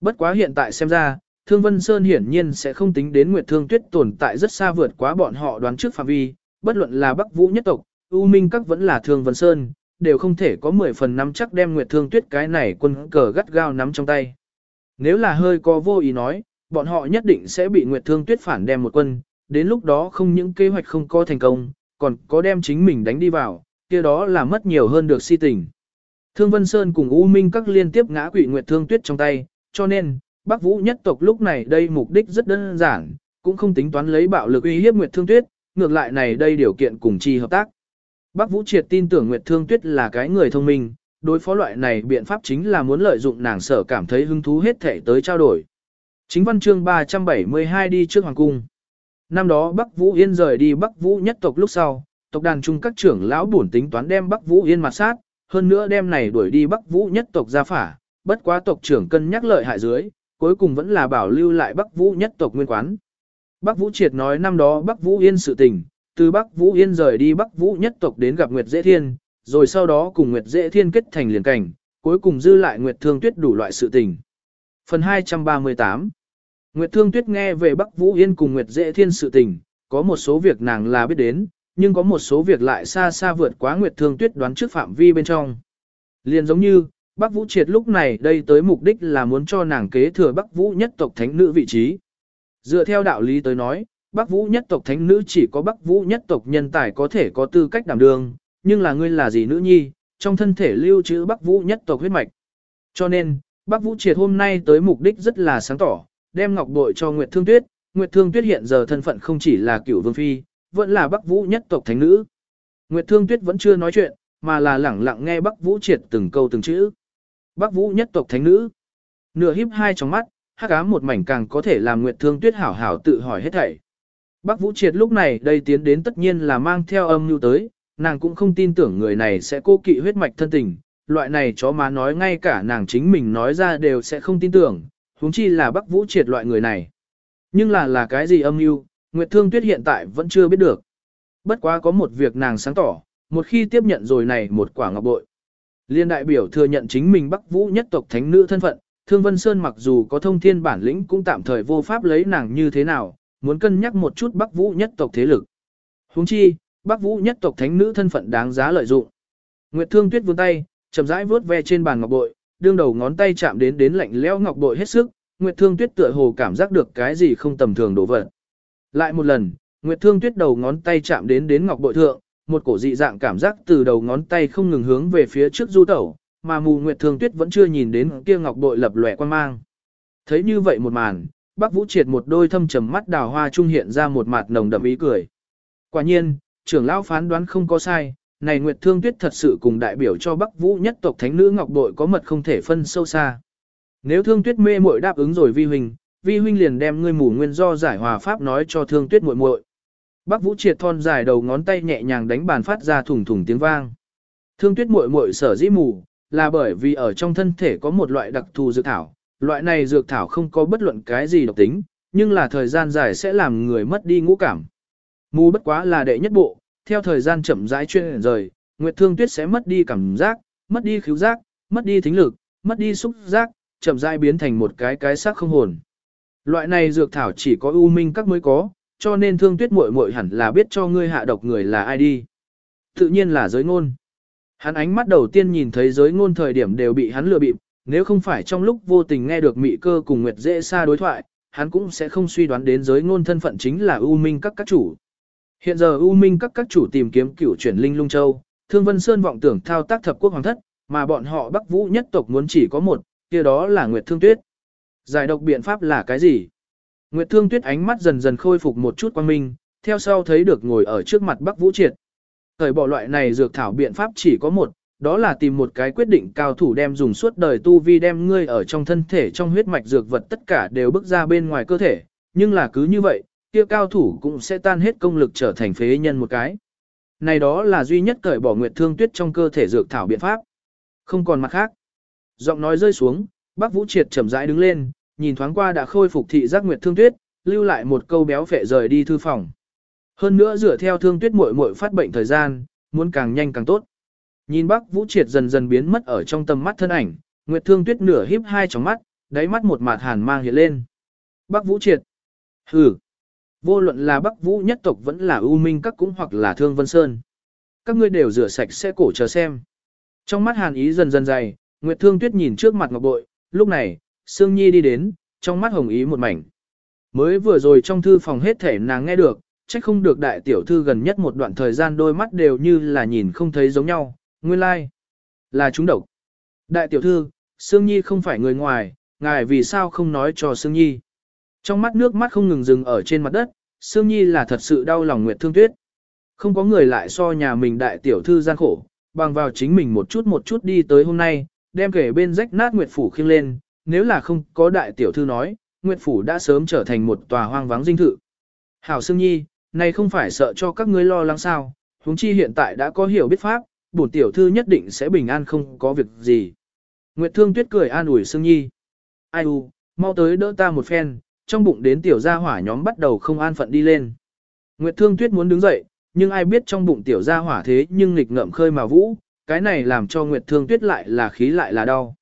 Bất quá hiện tại xem ra, Thương Vân Sơn hiển nhiên sẽ không tính đến Nguyệt Thương Tuyết tồn tại rất xa vượt quá bọn họ đoán trước phạm vi, bất luận là Bắc Vũ nhất tộc, U Minh các vẫn là Thương Vân Sơn, đều không thể có 10 phần nắm chắc đem Nguyệt Thương Tuyết cái này quân cờ gắt gao nắm trong tay. Nếu là hơi có vô ý nói, bọn họ nhất định sẽ bị Nguyệt Thương Tuyết phản đem một quân, đến lúc đó không những kế hoạch không có thành công, còn có đem chính mình đánh đi vào, kia đó là mất nhiều hơn được si tình. Thương Vân Sơn cùng U Minh các liên tiếp ngã quỵ Nguyệt Thương Tuyết trong tay, cho nên, Bắc Vũ nhất tộc lúc này đây mục đích rất đơn giản, cũng không tính toán lấy bạo lực uy hiếp Nguyệt Thương Tuyết, ngược lại này đây điều kiện cùng chi hợp tác. Bác Vũ Triệt tin tưởng Nguyệt Thương Tuyết là cái người thông minh, đối phó loại này biện pháp chính là muốn lợi dụng nàng sở cảm thấy hứng thú hết thể tới trao đổi. Chính văn chương 372 đi trước hoàng cung. Năm đó Bắc Vũ Yên rời đi Bắc Vũ nhất tộc lúc sau, tộc đàn chung các trưởng lão bổn tính toán đem Bắc Vũ Yên mặt sát, hơn nữa đem này đuổi đi Bắc Vũ nhất tộc ra phả, bất quá tộc trưởng cân nhắc lợi hại dưới, cuối cùng vẫn là bảo lưu lại Bắc Vũ nhất tộc nguyên quán. Bắc Vũ Triệt nói năm đó Bắc Vũ Yên sự tình, từ Bắc Vũ Yên rời đi Bắc Vũ nhất tộc đến gặp Nguyệt Dễ Thiên, rồi sau đó cùng Nguyệt Dễ Thiên kết thành liền cảnh, cuối cùng dư lại Nguyệt Thương Tuyết đủ loại sự tình. Phần 238 Nguyệt Thương Tuyết nghe về Bắc Vũ Yên cùng Nguyệt Dễ Thiên sự tình, có một số việc nàng là biết đến, nhưng có một số việc lại xa xa vượt quá Nguyệt Thương Tuyết đoán trước phạm vi bên trong. Liền giống như, Bắc Vũ Triệt lúc này đây tới mục đích là muốn cho nàng kế thừa Bắc Vũ nhất tộc thánh nữ vị trí. Dựa theo đạo lý tới nói, Bắc Vũ nhất tộc thánh nữ chỉ có Bắc Vũ nhất tộc nhân tài có thể có tư cách đảm đương, nhưng là ngươi là gì nữ nhi, trong thân thể lưu trữ Bắc Vũ nhất tộc huyết mạch. Cho nên, Bắc Vũ Triệt hôm nay tới mục đích rất là sáng tỏ, đem ngọc bội cho Nguyệt Thương Tuyết, Nguyệt Thương Tuyết hiện giờ thân phận không chỉ là cửu vương phi, vẫn là Bắc Vũ nhất tộc thánh nữ. Nguyệt Thương Tuyết vẫn chưa nói chuyện, mà là lẳng lặng nghe Bắc Vũ Triệt từng câu từng chữ. Bắc Vũ nhất tộc thánh nữ. Nửa híp hai trong mắt, hắc ám một mảnh càng có thể làm Nguyệt Thương Tuyết hảo hảo tự hỏi hết thảy. Bắc Vũ Triệt lúc này đây tiến đến tất nhiên là mang theo âm mưu tới, nàng cũng không tin tưởng người này sẽ cố kỵ huyết mạch thân tình, loại này chó má nói ngay cả nàng chính mình nói ra đều sẽ không tin tưởng, huống chi là Bắc Vũ Triệt loại người này. Nhưng là là cái gì âm mưu, Nguyệt Thương Tuyết hiện tại vẫn chưa biết được. Bất quá có một việc nàng sáng tỏ, một khi tiếp nhận rồi này một quả ngọc bội. Liên đại biểu thừa nhận chính mình Bắc Vũ nhất tộc thánh nữ thân phận, Thương Vân Sơn mặc dù có thông thiên bản lĩnh cũng tạm thời vô pháp lấy nàng như thế nào, muốn cân nhắc một chút Bắc Vũ nhất tộc thế lực. Huống chi, Bắc Vũ nhất tộc thánh nữ thân phận đáng giá lợi dụng. Nguyệt Thương Tuyết vươn tay, chậm rãi vuốt ve trên bàn ngọc bội, đương đầu ngón tay chạm đến đến lạnh lẽo ngọc bội hết sức, Nguyệt Thương Tuyết tựa hồ cảm giác được cái gì không tầm thường đổ vật. Lại một lần, Nguyệt Thương Tuyết đầu ngón tay chạm đến đến ngọc bội thượng, một cổ dị dạng cảm giác từ đầu ngón tay không ngừng hướng về phía trước du tẩu, mà mù Nguyệt Thương Tuyết vẫn chưa nhìn đến kia ngọc bội lập lòe quan mang. Thấy như vậy một màn, Bắc Vũ Triệt một đôi thâm trầm mắt đào hoa trung hiện ra một mặt nồng đậm ý cười. Quả nhiên, trưởng lão phán đoán không có sai, này Nguyệt Thương Tuyết thật sự cùng đại biểu cho Bắc Vũ nhất tộc thánh nữ ngọc bội có mật không thể phân sâu xa. Nếu Thương Tuyết mê muội đáp ứng rồi vi huynh, vi huynh liền đem ngươi mù nguyên do giải hòa pháp nói cho Thương Tuyết muội muội. Bắc Vũ triệt thon dài đầu ngón tay nhẹ nhàng đánh bàn phát ra thủng thủng tiếng vang. Thương Tuyết muội muội sở dĩ mù, là bởi vì ở trong thân thể có một loại đặc thù dược thảo, loại này dược thảo không có bất luận cái gì độc tính, nhưng là thời gian dài sẽ làm người mất đi ngũ cảm. Mù bất quá là đệ nhất bộ, theo thời gian chậm rãi chuyên rời, Nguyệt Thương Tuyết sẽ mất đi cảm giác, mất đi khứu giác, mất đi thính lực, mất đi xúc giác, chậm rãi biến thành một cái cái xác không hồn. Loại này dược thảo chỉ có ưu minh các mới có, cho nên Thương Tuyết muội muội hẳn là biết cho ngươi hạ độc người là ai đi. Tự nhiên là giới ngôn. Hắn ánh mắt đầu tiên nhìn thấy giới ngôn thời điểm đều bị hắn lừa bịp, nếu không phải trong lúc vô tình nghe được mị cơ cùng Nguyệt dễ xa đối thoại, hắn cũng sẽ không suy đoán đến giới ngôn thân phận chính là U Minh các các chủ. Hiện giờ U Minh các các chủ tìm kiếm cửu chuyển linh lung châu, Thương Vân Sơn vọng tưởng thao tác thập quốc hoàng thất, mà bọn họ Bắc Vũ nhất tộc muốn chỉ có một, kia đó là Nguyệt Thương Tuyết. Giải độc biện pháp là cái gì? Nguyệt Thương Tuyết ánh mắt dần dần khôi phục một chút quan minh, theo sau thấy được ngồi ở trước mặt Bắc Vũ Triệt. Thời bỏ loại này dược thảo biện pháp chỉ có một, đó là tìm một cái quyết định cao thủ đem dùng suốt đời tu vi đem ngươi ở trong thân thể trong huyết mạch dược vật tất cả đều bước ra bên ngoài cơ thể, nhưng là cứ như vậy, kia cao thủ cũng sẽ tan hết công lực trở thành phế nhân một cái. Này đó là duy nhất cởi bỏ nguyệt thương tuyết trong cơ thể dược thảo biện pháp. Không còn mặt khác. Giọng nói rơi xuống, bác Vũ Triệt chậm rãi đứng lên, nhìn thoáng qua đã khôi phục thị giác nguyệt thương tuyết, lưu lại một câu béo phệ rời đi thư phòng. Hơn nữa dựa theo thương tuyết muội muội phát bệnh thời gian, muốn càng nhanh càng tốt. Nhìn bác Vũ Triệt dần dần biến mất ở trong tầm mắt thân ảnh, Nguyệt Thương Tuyết nửa híp hai tròng mắt, đáy mắt một mạt hàn mang hiện lên. Bác Vũ Triệt. Hừ. Vô luận là Bắc Vũ nhất tộc vẫn là U Minh các cũng hoặc là Thương Vân Sơn. Các ngươi đều rửa sạch sẽ cổ chờ xem. Trong mắt hàn ý dần dần dày, Nguyệt Thương Tuyết nhìn trước mặt Ngọc Bội, lúc này, Sương Nhi đi đến, trong mắt hồng ý một mảnh. Mới vừa rồi trong thư phòng hết thể nàng nghe được, trách không được đại tiểu thư gần nhất một đoạn thời gian đôi mắt đều như là nhìn không thấy giống nhau, nguyên lai like. là chúng độc. Đại tiểu thư, Sương Nhi không phải người ngoài, ngài vì sao không nói cho Sương Nhi. Trong mắt nước mắt không ngừng dừng ở trên mặt đất, Sương Nhi là thật sự đau lòng Nguyệt Thương Tuyết. Không có người lại so nhà mình đại tiểu thư gian khổ, bằng vào chính mình một chút một chút đi tới hôm nay, đem kể bên rách nát Nguyệt Phủ khiêng lên, nếu là không có đại tiểu thư nói, Nguyệt Phủ đã sớm trở thành một tòa hoang vắng dinh thự. Hảo Sương Nhi, này không phải sợ cho các ngươi lo lắng sao, huống chi hiện tại đã có hiểu biết pháp, bổn tiểu thư nhất định sẽ bình an không có việc gì. Nguyệt Thương Tuyết cười an ủi Sương Nhi. Ai u, mau tới đỡ ta một phen, trong bụng đến tiểu gia hỏa nhóm bắt đầu không an phận đi lên. Nguyệt Thương Tuyết muốn đứng dậy, nhưng ai biết trong bụng tiểu gia hỏa thế nhưng nghịch ngợm khơi mà vũ, cái này làm cho Nguyệt Thương Tuyết lại là khí lại là đau.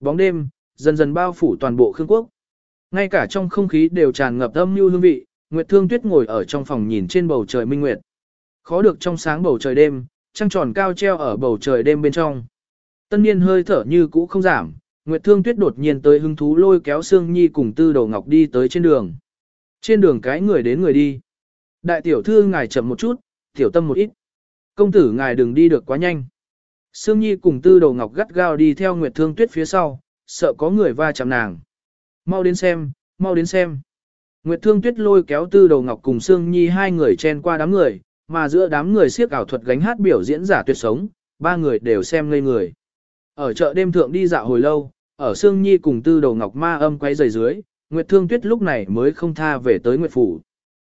Bóng đêm, dần dần bao phủ toàn bộ Khương Quốc. Ngay cả trong không khí đều tràn ngập âm mưu hương vị, Nguyệt Thương Tuyết ngồi ở trong phòng nhìn trên bầu trời minh nguyệt. Khó được trong sáng bầu trời đêm, trăng tròn cao treo ở bầu trời đêm bên trong. Tân niên hơi thở như cũ không giảm, Nguyệt Thương Tuyết đột nhiên tới hứng thú lôi kéo Sương Nhi cùng Tư Đầu Ngọc đi tới trên đường. Trên đường cái người đến người đi. Đại tiểu thư ngài chậm một chút, tiểu tâm một ít. Công tử ngài đừng đi được quá nhanh. Sương Nhi cùng Tư Đầu Ngọc gắt gao đi theo Nguyệt Thương Tuyết phía sau, sợ có người va chạm nàng. Mau đến xem, mau đến xem. Nguyệt Thương Tuyết lôi kéo Tư Đầu Ngọc cùng Sương Nhi hai người chen qua đám người, mà giữa đám người siếc ảo thuật gánh hát biểu diễn giả tuyệt sống, ba người đều xem ngây người. Ở chợ đêm thượng đi dạo hồi lâu, ở Sương Nhi cùng Tư Đầu Ngọc ma âm quay rời dưới, Nguyệt Thương Tuyết lúc này mới không tha về tới Nguyệt Phủ.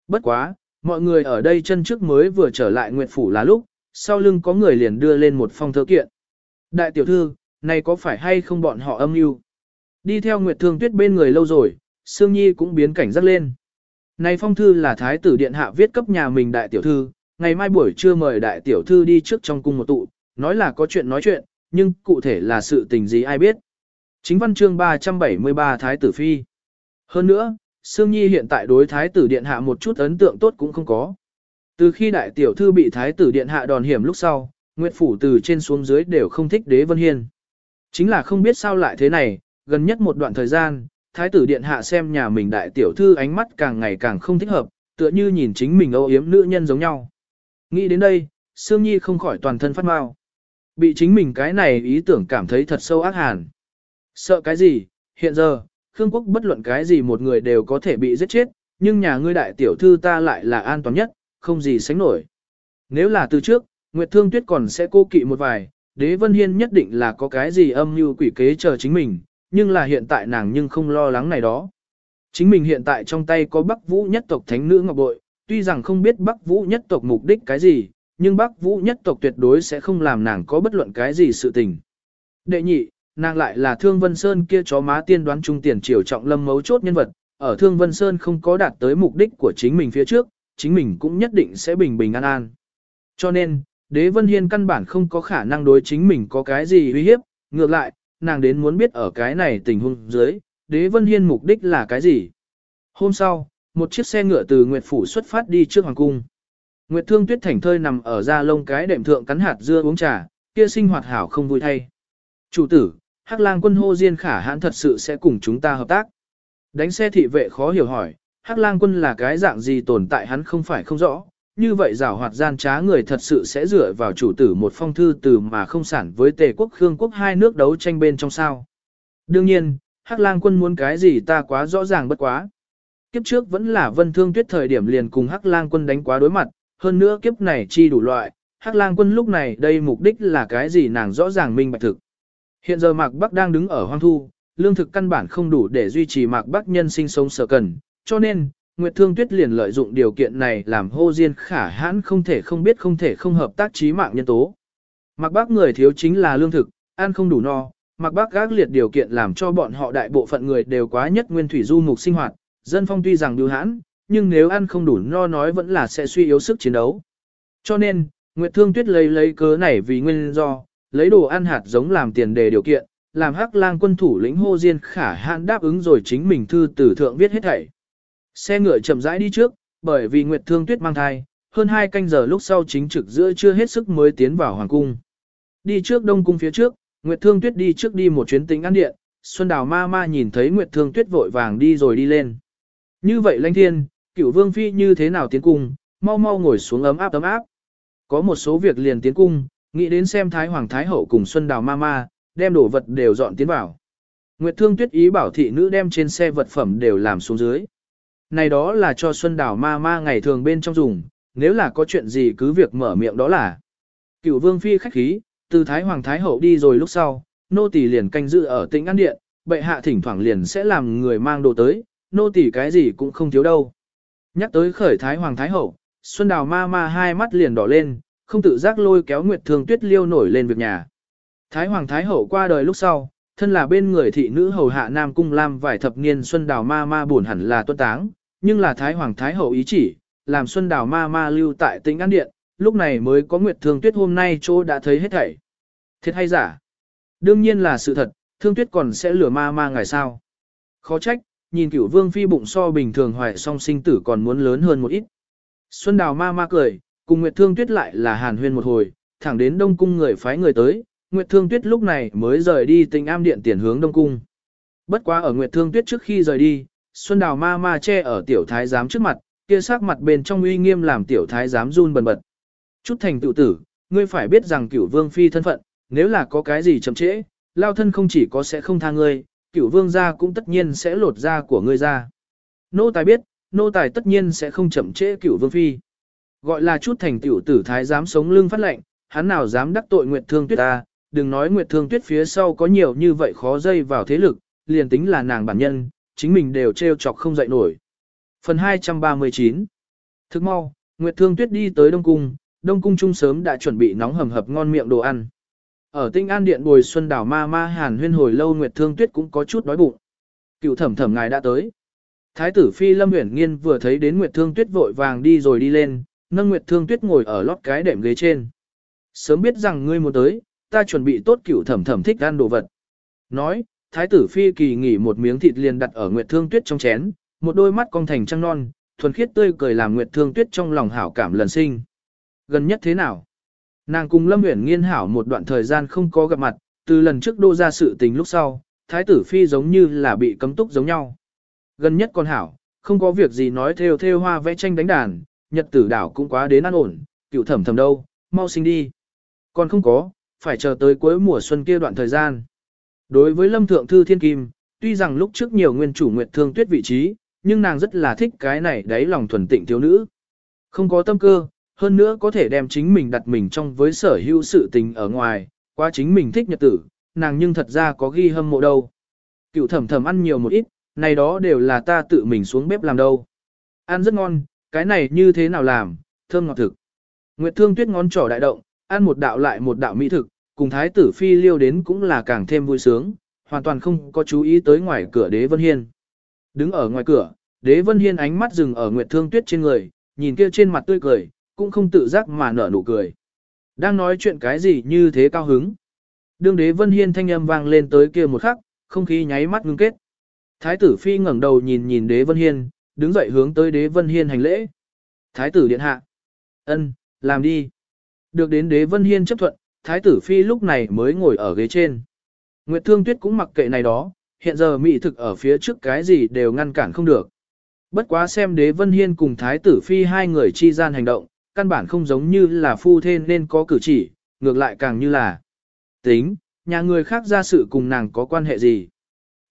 Bất quá, mọi người ở đây chân trước mới vừa trở lại Nguyệt Phủ là lúc, sau lưng có người liền đưa lên một phong thơ kiện. Đại tiểu thư, này có phải hay không bọn họ âm mưu? Đi theo Nguyệt Thương Tuyết bên người lâu rồi, Sương Nhi cũng biến cảnh giác lên. Này phong thư là thái tử điện hạ viết cấp nhà mình đại tiểu thư, ngày mai buổi trưa mời đại tiểu thư đi trước trong cung một tụ, nói là có chuyện nói chuyện, nhưng cụ thể là sự tình gì ai biết. Chính văn chương 373 Thái tử Phi. Hơn nữa, Sương Nhi hiện tại đối Thái tử Điện Hạ một chút ấn tượng tốt cũng không có. Từ khi đại tiểu thư bị Thái tử Điện Hạ đòn hiểm lúc sau, Nguyệt Phủ từ trên xuống dưới đều không thích đế vân hiên. Chính là không biết sao lại thế này, gần nhất một đoạn thời gian, Thái tử Điện Hạ xem nhà mình đại tiểu thư ánh mắt càng ngày càng không thích hợp, tựa như nhìn chính mình âu yếm nữ nhân giống nhau. Nghĩ đến đây, Sương Nhi không khỏi toàn thân phát mau. Bị chính mình cái này ý tưởng cảm thấy thật sâu ác hàn. Sợ cái gì, hiện giờ, Khương quốc bất luận cái gì một người đều có thể bị giết chết, nhưng nhà ngươi đại tiểu thư ta lại là an toàn nhất, không gì sánh nổi. Nếu là từ trước, Nguyệt Thương Tuyết còn sẽ cô kỵ một vài, đế vân hiên nhất định là có cái gì âm mưu quỷ kế chờ chính mình, nhưng là hiện tại nàng nhưng không lo lắng này đó. Chính mình hiện tại trong tay có Bắc Vũ nhất tộc thánh nữ Ngọc Bội, tuy rằng không biết Bắc Vũ nhất tộc mục đích cái gì, nhưng Bắc Vũ nhất tộc tuyệt đối sẽ không làm nàng có bất luận cái gì sự tình. Đệ nhị, nàng lại là Thương Vân Sơn kia chó má tiên đoán trung tiền triều trọng lâm mấu chốt nhân vật, ở Thương Vân Sơn không có đạt tới mục đích của chính mình phía trước, chính mình cũng nhất định sẽ bình bình an an. Cho nên, Đế Vân Hiên căn bản không có khả năng đối chính mình có cái gì uy hiếp, ngược lại, nàng đến muốn biết ở cái này tình huống dưới, Đế Vân Hiên mục đích là cái gì. Hôm sau, một chiếc xe ngựa từ Nguyệt Phủ xuất phát đi trước Hoàng Cung. Nguyệt Thương Tuyết Thảnh thơi nằm ở da lông cái đệm thượng cắn hạt dưa uống trà, kia sinh hoạt hảo không vui thay. Chủ tử, Hắc lang quân hô Diên khả hãn thật sự sẽ cùng chúng ta hợp tác. Đánh xe thị vệ khó hiểu hỏi, Hắc lang quân là cái dạng gì tồn tại hắn không phải không rõ, như vậy giảo hoạt gian trá người thật sự sẽ dựa vào chủ tử một phong thư từ mà không sản với tề quốc khương quốc hai nước đấu tranh bên trong sao. Đương nhiên, Hắc lang quân muốn cái gì ta quá rõ ràng bất quá. Kiếp trước vẫn là vân thương tuyết thời điểm liền cùng Hắc lang quân đánh quá đối mặt, hơn nữa kiếp này chi đủ loại, Hắc lang quân lúc này đây mục đích là cái gì nàng rõ ràng minh bạch thực. Hiện giờ Mạc Bắc đang đứng ở hoang thu, lương thực căn bản không đủ để duy trì Mạc Bắc nhân sinh sống sở cần, cho nên, Nguyệt Thương Tuyết liền lợi dụng điều kiện này làm hô diên khả hãn không thể không biết không thể không hợp tác trí mạng nhân tố. Mạc Bắc người thiếu chính là lương thực, ăn không đủ no, Mạc Bắc gác liệt điều kiện làm cho bọn họ đại bộ phận người đều quá nhất nguyên thủy du mục sinh hoạt, dân phong tuy rằng điều hãn, nhưng nếu ăn không đủ no nói vẫn là sẽ suy yếu sức chiến đấu. Cho nên, Nguyệt Thương Tuyết lấy lấy cớ này vì nguyên do, lấy đồ ăn hạt giống làm tiền đề điều kiện, làm hắc lang quân thủ lĩnh hô diên khả hạn đáp ứng rồi chính mình thư tử thượng viết hết thảy. Xe ngựa chậm rãi đi trước, bởi vì Nguyệt Thương Tuyết mang thai, hơn hai canh giờ lúc sau chính trực giữa chưa hết sức mới tiến vào hoàng cung. Đi trước đông cung phía trước, Nguyệt Thương Tuyết đi trước đi một chuyến tính ăn điện, Xuân Đào ma ma nhìn thấy Nguyệt Thương Tuyết vội vàng đi rồi đi lên. Như vậy lãnh thiên, cửu vương phi như thế nào tiến cung, mau mau ngồi xuống ấm áp ấm áp. Có một số việc liền tiến cung, Nghĩ đến xem Thái Hoàng Thái Hậu cùng Xuân Đào Mama, đem đồ vật đều dọn tiến vào. Nguyệt Thương Tuyết ý bảo thị nữ đem trên xe vật phẩm đều làm xuống dưới. Này đó là cho Xuân Đào Mama ngày thường bên trong dùng, nếu là có chuyện gì cứ việc mở miệng đó là. Cựu Vương Phi khách khí, từ Thái Hoàng Thái Hậu đi rồi lúc sau, nô tỳ liền canh giữ ở tĩnh ăn điện, bệ hạ thỉnh thoảng liền sẽ làm người mang đồ tới, nô tỳ cái gì cũng không thiếu đâu. Nhắc tới khởi thái hoàng thái hậu, Xuân Đào ma ma hai mắt liền đỏ lên, không tự giác lôi kéo Nguyệt Thương Tuyết liêu nổi lên việc nhà. Thái hoàng thái hậu qua đời lúc sau, thân là bên người thị nữ hầu hạ Nam Cung Lam vài thập niên Xuân Đào ma ma buồn hẳn là tuân táng, nhưng là Thái hoàng thái hậu ý chỉ, làm Xuân Đào ma ma lưu tại tĩnh An Điện, lúc này mới có Nguyệt Thương Tuyết hôm nay chỗ đã thấy hết thảy. Thiệt hay giả? Đương nhiên là sự thật, Thương Tuyết còn sẽ lừa ma ma ngày sao? Khó trách, nhìn cửu vương phi bụng so bình thường hoài song sinh tử còn muốn lớn hơn một ít. Xuân Đào ma ma cười, cùng Nguyệt Thương Tuyết lại là hàn huyên một hồi, thẳng đến Đông Cung người phái người tới, Nguyệt Thương Tuyết lúc này mới rời đi tình am điện tiền hướng Đông Cung. Bất quá ở Nguyệt Thương Tuyết trước khi rời đi, Xuân Đào ma ma che ở tiểu thái giám trước mặt, kia sắc mặt bên trong uy nghiêm làm tiểu thái giám run bần bật. Chút thành tựu tử, ngươi phải biết rằng cửu vương phi thân phận, nếu là có cái gì chậm trễ, lao thân không chỉ có sẽ không tha ngươi, cửu vương gia cũng tất nhiên sẽ lột da của ngươi ra. Nô tài biết, nô tài tất nhiên sẽ không chậm trễ cửu vương phi. Gọi là chút thành tiểu tử thái dám sống lưng phát lệnh, hắn nào dám đắc tội Nguyệt Thương Tuyết ta, đừng nói Nguyệt Thương Tuyết phía sau có nhiều như vậy khó dây vào thế lực, liền tính là nàng bản nhân, chính mình đều trêu chọc không dậy nổi. Phần 239 Thức mau, Nguyệt Thương Tuyết đi tới Đông Cung, Đông Cung Trung sớm đã chuẩn bị nóng hầm hập ngon miệng đồ ăn. Ở Tinh An Điện bồi xuân đảo ma ma hàn huyên hồi lâu Nguyệt Thương Tuyết cũng có chút đói bụng. Cựu thẩm thẩm ngài đã tới. Thái tử Phi Lâm Uyển Nghiên vừa thấy đến Nguyệt Thương Tuyết vội vàng đi rồi đi lên, nâng Nguyệt Thương Tuyết ngồi ở lót cái đệm ghế trên. Sớm biết rằng ngươi muốn tới, ta chuẩn bị tốt cựu thẩm thẩm thích ăn đồ vật. Nói, Thái tử Phi kỳ nghỉ một miếng thịt liền đặt ở Nguyệt Thương Tuyết trong chén, một đôi mắt cong thành trăng non, thuần khiết tươi cười làm Nguyệt Thương Tuyết trong lòng hảo cảm lần sinh. Gần nhất thế nào? Nàng cùng Lâm Uyển Nghiên hảo một đoạn thời gian không có gặp mặt, từ lần trước đô ra sự tình lúc sau, Thái tử Phi giống như là bị cấm túc giống nhau. Gần nhất con hảo, không có việc gì nói theo theo hoa vẽ tranh đánh đàn, nhật tử đảo cũng quá đến an ổn, cựu thẩm thầm đâu, mau sinh đi. Còn không có, phải chờ tới cuối mùa xuân kia đoạn thời gian. Đối với Lâm Thượng Thư Thiên Kim, tuy rằng lúc trước nhiều nguyên chủ Nguyệt Thương Tuyết vị trí, nhưng nàng rất là thích cái này đáy lòng thuần tịnh thiếu nữ. Không có tâm cơ, hơn nữa có thể đem chính mình đặt mình trong với sở hữu sự tình ở ngoài, qua chính mình thích nhật tử, nàng nhưng thật ra có ghi hâm mộ đâu. Cựu thẩm thẩm ăn nhiều một ít, này đó đều là ta tự mình xuống bếp làm đâu. Ăn rất ngon, cái này như thế nào làm, thơm ngọt thực. Nguyệt Thương Tuyết ngón trỏ đại động, ăn một đạo lại một đạo mỹ thực, cùng thái tử phi liêu đến cũng là càng thêm vui sướng, hoàn toàn không có chú ý tới ngoài cửa đế vân hiên. Đứng ở ngoài cửa, đế vân hiên ánh mắt dừng ở Nguyệt Thương Tuyết trên người, nhìn kia trên mặt tươi cười, cũng không tự giác mà nở nụ cười. Đang nói chuyện cái gì như thế cao hứng. Đương đế vân hiên thanh âm vang lên tới kia một khắc, không khí nháy mắt ngưng kết. Thái tử phi ngẩng đầu nhìn nhìn đế vân hiên, đứng dậy hướng tới đế vân hiên hành lễ. Thái tử điện hạ. ân, làm đi. Được đến đế vân hiên chấp thuận, thái tử phi lúc này mới ngồi ở ghế trên. Nguyệt thương tuyết cũng mặc kệ này đó, hiện giờ mỹ thực ở phía trước cái gì đều ngăn cản không được. Bất quá xem đế vân hiên cùng thái tử phi hai người chi gian hành động, căn bản không giống như là phu thê nên có cử chỉ, ngược lại càng như là tính, nhà người khác ra sự cùng nàng có quan hệ gì.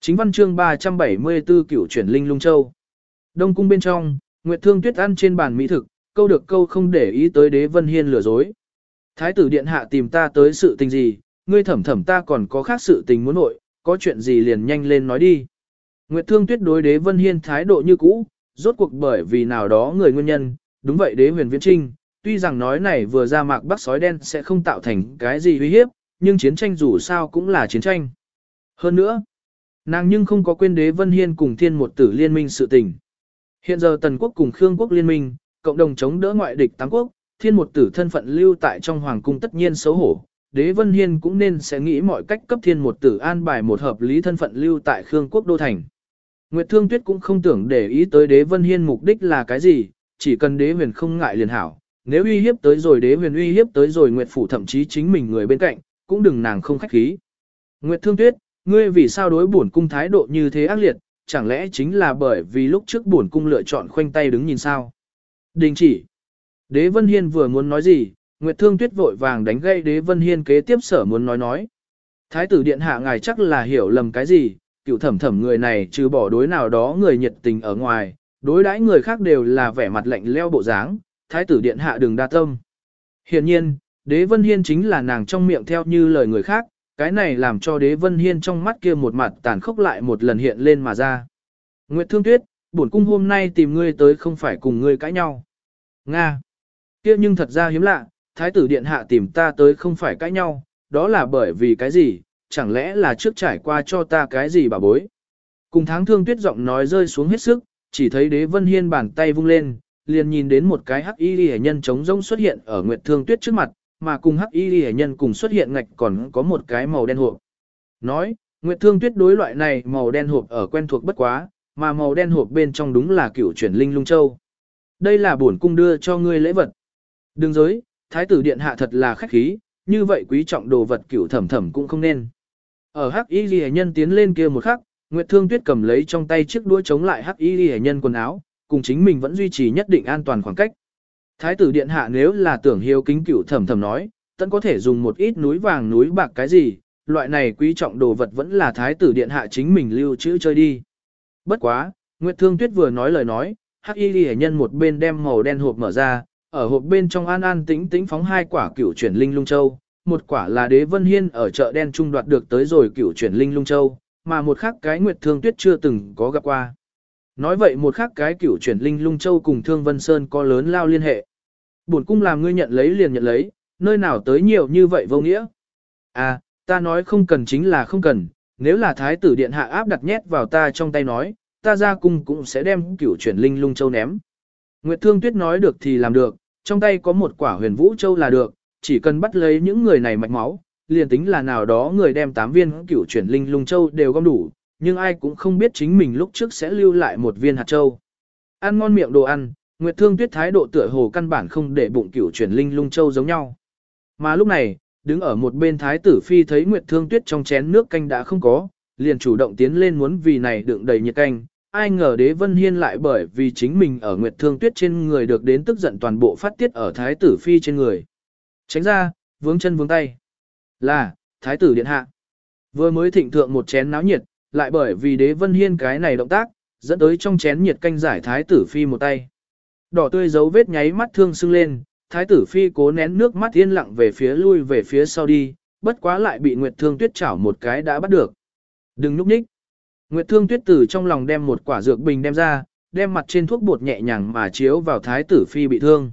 Chính văn chương 374 cửu chuyển linh lung châu. Đông cung bên trong, Nguyệt Thương Tuyết ăn trên bàn mỹ thực, câu được câu không để ý tới đế vân hiên lừa dối. Thái tử điện hạ tìm ta tới sự tình gì, ngươi thẩm thẩm ta còn có khác sự tình muốn nội, có chuyện gì liền nhanh lên nói đi. Nguyệt Thương Tuyết đối đế vân hiên thái độ như cũ, rốt cuộc bởi vì nào đó người nguyên nhân, đúng vậy đế huyền viễn trinh, tuy rằng nói này vừa ra mạc bắc sói đen sẽ không tạo thành cái gì uy hiếp, nhưng chiến tranh dù sao cũng là chiến tranh. Hơn nữa, nàng nhưng không có quên đế vân hiên cùng thiên một tử liên minh sự tình. Hiện giờ tần quốc cùng Khương quốc liên minh, cộng đồng chống đỡ ngoại địch tám quốc, thiên một tử thân phận lưu tại trong hoàng cung tất nhiên xấu hổ. Đế Vân Hiên cũng nên sẽ nghĩ mọi cách cấp thiên một tử an bài một hợp lý thân phận lưu tại Khương quốc đô thành. Nguyệt Thương Tuyết cũng không tưởng để ý tới Đế Vân Hiên mục đích là cái gì, chỉ cần đế huyền không ngại liền hảo, nếu uy hiếp tới rồi đế huyền uy hiếp tới rồi Nguyệt Phủ thậm chí chính mình người bên cạnh, cũng đừng nàng không khách khí. Nguyệt Thương Tuyết, ngươi vì sao đối bổn cung thái độ như thế ác liệt, chẳng lẽ chính là bởi vì lúc trước bổn cung lựa chọn khoanh tay đứng nhìn sao? Đình chỉ. Đế Vân Hiên vừa muốn nói gì, Nguyệt Thương Tuyết vội vàng đánh gây Đế Vân Hiên kế tiếp sở muốn nói nói. Thái tử điện hạ ngài chắc là hiểu lầm cái gì, cựu thẩm thẩm người này trừ bỏ đối nào đó người nhiệt tình ở ngoài, đối đãi người khác đều là vẻ mặt lạnh leo bộ dáng, thái tử điện hạ đừng đa tâm. Hiện nhiên, đế vân hiên chính là nàng trong miệng theo như lời người khác, cái này làm cho đế vân hiên trong mắt kia một mặt tàn khốc lại một lần hiện lên mà ra. Nguyệt Thương Tuyết, bổn cung hôm nay tìm ngươi tới không phải cùng ngươi cãi nhau. Nga. kia nhưng thật ra hiếm lạ, thái tử điện hạ tìm ta tới không phải cãi nhau, đó là bởi vì cái gì, chẳng lẽ là trước trải qua cho ta cái gì bà bối. Cùng tháng thương tuyết giọng nói rơi xuống hết sức, chỉ thấy đế vân hiên bàn tay vung lên, liền nhìn đến một cái hắc y hệ nhân trống rỗng xuất hiện ở nguyệt thương tuyết trước mặt, mà cùng hắc y hệ nhân cùng xuất hiện ngạch còn có một cái màu đen hộp. Nói, nguyệt thương tuyết đối loại này màu đen hộp ở quen thuộc bất quá, mà màu đen hộp bên trong đúng là cửu chuyển linh lung châu. Đây là bổn cung đưa cho ngươi lễ vật. Đừng giới, thái tử điện hạ thật là khách khí, như vậy quý trọng đồ vật cửu thẩm thẩm cũng không nên. Ở hắc y lìa nhân tiến lên kia một khắc, Nguyệt Thương Tuyết cầm lấy trong tay chiếc đũa chống lại hắc y ghi nhân quần áo, cùng chính mình vẫn duy trì nhất định an toàn khoảng cách. Thái tử điện hạ nếu là tưởng hiếu kính cửu thẩm thẩm nói, tận có thể dùng một ít núi vàng núi bạc cái gì, loại này quý trọng đồ vật vẫn là thái tử điện hạ chính mình lưu trữ chơi đi. Bất quá, Nguyệt Thương Tuyết vừa nói lời nói, hắc y ghi nhân một bên đem màu đen hộp mở ra, ở hộp bên trong an an tĩnh tĩnh phóng hai quả cửu chuyển linh lung châu, một quả là đế vân hiên ở chợ đen trung đoạt được tới rồi cửu chuyển linh lung châu, mà một khác cái nguyệt thương tuyết chưa từng có gặp qua. Nói vậy một khác cái cửu chuyển linh lung châu cùng thương vân sơn có lớn lao liên hệ. Bổn cung làm ngươi nhận lấy liền nhận lấy, nơi nào tới nhiều như vậy vô nghĩa. À, ta nói không cần chính là không cần, nếu là thái tử điện hạ áp đặt nhét vào ta trong tay nói, ta ra cung cũng sẽ đem cửu chuyển linh lung châu ném. Nguyệt Thương Tuyết nói được thì làm được, trong tay có một quả huyền vũ châu là được, chỉ cần bắt lấy những người này mạch máu, liền tính là nào đó người đem 8 viên cửu chuyển linh lung châu đều gom đủ, nhưng ai cũng không biết chính mình lúc trước sẽ lưu lại một viên hạt châu. Ăn ngon miệng đồ ăn, Nguyệt Thương Tuyết thái độ tựa hồ căn bản không để bụng cửu chuyển linh lung châu giống nhau. Mà lúc này, đứng ở một bên thái tử phi thấy Nguyệt Thương Tuyết trong chén nước canh đã không có, liền chủ động tiến lên muốn vì này đựng đầy nhiệt canh, ai ngờ đế vân hiên lại bởi vì chính mình ở nguyệt thương tuyết trên người được đến tức giận toàn bộ phát tiết ở thái tử phi trên người. Tránh ra, vướng chân vướng tay. Là, thái tử điện hạ. Vừa mới thịnh thượng một chén náo nhiệt, lại bởi vì đế vân hiên cái này động tác, dẫn tới trong chén nhiệt canh giải thái tử phi một tay. Đỏ tươi dấu vết nháy mắt thương sưng lên, thái tử phi cố nén nước mắt yên lặng về phía lui về phía sau đi, bất quá lại bị nguyệt thương tuyết chảo một cái đã bắt được. Đừng núp nhích. Nguyệt Thương Tuyết từ trong lòng đem một quả dược bình đem ra, đem mặt trên thuốc bột nhẹ nhàng mà chiếu vào Thái tử phi bị thương.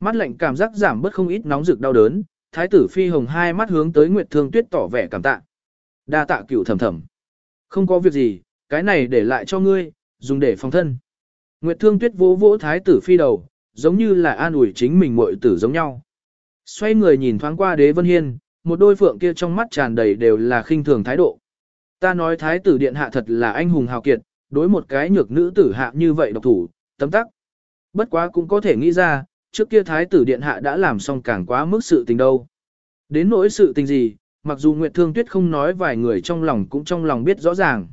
Mắt lạnh cảm giác giảm bớt không ít nóng rực đau đớn, Thái tử phi hồng hai mắt hướng tới Nguyệt Thương Tuyết tỏ vẻ cảm tạ. Đa tạ cửu thầm thầm. Không có việc gì, cái này để lại cho ngươi, dùng để phòng thân. Nguyệt Thương Tuyết vỗ vỗ Thái tử phi đầu, giống như là an ủi chính mình muội tử giống nhau. Xoay người nhìn thoáng qua Đế Vân Hiên, một đôi phượng kia trong mắt tràn đầy đều là khinh thường thái độ. Ta nói thái tử điện hạ thật là anh hùng hào kiệt, đối một cái nhược nữ tử hạ như vậy độc thủ, tấm tắc. Bất quá cũng có thể nghĩ ra, trước kia thái tử điện hạ đã làm xong càng quá mức sự tình đâu. Đến nỗi sự tình gì, mặc dù Nguyệt Thương Tuyết không nói vài người trong lòng cũng trong lòng biết rõ ràng.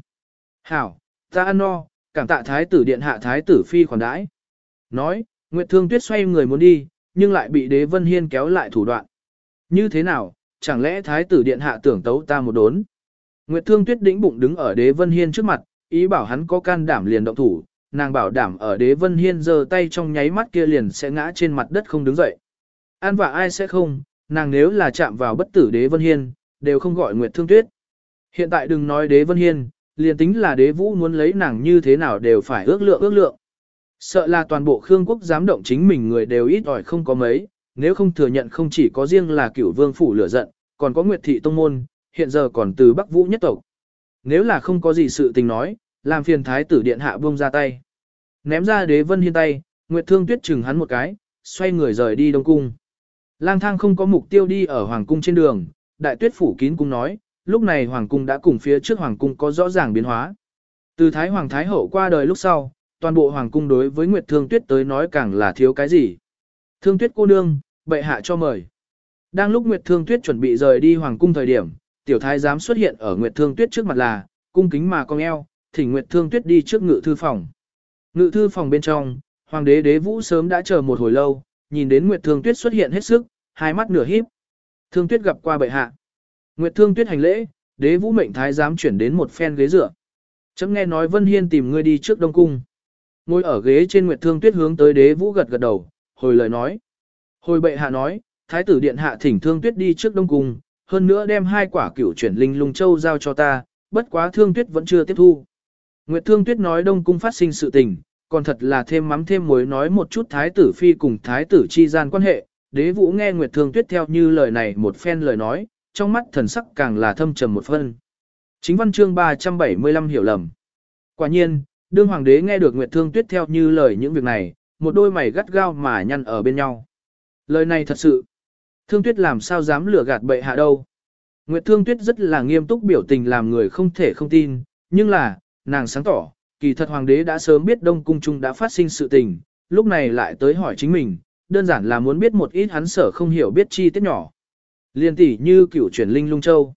Hảo, ta ăn no, cảm tạ thái tử điện hạ thái tử phi khoản đãi. Nói, Nguyệt Thương Tuyết xoay người muốn đi, nhưng lại bị đế vân hiên kéo lại thủ đoạn. Như thế nào, chẳng lẽ thái tử điện hạ tưởng tấu ta một đốn? Nguyệt Thương Tuyết đĩnh bụng đứng ở Đế Vân Hiên trước mặt, ý bảo hắn có can đảm liền động thủ, nàng bảo đảm ở Đế Vân Hiên giơ tay trong nháy mắt kia liền sẽ ngã trên mặt đất không đứng dậy. An và ai sẽ không, nàng nếu là chạm vào bất tử Đế Vân Hiên, đều không gọi Nguyệt Thương Tuyết. Hiện tại đừng nói Đế Vân Hiên, liền tính là Đế Vũ muốn lấy nàng như thế nào đều phải ước lượng ước lượng. Sợ là toàn bộ Khương quốc dám động chính mình người đều ít ỏi không có mấy, nếu không thừa nhận không chỉ có riêng là cửu vương phủ lửa giận, còn có Nguyệt Thị Tông Môn, hiện giờ còn từ Bắc Vũ nhất tộc. Nếu là không có gì sự tình nói, làm phiền thái tử điện hạ buông ra tay. Ném ra đế vân hiên tay, Nguyệt Thương Tuyết chừng hắn một cái, xoay người rời đi Đông Cung. Lang thang không có mục tiêu đi ở Hoàng Cung trên đường, đại tuyết phủ kín cung nói, lúc này Hoàng Cung đã cùng phía trước Hoàng Cung có rõ ràng biến hóa. Từ Thái Hoàng Thái Hậu qua đời lúc sau, toàn bộ Hoàng Cung đối với Nguyệt Thương Tuyết tới nói càng là thiếu cái gì. Thương Tuyết cô nương, bệ hạ cho mời. Đang lúc Nguyệt Thương Tuyết chuẩn bị rời đi Hoàng Cung thời điểm, tiểu thái giám xuất hiện ở Nguyệt Thương Tuyết trước mặt là, cung kính mà cong eo, thỉnh Nguyệt Thương Tuyết đi trước ngự thư phòng. Ngự thư phòng bên trong, Hoàng đế đế vũ sớm đã chờ một hồi lâu, nhìn đến Nguyệt Thương Tuyết xuất hiện hết sức, hai mắt nửa híp. Thương Tuyết gặp qua bệ hạ. Nguyệt Thương Tuyết hành lễ, đế vũ mệnh thái giám chuyển đến một phen ghế dựa. Chấm nghe nói Vân Hiên tìm ngươi đi trước Đông Cung. Ngồi ở ghế trên Nguyệt Thương Tuyết hướng tới đế vũ gật gật đầu, hồi lời nói. Hồi bệ hạ nói, thái tử điện hạ thỉnh Thương Tuyết đi trước Đông Cung, hơn nữa đem hai quả cửu chuyển linh lung châu giao cho ta, bất quá thương tuyết vẫn chưa tiếp thu. Nguyệt Thương Tuyết nói Đông Cung phát sinh sự tình, còn thật là thêm mắm thêm muối nói một chút Thái tử Phi cùng Thái tử chi gian quan hệ. Đế vũ nghe Nguyệt Thương Tuyết theo như lời này một phen lời nói, trong mắt thần sắc càng là thâm trầm một phân. Chính văn chương 375 hiểu lầm. Quả nhiên, đương hoàng đế nghe được Nguyệt Thương Tuyết theo như lời những việc này, một đôi mày gắt gao mà nhăn ở bên nhau. Lời này thật sự, Thương Tuyết làm sao dám lừa gạt bệ hạ đâu. Nguyệt Thương Tuyết rất là nghiêm túc biểu tình làm người không thể không tin, nhưng là, nàng sáng tỏ, kỳ thật hoàng đế đã sớm biết Đông Cung Trung đã phát sinh sự tình, lúc này lại tới hỏi chính mình, đơn giản là muốn biết một ít hắn sở không hiểu biết chi tiết nhỏ. Liên tỷ như cựu chuyển linh lung châu.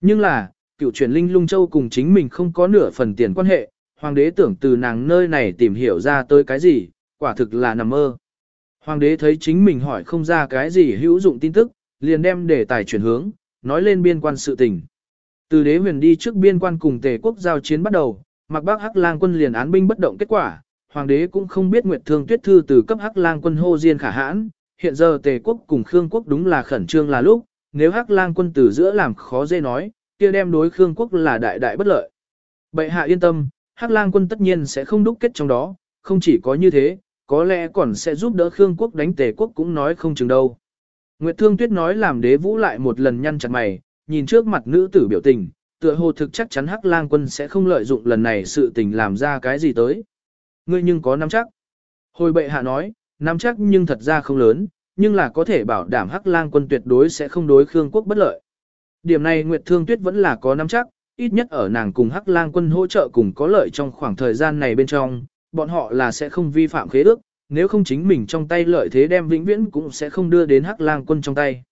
Nhưng là, cựu chuyển linh lung châu cùng chính mình không có nửa phần tiền quan hệ, hoàng đế tưởng từ nàng nơi này tìm hiểu ra tới cái gì, quả thực là nằm mơ. Hoàng đế thấy chính mình hỏi không ra cái gì hữu dụng tin tức, liền đem đề tài chuyển hướng, nói lên biên quan sự tình. Từ đế huyền đi trước biên quan cùng tề quốc giao chiến bắt đầu, mặc bác hắc lang quân liền án binh bất động kết quả, hoàng đế cũng không biết nguyệt thương tuyết thư từ cấp hắc lang quân hô diên khả hãn, hiện giờ tề quốc cùng khương quốc đúng là khẩn trương là lúc, nếu hắc lang quân từ giữa làm khó dễ nói, kia đem đối khương quốc là đại đại bất lợi. Bệ hạ yên tâm, hắc lang quân tất nhiên sẽ không đúc kết trong đó, không chỉ có như thế, có lẽ còn sẽ giúp đỡ khương quốc đánh tề quốc cũng nói không chừng đâu. Nguyệt Thương Tuyết nói làm đế vũ lại một lần nhăn chặt mày, nhìn trước mặt nữ tử biểu tình, tựa hồ thực chắc chắn Hắc Lang quân sẽ không lợi dụng lần này sự tình làm ra cái gì tới. Ngươi nhưng có nắm chắc. Hồi bệ hạ nói, nắm chắc nhưng thật ra không lớn, nhưng là có thể bảo đảm Hắc Lang quân tuyệt đối sẽ không đối Khương quốc bất lợi. Điểm này Nguyệt Thương Tuyết vẫn là có nắm chắc, ít nhất ở nàng cùng Hắc Lang quân hỗ trợ cùng có lợi trong khoảng thời gian này bên trong, bọn họ là sẽ không vi phạm khế ước, nếu không chính mình trong tay lợi thế đem vĩnh viễn cũng sẽ không đưa đến Hắc Lang quân trong tay.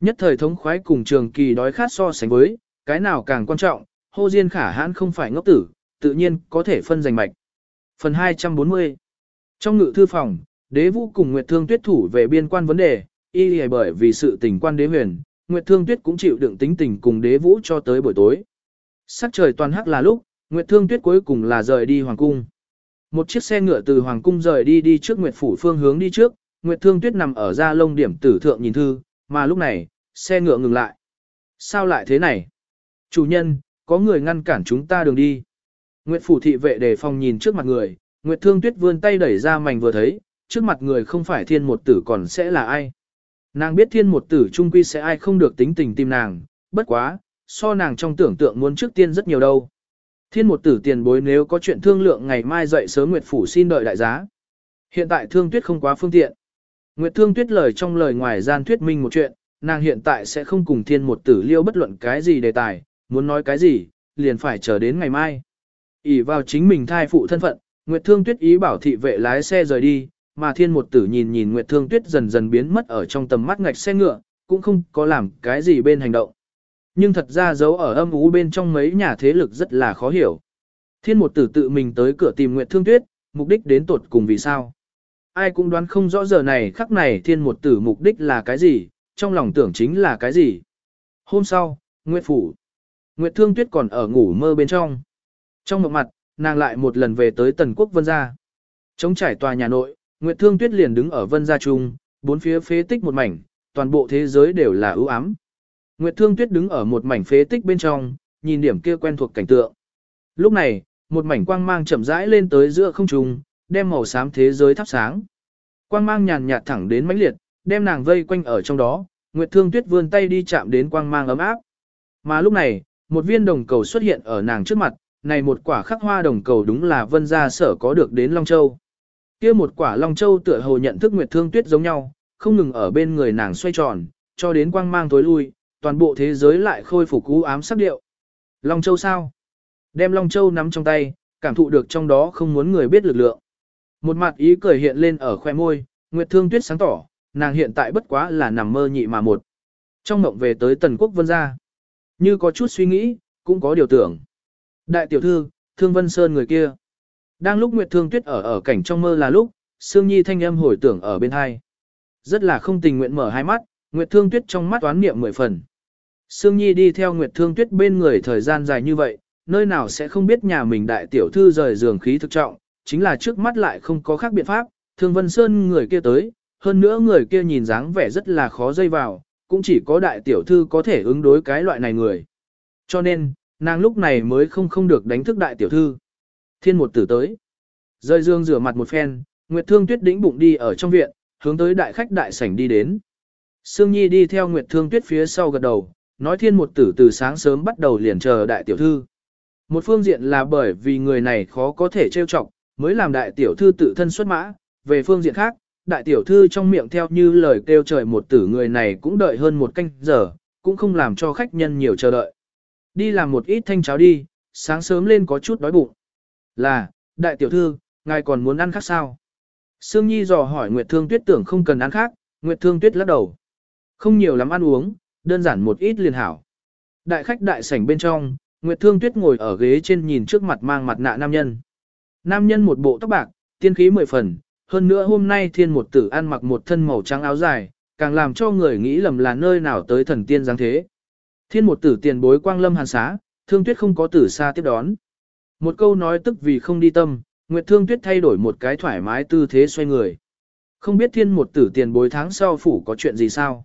Nhất thời thống khoái cùng trường kỳ đói khát so sánh với, cái nào càng quan trọng, hô diên khả hãn không phải ngốc tử, tự nhiên có thể phân giành mạch. Phần 240 Trong ngự thư phòng, đế vũ cùng Nguyệt Thương Tuyết thủ về biên quan vấn đề, y lì bởi vì sự tình quan đế huyền, Nguyệt Thương Tuyết cũng chịu đựng tính tình cùng đế vũ cho tới buổi tối. Sắc trời toàn hắc là lúc, Nguyệt Thương Tuyết cuối cùng là rời đi hoàng cung. Một chiếc xe ngựa từ hoàng cung rời đi đi trước Nguyệt phủ phương hướng đi trước, Nguyệt Thương Tuyết nằm ở ra lông điểm tử thượng nhìn thư, mà lúc này, xe ngựa ngừng lại. Sao lại thế này? Chủ nhân, có người ngăn cản chúng ta đường đi. Nguyệt phủ thị vệ đề phòng nhìn trước mặt người, Nguyệt Thương Tuyết vươn tay đẩy ra mảnh vừa thấy, trước mặt người không phải thiên một tử còn sẽ là ai. Nàng biết thiên một tử trung quy sẽ ai không được tính tình tìm nàng, bất quá, so nàng trong tưởng tượng muốn trước tiên rất nhiều đâu. Thiên một tử tiền bối nếu có chuyện thương lượng ngày mai dậy sớm Nguyệt Phủ xin đợi đại giá. Hiện tại thương tuyết không quá phương tiện. Nguyệt thương tuyết lời trong lời ngoài gian thuyết minh một chuyện, nàng hiện tại sẽ không cùng thiên một tử liêu bất luận cái gì đề tài, muốn nói cái gì, liền phải chờ đến ngày mai. ỉ vào chính mình thai phụ thân phận, Nguyệt thương tuyết ý bảo thị vệ lái xe rời đi, mà thiên một tử nhìn nhìn Nguyệt thương tuyết dần dần biến mất ở trong tầm mắt ngạch xe ngựa, cũng không có làm cái gì bên hành động. Nhưng thật ra giấu ở âm ú bên trong mấy nhà thế lực rất là khó hiểu. Thiên một tử tự mình tới cửa tìm Nguyệt Thương Tuyết, mục đích đến tột cùng vì sao? Ai cũng đoán không rõ giờ này khắc này thiên một tử mục đích là cái gì, trong lòng tưởng chính là cái gì. Hôm sau, Nguyệt Phủ. Nguyệt Thương Tuyết còn ở ngủ mơ bên trong. Trong một mặt, nàng lại một lần về tới Tần Quốc Vân Gia. Chống trải tòa nhà nội, Nguyệt Thương Tuyết liền đứng ở Vân Gia Trung, bốn phía phế tích một mảnh, toàn bộ thế giới đều là ưu ám. Nguyệt Thương Tuyết đứng ở một mảnh phế tích bên trong, nhìn điểm kia quen thuộc cảnh tượng. Lúc này, một mảnh quang mang chậm rãi lên tới giữa không trung, đem màu xám thế giới thắp sáng. Quang mang nhàn nhạt thẳng đến mãnh liệt, đem nàng vây quanh ở trong đó, Nguyệt Thương Tuyết vươn tay đi chạm đến quang mang ấm áp. Mà lúc này, một viên đồng cầu xuất hiện ở nàng trước mặt, này một quả khắc hoa đồng cầu đúng là vân gia sở có được đến Long Châu. Kia một quả Long Châu tựa hồ nhận thức Nguyệt Thương Tuyết giống nhau, không ngừng ở bên người nàng xoay tròn, cho đến quang mang tối lui, toàn bộ thế giới lại khôi phục cú ám sắc điệu. Long Châu sao? Đem Long Châu nắm trong tay, cảm thụ được trong đó không muốn người biết lực lượng. Một mặt ý cười hiện lên ở khoe môi, Nguyệt Thương Tuyết sáng tỏ, nàng hiện tại bất quá là nằm mơ nhị mà một. Trong mộng về tới Tần Quốc Vân gia, như có chút suy nghĩ, cũng có điều tưởng. Đại tiểu thư, Thương Vân Sơn người kia. Đang lúc Nguyệt Thương Tuyết ở ở cảnh trong mơ là lúc, Sương Nhi thanh âm hồi tưởng ở bên hai. Rất là không tình nguyện mở hai mắt, Nguyệt Thương Tuyết trong mắt toán niệm mười phần. Sương Nhi đi theo Nguyệt Thương Tuyết bên người thời gian dài như vậy, nơi nào sẽ không biết nhà mình đại tiểu thư rời giường khí thực trọng, chính là trước mắt lại không có khác biện pháp, Thương Vân Sơn người kia tới, hơn nữa người kia nhìn dáng vẻ rất là khó dây vào, cũng chỉ có đại tiểu thư có thể ứng đối cái loại này người. Cho nên, nàng lúc này mới không không được đánh thức đại tiểu thư. Thiên một tử tới. Rơi dương rửa mặt một phen, Nguyệt Thương Tuyết đĩnh bụng đi ở trong viện, hướng tới đại khách đại sảnh đi đến. Sương Nhi đi theo Nguyệt Thương Tuyết phía sau gật đầu, nói thiên một tử từ sáng sớm bắt đầu liền chờ đại tiểu thư. Một phương diện là bởi vì người này khó có thể trêu chọc, mới làm đại tiểu thư tự thân xuất mã, về phương diện khác, đại tiểu thư trong miệng theo như lời kêu trời một tử người này cũng đợi hơn một canh giờ, cũng không làm cho khách nhân nhiều chờ đợi. Đi làm một ít thanh cháo đi, sáng sớm lên có chút đói bụng. Là, đại tiểu thư, ngài còn muốn ăn khác sao? Sương Nhi dò hỏi Nguyệt Thương Tuyết tưởng không cần ăn khác, Nguyệt Thương Tuyết lắc đầu. Không nhiều lắm ăn uống, đơn giản một ít liền hảo. Đại khách đại sảnh bên trong, Nguyệt Thương Tuyết ngồi ở ghế trên nhìn trước mặt mang mặt nạ nam nhân. Nam nhân một bộ tóc bạc, tiên khí mười phần, hơn nữa hôm nay thiên một tử ăn mặc một thân màu trắng áo dài, càng làm cho người nghĩ lầm là nơi nào tới thần tiên dáng thế. Thiên một tử tiền bối quang lâm hàn xá, Thương Tuyết không có tử xa tiếp đón. Một câu nói tức vì không đi tâm, Nguyệt Thương Tuyết thay đổi một cái thoải mái tư thế xoay người. Không biết thiên một tử tiền bối tháng sau phủ có chuyện gì sao?